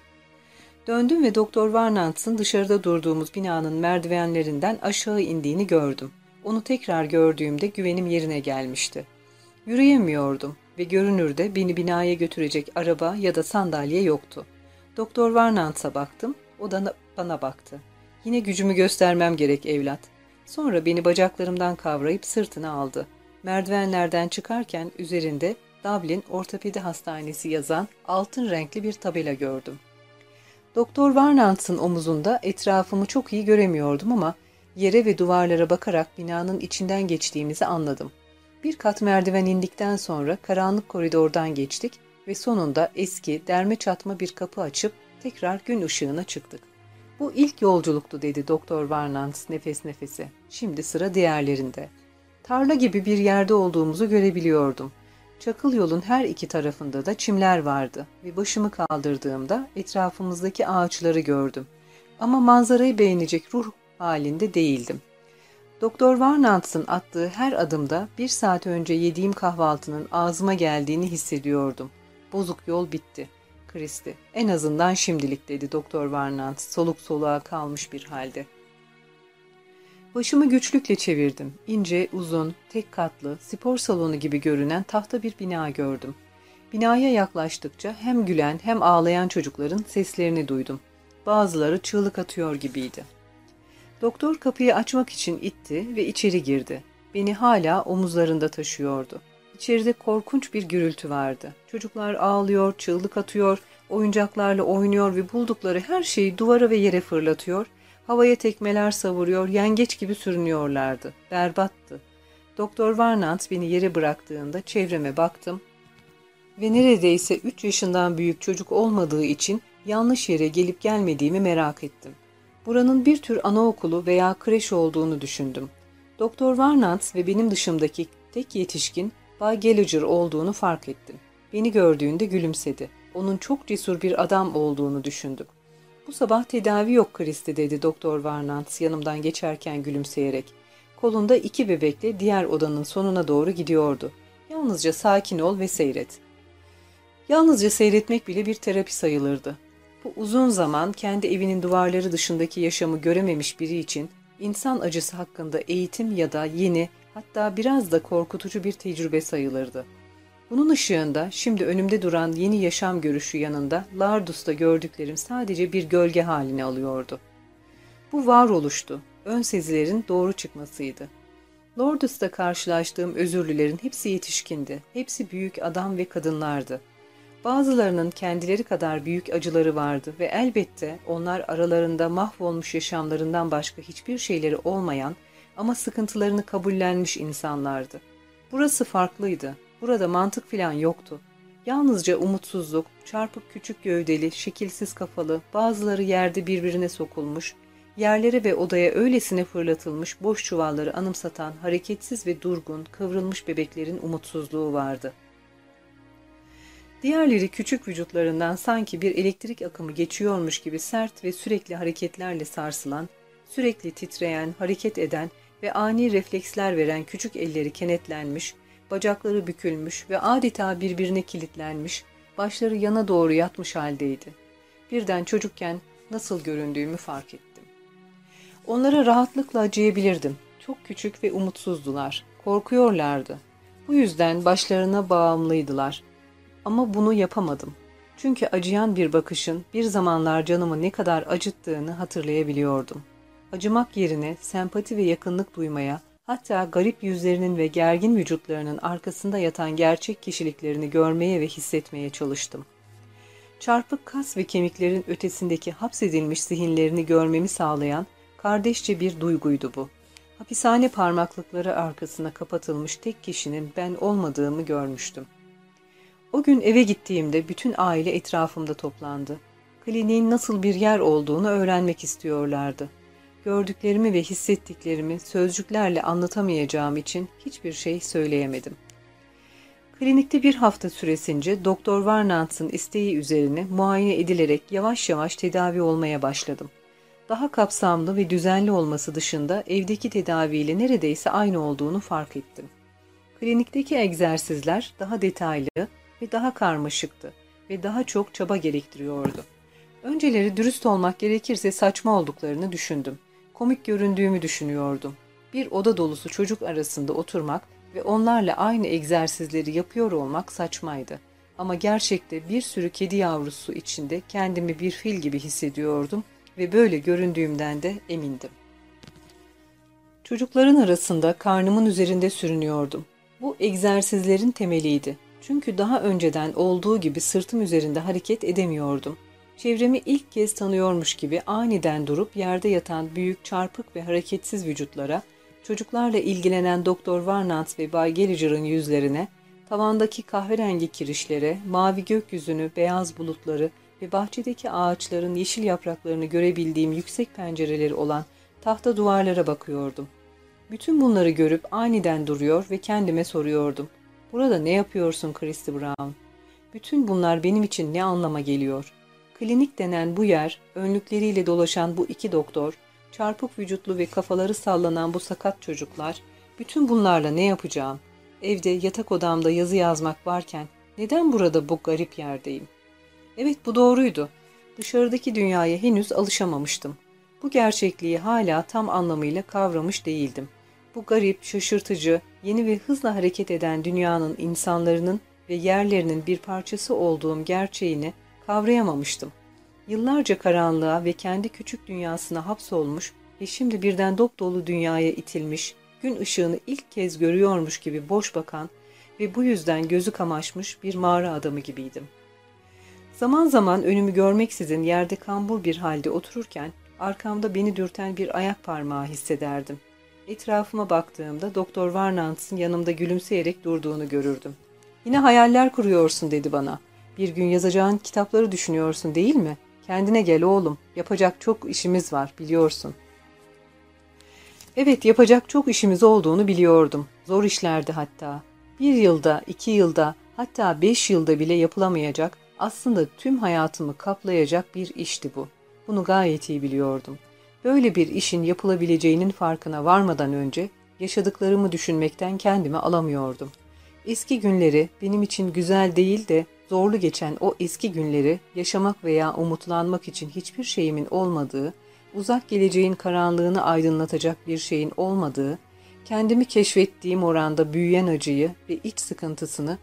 A: Döndüm ve Doktor Varnantz'ın dışarıda durduğumuz binanın merdivenlerinden aşağı indiğini gördüm. Onu tekrar gördüğümde güvenim yerine gelmişti. Yürüyemiyordum ve görünürde beni binaya götürecek araba ya da sandalye yoktu. Doktor Varnantz'a baktım, o da bana baktı. Yine gücümü göstermem gerek evlat. Sonra beni bacaklarımdan kavrayıp sırtına aldı. Merdivenlerden çıkarken üzerinde Dublin Ortopedi Hastanesi yazan altın renkli bir tabela gördüm. Doktor Varnantz'ın omuzunda etrafımı çok iyi göremiyordum ama yere ve duvarlara bakarak binanın içinden geçtiğimizi anladım. Bir kat merdiven indikten sonra karanlık koridordan geçtik ve sonunda eski, derme çatma bir kapı açıp tekrar gün ışığına çıktık. Bu ilk yolculuktu dedi Doktor Varnants nefes nefese. Şimdi sıra diğerlerinde. Tarla gibi bir yerde olduğumuzu görebiliyordum. Çakıl yolun her iki tarafında da çimler vardı ve başımı kaldırdığımda etrafımızdaki ağaçları gördüm. Ama manzarayı beğenecek ruh halinde değildim. Doktor Varnantz'ın attığı her adımda bir saat önce yediğim kahvaltının ağzıma geldiğini hissediyordum. Bozuk yol bitti. Kristi, en azından şimdilik dedi Doktor Varnantz soluk soluğa kalmış bir halde. Başımı güçlükle çevirdim. İnce, uzun, tek katlı, spor salonu gibi görünen tahta bir bina gördüm. Binaya yaklaştıkça hem gülen hem ağlayan çocukların seslerini duydum. Bazıları çığlık atıyor gibiydi. Doktor kapıyı açmak için itti ve içeri girdi. Beni hala omuzlarında taşıyordu. İçeride korkunç bir gürültü vardı. Çocuklar ağlıyor, çığlık atıyor, oyuncaklarla oynuyor ve buldukları her şeyi duvara ve yere fırlatıyor, havaya tekmeler savuruyor, yengeç gibi sürünüyorlardı. Berbattı. Doktor Varnant beni yere bıraktığında çevreme baktım ve neredeyse üç yaşından büyük çocuk olmadığı için yanlış yere gelip gelmediğimi merak ettim. Buranın bir tür anaokulu veya kreş olduğunu düşündüm. Doktor Varnant ve benim dışımdaki tek yetişkin Bay Gallagher olduğunu fark ettim. Beni gördüğünde gülümsedi. Onun çok cesur bir adam olduğunu düşündüm. Bu sabah tedavi yok Kristi dedi Doktor Varnant yanımdan geçerken gülümseyerek. Kolunda iki bebekle diğer odanın sonuna doğru gidiyordu. Yalnızca sakin ol ve seyret. Yalnızca seyretmek bile bir terapi sayılırdı. Bu uzun zaman kendi evinin duvarları dışındaki yaşamı görememiş biri için insan acısı hakkında eğitim ya da yeni hatta biraz da korkutucu bir tecrübe sayılırdı. Bunun ışığında şimdi önümde duran yeni yaşam görüşü yanında Lardus'ta gördüklerim sadece bir gölge halini alıyordu. Bu varoluştu, ön sezilerin doğru çıkmasıydı. Lordus'ta karşılaştığım özürlülerin hepsi yetişkindi. Hepsi büyük adam ve kadınlardı. Bazılarının kendileri kadar büyük acıları vardı ve elbette onlar aralarında mahvolmuş yaşamlarından başka hiçbir şeyleri olmayan ama sıkıntılarını kabullenmiş insanlardı. Burası farklıydı. Burada mantık filan yoktu. Yalnızca umutsuzluk, çarpık küçük gövdeli, şekilsiz kafalı, bazıları yerde birbirine sokulmuş, yerlere ve odaya öylesine fırlatılmış boş çuvalları anımsatan hareketsiz ve durgun, kıvrılmış bebeklerin umutsuzluğu vardı. Diğerleri küçük vücutlarından sanki bir elektrik akımı geçiyormuş gibi sert ve sürekli hareketlerle sarsılan, sürekli titreyen, hareket eden ve ani refleksler veren küçük elleri kenetlenmiş, bacakları bükülmüş ve adeta birbirine kilitlenmiş, başları yana doğru yatmış haldeydi. Birden çocukken nasıl göründüğümü fark ettim. Onlara rahatlıkla acıyabilirdim. Çok küçük ve umutsuzdular. Korkuyorlardı. Bu yüzden başlarına bağımlıydılar. Ama bunu yapamadım. Çünkü acıyan bir bakışın bir zamanlar canımı ne kadar acıttığını hatırlayabiliyordum. Acımak yerine sempati ve yakınlık duymaya, hatta garip yüzlerinin ve gergin vücutlarının arkasında yatan gerçek kişiliklerini görmeye ve hissetmeye çalıştım. Çarpık kas ve kemiklerin ötesindeki hapsedilmiş zihinlerini görmemi sağlayan kardeşçe bir duyguydu bu. Hapishane parmaklıkları arkasına kapatılmış tek kişinin ben olmadığımı görmüştüm. O gün eve gittiğimde bütün aile etrafımda toplandı. Kliniğin nasıl bir yer olduğunu öğrenmek istiyorlardı. Gördüklerimi ve hissettiklerimi sözcüklerle anlatamayacağım için hiçbir şey söyleyemedim. Klinikte bir hafta süresince Doktor Varnants'ın isteği üzerine muayene edilerek yavaş yavaş tedavi olmaya başladım. Daha kapsamlı ve düzenli olması dışında evdeki tedaviyle neredeyse aynı olduğunu fark ettim. Klinikteki egzersizler daha detaylı ve daha karmaşıktı ve daha çok çaba gerektiriyordu. Önceleri dürüst olmak gerekirse saçma olduklarını düşündüm komik göründüğümü düşünüyordum. Bir oda dolusu çocuk arasında oturmak ve onlarla aynı egzersizleri yapıyor olmak saçmaydı. Ama gerçekte bir sürü kedi yavrusu içinde kendimi bir fil gibi hissediyordum ve böyle göründüğümden de emindim. Çocukların arasında karnımın üzerinde sürünüyordum. Bu egzersizlerin temeliydi. Çünkü daha önceden olduğu gibi sırtım üzerinde hareket edemiyordum. Çevremi ilk kez tanıyormuş gibi aniden durup yerde yatan büyük, çarpık ve hareketsiz vücutlara, çocuklarla ilgilenen Doktor Varnant ve Bay Gallagher'ın yüzlerine, tavandaki kahverengi kirişlere, mavi gökyüzünü, beyaz bulutları ve bahçedeki ağaçların yeşil yapraklarını görebildiğim yüksek pencereleri olan tahta duvarlara bakıyordum. Bütün bunları görüp aniden duruyor ve kendime soruyordum. Burada ne yapıyorsun Christy Brown? Bütün bunlar benim için ne anlama geliyor? Klinik denen bu yer, önlükleriyle dolaşan bu iki doktor, çarpık vücutlu ve kafaları sallanan bu sakat çocuklar, bütün bunlarla ne yapacağım? Evde yatak odamda yazı yazmak varken neden burada bu garip yerdeyim? Evet bu doğruydu. Dışarıdaki dünyaya henüz alışamamıştım. Bu gerçekliği hala tam anlamıyla kavramış değildim. Bu garip, şaşırtıcı, yeni ve hızla hareket eden dünyanın insanların ve yerlerinin bir parçası olduğum gerçeğini kavrayamamıştım. Yıllarca karanlığa ve kendi küçük dünyasına hapsolmuş ve şimdi birden dop dolu dünyaya itilmiş, gün ışığını ilk kez görüyormuş gibi boş bakan ve bu yüzden gözü kamaşmış bir mağara adamı gibiydim. Zaman zaman önümü görmeksizin yerde kambur bir halde otururken arkamda beni dürten bir ayak parmağı hissederdim. Etrafıma baktığımda Doktor Varnants'ın yanımda gülümseyerek durduğunu görürdüm. Yine hayaller kuruyorsun dedi bana. Bir gün yazacağın kitapları düşünüyorsun değil mi? Kendine gel oğlum. Yapacak çok işimiz var biliyorsun. Evet yapacak çok işimiz olduğunu biliyordum. Zor işlerdi hatta. Bir yılda, iki yılda, hatta beş yılda bile yapılamayacak, aslında tüm hayatımı kaplayacak bir işti bu. Bunu gayet iyi biliyordum. Böyle bir işin yapılabileceğinin farkına varmadan önce yaşadıklarımı düşünmekten kendimi alamıyordum. Eski günleri benim için güzel değil de zorlu geçen o eski günleri yaşamak veya umutlanmak için hiçbir şeyimin olmadığı, uzak geleceğin karanlığını aydınlatacak bir şeyin olmadığı, kendimi keşfettiğim oranda büyüyen acıyı ve iç sıkıntısını,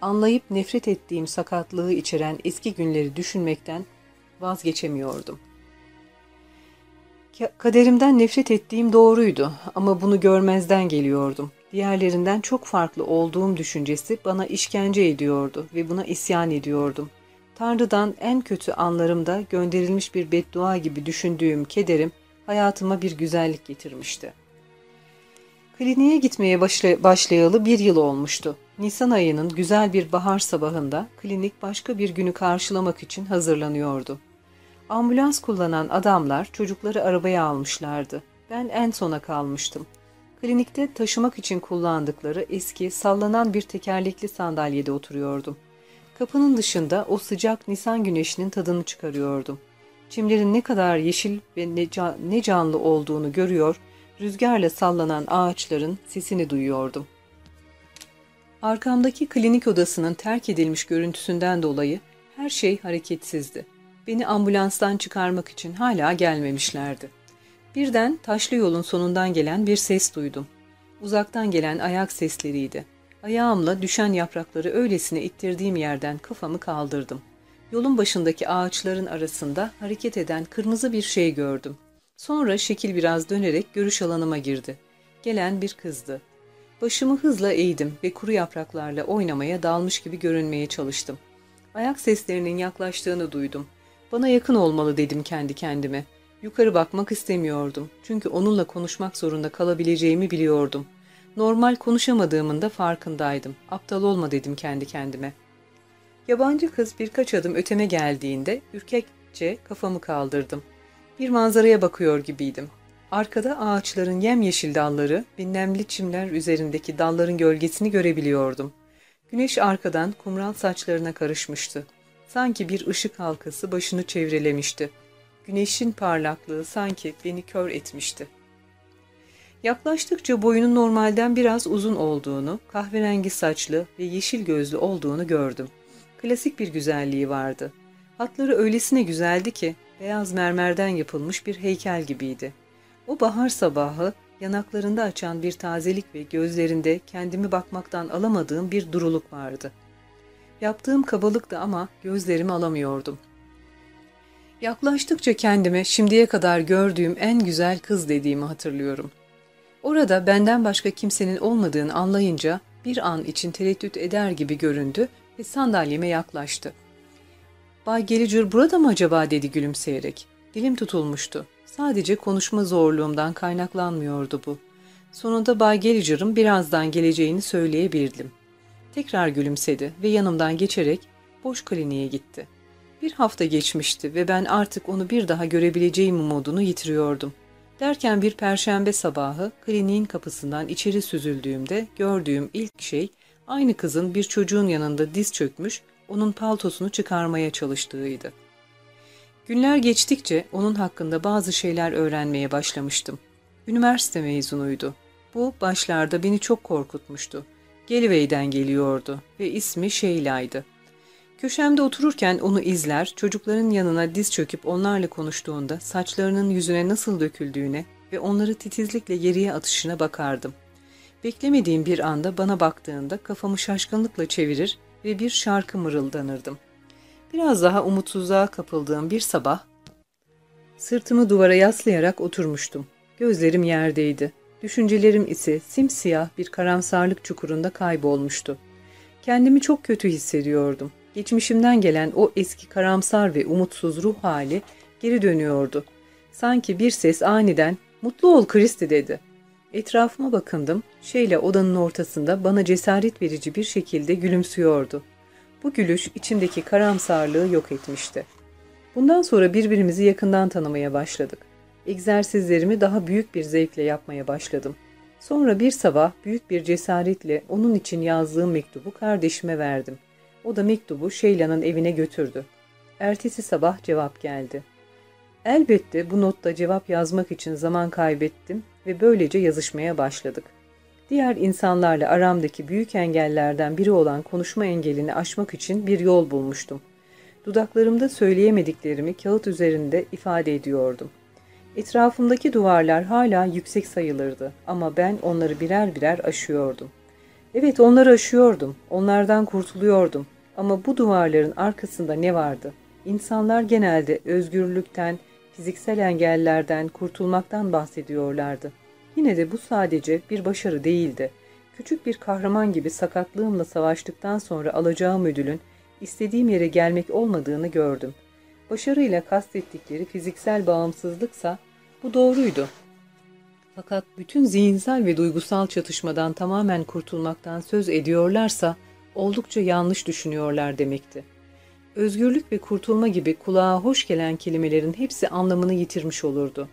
A: anlayıp nefret ettiğim sakatlığı içeren eski günleri düşünmekten vazgeçemiyordum. Kaderimden nefret ettiğim doğruydu ama bunu görmezden geliyordum. Diğerlerinden çok farklı olduğum düşüncesi bana işkence ediyordu ve buna isyan ediyordum. Tanrı'dan en kötü anlarımda gönderilmiş bir beddua gibi düşündüğüm kederim hayatıma bir güzellik getirmişti. Kliniğe gitmeye başlayalı bir yıl olmuştu. Nisan ayının güzel bir bahar sabahında klinik başka bir günü karşılamak için hazırlanıyordu. Ambulans kullanan adamlar çocukları arabaya almışlardı. Ben en sona kalmıştım. Klinikte taşımak için kullandıkları eski, sallanan bir tekerlekli sandalyede oturuyordum. Kapının dışında o sıcak Nisan güneşinin tadını çıkarıyordum. Çimlerin ne kadar yeşil ve ne, can, ne canlı olduğunu görüyor, rüzgarla sallanan ağaçların sesini duyuyordum. Arkamdaki klinik odasının terk edilmiş görüntüsünden dolayı her şey hareketsizdi. Beni ambulanstan çıkarmak için hala gelmemişlerdi. Birden taşlı yolun sonundan gelen bir ses duydum. Uzaktan gelen ayak sesleriydi. Ayağımla düşen yaprakları öylesine ittirdiğim yerden kafamı kaldırdım. Yolun başındaki ağaçların arasında hareket eden kırmızı bir şey gördüm. Sonra şekil biraz dönerek görüş alanıma girdi. Gelen bir kızdı. Başımı hızla eğdim ve kuru yapraklarla oynamaya dalmış gibi görünmeye çalıştım. Ayak seslerinin yaklaştığını duydum. Bana yakın olmalı dedim kendi kendime. Yukarı bakmak istemiyordum. Çünkü onunla konuşmak zorunda kalabileceğimi biliyordum. Normal konuşamadığımın da farkındaydım. Aptal olma dedim kendi kendime. Yabancı kız birkaç adım öteme geldiğinde ürkekçe kafamı kaldırdım. Bir manzaraya bakıyor gibiydim. Arkada ağaçların yemyeşil dalları ve nemli çimler üzerindeki dalların gölgesini görebiliyordum. Güneş arkadan kumral saçlarına karışmıştı. Sanki bir ışık halkası başını çevrelemişti. Güneşin parlaklığı sanki beni kör etmişti. Yaklaştıkça boyunun normalden biraz uzun olduğunu, kahverengi saçlı ve yeşil gözlü olduğunu gördüm. Klasik bir güzelliği vardı. Hatları öylesine güzeldi ki beyaz mermerden yapılmış bir heykel gibiydi. O bahar sabahı yanaklarında açan bir tazelik ve gözlerinde kendimi bakmaktan alamadığım bir duruluk vardı. Yaptığım kabalıktı ama gözlerimi alamıyordum. Yaklaştıkça kendime şimdiye kadar gördüğüm en güzel kız dediğimi hatırlıyorum. Orada benden başka kimsenin olmadığını anlayınca bir an için tereddüt eder gibi göründü ve sandalyeme yaklaştı. Bay Gelicur burada mı acaba dedi gülümseyerek. Dilim tutulmuştu. Sadece konuşma zorluğumdan kaynaklanmıyordu bu. Sonunda Bay Gelicur'un birazdan geleceğini söyleyebildim. Tekrar gülümsedi ve yanımdan geçerek boş kliniğe gitti. Bir hafta geçmişti ve ben artık onu bir daha görebileceğim umudunu yitiriyordum. Derken bir perşembe sabahı kliniğin kapısından içeri süzüldüğümde gördüğüm ilk şey aynı kızın bir çocuğun yanında diz çökmüş, onun paltosunu çıkarmaya çalıştığıydı. Günler geçtikçe onun hakkında bazı şeyler öğrenmeye başlamıştım. Üniversite mezunuydu. Bu başlarda beni çok korkutmuştu. Gelivey'den geliyordu ve ismi Sheila'ydı. Köşemde otururken onu izler, çocukların yanına diz çöküp onlarla konuştuğunda saçlarının yüzüne nasıl döküldüğüne ve onları titizlikle geriye atışına bakardım. Beklemediğim bir anda bana baktığında kafamı şaşkınlıkla çevirir ve bir şarkı mırıldanırdım. Biraz daha umutsuzluğa kapıldığım bir sabah, sırtımı duvara yaslayarak oturmuştum. Gözlerim yerdeydi. Düşüncelerim ise simsiyah bir karamsarlık çukurunda kaybolmuştu. Kendimi çok kötü hissediyordum. Geçmişimden gelen o eski karamsar ve umutsuz ruh hali geri dönüyordu. Sanki bir ses aniden ''Mutlu ol Kristi'' dedi. Etrafıma bakındım. Şeyle odanın ortasında bana cesaret verici bir şekilde gülümsüyordu. Bu gülüş içimdeki karamsarlığı yok etmişti. Bundan sonra birbirimizi yakından tanımaya başladık. Egzersizlerimi daha büyük bir zevkle yapmaya başladım. Sonra bir sabah büyük bir cesaretle onun için yazdığım mektubu kardeşime verdim. O da mektubu Şeyla'nın evine götürdü. Ertesi sabah cevap geldi. Elbette bu notta cevap yazmak için zaman kaybettim ve böylece yazışmaya başladık. Diğer insanlarla aramdaki büyük engellerden biri olan konuşma engelini aşmak için bir yol bulmuştum. Dudaklarımda söyleyemediklerimi kağıt üzerinde ifade ediyordum. Etrafımdaki duvarlar hala yüksek sayılırdı ama ben onları birer birer aşıyordum. Evet onları aşıyordum, onlardan kurtuluyordum ama bu duvarların arkasında ne vardı? İnsanlar genelde özgürlükten, fiziksel engellerden kurtulmaktan bahsediyorlardı. Yine de bu sadece bir başarı değildi. Küçük bir kahraman gibi sakatlığımla savaştıktan sonra alacağım ödülün istediğim yere gelmek olmadığını gördüm. Başarıyla kastettikleri fiziksel bağımsızlıksa bu doğruydu. Fakat bütün zihinsel ve duygusal çatışmadan tamamen kurtulmaktan söz ediyorlarsa oldukça yanlış düşünüyorlar demekti. Özgürlük ve kurtulma gibi kulağa hoş gelen kelimelerin hepsi anlamını yitirmiş olurdu.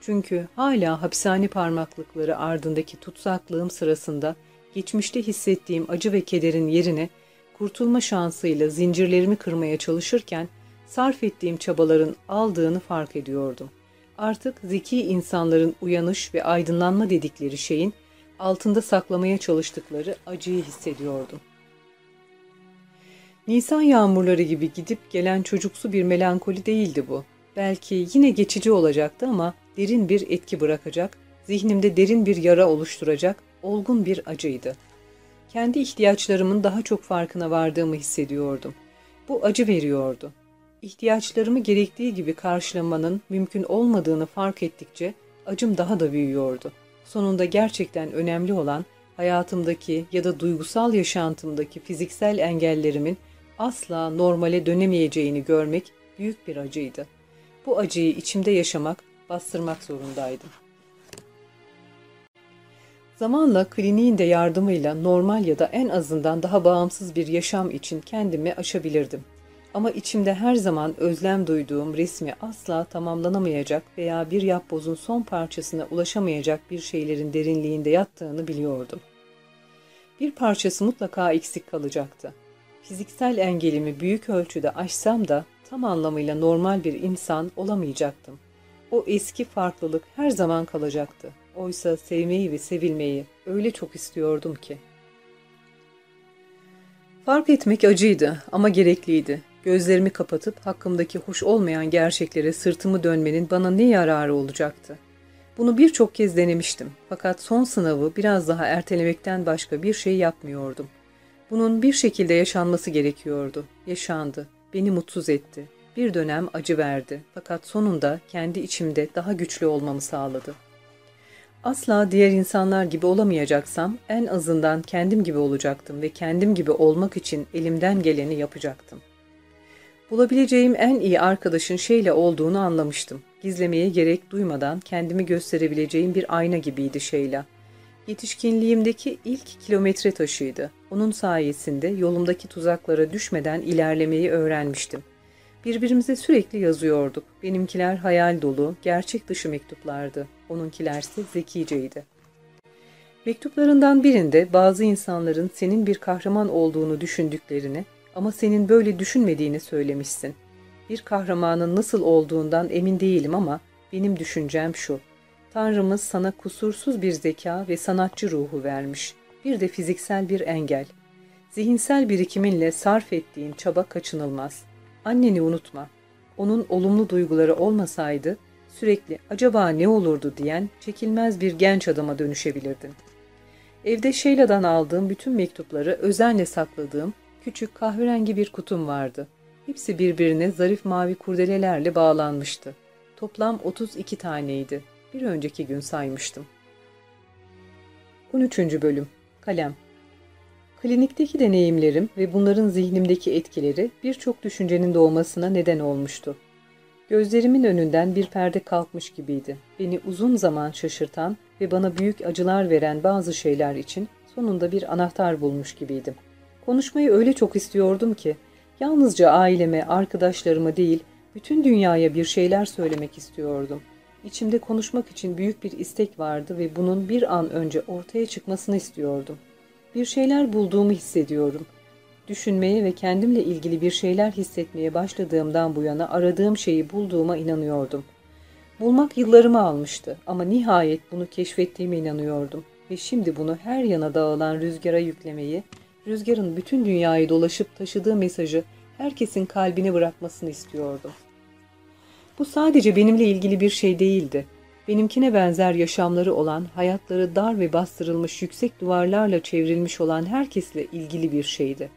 A: Çünkü hala hapishane parmaklıkları ardındaki tutsaklığım sırasında geçmişte hissettiğim acı ve kederin yerine kurtulma şansıyla zincirlerimi kırmaya çalışırken sarf ettiğim çabaların aldığını fark ediyordum. Artık zeki insanların uyanış ve aydınlanma dedikleri şeyin altında saklamaya çalıştıkları acıyı hissediyordum. Nisan yağmurları gibi gidip gelen çocuksu bir melankoli değildi bu. Belki yine geçici olacaktı ama derin bir etki bırakacak, zihnimde derin bir yara oluşturacak, olgun bir acıydı. Kendi ihtiyaçlarımın daha çok farkına vardığımı hissediyordum. Bu acı veriyordu. İhtiyaçlarımı gerektiği gibi karşılamanın mümkün olmadığını fark ettikçe acım daha da büyüyordu. Sonunda gerçekten önemli olan hayatımdaki ya da duygusal yaşantımdaki fiziksel engellerimin asla normale dönemeyeceğini görmek büyük bir acıydı. Bu acıyı içimde yaşamak, bastırmak zorundaydım. Zamanla kliniğin de yardımıyla normal ya da en azından daha bağımsız bir yaşam için kendimi aşabilirdim. Ama içimde her zaman özlem duyduğum resmi asla tamamlanamayacak veya bir yapbozun son parçasına ulaşamayacak bir şeylerin derinliğinde yattığını biliyordum. Bir parçası mutlaka eksik kalacaktı. Fiziksel engelimi büyük ölçüde aşsam da tam anlamıyla normal bir insan olamayacaktım. O eski farklılık her zaman kalacaktı. Oysa sevmeyi ve sevilmeyi öyle çok istiyordum ki. Fark etmek acıydı ama gerekliydi. Gözlerimi kapatıp hakkımdaki hoş olmayan gerçeklere sırtımı dönmenin bana ne yararı olacaktı? Bunu birçok kez denemiştim fakat son sınavı biraz daha ertelemekten başka bir şey yapmıyordum. Bunun bir şekilde yaşanması gerekiyordu. Yaşandı. Beni mutsuz etti. Bir dönem acı verdi fakat sonunda kendi içimde daha güçlü olmamı sağladı. Asla diğer insanlar gibi olamayacaksam en azından kendim gibi olacaktım ve kendim gibi olmak için elimden geleni yapacaktım. Bulabileceğim en iyi arkadaşın şeyle olduğunu anlamıştım. Gizlemeye gerek duymadan kendimi gösterebileceğim bir ayna gibiydi Şeyla. Yetişkinliğimdeki ilk kilometre taşıydı. Onun sayesinde yolumdaki tuzaklara düşmeden ilerlemeyi öğrenmiştim. Birbirimize sürekli yazıyorduk. Benimkiler hayal dolu, gerçek dışı mektuplardı. Onunkilerse zekiceydi. Mektuplarından birinde bazı insanların senin bir kahraman olduğunu düşündüklerini ama senin böyle düşünmediğini söylemişsin. Bir kahramanın nasıl olduğundan emin değilim ama benim düşüncem şu. Tanrımız sana kusursuz bir zeka ve sanatçı ruhu vermiş. Bir de fiziksel bir engel. Zihinsel birikiminle sarf ettiğin çaba kaçınılmaz. Anneni unutma. Onun olumlu duyguları olmasaydı sürekli acaba ne olurdu diyen çekilmez bir genç adama dönüşebilirdin. Evde Sheila'dan aldığım bütün mektupları özenle sakladığım küçük kahverengi bir kutum vardı. Hepsi birbirine zarif mavi kurdelelerle bağlanmıştı. Toplam 32 taneydi. Bir önceki gün saymıştım. 13. Bölüm Kalem Klinikteki deneyimlerim ve bunların zihnimdeki etkileri birçok düşüncenin doğmasına neden olmuştu. Gözlerimin önünden bir perde kalkmış gibiydi. Beni uzun zaman şaşırtan ve bana büyük acılar veren bazı şeyler için sonunda bir anahtar bulmuş gibiydim. Konuşmayı öyle çok istiyordum ki, yalnızca aileme, arkadaşlarıma değil, bütün dünyaya bir şeyler söylemek istiyordum. İçimde konuşmak için büyük bir istek vardı ve bunun bir an önce ortaya çıkmasını istiyordum. Bir şeyler bulduğumu hissediyorum. Düşünmeye ve kendimle ilgili bir şeyler hissetmeye başladığımdan bu yana aradığım şeyi bulduğuma inanıyordum. Bulmak yıllarımı almıştı ama nihayet bunu keşfettiğime inanıyordum ve şimdi bunu her yana dağılan rüzgara yüklemeyi, rüzgarın bütün dünyayı dolaşıp taşıdığı mesajı herkesin kalbine bırakmasını istiyordum. Bu sadece benimle ilgili bir şey değildi. Benimkine benzer yaşamları olan, hayatları dar ve bastırılmış yüksek duvarlarla çevrilmiş olan herkesle ilgili bir şeydi.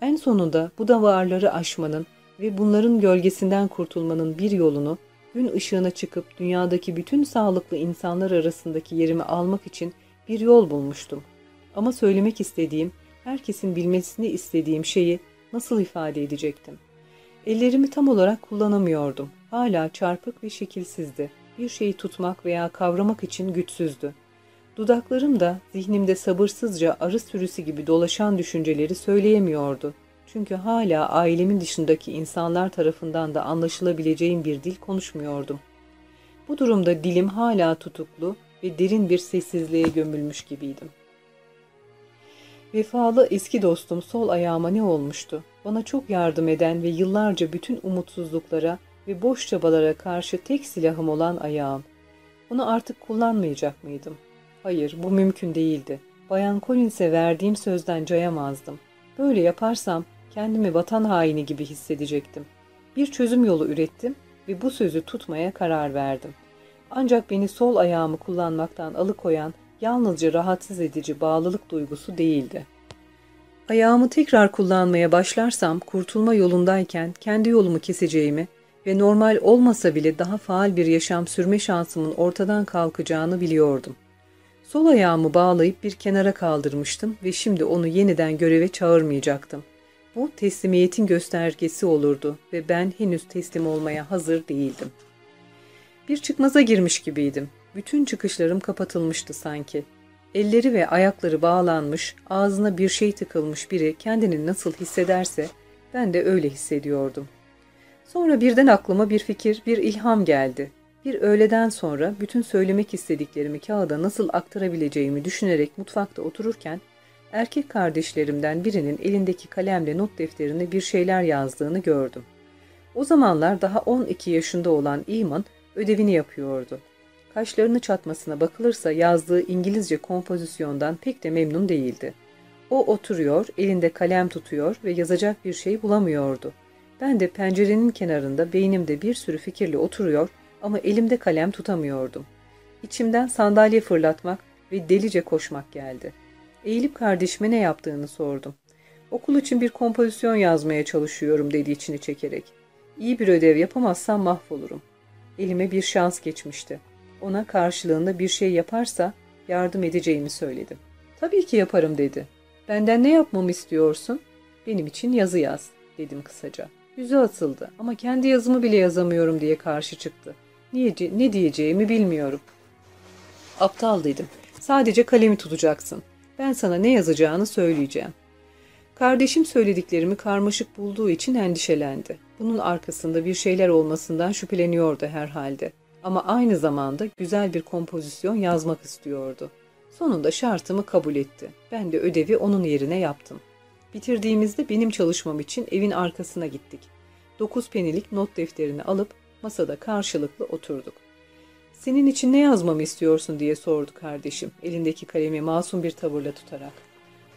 A: En sonunda bu duvarları aşmanın ve bunların gölgesinden kurtulmanın bir yolunu gün ışığına çıkıp dünyadaki bütün sağlıklı insanlar arasındaki yerimi almak için bir yol bulmuştum. Ama söylemek istediğim, herkesin bilmesini istediğim şeyi nasıl ifade edecektim? Ellerimi tam olarak kullanamıyordum. Hala çarpık ve şekilsizdi. Bir şeyi tutmak veya kavramak için güçsüzdü. Dudaklarım da zihnimde sabırsızca arı sürüsü gibi dolaşan düşünceleri söyleyemiyordu. Çünkü hala ailemin dışındaki insanlar tarafından da anlaşılabileceğim bir dil konuşmuyordum. Bu durumda dilim hala tutuklu ve derin bir sessizliğe gömülmüş gibiydim. Vefalı eski dostum sol ayağıma ne olmuştu? Bana çok yardım eden ve yıllarca bütün umutsuzluklara ve boş çabalara karşı tek silahım olan ayağım. Onu artık kullanmayacak mıydım? Hayır, bu mümkün değildi. Bayan Collins'e verdiğim sözden cayamazdım. Böyle yaparsam kendimi vatan haini gibi hissedecektim. Bir çözüm yolu ürettim ve bu sözü tutmaya karar verdim. Ancak beni sol ayağımı kullanmaktan alıkoyan yalnızca rahatsız edici bağlılık duygusu değildi. Ayağımı tekrar kullanmaya başlarsam kurtulma yolundayken kendi yolumu keseceğimi ve normal olmasa bile daha faal bir yaşam sürme şansımın ortadan kalkacağını biliyordum. Sol ayağımı bağlayıp bir kenara kaldırmıştım ve şimdi onu yeniden göreve çağırmayacaktım. Bu teslimiyetin göstergesi olurdu ve ben henüz teslim olmaya hazır değildim. Bir çıkmaza girmiş gibiydim. Bütün çıkışlarım kapatılmıştı sanki. Elleri ve ayakları bağlanmış, ağzına bir şey tıkılmış biri kendini nasıl hissederse ben de öyle hissediyordum. Sonra birden aklıma bir fikir, bir ilham geldi. Bir öğleden sonra bütün söylemek istediklerimi kağıda nasıl aktarabileceğimi düşünerek mutfakta otururken erkek kardeşlerimden birinin elindeki kalemle not defterine bir şeyler yazdığını gördüm. O zamanlar daha 12 yaşında olan Iman ödevini yapıyordu. Kaşlarını çatmasına bakılırsa yazdığı İngilizce kompozisyondan pek de memnun değildi. O oturuyor, elinde kalem tutuyor ve yazacak bir şey bulamıyordu. Ben de pencerenin kenarında beynimde bir sürü fikirle oturuyor ama elimde kalem tutamıyordum. İçimden sandalye fırlatmak ve delice koşmak geldi. Eğilip kardeşime ne yaptığını sordum. Okul için bir kompozisyon yazmaya çalışıyorum dedi içini çekerek. İyi bir ödev yapamazsam mahvolurum. Elime bir şans geçmişti. Ona karşılığında bir şey yaparsa yardım edeceğimi söyledim. Tabii ki yaparım dedi. Benden ne yapmamı istiyorsun? Benim için yazı yaz dedim kısaca. Yüzü atıldı ama kendi yazımı bile yazamıyorum diye karşı çıktı. Niye, ne diyeceğimi bilmiyorum. Aptal dedim. Sadece kalemi tutacaksın. Ben sana ne yazacağını söyleyeceğim. Kardeşim söylediklerimi karmaşık bulduğu için endişelendi. Bunun arkasında bir şeyler olmasından şüpheleniyordu herhalde. Ama aynı zamanda güzel bir kompozisyon yazmak istiyordu. Sonunda şartımı kabul etti. Ben de ödevi onun yerine yaptım. Bitirdiğimizde benim çalışmam için evin arkasına gittik. Dokuz penilik not defterini alıp masada karşılıklı oturduk. Senin için ne yazmamı istiyorsun diye sordu kardeşim, elindeki kalemi masum bir tavırla tutarak.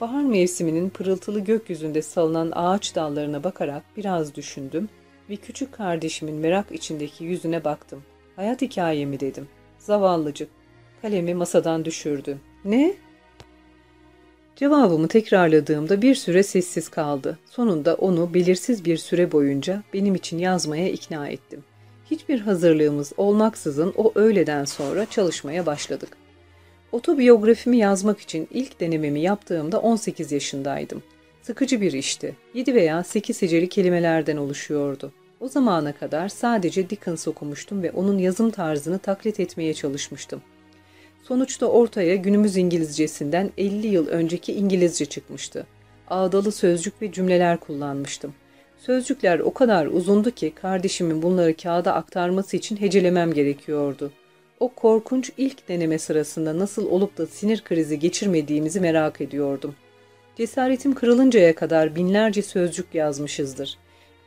A: Bahar mevsiminin pırıltılı gökyüzünde salınan ağaç dallarına bakarak biraz düşündüm ve küçük kardeşimin merak içindeki yüzüne baktım. Hayat hikayemi dedim. Zavallıcık. Kalemi masadan düşürdü. Ne? Cevabımı tekrarladığımda bir süre sessiz kaldı. Sonunda onu belirsiz bir süre boyunca benim için yazmaya ikna ettim. Hiçbir hazırlığımız olmaksızın o öğleden sonra çalışmaya başladık. Otobiyografimi yazmak için ilk denememi yaptığımda 18 yaşındaydım. Sıkıcı bir işti. 7 veya 8 heceli kelimelerden oluşuyordu. O zamana kadar sadece Dickens okumuştum ve onun yazım tarzını taklit etmeye çalışmıştım. Sonuçta ortaya günümüz İngilizcesinden 50 yıl önceki İngilizce çıkmıştı. Ağdalı sözcük ve cümleler kullanmıştım. Sözcükler o kadar uzundu ki kardeşimin bunları kağıda aktarması için hecelemem gerekiyordu. O korkunç ilk deneme sırasında nasıl olup da sinir krizi geçirmediğimizi merak ediyordum. Cesaretim kırılıncaya kadar binlerce sözcük yazmışızdır.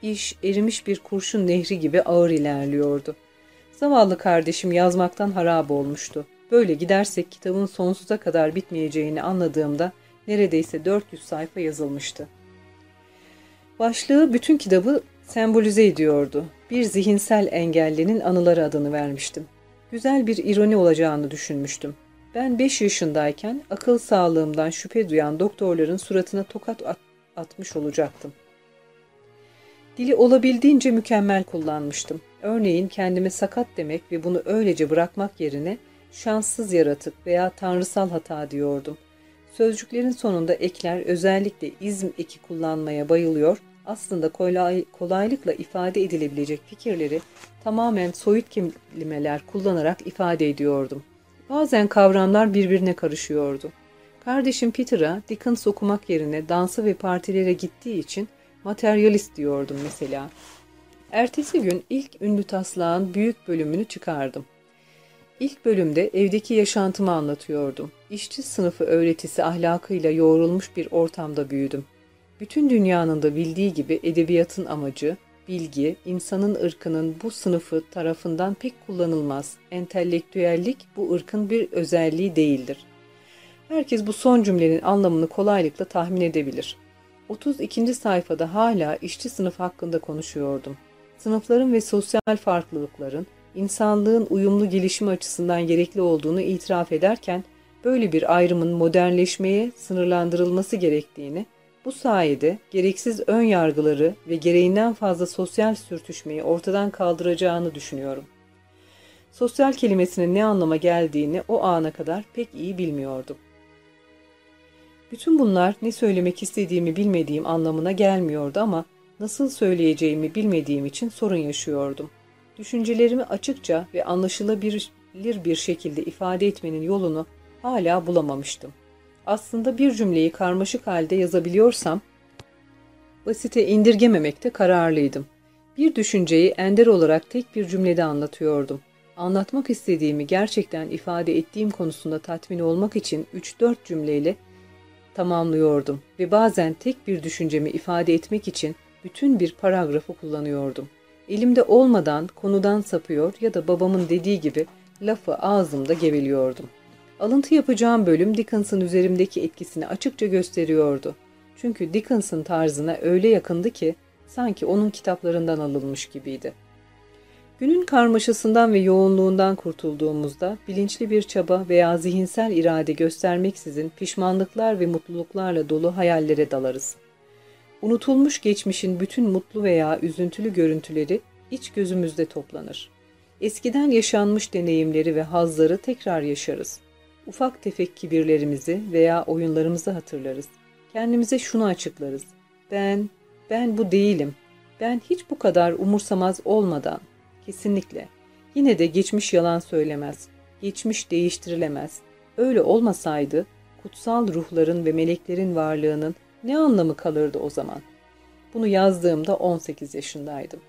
A: İş erimiş bir kurşun nehri gibi ağır ilerliyordu. Zavallı kardeşim yazmaktan harap olmuştu. Böyle gidersek kitabın sonsuza kadar bitmeyeceğini anladığımda neredeyse 400 sayfa yazılmıştı. Başlığı bütün kitabı sembolize ediyordu. Bir zihinsel engellinin anıları adını vermiştim. Güzel bir ironi olacağını düşünmüştüm. Ben 5 yaşındayken akıl sağlığımdan şüphe duyan doktorların suratına tokat at atmış olacaktım. Dili olabildiğince mükemmel kullanmıştım. Örneğin kendime sakat demek ve bunu öylece bırakmak yerine şanssız yaratık veya tanrısal hata diyordum. Sözcüklerin sonunda ekler özellikle izm eki kullanmaya bayılıyor, aslında kolay, kolaylıkla ifade edilebilecek fikirleri tamamen soyut kelimeler kullanarak ifade ediyordum. Bazen kavramlar birbirine karışıyordu. Kardeşim Peter'a Dickens okumak yerine dansa ve partilere gittiği için materyalist diyordum mesela. Ertesi gün ilk ünlü taslağın büyük bölümünü çıkardım. İlk bölümde evdeki yaşantımı anlatıyordum. İşçi sınıfı öğretisi ahlakıyla yoğrulmuş bir ortamda büyüdüm. Bütün dünyanın da bildiği gibi edebiyatın amacı, bilgi, insanın ırkının bu sınıfı tarafından pek kullanılmaz. Entelektüellik bu ırkın bir özelliği değildir. Herkes bu son cümlenin anlamını kolaylıkla tahmin edebilir. 32. sayfada hala işçi sınıf hakkında konuşuyordum. Sınıfların ve sosyal farklılıkların, insanlığın uyumlu gelişimi açısından gerekli olduğunu itiraf ederken, böyle bir ayrımın modernleşmeye sınırlandırılması gerektiğini, bu sayede gereksiz ön yargıları ve gereğinden fazla sosyal sürtüşmeyi ortadan kaldıracağını düşünüyorum. Sosyal kelimesinin ne anlama geldiğini o ana kadar pek iyi bilmiyordum. Bütün bunlar ne söylemek istediğimi bilmediğim anlamına gelmiyordu ama nasıl söyleyeceğimi bilmediğim için sorun yaşıyordum. Düşüncelerimi açıkça ve anlaşılabilir bir şekilde ifade etmenin yolunu hala bulamamıştım. Aslında bir cümleyi karmaşık halde yazabiliyorsam, basite indirgememekte kararlıydım. Bir düşünceyi ender olarak tek bir cümlede anlatıyordum. Anlatmak istediğimi gerçekten ifade ettiğim konusunda tatmin olmak için 3-4 cümleyle tamamlıyordum ve bazen tek bir düşüncemi ifade etmek için bütün bir paragrafı kullanıyordum. Elimde olmadan konudan sapıyor ya da babamın dediği gibi lafı ağzımda geveliyordum. Alıntı yapacağım bölüm Dickens'ın üzerimdeki etkisini açıkça gösteriyordu. Çünkü Dickens'ın tarzına öyle yakındı ki sanki onun kitaplarından alınmış gibiydi. Günün karmaşasından ve yoğunluğundan kurtulduğumuzda bilinçli bir çaba veya zihinsel irade göstermeksizin pişmanlıklar ve mutluluklarla dolu hayallere dalarız. Unutulmuş geçmişin bütün mutlu veya üzüntülü görüntüleri iç gözümüzde toplanır. Eskiden yaşanmış deneyimleri ve hazları tekrar yaşarız. Ufak tefek kibirlerimizi veya oyunlarımızı hatırlarız. Kendimize şunu açıklarız. Ben, ben bu değilim. Ben hiç bu kadar umursamaz olmadan. Kesinlikle. Yine de geçmiş yalan söylemez. Geçmiş değiştirilemez. Öyle olmasaydı kutsal ruhların ve meleklerin varlığının ne anlamı kalırdı o zaman? Bunu yazdığımda 18 yaşındaydım.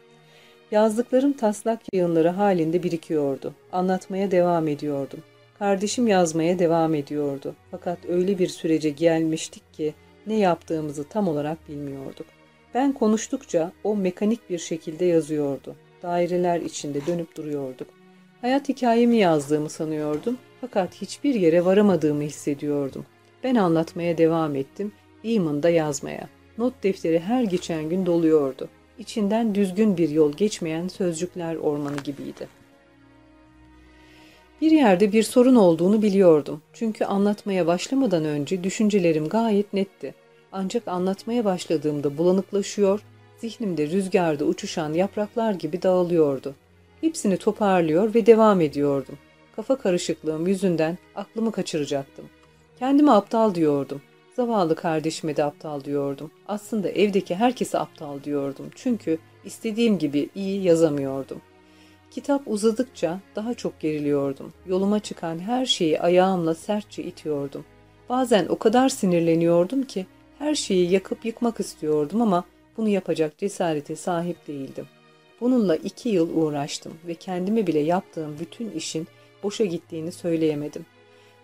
A: Yazdıklarım taslak yayınları halinde birikiyordu. Anlatmaya devam ediyordum. Kardeşim yazmaya devam ediyordu. Fakat öyle bir sürece gelmiştik ki ne yaptığımızı tam olarak bilmiyorduk. Ben konuştukça o mekanik bir şekilde yazıyordu. Daireler içinde dönüp duruyorduk. Hayat hikayemi yazdığımı sanıyordum fakat hiçbir yere varamadığımı hissediyordum. Ben anlatmaya devam ettim, Eamon'da yazmaya. Not defteri her geçen gün doluyordu. İçinden düzgün bir yol geçmeyen sözcükler ormanı gibiydi. Bir yerde bir sorun olduğunu biliyordum. Çünkü anlatmaya başlamadan önce düşüncelerim gayet netti. Ancak anlatmaya başladığımda bulanıklaşıyor, zihnimde rüzgarda uçuşan yapraklar gibi dağılıyordu. Hepsini toparlıyor ve devam ediyordum. Kafa karışıklığım yüzünden aklımı kaçıracaktım. Kendimi aptal diyordum. Zavallı kardeşime de aptal diyordum. Aslında evdeki herkese aptal diyordum. Çünkü istediğim gibi iyi yazamıyordum. Kitap uzadıkça daha çok geriliyordum. Yoluma çıkan her şeyi ayağımla sertçe itiyordum. Bazen o kadar sinirleniyordum ki her şeyi yakıp yıkmak istiyordum ama bunu yapacak cesarete sahip değildim. Bununla iki yıl uğraştım ve kendime bile yaptığım bütün işin boşa gittiğini söyleyemedim.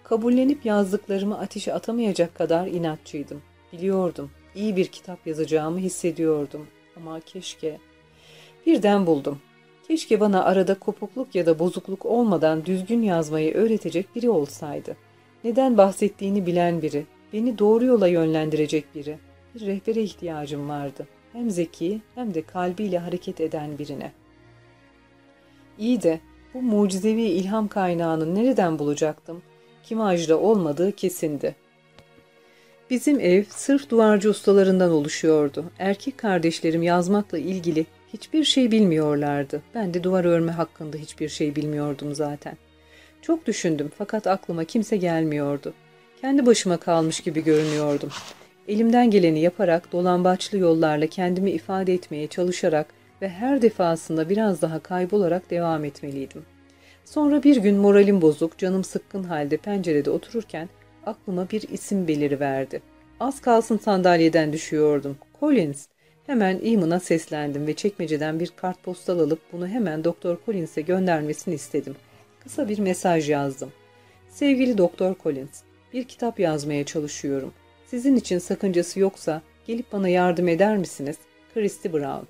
A: Kabullenip yazdıklarımı ateşe atamayacak kadar inatçıydım. Biliyordum, iyi bir kitap yazacağımı hissediyordum. Ama keşke... Birden buldum. Keşke bana arada kopukluk ya da bozukluk olmadan düzgün yazmayı öğretecek biri olsaydı. Neden bahsettiğini bilen biri, beni doğru yola yönlendirecek biri. Bir rehbere ihtiyacım vardı. Hem zeki hem de kalbiyle hareket eden birine. İyi de bu mucizevi ilham kaynağını nereden bulacaktım? Kimajda olmadığı kesindi. Bizim ev sırf duvarcı ustalarından oluşuyordu. Erkek kardeşlerim yazmakla ilgili Hiçbir şey bilmiyorlardı. Ben de duvar örme hakkında hiçbir şey bilmiyordum zaten. Çok düşündüm fakat aklıma kimse gelmiyordu. Kendi başıma kalmış gibi görünüyordum. Elimden geleni yaparak dolambaçlı yollarla kendimi ifade etmeye çalışarak ve her defasında biraz daha kaybolarak devam etmeliydim. Sonra bir gün moralim bozuk, canım sıkkın halde pencerede otururken aklıma bir isim beliriverdi. Az kalsın sandalyeden düşüyordum. Collins. Hemen Eamon'a seslendim ve çekmeceden bir kartpostal alıp bunu hemen Doktor Collins'e göndermesini istedim. Kısa bir mesaj yazdım. Sevgili Doktor Collins, bir kitap yazmaya çalışıyorum. Sizin için sakıncası yoksa gelip bana yardım eder misiniz? Christy Brown.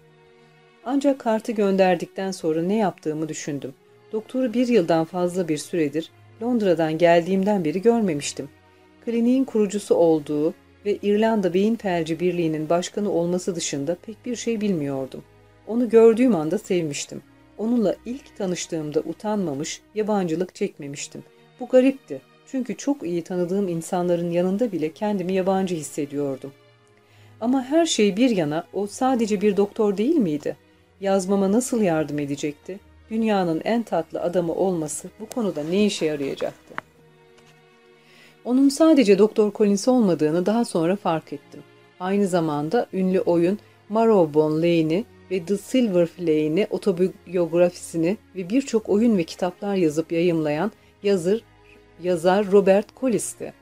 A: Ancak kartı gönderdikten sonra ne yaptığımı düşündüm. Doktoru bir yıldan fazla bir süredir Londra'dan geldiğimden beri görmemiştim. Kliniğin kurucusu olduğu ve İrlanda Beyin Felci Birliği'nin başkanı olması dışında pek bir şey bilmiyordum. Onu gördüğüm anda sevmiştim. Onunla ilk tanıştığımda utanmamış, yabancılık çekmemiştim. Bu garipti. Çünkü çok iyi tanıdığım insanların yanında bile kendimi yabancı hissediyordum. Ama her şey bir yana o sadece bir doktor değil miydi? Yazmama nasıl yardım edecekti? Dünyanın en tatlı adamı olması bu konuda ne işe yarayacaktı? Onun sadece Doktor Collins olmadığını daha sonra fark ettim. Aynı zamanda ünlü oyun Marrowbone Lane'i ve The Silver Flame'i otobiyografisini ve birçok oyun ve kitaplar yazıp yayımlayan yazır, yazar Robert Collis'ti.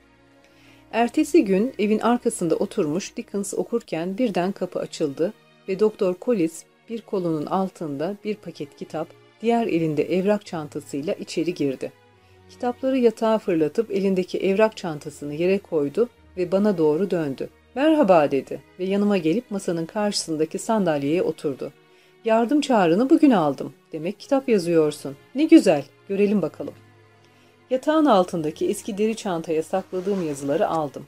A: Ertesi gün evin arkasında oturmuş Dickens okurken birden kapı açıldı ve Doktor Collis bir kolunun altında bir paket kitap, diğer elinde evrak çantasıyla içeri girdi. Kitapları yatağa fırlatıp elindeki evrak çantasını yere koydu ve bana doğru döndü. Merhaba dedi ve yanıma gelip masanın karşısındaki sandalyeye oturdu. Yardım çağrını bugün aldım. Demek kitap yazıyorsun. Ne güzel. Görelim bakalım. Yatağın altındaki eski deri çantaya sakladığım yazıları aldım.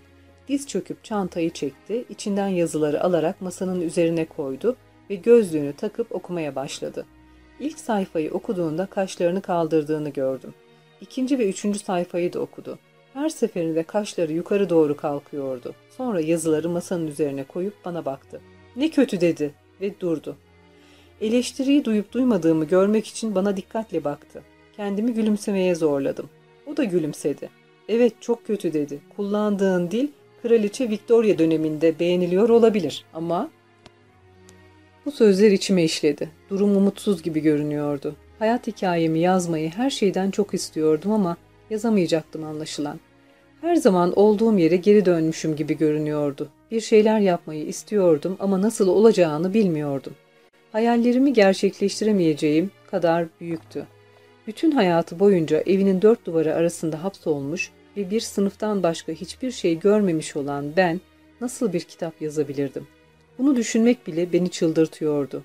A: Diz çöküp çantayı çekti, içinden yazıları alarak masanın üzerine koydu ve gözlüğünü takıp okumaya başladı. İlk sayfayı okuduğunda kaşlarını kaldırdığını gördüm. İkinci ve üçüncü sayfayı da okudu. Her seferinde kaşları yukarı doğru kalkıyordu. Sonra yazıları masanın üzerine koyup bana baktı. Ne kötü dedi ve durdu. Eleştiriyi duyup duymadığımı görmek için bana dikkatle baktı. Kendimi gülümsemeye zorladım. O da gülümsedi. Evet çok kötü dedi. Kullandığın dil Kraliçe Victoria döneminde beğeniliyor olabilir ama... Bu sözler içime işledi. Durum umutsuz gibi görünüyordu. Hayat hikayemi yazmayı her şeyden çok istiyordum ama yazamayacaktım anlaşılan. Her zaman olduğum yere geri dönmüşüm gibi görünüyordu. Bir şeyler yapmayı istiyordum ama nasıl olacağını bilmiyordum. Hayallerimi gerçekleştiremeyeceğim kadar büyüktü. Bütün hayatı boyunca evinin dört duvarı arasında hapsolmuş ve bir sınıftan başka hiçbir şey görmemiş olan ben nasıl bir kitap yazabilirdim? Bunu düşünmek bile beni çıldırtıyordu.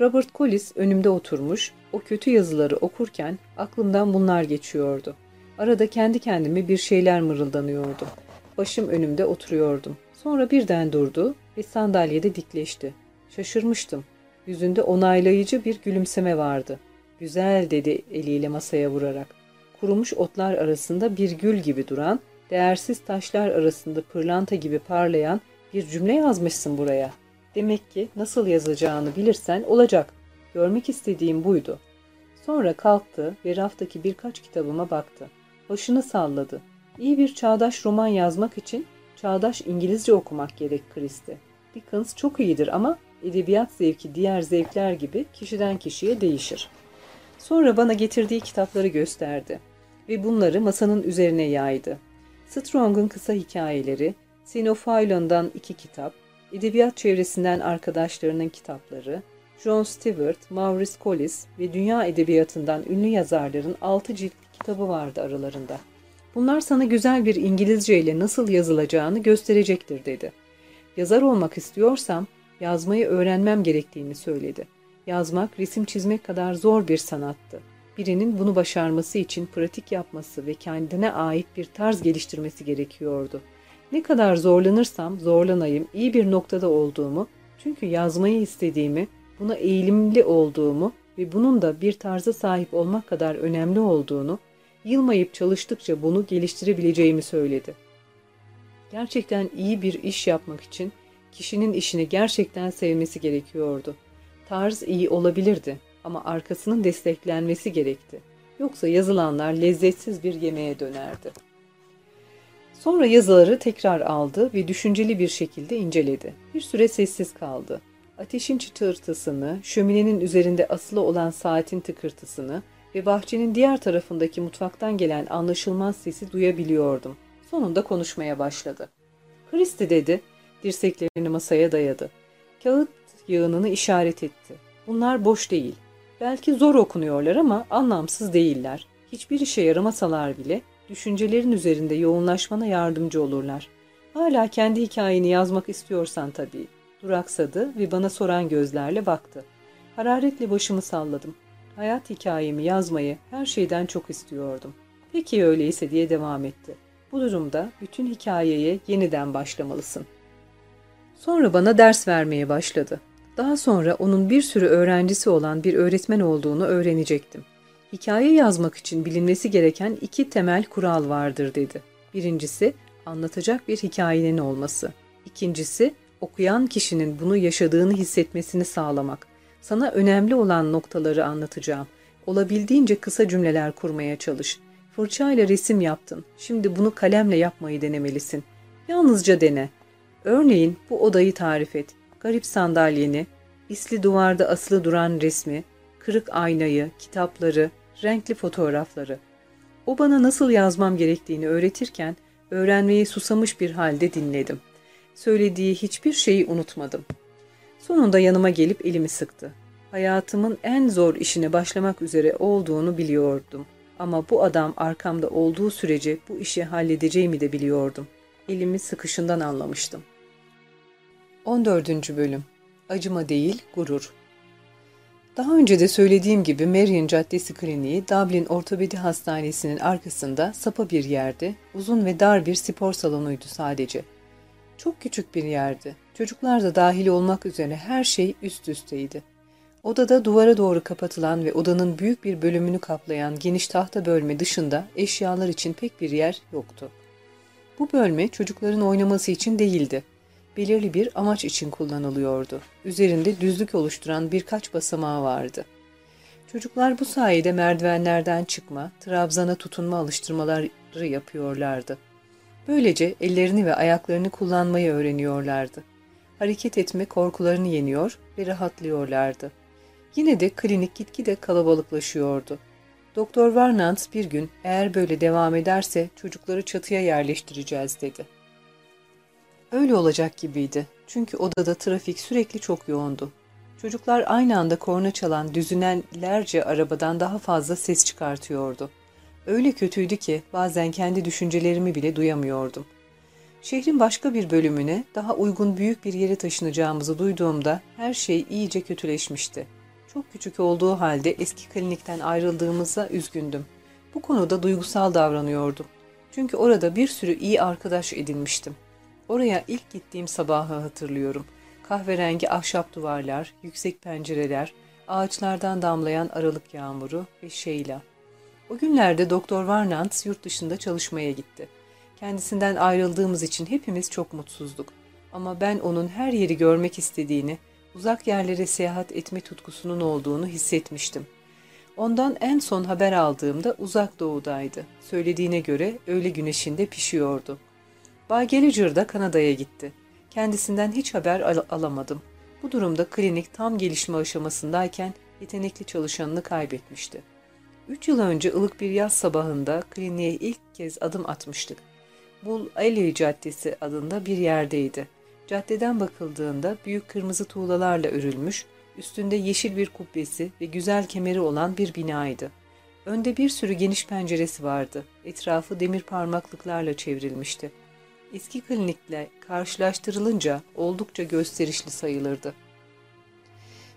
A: Robert Collis önümde oturmuş, o kötü yazıları okurken aklımdan bunlar geçiyordu. Arada kendi kendime bir şeyler mırıldanıyordu. Başım önümde oturuyordum. Sonra birden durdu ve sandalyede dikleşti. Şaşırmıştım. Yüzünde onaylayıcı bir gülümseme vardı. Güzel dedi eliyle masaya vurarak. Kurumuş otlar arasında bir gül gibi duran, değersiz taşlar arasında pırlanta gibi parlayan bir cümle yazmışsın buraya. Demek ki nasıl yazacağını bilirsen olacak. Görmek istediğim buydu. Sonra kalktı ve raftaki birkaç kitabıma baktı. Başını salladı. İyi bir çağdaş roman yazmak için çağdaş İngilizce okumak gerek Christie. Dickens çok iyidir ama edebiyat zevki diğer zevkler gibi kişiden kişiye değişir. Sonra bana getirdiği kitapları gösterdi ve bunları masanın üzerine yaydı. Strong'un kısa hikayeleri, Sinophilon'dan iki kitap, edebiyat çevresinden arkadaşlarının kitapları, John Stewart, Maurice Collis ve dünya edebiyatından ünlü yazarların altı cilt kitabı vardı aralarında. Bunlar sana güzel bir İngilizce ile nasıl yazılacağını gösterecektir dedi. Yazar olmak istiyorsam yazmayı öğrenmem gerektiğini söyledi. Yazmak, resim çizmek kadar zor bir sanattı. Birinin bunu başarması için pratik yapması ve kendine ait bir tarz geliştirmesi gerekiyordu. Ne kadar zorlanırsam zorlanayım iyi bir noktada olduğumu, çünkü yazmayı istediğimi, buna eğilimli olduğumu ve bunun da bir tarza sahip olmak kadar önemli olduğunu, yılmayıp çalıştıkça bunu geliştirebileceğimi söyledi. Gerçekten iyi bir iş yapmak için kişinin işini gerçekten sevmesi gerekiyordu. Tarz iyi olabilirdi ama arkasının desteklenmesi gerekti. Yoksa yazılanlar lezzetsiz bir yemeğe dönerdi. Sonra yazıları tekrar aldı ve düşünceli bir şekilde inceledi. Bir süre sessiz kaldı. Ateşin çıtırtısını, şöminenin üzerinde asılı olan saatin tıkırtısını ve bahçenin diğer tarafındaki mutfaktan gelen anlaşılmaz sesi duyabiliyordum. Sonunda konuşmaya başladı. Christy dedi, dirseklerini masaya dayadı. Kağıt yığınını işaret etti. Bunlar boş değil. Belki zor okunuyorlar ama anlamsız değiller. Hiçbir işe yaramasalar bile düşüncelerin üzerinde yoğunlaşmana yardımcı olurlar. Hala kendi hikayeni yazmak istiyorsan tabii. Duraksadı ve bana soran gözlerle baktı. Hararetle başımı salladım. Hayat hikayemi yazmayı her şeyden çok istiyordum. Peki öyleyse diye devam etti. Bu durumda bütün hikayeye yeniden başlamalısın. Sonra bana ders vermeye başladı. Daha sonra onun bir sürü öğrencisi olan bir öğretmen olduğunu öğrenecektim. Hikaye yazmak için bilinmesi gereken iki temel kural vardır dedi. Birincisi, anlatacak bir hikayenin olması. İkincisi, okuyan kişinin bunu yaşadığını hissetmesini sağlamak. Sana önemli olan noktaları anlatacağım. Olabildiğince kısa cümleler kurmaya çalış. Fırçayla resim yaptın. Şimdi bunu kalemle yapmayı denemelisin. Yalnızca dene. Örneğin bu odayı tarif et. Garip sandalyeni, isli duvarda asılı duran resmi, kırık aynayı, kitapları, renkli fotoğrafları. O bana nasıl yazmam gerektiğini öğretirken öğrenmeyi susamış bir halde dinledim. Söylediği hiçbir şeyi unutmadım. Sonunda yanıma gelip elimi sıktı. Hayatımın en zor işine başlamak üzere olduğunu biliyordum. Ama bu adam arkamda olduğu sürece bu işi halledeceğimi de biliyordum. Elimi sıkışından anlamıştım. 14. Bölüm Acıma değil, gurur. Daha önce de söylediğim gibi Marion Caddesi Kliniği Dublin Ortopedi Hastanesi'nin arkasında sapa bir yerdi, uzun ve dar bir spor salonuydu sadece. Çok küçük bir yerdi. Çocuklar da dahil olmak üzere her şey üst üsteydi. Odada duvara doğru kapatılan ve odanın büyük bir bölümünü kaplayan geniş tahta bölme dışında eşyalar için pek bir yer yoktu. Bu bölme çocukların oynaması için değildi belirli bir amaç için kullanılıyordu. Üzerinde düzlük oluşturan birkaç basamağı vardı. Çocuklar bu sayede merdivenlerden çıkma, trabzana tutunma alıştırmaları yapıyorlardı. Böylece ellerini ve ayaklarını kullanmayı öğreniyorlardı. Hareket etme korkularını yeniyor ve rahatlıyorlardı. Yine de klinik gitgide kalabalıklaşıyordu. Doktor Varnant bir gün eğer böyle devam ederse çocukları çatıya yerleştireceğiz dedi. Öyle olacak gibiydi. Çünkü odada trafik sürekli çok yoğundu. Çocuklar aynı anda korna çalan düzinlerce arabadan daha fazla ses çıkartıyordu. Öyle kötüydü ki bazen kendi düşüncelerimi bile duyamıyordum. Şehrin başka bir bölümüne daha uygun büyük bir yere taşınacağımızı duyduğumda her şey iyice kötüleşmişti. Çok küçük olduğu halde eski klinikten ayrıldığımıza üzgündüm. Bu konuda duygusal davranıyordum. Çünkü orada bir sürü iyi arkadaş edinmiştim. Oraya ilk gittiğim sabahı hatırlıyorum. Kahverengi ahşap duvarlar, yüksek pencereler, ağaçlardan damlayan aralık yağmuru ve Sheila. O günlerde Doktor Varnant yurt dışında çalışmaya gitti. Kendisinden ayrıldığımız için hepimiz çok mutsuzduk. Ama ben onun her yeri görmek istediğini, uzak yerlere seyahat etme tutkusunun olduğunu hissetmiştim. Ondan en son haber aldığımda uzak doğudaydı. Söylediğine göre öğle güneşinde pişiyordu. Bay Gallagher da Kanada'ya gitti. Kendisinden hiç haber al alamadım. Bu durumda klinik tam gelişme aşamasındayken yetenekli çalışanını kaybetmişti. Üç yıl önce ılık bir yaz sabahında kliniğe ilk kez adım atmıştık. Bull Alley Caddesi adında bir yerdeydi. Caddeden bakıldığında büyük kırmızı tuğlalarla örülmüş, üstünde yeşil bir kubbesi ve güzel kemeri olan bir binaydı. Önde bir sürü geniş penceresi vardı. Etrafı demir parmaklıklarla çevrilmişti eski klinikle karşılaştırılınca oldukça gösterişli sayılırdı.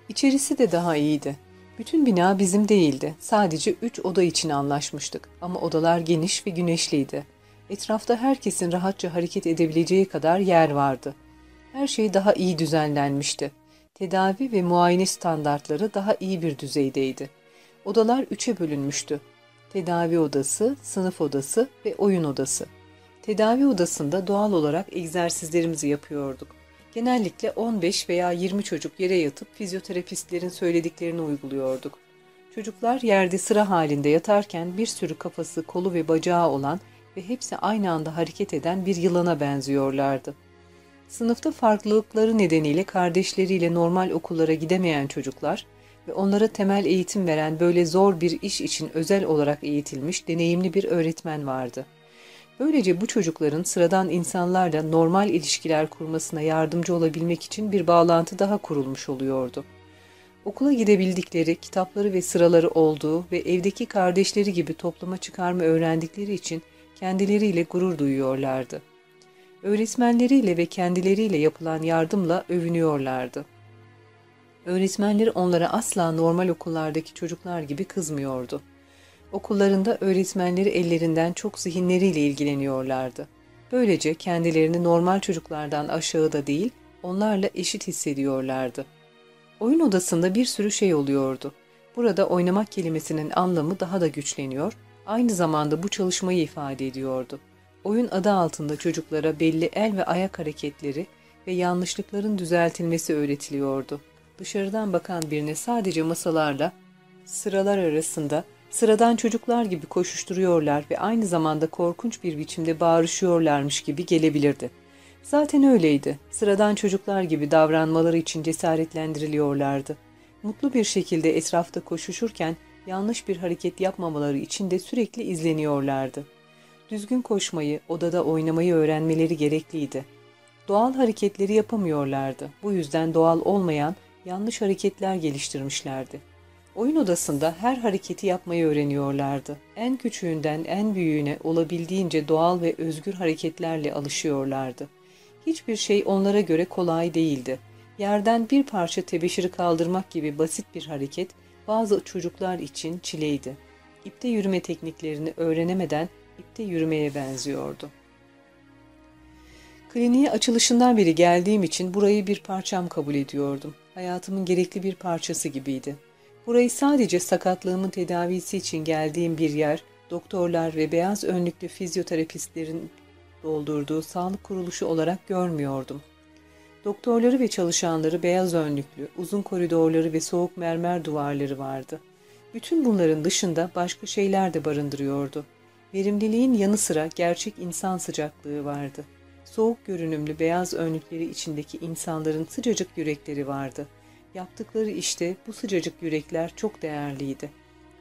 A: İçerisi de daha iyiydi. Bütün bina bizim değildi. Sadece üç oda için anlaşmıştık ama odalar geniş ve güneşliydi. Etrafta herkesin rahatça hareket edebileceği kadar yer vardı. Her şey daha iyi düzenlenmişti. Tedavi ve muayene standartları daha iyi bir düzeydeydi. Odalar üçe bölünmüştü. Tedavi odası, sınıf odası ve oyun odası. Tedavi odasında doğal olarak egzersizlerimizi yapıyorduk. Genellikle 15 veya 20 çocuk yere yatıp fizyoterapistlerin söylediklerini uyguluyorduk. Çocuklar yerde sıra halinde yatarken bir sürü kafası, kolu ve bacağı olan ve hepsi aynı anda hareket eden bir yılana benziyorlardı. Sınıfta farklılıkları nedeniyle kardeşleriyle normal okullara gidemeyen çocuklar ve onlara temel eğitim veren böyle zor bir iş için özel olarak eğitilmiş deneyimli bir öğretmen vardı. Böylece bu çocukların sıradan insanlarla normal ilişkiler kurmasına yardımcı olabilmek için bir bağlantı daha kurulmuş oluyordu. Okula gidebildikleri, kitapları ve sıraları olduğu ve evdeki kardeşleri gibi toplama çıkarma öğrendikleri için kendileriyle gurur duyuyorlardı. Öğretmenleriyle ve kendileriyle yapılan yardımla övünüyorlardı. Öğretmenleri onlara asla normal okullardaki çocuklar gibi kızmıyordu. Okullarında öğretmenleri ellerinden çok zihinleriyle ilgileniyorlardı. Böylece kendilerini normal çocuklardan aşağıda değil, onlarla eşit hissediyorlardı. Oyun odasında bir sürü şey oluyordu. Burada oynamak kelimesinin anlamı daha da güçleniyor, aynı zamanda bu çalışmayı ifade ediyordu. Oyun adı altında çocuklara belli el ve ayak hareketleri ve yanlışlıkların düzeltilmesi öğretiliyordu. Dışarıdan bakan birine sadece masalarla, sıralar arasında sıradan çocuklar gibi koşuşturuyorlar ve aynı zamanda korkunç bir biçimde bağırışıyorlarmış gibi gelebilirdi. Zaten öyleydi. Sıradan çocuklar gibi davranmaları için cesaretlendiriliyorlardı. Mutlu bir şekilde etrafta koşuşurken yanlış bir hareket yapmamaları için de sürekli izleniyorlardı. Düzgün koşmayı, odada oynamayı öğrenmeleri gerekliydi. Doğal hareketleri yapamıyorlardı. Bu yüzden doğal olmayan yanlış hareketler geliştirmişlerdi. Oyun odasında her hareketi yapmayı öğreniyorlardı. En küçüğünden en büyüğüne olabildiğince doğal ve özgür hareketlerle alışıyorlardı. Hiçbir şey onlara göre kolay değildi. Yerden bir parça tebeşiri kaldırmak gibi basit bir hareket bazı çocuklar için çileydi. İpte yürüme tekniklerini öğrenemeden ipte yürümeye benziyordu. Kliniğe açılışından beri geldiğim için burayı bir parçam kabul ediyordum. Hayatımın gerekli bir parçası gibiydi. Burayı sadece sakatlığımın tedavisi için geldiğim bir yer, doktorlar ve beyaz önlüklü fizyoterapistlerin doldurduğu sağlık kuruluşu olarak görmüyordum. Doktorları ve çalışanları beyaz önlüklü, uzun koridorları ve soğuk mermer duvarları vardı. Bütün bunların dışında başka şeyler de barındırıyordu. Verimliliğin yanı sıra gerçek insan sıcaklığı vardı. Soğuk görünümlü beyaz önlükleri içindeki insanların sıcacık yürekleri vardı. Yaptıkları işte bu sıcacık yürekler çok değerliydi.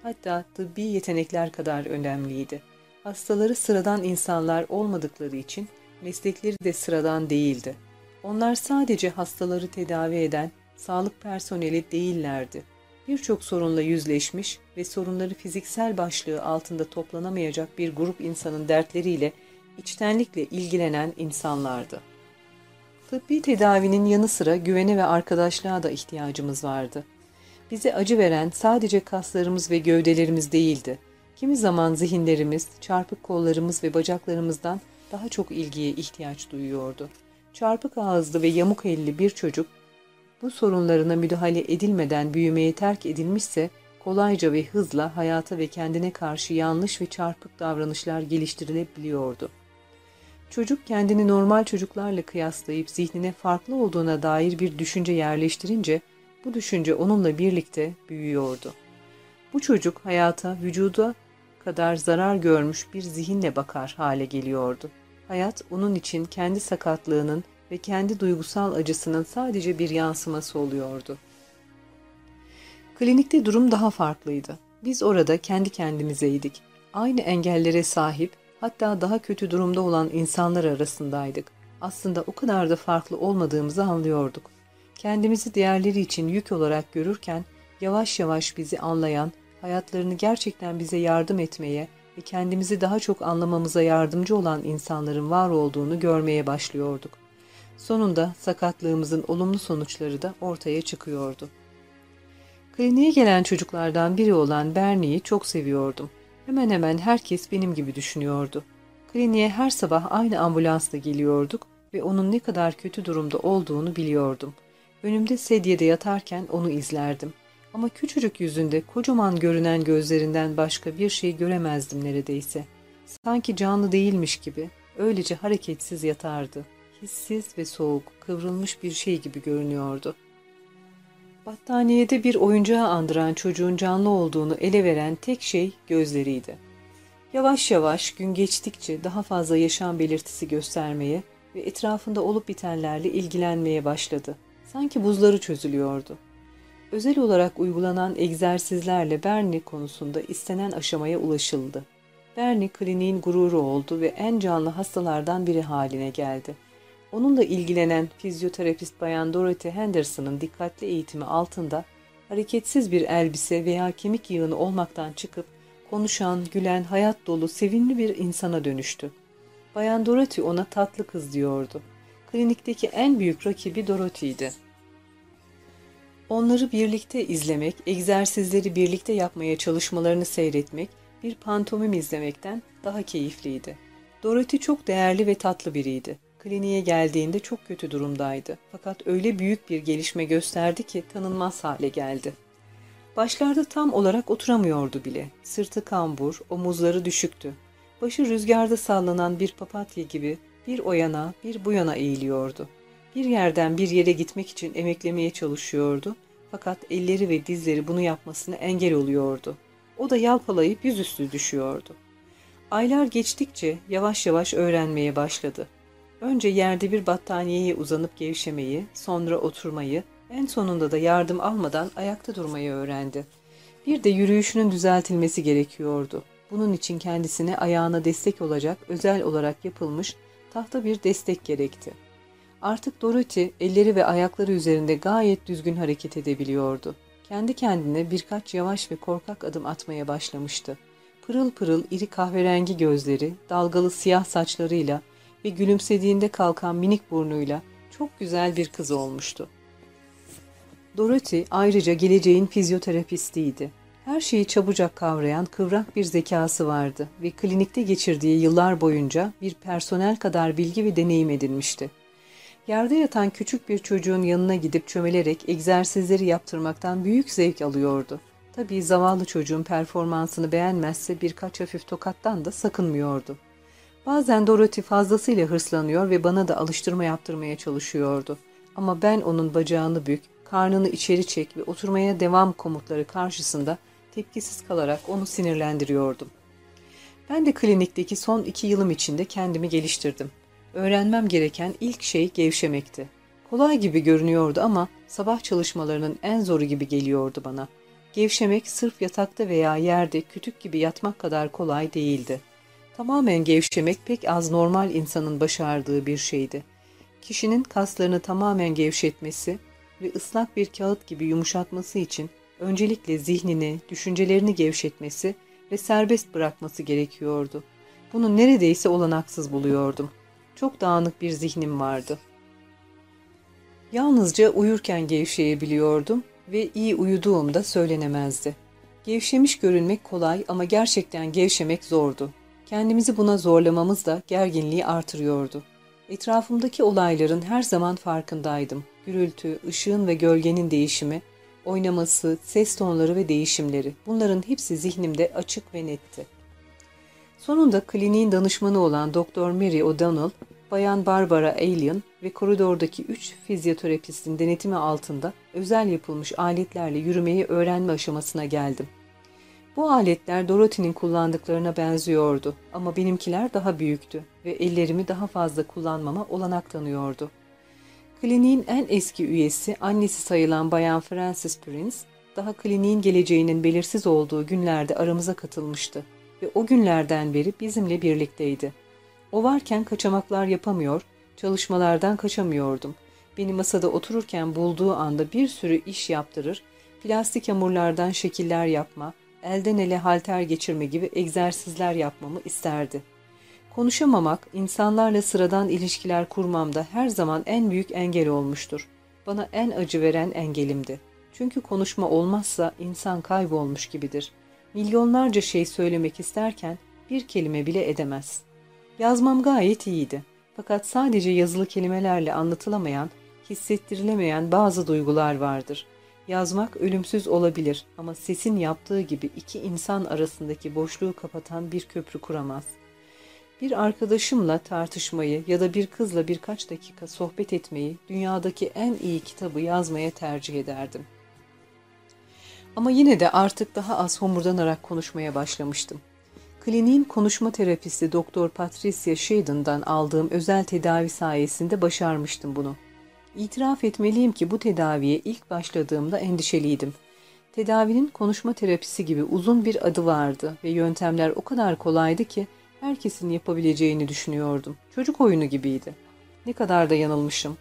A: Hatta tıbbi yetenekler kadar önemliydi. Hastaları sıradan insanlar olmadıkları için meslekleri de sıradan değildi. Onlar sadece hastaları tedavi eden sağlık personeli değillerdi. Birçok sorunla yüzleşmiş ve sorunları fiziksel başlığı altında toplanamayacak bir grup insanın dertleriyle içtenlikle ilgilenen insanlardı. Tıbbi tedavinin yanı sıra güvene ve arkadaşlığa da ihtiyacımız vardı. Bize acı veren sadece kaslarımız ve gövdelerimiz değildi. Kimi zaman zihinlerimiz, çarpık kollarımız ve bacaklarımızdan daha çok ilgiye ihtiyaç duyuyordu. Çarpık ağızlı ve yamuk elli bir çocuk bu sorunlarına müdahale edilmeden büyümeye terk edilmişse kolayca ve hızla hayata ve kendine karşı yanlış ve çarpık davranışlar geliştirilebiliyordu. Çocuk kendini normal çocuklarla kıyaslayıp zihnine farklı olduğuna dair bir düşünce yerleştirince bu düşünce onunla birlikte büyüyordu. Bu çocuk hayata, vücuda kadar zarar görmüş bir zihinle bakar hale geliyordu. Hayat onun için kendi sakatlığının ve kendi duygusal acısının sadece bir yansıması oluyordu. Klinikte durum daha farklıydı. Biz orada kendi kendimizeydik. Aynı engellere sahip, hatta daha kötü durumda olan insanlar arasındaydık. Aslında o kadar da farklı olmadığımızı anlıyorduk. Kendimizi diğerleri için yük olarak görürken, yavaş yavaş bizi anlayan, hayatlarını gerçekten bize yardım etmeye ve kendimizi daha çok anlamamıza yardımcı olan insanların var olduğunu görmeye başlıyorduk. Sonunda sakatlığımızın olumlu sonuçları da ortaya çıkıyordu. Kliniğe gelen çocuklardan biri olan Bernie'yi çok seviyordum. Hemen hemen herkes benim gibi düşünüyordu. Kliniğe her sabah aynı ambulansla geliyorduk ve onun ne kadar kötü durumda olduğunu biliyordum. Önümde sedyede yatarken onu izlerdim. Ama küçücük yüzünde kocaman görünen gözlerinden başka bir şey göremezdim neredeyse. Sanki canlı değilmiş gibi öylece hareketsiz yatardı. hissiz ve soğuk, kıvrılmış bir şey gibi görünüyordu. Battaniyede bir oyuncağı andıran çocuğun canlı olduğunu ele veren tek şey gözleriydi. Yavaş yavaş gün geçtikçe daha fazla yaşam belirtisi göstermeye ve etrafında olup bitenlerle ilgilenmeye başladı. Sanki buzları çözülüyordu. Özel olarak uygulanan egzersizlerle Bernie konusunda istenen aşamaya ulaşıldı. Bernie kliniğin gururu oldu ve en canlı hastalardan biri haline geldi. Onunla ilgilenen fizyoterapist bayan Dorothy Henderson'ın dikkatli eğitimi altında hareketsiz bir elbise veya kemik yığını olmaktan çıkıp konuşan, gülen, hayat dolu, sevimli bir insana dönüştü. Bayan Dorothy ona tatlı kız diyordu. Klinikteki en büyük rakibi Dorothy'ydi. Onları birlikte izlemek, egzersizleri birlikte yapmaya çalışmalarını seyretmek, bir pantomim izlemekten daha keyifliydi. Dorothy çok değerli ve tatlı biriydi. Kliniğe geldiğinde çok kötü durumdaydı. Fakat öyle büyük bir gelişme gösterdi ki tanınmaz hale geldi. Başlarda tam olarak oturamıyordu bile. Sırtı kambur, omuzları düşüktü. Başı rüzgarda sallanan bir papatya gibi bir o yana bir bu yana eğiliyordu. Bir yerden bir yere gitmek için emeklemeye çalışıyordu. Fakat elleri ve dizleri bunu yapmasına engel oluyordu. O da yalpalayıp yüzüstü düşüyordu. Aylar geçtikçe yavaş yavaş öğrenmeye başladı. Önce yerde bir battaniyeye uzanıp gevşemeyi, sonra oturmayı, en sonunda da yardım almadan ayakta durmayı öğrendi. Bir de yürüyüşünün düzeltilmesi gerekiyordu. Bunun için kendisine ayağına destek olacak özel olarak yapılmış tahta bir destek gerekti. Artık Dorothy elleri ve ayakları üzerinde gayet düzgün hareket edebiliyordu. Kendi kendine birkaç yavaş ve korkak adım atmaya başlamıştı. Pırıl pırıl iri kahverengi gözleri, dalgalı siyah saçlarıyla ve gülümsediğinde kalkan minik burnuyla çok güzel bir kız olmuştu. Dorothy ayrıca geleceğin fizyoterapistiydi. Her şeyi çabucak kavrayan kıvrak bir zekası vardı ve klinikte geçirdiği yıllar boyunca bir personel kadar bilgi ve deneyim edinmişti. Yerde yatan küçük bir çocuğun yanına gidip çömelerek egzersizleri yaptırmaktan büyük zevk alıyordu. Tabii zavallı çocuğun performansını beğenmezse birkaç hafif tokattan da sakınmıyordu. Bazen Dorothy fazlasıyla hırslanıyor ve bana da alıştırma yaptırmaya çalışıyordu. Ama ben onun bacağını bük, karnını içeri çek ve oturmaya devam komutları karşısında tepkisiz kalarak onu sinirlendiriyordum. Ben de klinikteki son iki yılım içinde kendimi geliştirdim. Öğrenmem gereken ilk şey gevşemekti. Kolay gibi görünüyordu ama sabah çalışmalarının en zoru gibi geliyordu bana. Gevşemek sırf yatakta veya yerde kütük gibi yatmak kadar kolay değildi. Tamamen gevşemek pek az normal insanın başardığı bir şeydi. Kişinin kaslarını tamamen gevşetmesi ve ıslak bir kağıt gibi yumuşatması için öncelikle zihnini, düşüncelerini gevşetmesi ve serbest bırakması gerekiyordu. Bunu neredeyse olanaksız buluyordum. Çok dağınık bir zihnim vardı. Yalnızca uyurken gevşeyebiliyordum ve iyi uyuduğumda söylenemezdi. Gevşemiş görünmek kolay ama gerçekten gevşemek zordu. Kendimizi buna zorlamamız da gerginliği artırıyordu. Etrafımdaki olayların her zaman farkındaydım. Gürültü, ışığın ve gölgenin değişimi, oynaması, ses tonları ve değişimleri bunların hepsi zihnimde açık ve netti. Sonunda kliniğin danışmanı olan Doktor Mary O'Donnell, Bayan Barbara Alien ve koridordaki üç fizyoterapistin denetimi altında özel yapılmış aletlerle yürümeyi öğrenme aşamasına geldim. Bu aletler Dorothy'nin kullandıklarına benziyordu ama benimkiler daha büyüktü ve ellerimi daha fazla kullanmama olanak tanıyordu. Kliniğin en eski üyesi annesi sayılan Bayan Frances Prince, daha kliniğin geleceğinin belirsiz olduğu günlerde aramıza katılmıştı ve o günlerden beri bizimle birlikteydi. O varken kaçamaklar yapamıyor, çalışmalardan kaçamıyordum. Beni masada otururken bulduğu anda bir sürü iş yaptırır, plastik hamurlardan şekiller yapma, elden ele halter geçirme gibi egzersizler yapmamı isterdi. Konuşamamak, insanlarla sıradan ilişkiler kurmamda her zaman en büyük engel olmuştur. Bana en acı veren engelimdi. Çünkü konuşma olmazsa insan kaybolmuş gibidir. Milyonlarca şey söylemek isterken bir kelime bile edemez. Yazmam gayet iyiydi. Fakat sadece yazılı kelimelerle anlatılamayan, hissettirilemeyen bazı duygular vardır. Yazmak ölümsüz olabilir ama sesin yaptığı gibi iki insan arasındaki boşluğu kapatan bir köprü kuramaz. Bir arkadaşımla tartışmayı ya da bir kızla birkaç dakika sohbet etmeyi dünyadaki en iyi kitabı yazmaya tercih ederdim. Ama yine de artık daha az homurdanarak konuşmaya başlamıştım. Kliniğin konuşma terapisti Doktor Patricia Shaden'dan aldığım özel tedavi sayesinde başarmıştım bunu. İtiraf etmeliyim ki bu tedaviye ilk başladığımda endişeliydim. Tedavinin konuşma terapisi gibi uzun bir adı vardı ve yöntemler o kadar kolaydı ki herkesin yapabileceğini düşünüyordum. Çocuk oyunu gibiydi. Ne kadar da yanılmışım.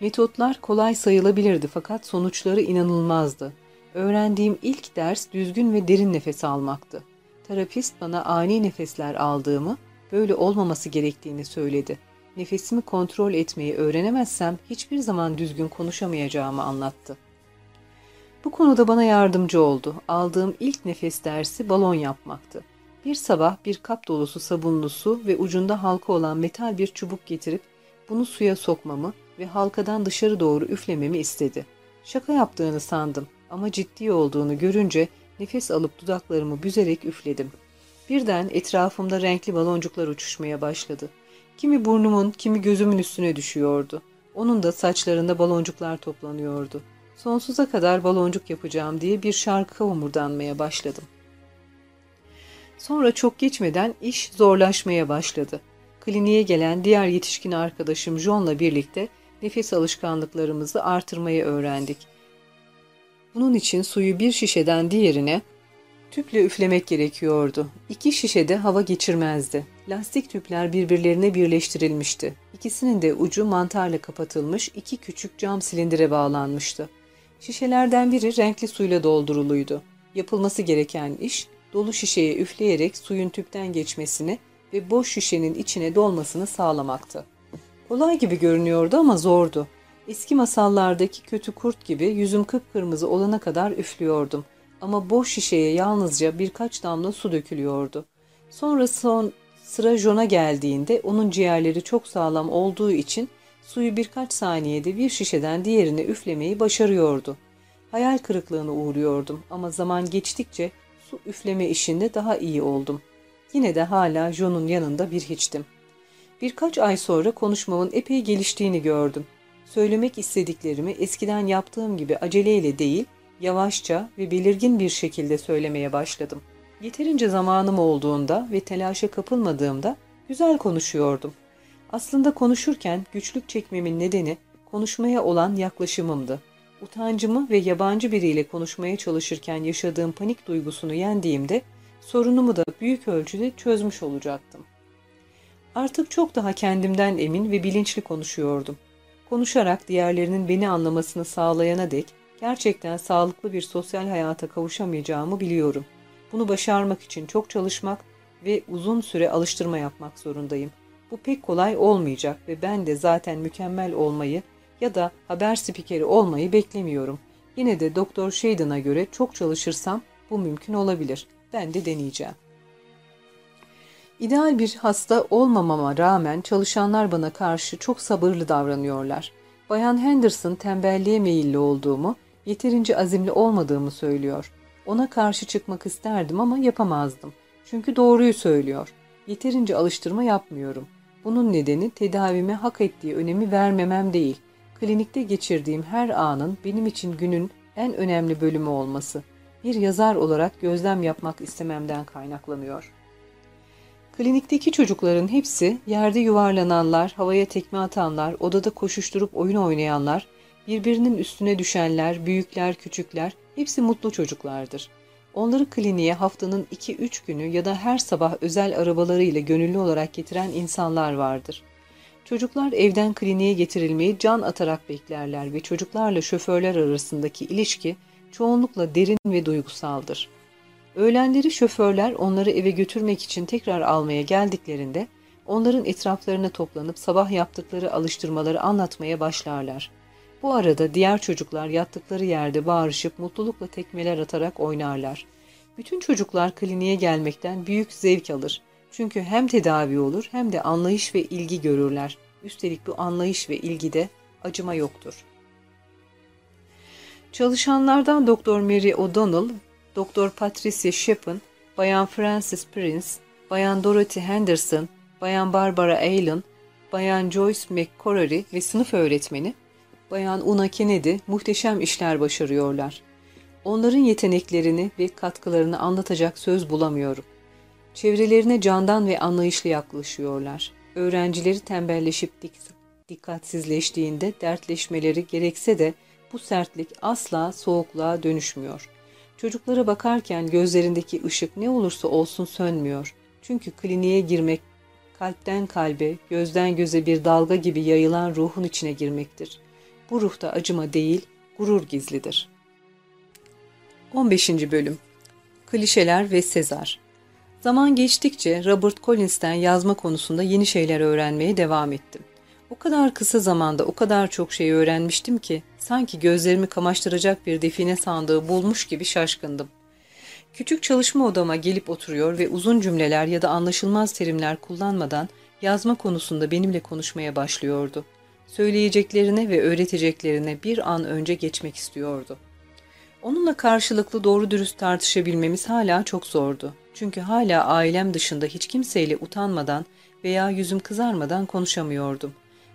A: Metotlar kolay sayılabilirdi fakat sonuçları inanılmazdı. Öğrendiğim ilk ders düzgün ve derin nefes almaktı. Terapist bana ani nefesler aldığımı, böyle olmaması gerektiğini söyledi. Nefesimi kontrol etmeyi öğrenemezsem hiçbir zaman düzgün konuşamayacağımı anlattı. Bu konuda bana yardımcı oldu. Aldığım ilk nefes dersi balon yapmaktı. Bir sabah bir kap dolusu sabunlu su ve ucunda halka olan metal bir çubuk getirip bunu suya sokmamı ve halkadan dışarı doğru üflememi istedi. Şaka yaptığını sandım ama ciddi olduğunu görünce nefes alıp dudaklarımı büzerek üfledim. Birden etrafımda renkli baloncuklar uçuşmaya başladı. Kimi burnumun, kimi gözümün üstüne düşüyordu. Onun da saçlarında baloncuklar toplanıyordu. Sonsuza kadar baloncuk yapacağım diye bir şarkı homurdanmaya başladım. Sonra çok geçmeden iş zorlaşmaya başladı. Kliniğe gelen diğer yetişkin arkadaşım John'la birlikte nefes alışkanlıklarımızı artırmayı öğrendik. Bunun için suyu bir şişeden diğerine tüple üflemek gerekiyordu. İki şişede hava geçirmezdi. Lastik tüpler birbirlerine birleştirilmişti. İkisinin de ucu mantarla kapatılmış iki küçük cam silindire bağlanmıştı. Şişelerden biri renkli suyla dolduruluydu. Yapılması gereken iş dolu şişeye üfleyerek suyun tüpten geçmesini ve boş şişenin içine dolmasını sağlamaktı. Kolay gibi görünüyordu ama zordu. Eski masallardaki kötü kurt gibi yüzüm kıpkırmızı olana kadar üflüyordum. Ama boş şişeye yalnızca birkaç damla su dökülüyordu. Sonra son sıra John'a geldiğinde onun ciğerleri çok sağlam olduğu için suyu birkaç saniyede bir şişeden diğerine üflemeyi başarıyordu. Hayal kırıklığına uğruyordum ama zaman geçtikçe su üfleme işinde daha iyi oldum. Yine de hala John'un yanında bir hiçtim. Birkaç ay sonra konuşmamın epey geliştiğini gördüm. Söylemek istediklerimi eskiden yaptığım gibi aceleyle değil, yavaşça ve belirgin bir şekilde söylemeye başladım. Yeterince zamanım olduğunda ve telaşa kapılmadığımda güzel konuşuyordum. Aslında konuşurken güçlük çekmemin nedeni konuşmaya olan yaklaşımımdı. Utancımı ve yabancı biriyle konuşmaya çalışırken yaşadığım panik duygusunu yendiğimde sorunumu da büyük ölçüde çözmüş olacaktım. Artık çok daha kendimden emin ve bilinçli konuşuyordum. Konuşarak diğerlerinin beni anlamasını sağlayana dek gerçekten sağlıklı bir sosyal hayata kavuşamayacağımı biliyorum. Bunu başarmak için çok çalışmak ve uzun süre alıştırma yapmak zorundayım. Bu pek kolay olmayacak ve ben de zaten mükemmel olmayı ya da haber spikeri olmayı beklemiyorum. Yine de Doktor Shaden'a göre çok çalışırsam bu mümkün olabilir. Ben de deneyeceğim. İdeal bir hasta olmamama rağmen çalışanlar bana karşı çok sabırlı davranıyorlar. Bayan Henderson tembelliğe meyilli olduğumu, yeterince azimli olmadığımı söylüyor. Ona karşı çıkmak isterdim ama yapamazdım. Çünkü doğruyu söylüyor. Yeterince alıştırma yapmıyorum. Bunun nedeni tedavime hak ettiği önemi vermemem değil. Klinikte geçirdiğim her anın benim için günün en önemli bölümü olması. Bir yazar olarak gözlem yapmak istememden kaynaklanıyor.'' Klinikteki çocukların hepsi yerde yuvarlananlar, havaya tekme atanlar, odada koşuşturup oyun oynayanlar, birbirinin üstüne düşenler, büyükler, küçükler, hepsi mutlu çocuklardır. Onları kliniğe haftanın 2-3 günü ya da her sabah özel arabalarıyla gönüllü olarak getiren insanlar vardır. Çocuklar evden kliniğe getirilmeyi can atarak beklerler ve çocuklarla şoförler arasındaki ilişki çoğunlukla derin ve duygusaldır. Öğlenleri şoförler onları eve götürmek için tekrar almaya geldiklerinde onların etraflarına toplanıp sabah yaptıkları alıştırmaları anlatmaya başlarlar. Bu arada diğer çocuklar yattıkları yerde bağırışıp mutlulukla tekmeler atarak oynarlar. Bütün çocuklar kliniğe gelmekten büyük zevk alır. Çünkü hem tedavi olur hem de anlayış ve ilgi görürler. Üstelik bu anlayış ve ilgide acıma yoktur. Çalışanlardan Doktor Mary O'Donnell Doktor Patricia Shepin, Bayan Frances Prince, Bayan Dorothy Henderson, Bayan Barbara Allen, Bayan Joyce McCorary ve sınıf öğretmeni, Bayan Una Kennedy muhteşem işler başarıyorlar. Onların yeteneklerini ve katkılarını anlatacak söz bulamıyorum. Çevrelerine candan ve anlayışlı yaklaşıyorlar. Öğrencileri tembelleşip dik dikkatsizleştiğinde dertleşmeleri gerekse de bu sertlik asla soğukluğa dönüşmüyor. Çocuklara bakarken gözlerindeki ışık ne olursa olsun sönmüyor. Çünkü kliniğe girmek kalpten kalbe, gözden göze bir dalga gibi yayılan ruhun içine girmektir. Bu ruhta acıma değil, gurur gizlidir. 15. Bölüm Klişeler ve Sezar Zaman geçtikçe Robert Collins'ten yazma konusunda yeni şeyler öğrenmeye devam ettim. O kadar kısa zamanda o kadar çok şey öğrenmiştim ki sanki gözlerimi kamaştıracak bir define sandığı bulmuş gibi şaşkındım. Küçük çalışma odama gelip oturuyor ve uzun cümleler ya da anlaşılmaz terimler kullanmadan yazma konusunda benimle konuşmaya başlıyordu. Söyleyeceklerine ve öğreteceklerine bir an önce geçmek istiyordu. Onunla karşılıklı doğru dürüst tartışabilmemiz hala çok zordu. Çünkü hala ailem dışında hiç kimseyle utanmadan veya yüzüm kızarmadan konuşamıyordum.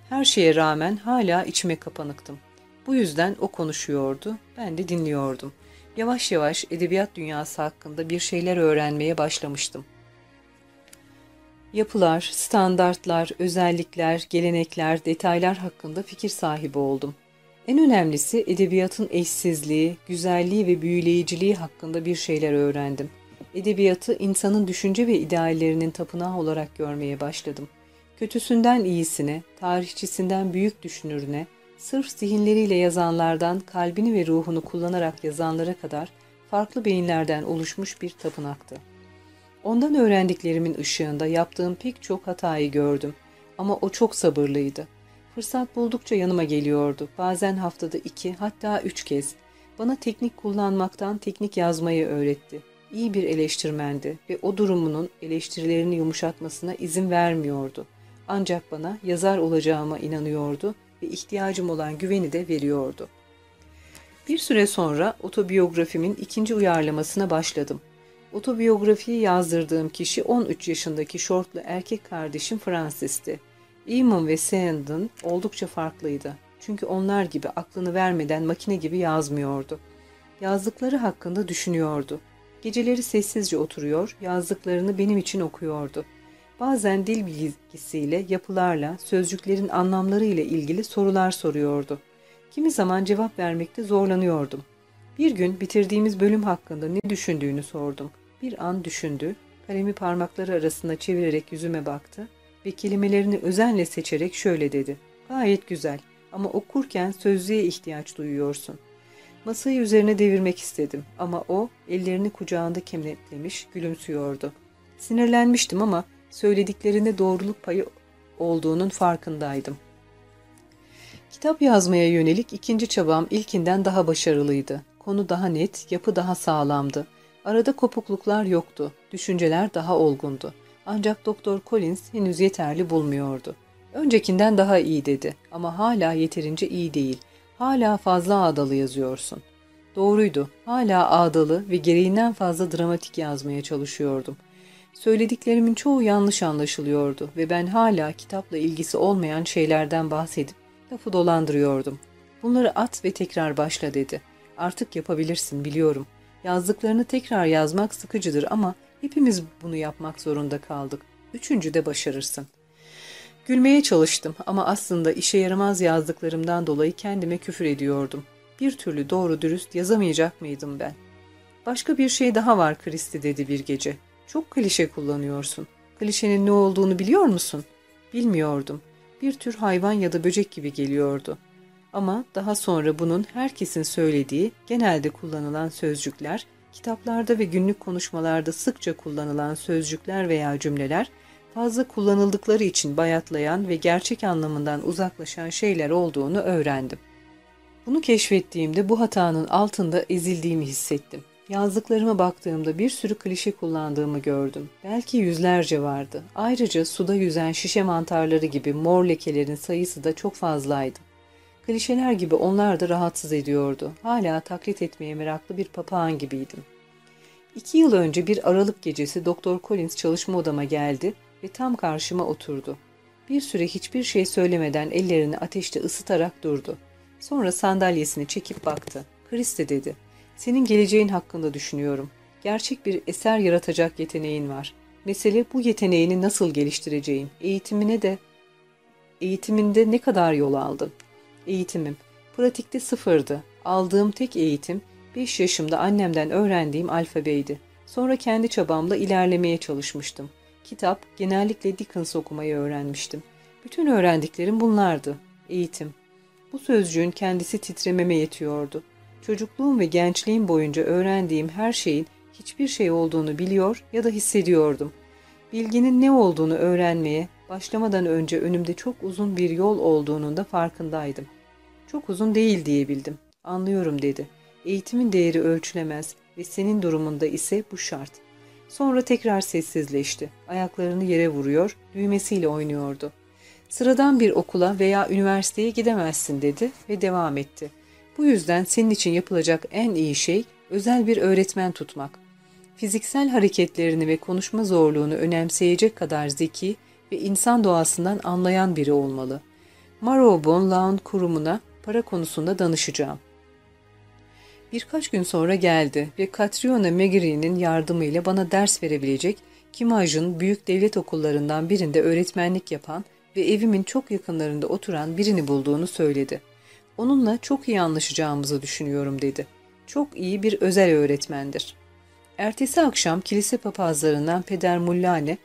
A: Her şeye rağmen hala içime kapanıktım. Bu yüzden o konuşuyordu, ben de dinliyordum. Yavaş yavaş edebiyat dünyası hakkında bir şeyler öğrenmeye başlamıştım. Yapılar, standartlar, özellikler, gelenekler, detaylar hakkında fikir sahibi oldum. En önemlisi edebiyatın eşsizliği, güzelliği ve büyüleyiciliği hakkında bir şeyler öğrendim. Edebiyatı insanın düşünce ve ideallerinin tapınağı olarak görmeye başladım. Kötüsünden iyisine, tarihçisinden büyük düşünürüne, sırf zihinleriyle yazanlardan kalbini ve ruhunu kullanarak yazanlara kadar farklı beyinlerden oluşmuş bir tapınaktı. Ondan öğrendiklerimin ışığında yaptığım pek çok hatayı gördüm ama o çok sabırlıydı. Fırsat buldukça yanıma geliyordu. Bazen haftada iki hatta üç kez. Bana teknik kullanmaktan teknik yazmayı öğretti. İyi bir eleştirmendi ve o durumunun eleştirilerini yumuşatmasına izin vermiyordu. Ancak bana yazar olacağıma inanıyordu ve ihtiyacım olan güveni de veriyordu. Bir süre sonra otobiyografimin ikinci uyarlamasına başladım. Otobiyografiyi yazdırdığım kişi 13 yaşındaki şortlu erkek kardeşim Francis'ti. Eamon ve Sandon oldukça farklıydı. Çünkü onlar gibi aklını vermeden makine gibi yazmıyordu. Yazdıkları hakkında düşünüyordu. Geceleri sessizce oturuyor, yazdıklarını benim için okuyordu. Bazen dil bilgisiyle, yapılarla, sözcüklerin anlamları ile ilgili sorular soruyordu. Kimi zaman cevap vermekte zorlanıyordum. Bir gün bitirdiğimiz bölüm hakkında ne düşündüğünü sordum. Bir an düşündü, kalemi parmakları arasında çevirerek yüzüme baktı ve kelimelerini özenle seçerek şöyle dedi. Gayet güzel ama okurken sözlüğe ihtiyaç duyuyorsun. Masayı üzerine devirmek istedim ama o ellerini kucağında kenetlemiş gülümsüyordu. Sinirlenmiştim ama söylediklerinde doğruluk payı olduğunun farkındaydım. Kitap yazmaya yönelik ikinci çabam ilkinden daha başarılıydı. Konu daha net, yapı daha sağlamdı. Arada kopukluklar yoktu, düşünceler daha olgundu. Ancak Doktor Collins henüz yeterli bulmuyordu. Öncekinden daha iyi dedi ama hala yeterince iyi değil. Hala fazla ağdalı yazıyorsun. Doğruydu. Hala ağdalı ve gereğinden fazla dramatik yazmaya çalışıyordum. Söylediklerimin çoğu yanlış anlaşılıyordu ve ben hala kitapla ilgisi olmayan şeylerden bahsedip lafı dolandırıyordum. Bunları at ve tekrar başla dedi. Artık yapabilirsin biliyorum. Yazdıklarını tekrar yazmak sıkıcıdır ama hepimiz bunu yapmak zorunda kaldık. Üçüncü de başarırsın. Gülmeye çalıştım ama aslında işe yaramaz yazdıklarımdan dolayı kendime küfür ediyordum. Bir türlü doğru dürüst yazamayacak mıydım ben? Başka bir şey daha var Kristi dedi bir gece. Çok klişe kullanıyorsun. Klişenin ne olduğunu biliyor musun? Bilmiyordum. Bir tür hayvan ya da böcek gibi geliyordu. Ama daha sonra bunun herkesin söylediği, genelde kullanılan sözcükler, kitaplarda ve günlük konuşmalarda sıkça kullanılan sözcükler veya cümleler, fazla kullanıldıkları için bayatlayan ve gerçek anlamından uzaklaşan şeyler olduğunu öğrendim. Bunu keşfettiğimde bu hatanın altında ezildiğimi hissettim. Yazdıklarıma baktığımda bir sürü klişe kullandığımı gördüm. Belki yüzlerce vardı. Ayrıca suda yüzen şişe mantarları gibi mor lekelerin sayısı da çok fazlaydı. Klişeler gibi onlar da rahatsız ediyordu. Hala taklit etmeye meraklı bir papağan gibiydim. İki yıl önce bir Aralık gecesi Doktor Collins çalışma odama geldi ve tam karşıma oturdu. Bir süre hiçbir şey söylemeden ellerini ateşte ısıtarak durdu. Sonra sandalyesini çekip baktı. Kriste dedi. Senin geleceğin hakkında düşünüyorum. Gerçek bir eser yaratacak yeteneğin var. Mesele bu yeteneğini nasıl geliştireceğin. Eğitimine de eğitiminde ne kadar yol aldın? Eğitimim. Pratikte sıfırdı. Aldığım tek eğitim 5 yaşımda annemden öğrendiğim alfabeydi. Sonra kendi çabamla ilerlemeye çalışmıştım. Kitap, genellikle Dickens okumayı öğrenmiştim. Bütün öğrendiklerim bunlardı. Eğitim. Bu sözcüğün kendisi titrememe yetiyordu. Çocukluğum ve gençliğim boyunca öğrendiğim her şeyin hiçbir şey olduğunu biliyor ya da hissediyordum. Bilginin ne olduğunu öğrenmeye başlamadan önce önümde çok uzun bir yol olduğunun da farkındaydım. Çok uzun değil diyebildim. Anlıyorum dedi. Eğitimin değeri ölçülemez ve senin durumunda ise bu şart. Sonra tekrar sessizleşti. Ayaklarını yere vuruyor, düğmesiyle oynuyordu. Sıradan bir okula veya üniversiteye gidemezsin dedi ve devam etti. Bu yüzden senin için yapılacak en iyi şey özel bir öğretmen tutmak. Fiziksel hareketlerini ve konuşma zorluğunu önemseyecek kadar zeki ve insan doğasından anlayan biri olmalı. Marrowbone Lawn kurumuna para konusunda danışacağım. Birkaç gün sonra geldi ve Catriona Megri'nin yardımıyla bana ders verebilecek Kimaj'ın büyük devlet okullarından birinde öğretmenlik yapan ve evimin çok yakınlarında oturan birini bulduğunu söyledi. Onunla çok iyi anlaşacağımızı düşünüyorum dedi. Çok iyi bir özel öğretmendir. Ertesi akşam kilise papazlarından Peder Mullane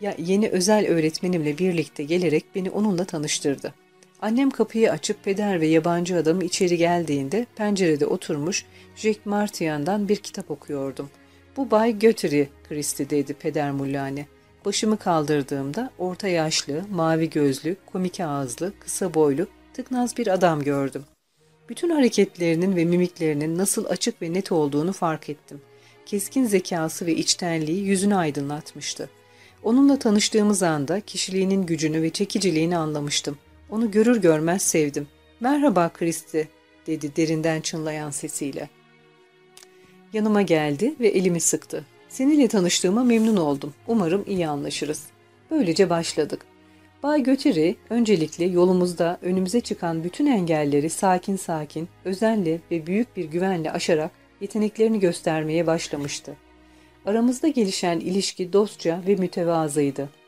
A: ya yeni özel öğretmenimle birlikte gelerek beni onunla tanıştırdı. Annem kapıyı açıp peder ve yabancı adam içeri geldiğinde pencerede oturmuş Jack Martian'dan bir kitap okuyordum. Bu Bay Götür'i Kristi dedi peder mullane. Başımı kaldırdığımda orta yaşlı, mavi gözlü, komik ağızlı, kısa boylu, tıknaz bir adam gördüm. Bütün hareketlerinin ve mimiklerinin nasıl açık ve net olduğunu fark ettim. Keskin zekası ve içtenliği yüzünü aydınlatmıştı. Onunla tanıştığımız anda kişiliğinin gücünü ve çekiciliğini anlamıştım. Onu görür görmez sevdim. Merhaba Kristi, dedi derinden çınlayan sesiyle. Yanıma geldi ve elimi sıktı. Seninle tanıştığıma memnun oldum. Umarım iyi anlaşırız. Böylece başladık. Bay Göteri öncelikle yolumuzda önümüze çıkan bütün engelleri sakin sakin, özenle ve büyük bir güvenle aşarak yeteneklerini göstermeye başlamıştı. Aramızda gelişen ilişki dostça ve mütevazıydı.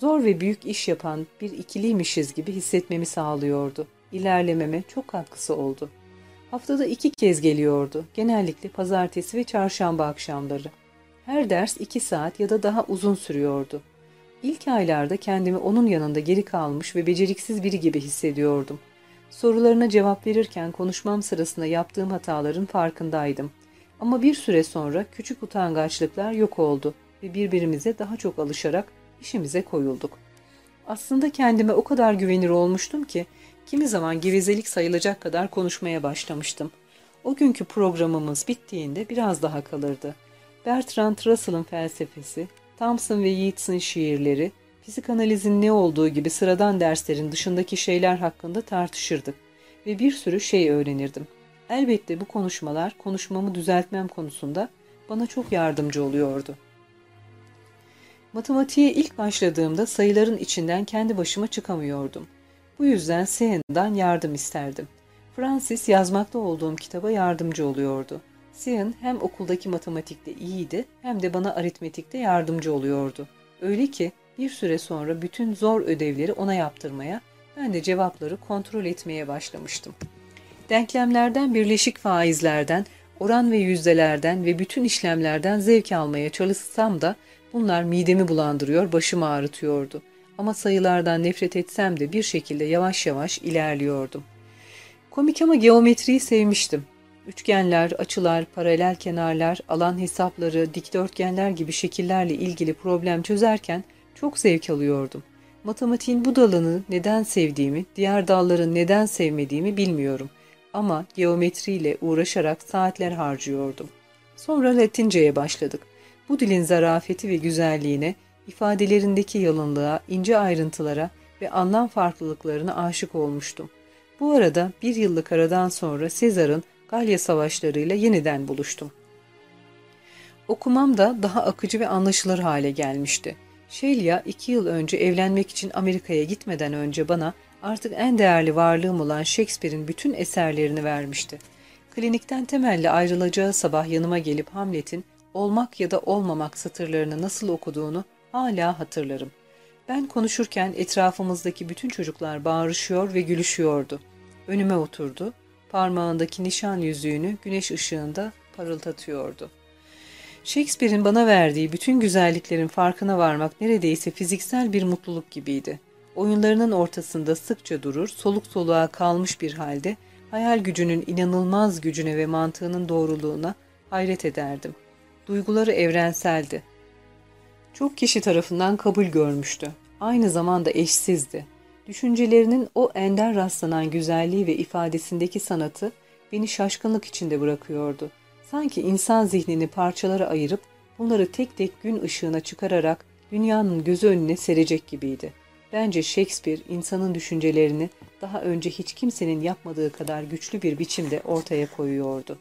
A: Zor ve büyük iş yapan bir ikiliymişiz gibi hissetmemi sağlıyordu. İlerlememe çok katkısı oldu. Haftada iki kez geliyordu. Genellikle pazartesi ve çarşamba akşamları. Her ders iki saat ya da daha uzun sürüyordu. İlk aylarda kendimi onun yanında geri kalmış ve beceriksiz biri gibi hissediyordum. Sorularına cevap verirken konuşmam sırasında yaptığım hataların farkındaydım. Ama bir süre sonra küçük utangaçlıklar yok oldu ve birbirimize daha çok alışarak işimize koyulduk. Aslında kendime o kadar güvenir olmuştum ki kimi zaman gevezelik sayılacak kadar konuşmaya başlamıştım. O günkü programımız bittiğinde biraz daha kalırdı. Bertrand Russell'ın felsefesi, Thompson ve Yeats'ın şiirleri, psikanalizin ne olduğu gibi sıradan derslerin dışındaki şeyler hakkında tartışırdık ve bir sürü şey öğrenirdim. Elbette bu konuşmalar konuşmamı düzeltmem konusunda bana çok yardımcı oluyordu. Matematiğe ilk başladığımda sayıların içinden kendi başıma çıkamıyordum. Bu yüzden Sean'dan yardım isterdim. Francis yazmakta olduğum kitaba yardımcı oluyordu. Sean hem okuldaki matematikte iyiydi hem de bana aritmetikte yardımcı oluyordu. Öyle ki bir süre sonra bütün zor ödevleri ona yaptırmaya, ben de cevapları kontrol etmeye başlamıştım. Denklemlerden, birleşik faizlerden, oran ve yüzdelerden ve bütün işlemlerden zevk almaya çalışsam da bunlar midemi bulandırıyor, başımı ağrıtıyordu. Ama sayılardan nefret etsem de bir şekilde yavaş yavaş ilerliyordum. Komik ama geometriyi sevmiştim. Üçgenler, açılar, paralel kenarlar, alan hesapları, dikdörtgenler gibi şekillerle ilgili problem çözerken çok zevk alıyordum. Matematiğin bu dalını neden sevdiğimi, diğer dalları neden sevmediğimi bilmiyorum. Ama geometriyle uğraşarak saatler harcıyordum. Sonra Latinceye başladık. Bu dilin zarafeti ve güzelliğine, ifadelerindeki yalınlığa, ince ayrıntılara ve anlam farklılıklarına aşık olmuştum. Bu arada bir yıllık aradan sonra Sezar'ın Galya savaşlarıyla yeniden buluştum. Okumam da daha akıcı ve anlaşılır hale gelmişti. Shelia iki yıl önce evlenmek için Amerika'ya gitmeden önce bana artık en değerli varlığım olan Shakespeare'in bütün eserlerini vermişti. Klinikten temelli ayrılacağı sabah yanıma gelip Hamlet'in olmak ya da olmamak satırlarını nasıl okuduğunu hala hatırlarım. Ben konuşurken etrafımızdaki bütün çocuklar bağırışıyor ve gülüşüyordu. Önüme oturdu, parmağındaki nişan yüzüğünü güneş ışığında parıldatıyordu. Shakespeare'in bana verdiği bütün güzelliklerin farkına varmak neredeyse fiziksel bir mutluluk gibiydi. Oyunlarının ortasında sıkça durur, soluk soluğa kalmış bir halde hayal gücünün inanılmaz gücüne ve mantığının doğruluğuna hayret ederdim. Duyguları evrenseldi. Çok kişi tarafından kabul görmüştü. Aynı zamanda eşsizdi. Düşüncelerinin o ender rastlanan güzelliği ve ifadesindeki sanatı beni şaşkınlık içinde bırakıyordu. Sanki insan zihnini parçalara ayırıp bunları tek tek gün ışığına çıkararak dünyanın gözü önüne serecek gibiydi. Bence Shakespeare insanın düşüncelerini daha önce hiç kimsenin yapmadığı kadar güçlü bir biçimde ortaya koyuyordu.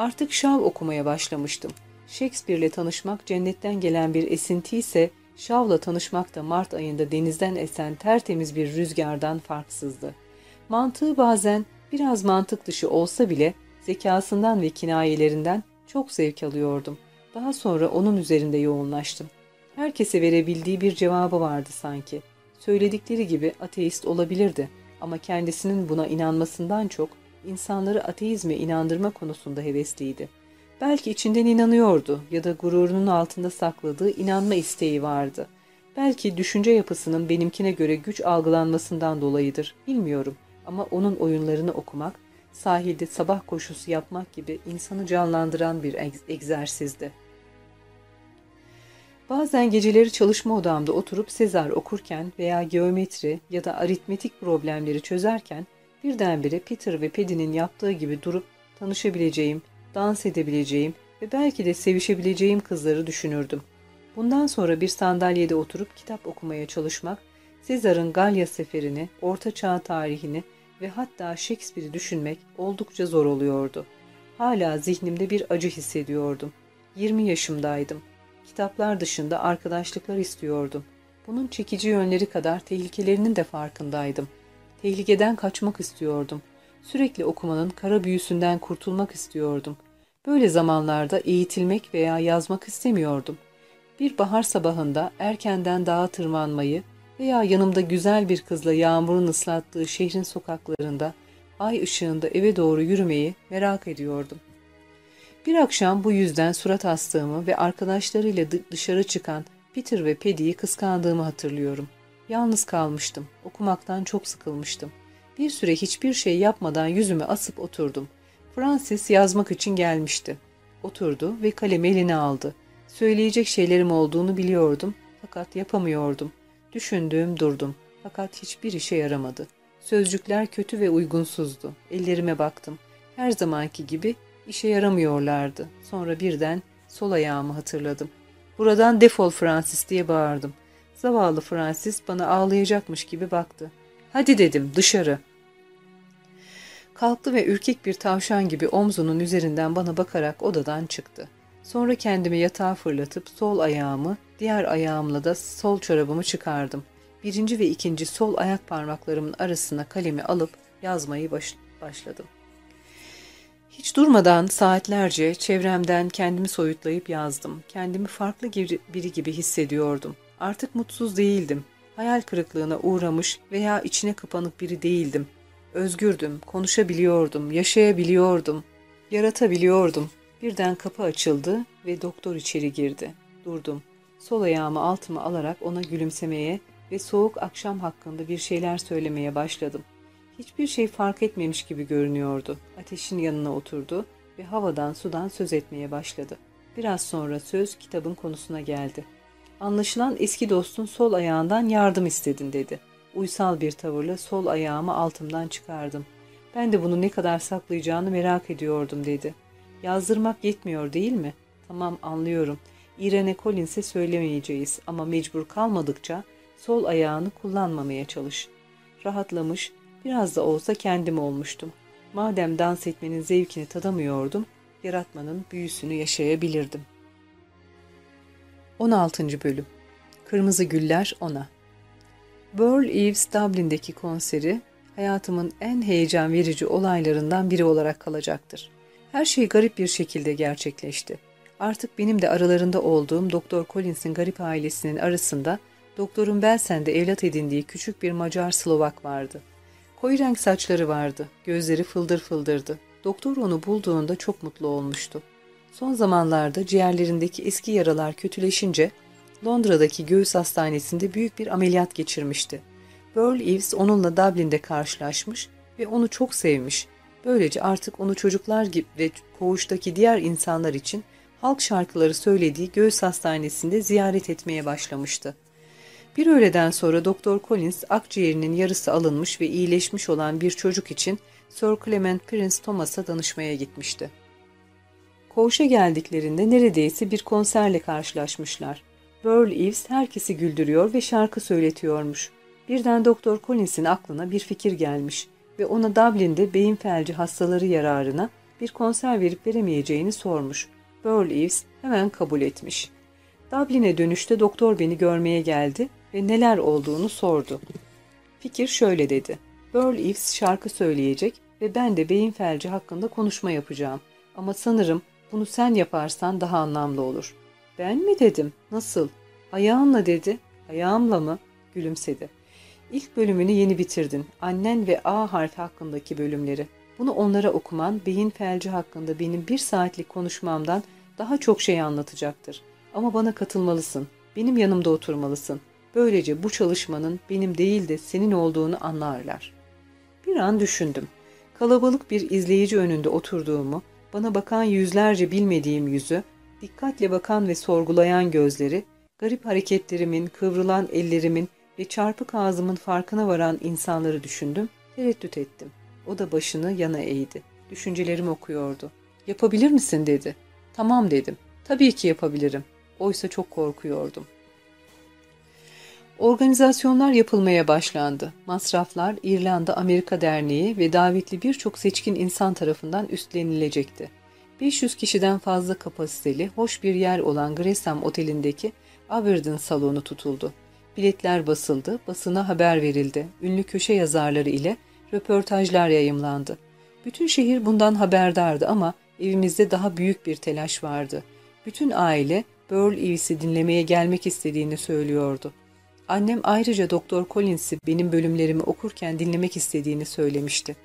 A: Artık şav okumaya başlamıştım. Shakespeare ile tanışmak cennetten gelen bir esinti ise Şav'la tanışmak da Mart ayında denizden esen tertemiz bir rüzgardan farksızdı. Mantığı bazen biraz mantık dışı olsa bile zekasından ve kinayelerinden çok zevk alıyordum. Daha sonra onun üzerinde yoğunlaştım. Herkese verebildiği bir cevabı vardı sanki. Söyledikleri gibi ateist olabilirdi ama kendisinin buna inanmasından çok insanları ateizme inandırma konusunda hevesliydi. Belki içinden inanıyordu ya da gururunun altında sakladığı inanma isteği vardı. Belki düşünce yapısının benimkine göre güç algılanmasından dolayıdır, bilmiyorum. Ama onun oyunlarını okumak, sahilde sabah koşusu yapmak gibi insanı canlandıran bir egzersizdi. Bazen geceleri çalışma odamda oturup Sezar okurken veya geometri ya da aritmetik problemleri çözerken birdenbire Peter ve Paddy'nin yaptığı gibi durup tanışabileceğim, dans edebileceğim ve belki de sevişebileceğim kızları düşünürdüm. Bundan sonra bir sandalyede oturup kitap okumaya çalışmak, Sezar'ın Galya seferini, Orta Çağ tarihini ve hatta Shakespeare'i düşünmek oldukça zor oluyordu. Hala zihnimde bir acı hissediyordum. 20 yaşımdaydım. Kitaplar dışında arkadaşlıklar istiyordum. Bunun çekici yönleri kadar tehlikelerinin de farkındaydım. Tehlikeden kaçmak istiyordum. Sürekli okumanın kara büyüsünden kurtulmak istiyordum. Böyle zamanlarda eğitilmek veya yazmak istemiyordum. Bir bahar sabahında erkenden dağa tırmanmayı veya yanımda güzel bir kızla yağmurun ıslattığı şehrin sokaklarında ay ışığında eve doğru yürümeyi merak ediyordum. Bir akşam bu yüzden surat astığımı ve arkadaşlarıyla dışarı çıkan Peter ve Paddy'yi kıskandığımı hatırlıyorum. Yalnız kalmıştım. Okumaktan çok sıkılmıştım. Bir süre hiçbir şey yapmadan yüzümü asıp oturdum. Francis yazmak için gelmişti. Oturdu ve kalemi eline aldı. Söyleyecek şeylerim olduğunu biliyordum fakat yapamıyordum. Düşündüğüm durdum fakat hiçbir işe yaramadı. Sözcükler kötü ve uygunsuzdu. Ellerime baktım. Her zamanki gibi işe yaramıyorlardı. Sonra birden sol ayağımı hatırladım. Buradan defol Francis diye bağırdım. Zavallı Francis bana ağlayacakmış gibi baktı. Hadi dedim dışarı. Kalktı ve ürkek bir tavşan gibi omzunun üzerinden bana bakarak odadan çıktı. Sonra kendimi yatağa fırlatıp sol ayağımı, diğer ayağımla da sol çorabımı çıkardım. Birinci ve ikinci sol ayak parmaklarımın arasına kalemi alıp yazmayı baş başladım. Hiç durmadan saatlerce çevremden kendimi soyutlayıp yazdım. Kendimi farklı biri gibi hissediyordum. Artık mutsuz değildim. Hayal kırıklığına uğramış veya içine kapanık biri değildim. Özgürdüm, konuşabiliyordum, yaşayabiliyordum, yaratabiliyordum. Birden kapı açıldı ve doktor içeri girdi. Durdum. Sol ayağımı altıma alarak ona gülümsemeye ve soğuk akşam hakkında bir şeyler söylemeye başladım. Hiçbir şey fark etmemiş gibi görünüyordu. Ateşin yanına oturdu ve havadan sudan söz etmeye başladı. Biraz sonra söz kitabın konusuna geldi. Anlaşılan eski dostun sol ayağından yardım istedin dedi. Uysal bir tavırla sol ayağımı altımdan çıkardım. Ben de bunu ne kadar saklayacağını merak ediyordum dedi. Yazdırmak yetmiyor değil mi? Tamam anlıyorum. Irene Collins'e söylemeyeceğiz ama mecbur kalmadıkça sol ayağını kullanmamaya çalış. Rahatlamış, biraz da olsa kendim olmuştum. Madem dans etmenin zevkini tadamıyordum, yaratmanın büyüsünü yaşayabilirdim. 16. Bölüm Kırmızı Güller Ona Burl Eves Dublin'deki konseri hayatımın en heyecan verici olaylarından biri olarak kalacaktır. Her şey garip bir şekilde gerçekleşti. Artık benim de aralarında olduğum Doktor Collins'in garip ailesinin arasında doktorun Belsen'de evlat edindiği küçük bir Macar Slovak vardı. Koyu renk saçları vardı, gözleri fıldır fıldırdı. Doktor onu bulduğunda çok mutlu olmuştu. Son zamanlarda ciğerlerindeki eski yaralar kötüleşince Londra'daki göğüs hastanesinde büyük bir ameliyat geçirmişti. Burl Eves onunla Dublin'de karşılaşmış ve onu çok sevmiş. Böylece artık onu çocuklar gibi ve koğuştaki diğer insanlar için halk şarkıları söylediği göğüs hastanesinde ziyaret etmeye başlamıştı. Bir öğleden sonra Doktor Collins akciğerinin yarısı alınmış ve iyileşmiş olan bir çocuk için Sir Clement Prince Thomas'a danışmaya gitmişti. Koğuşa geldiklerinde neredeyse bir konserle karşılaşmışlar. Burl Eves herkesi güldürüyor ve şarkı söyletiyormuş. Birden Doktor Collins'in aklına bir fikir gelmiş ve ona Dublin'de beyin felci hastaları yararına bir konser verip veremeyeceğini sormuş. Burl Eves hemen kabul etmiş. Dublin'e dönüşte doktor beni görmeye geldi ve neler olduğunu sordu. Fikir şöyle dedi. Burl Eves şarkı söyleyecek ve ben de beyin felci hakkında konuşma yapacağım. Ama sanırım bunu sen yaparsan daha anlamlı olur. Ben mi dedim? Nasıl? Ayağınla dedi. Ayağımla mı? Gülümsedi. İlk bölümünü yeni bitirdin. Annen ve A harfi hakkındaki bölümleri. Bunu onlara okuman beyin felci hakkında benim bir saatlik konuşmamdan daha çok şey anlatacaktır. Ama bana katılmalısın. Benim yanımda oturmalısın. Böylece bu çalışmanın benim değil de senin olduğunu anlarlar. Bir an düşündüm. Kalabalık bir izleyici önünde oturduğumu, bana bakan yüzlerce bilmediğim yüzü, dikkatle bakan ve sorgulayan gözleri, garip hareketlerimin, kıvrılan ellerimin ve çarpık ağzımın farkına varan insanları düşündüm, tereddüt ettim. O da başını yana eğdi. Düşüncelerimi okuyordu. Yapabilir misin dedi. Tamam dedim. Tabii ki yapabilirim. Oysa çok korkuyordum. Organizasyonlar yapılmaya başlandı. Masraflar İrlanda Amerika Derneği ve davetli birçok seçkin insan tarafından üstlenilecekti. 500 kişiden fazla kapasiteli, hoş bir yer olan Gresham Oteli'ndeki Aberdeen salonu tutuldu. Biletler basıldı, basına haber verildi. Ünlü köşe yazarları ile röportajlar yayımlandı. Bütün şehir bundan haberdardı ama evimizde daha büyük bir telaş vardı. Bütün aile Burl Eaves'i dinlemeye gelmek istediğini söylüyordu. Annem ayrıca Doktor Collins'i benim bölümlerimi okurken dinlemek istediğini söylemişti.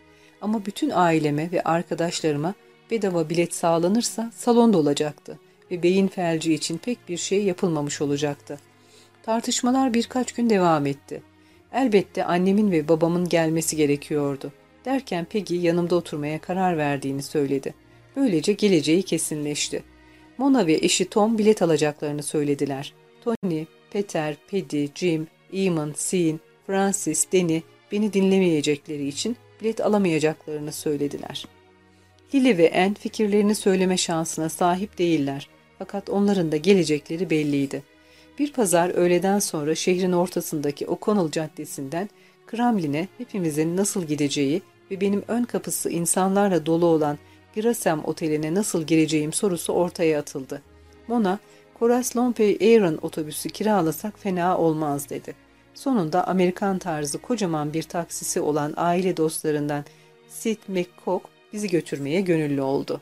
A: Ama bütün aileme ve arkadaşlarıma bedava bilet sağlanırsa salonda olacaktı ve beyin felci için pek bir şey yapılmamış olacaktı. Tartışmalar birkaç gün devam etti. Elbette annemin ve babamın gelmesi gerekiyordu. Derken Peggy yanımda oturmaya karar verdiğini söyledi. Böylece geleceği kesinleşti. Mona ve eşi Tom bilet alacaklarını söylediler. Tony, Peter, Paddy, Jim, Eamon, Sean, Francis, Danny beni dinlemeyecekleri için bilet alamayacaklarını söylediler. Lily ve Anne fikirlerini söyleme şansına sahip değiller. Fakat onların da gelecekleri belliydi. Bir pazar öğleden sonra şehrin ortasındaki O'Connell Caddesi'nden Kremlin'e hepimizin nasıl gideceği ve benim ön kapısı insanlarla dolu olan Grasem Oteli'ne nasıl gireceğim sorusu ortaya atıldı. Mona, Koras Lompey Aaron otobüsü kiralasak fena olmaz dedi. Sonunda Amerikan tarzı kocaman bir taksisi olan aile dostlarından Sid McCock bizi götürmeye gönüllü oldu.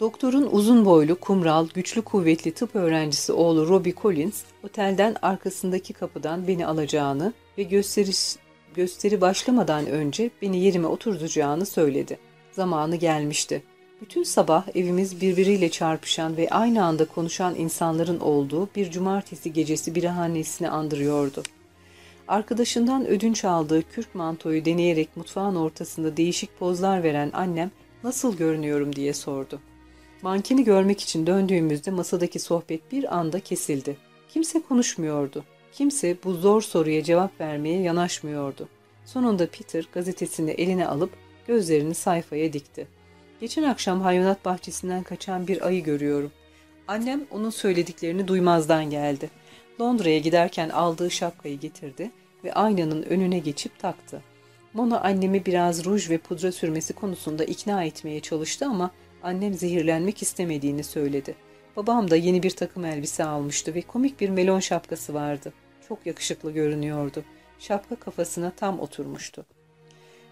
A: Doktorun uzun boylu, kumral, güçlü kuvvetli tıp öğrencisi oğlu Robbie Collins, otelden arkasındaki kapıdan beni alacağını ve gösteriş, gösteri başlamadan önce beni yerime oturtacağını söyledi. Zamanı gelmişti. Bütün sabah evimiz birbiriyle çarpışan ve aynı anda konuşan insanların olduğu bir cumartesi gecesi birahanesini andırıyordu. Arkadaşından ödünç aldığı kürk mantoyu deneyerek mutfağın ortasında değişik pozlar veren annem nasıl görünüyorum diye sordu. Mankeni görmek için döndüğümüzde masadaki sohbet bir anda kesildi. Kimse konuşmuyordu. Kimse bu zor soruya cevap vermeye yanaşmıyordu. Sonunda Peter gazetesini eline alıp gözlerini sayfaya dikti. Geçen akşam hayvanat bahçesinden kaçan bir ayı görüyorum. Annem onun söylediklerini duymazdan geldi. Londra'ya giderken aldığı şapkayı getirdi ve aynanın önüne geçip taktı. Mona annemi biraz ruj ve pudra sürmesi konusunda ikna etmeye çalıştı ama annem zehirlenmek istemediğini söyledi. Babam da yeni bir takım elbise almıştı ve komik bir melon şapkası vardı. Çok yakışıklı görünüyordu. Şapka kafasına tam oturmuştu.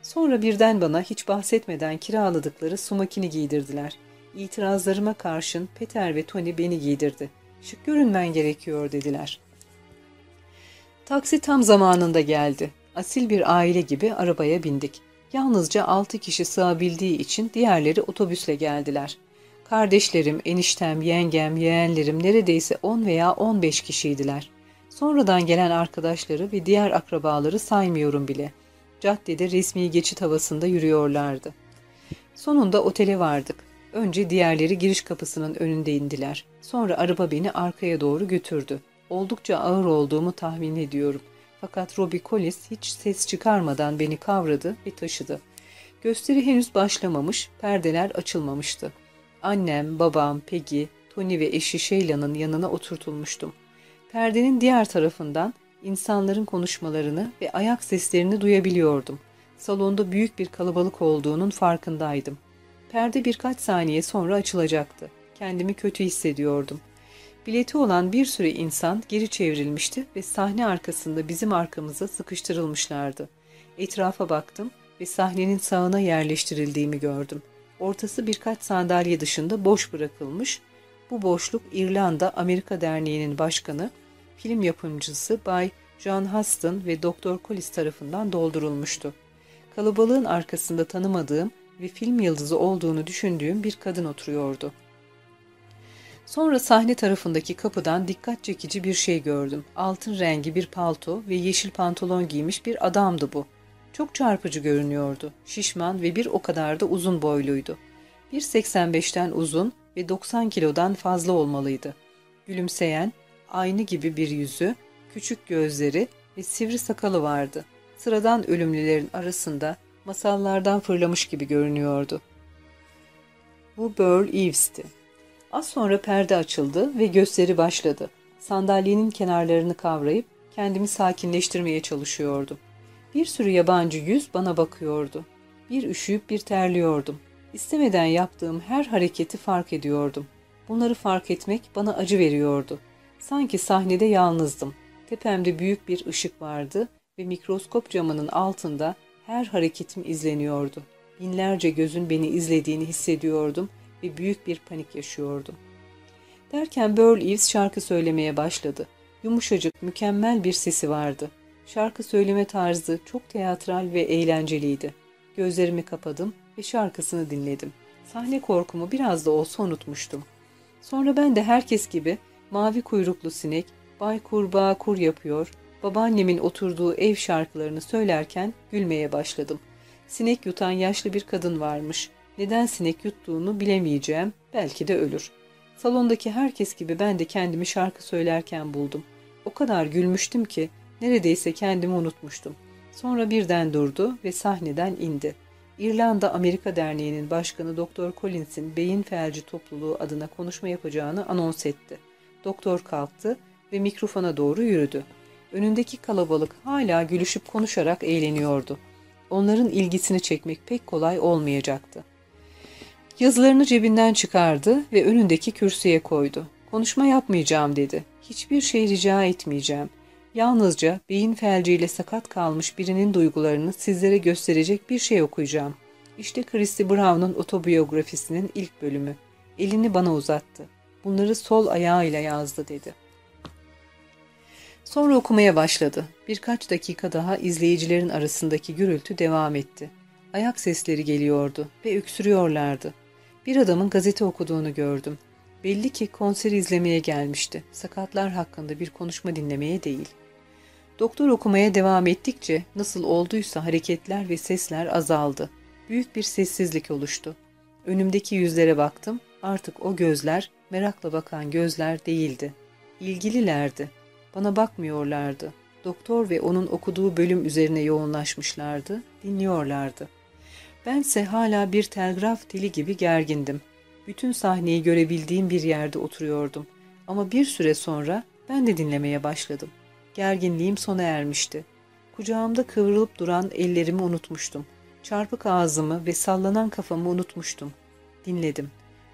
A: Sonra birden bana hiç bahsetmeden kiraladıkları sumakini giydirdiler. İtirazlarıma karşın Peter ve Tony beni giydirdi. Şık görünmen gerekiyor dediler. Taksi tam zamanında geldi. Asil bir aile gibi arabaya bindik. Yalnızca altı kişi sığabildiği için diğerleri otobüsle geldiler. Kardeşlerim, eniştem, yengem, yeğenlerim neredeyse on veya on beş kişiydiler. Sonradan gelen arkadaşları ve diğer akrabaları saymıyorum bile. Caddede resmi geçit havasında yürüyorlardı. Sonunda otele vardık. Önce diğerleri giriş kapısının önünde indiler. Sonra araba beni arkaya doğru götürdü. Oldukça ağır olduğumu tahmin ediyorum. Fakat Robbie Collis hiç ses çıkarmadan beni kavradı ve taşıdı. Gösteri henüz başlamamış, perdeler açılmamıştı. Annem, babam, Peggy, Tony ve eşi Sheila'nın yanına oturtulmuştum. Perdenin diğer tarafından insanların konuşmalarını ve ayak seslerini duyabiliyordum. Salonda büyük bir kalabalık olduğunun farkındaydım. Perde birkaç saniye sonra açılacaktı. Kendimi kötü hissediyordum. Bileti olan bir sürü insan geri çevrilmişti ve sahne arkasında bizim arkamıza sıkıştırılmışlardı. Etrafa baktım ve sahnenin sağına yerleştirildiğimi gördüm. Ortası birkaç sandalye dışında boş bırakılmış. Bu boşluk İrlanda Amerika Derneği'nin başkanı, film yapımcısı Bay John Huston ve Doktor Collis tarafından doldurulmuştu. Kalabalığın arkasında tanımadığım ve film yıldızı olduğunu düşündüğüm bir kadın oturuyordu. Sonra sahne tarafındaki kapıdan dikkat çekici bir şey gördüm. Altın rengi bir palto ve yeşil pantolon giymiş bir adamdı bu. Çok çarpıcı görünüyordu. Şişman ve bir o kadar da uzun boyluydu. 1.85'ten uzun ve 90 kilodan fazla olmalıydı. Gülümseyen, aynı gibi bir yüzü, küçük gözleri ve sivri sakalı vardı. Sıradan ölümlülerin arasında masallardan fırlamış gibi görünüyordu. Bu Burl Eves'ti. Az sonra perde açıldı ve gösteri başladı. Sandalyenin kenarlarını kavrayıp kendimi sakinleştirmeye çalışıyordum. Bir sürü yabancı yüz bana bakıyordu. Bir üşüyüp bir terliyordum. İstemeden yaptığım her hareketi fark ediyordum. Bunları fark etmek bana acı veriyordu. Sanki sahnede yalnızdım. Tepemde büyük bir ışık vardı ve mikroskop camının altında her hareketim izleniyordu. Binlerce gözün beni izlediğini hissediyordum ve büyük bir panik yaşıyordum. Derken Burl Eves şarkı söylemeye başladı. Yumuşacık, mükemmel bir sesi vardı. Şarkı söyleme tarzı çok teatral ve eğlenceliydi. Gözlerimi kapadım ve şarkısını dinledim. Sahne korkumu biraz da olsa unutmuştum. Sonra ben de herkes gibi mavi kuyruklu sinek, bay kurbağa kur yapıyor, babaannemin oturduğu ev şarkılarını söylerken gülmeye başladım. Sinek yutan yaşlı bir kadın varmış. Neden sinek yuttuğunu bilemeyeceğim, belki de ölür. Salondaki herkes gibi ben de kendimi şarkı söylerken buldum. O kadar gülmüştüm ki neredeyse kendimi unutmuştum. Sonra birden durdu ve sahneden indi. İrlanda Amerika Derneği'nin başkanı Doktor Collins'in beyin felci topluluğu adına konuşma yapacağını anons etti. Doktor kalktı ve mikrofona doğru yürüdü. Önündeki kalabalık hala gülüşüp konuşarak eğleniyordu. Onların ilgisini çekmek pek kolay olmayacaktı. Yazılarını cebinden çıkardı ve önündeki kürsüye koydu. Konuşma yapmayacağım dedi. Hiçbir şey rica etmeyeceğim. Yalnızca beyin felciyle sakat kalmış birinin duygularını sizlere gösterecek bir şey okuyacağım. İşte Christy Brown'un otobiyografisinin ilk bölümü. Elini bana uzattı. Bunları sol ayağıyla yazdı dedi. Sonra okumaya başladı. Birkaç dakika daha izleyicilerin arasındaki gürültü devam etti. Ayak sesleri geliyordu ve öksürüyorlardı. Bir adamın gazete okuduğunu gördüm. Belli ki konser izlemeye gelmişti. Sakatlar hakkında bir konuşma dinlemeye değil. Doktor okumaya devam ettikçe nasıl olduysa hareketler ve sesler azaldı. Büyük bir sessizlik oluştu. Önümdeki yüzlere baktım. Artık o gözler merakla bakan gözler değildi. İlgililerdi. Bana bakmıyorlardı. Doktor ve onun okuduğu bölüm üzerine yoğunlaşmışlardı, dinliyorlardı. Bense hala bir telgraf teli gibi gergindim. Bütün sahneyi görebildiğim bir yerde oturuyordum. Ama bir süre sonra ben de dinlemeye başladım. Gerginliğim sona ermişti. Kucağımda kıvrılıp duran ellerimi unutmuştum. Çarpık ağzımı ve sallanan kafamı unutmuştum. Dinledim.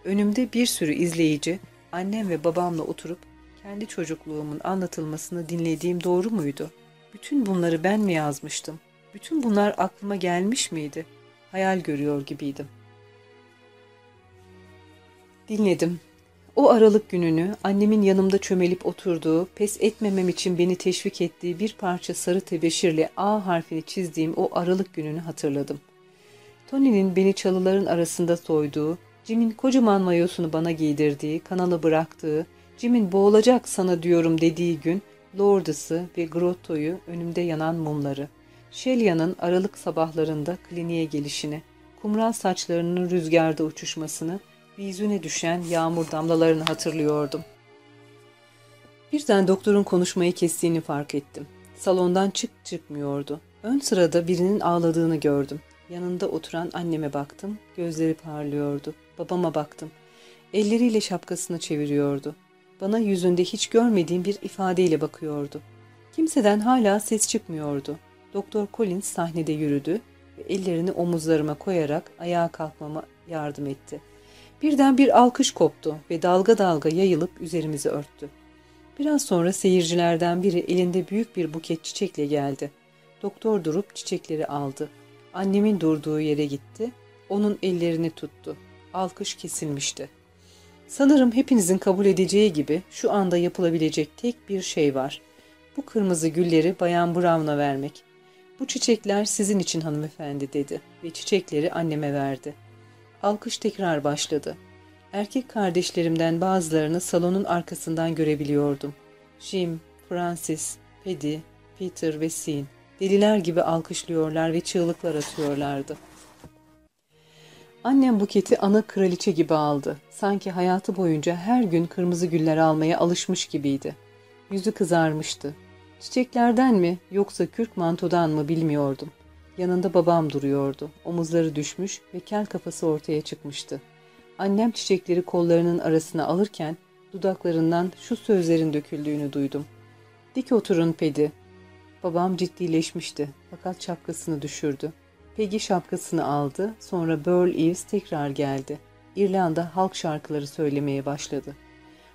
A: Önümde bir sürü izleyici annem ve babamla oturup kendi çocukluğumun anlatılmasını dinlediğim doğru muydu? Bütün bunları ben mi yazmıştım? Bütün bunlar aklıma gelmiş miydi? Hayal görüyor gibiydim. Dinledim. O aralık gününü annemin yanımda çömelip oturduğu, pes etmemem için beni teşvik ettiği bir parça sarı tebeşirle A harfini çizdiğim o aralık gününü hatırladım. Tony'nin beni çalıların arasında soyduğu, Jim'in kocaman mayosunu bana giydirdiği, kanalı bıraktığı, Jim'in boğulacak sana diyorum dediği gün, Lordes'ı ve Grotto'yu önümde yanan mumları, Shelia'nın aralık sabahlarında kliniğe gelişini, kumral saçlarının rüzgarda uçuşmasını, yüzüne düşen yağmur damlalarını hatırlıyordum. Birden doktorun konuşmayı kestiğini fark ettim. Salondan çık çıkmıyordu. Ön sırada birinin ağladığını gördüm. Yanında oturan anneme baktım. Gözleri parlıyordu. Babama baktım. Elleriyle şapkasını çeviriyordu. Bana yüzünde hiç görmediğim bir ifadeyle bakıyordu. Kimseden hala ses çıkmıyordu. Doktor Collins sahnede yürüdü ve ellerini omuzlarıma koyarak ayağa kalkmama yardım etti. Birden bir alkış koptu ve dalga dalga yayılıp üzerimizi örttü. Biraz sonra seyircilerden biri elinde büyük bir buket çiçekle geldi. Doktor durup çiçekleri aldı. Annemin durduğu yere gitti. Onun ellerini tuttu. Alkış kesilmişti. Sanırım hepinizin kabul edeceği gibi şu anda yapılabilecek tek bir şey var. Bu kırmızı gülleri Bayan Brown'a vermek. Bu çiçekler sizin için hanımefendi dedi ve çiçekleri anneme verdi. Alkış tekrar başladı. Erkek kardeşlerimden bazılarını salonun arkasından görebiliyordum. Jim, Francis, Paddy, Peter ve Sean deliler gibi alkışlıyorlar ve çığlıklar atıyorlardı. Annem buketi ana kraliçe gibi aldı. Sanki hayatı boyunca her gün kırmızı güller almaya alışmış gibiydi. Yüzü kızarmıştı. Çiçeklerden mi yoksa kürk mantodan mı bilmiyordum. Yanında babam duruyordu. Omuzları düşmüş ve kel kafası ortaya çıkmıştı. Annem çiçekleri kollarının arasına alırken dudaklarından şu sözlerin döküldüğünü duydum. Dik oturun Pedi. Babam ciddileşmişti fakat şapkasını düşürdü. Peggy şapkasını aldı, sonra Burl Eves tekrar geldi. İrlanda halk şarkıları söylemeye başladı.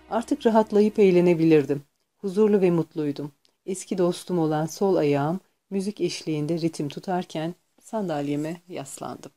A: Artık rahatlayıp eğlenebilirdim. Huzurlu ve mutluydum. Eski dostum olan sol ayağım müzik eşliğinde ritim tutarken sandalyeme yaslandım.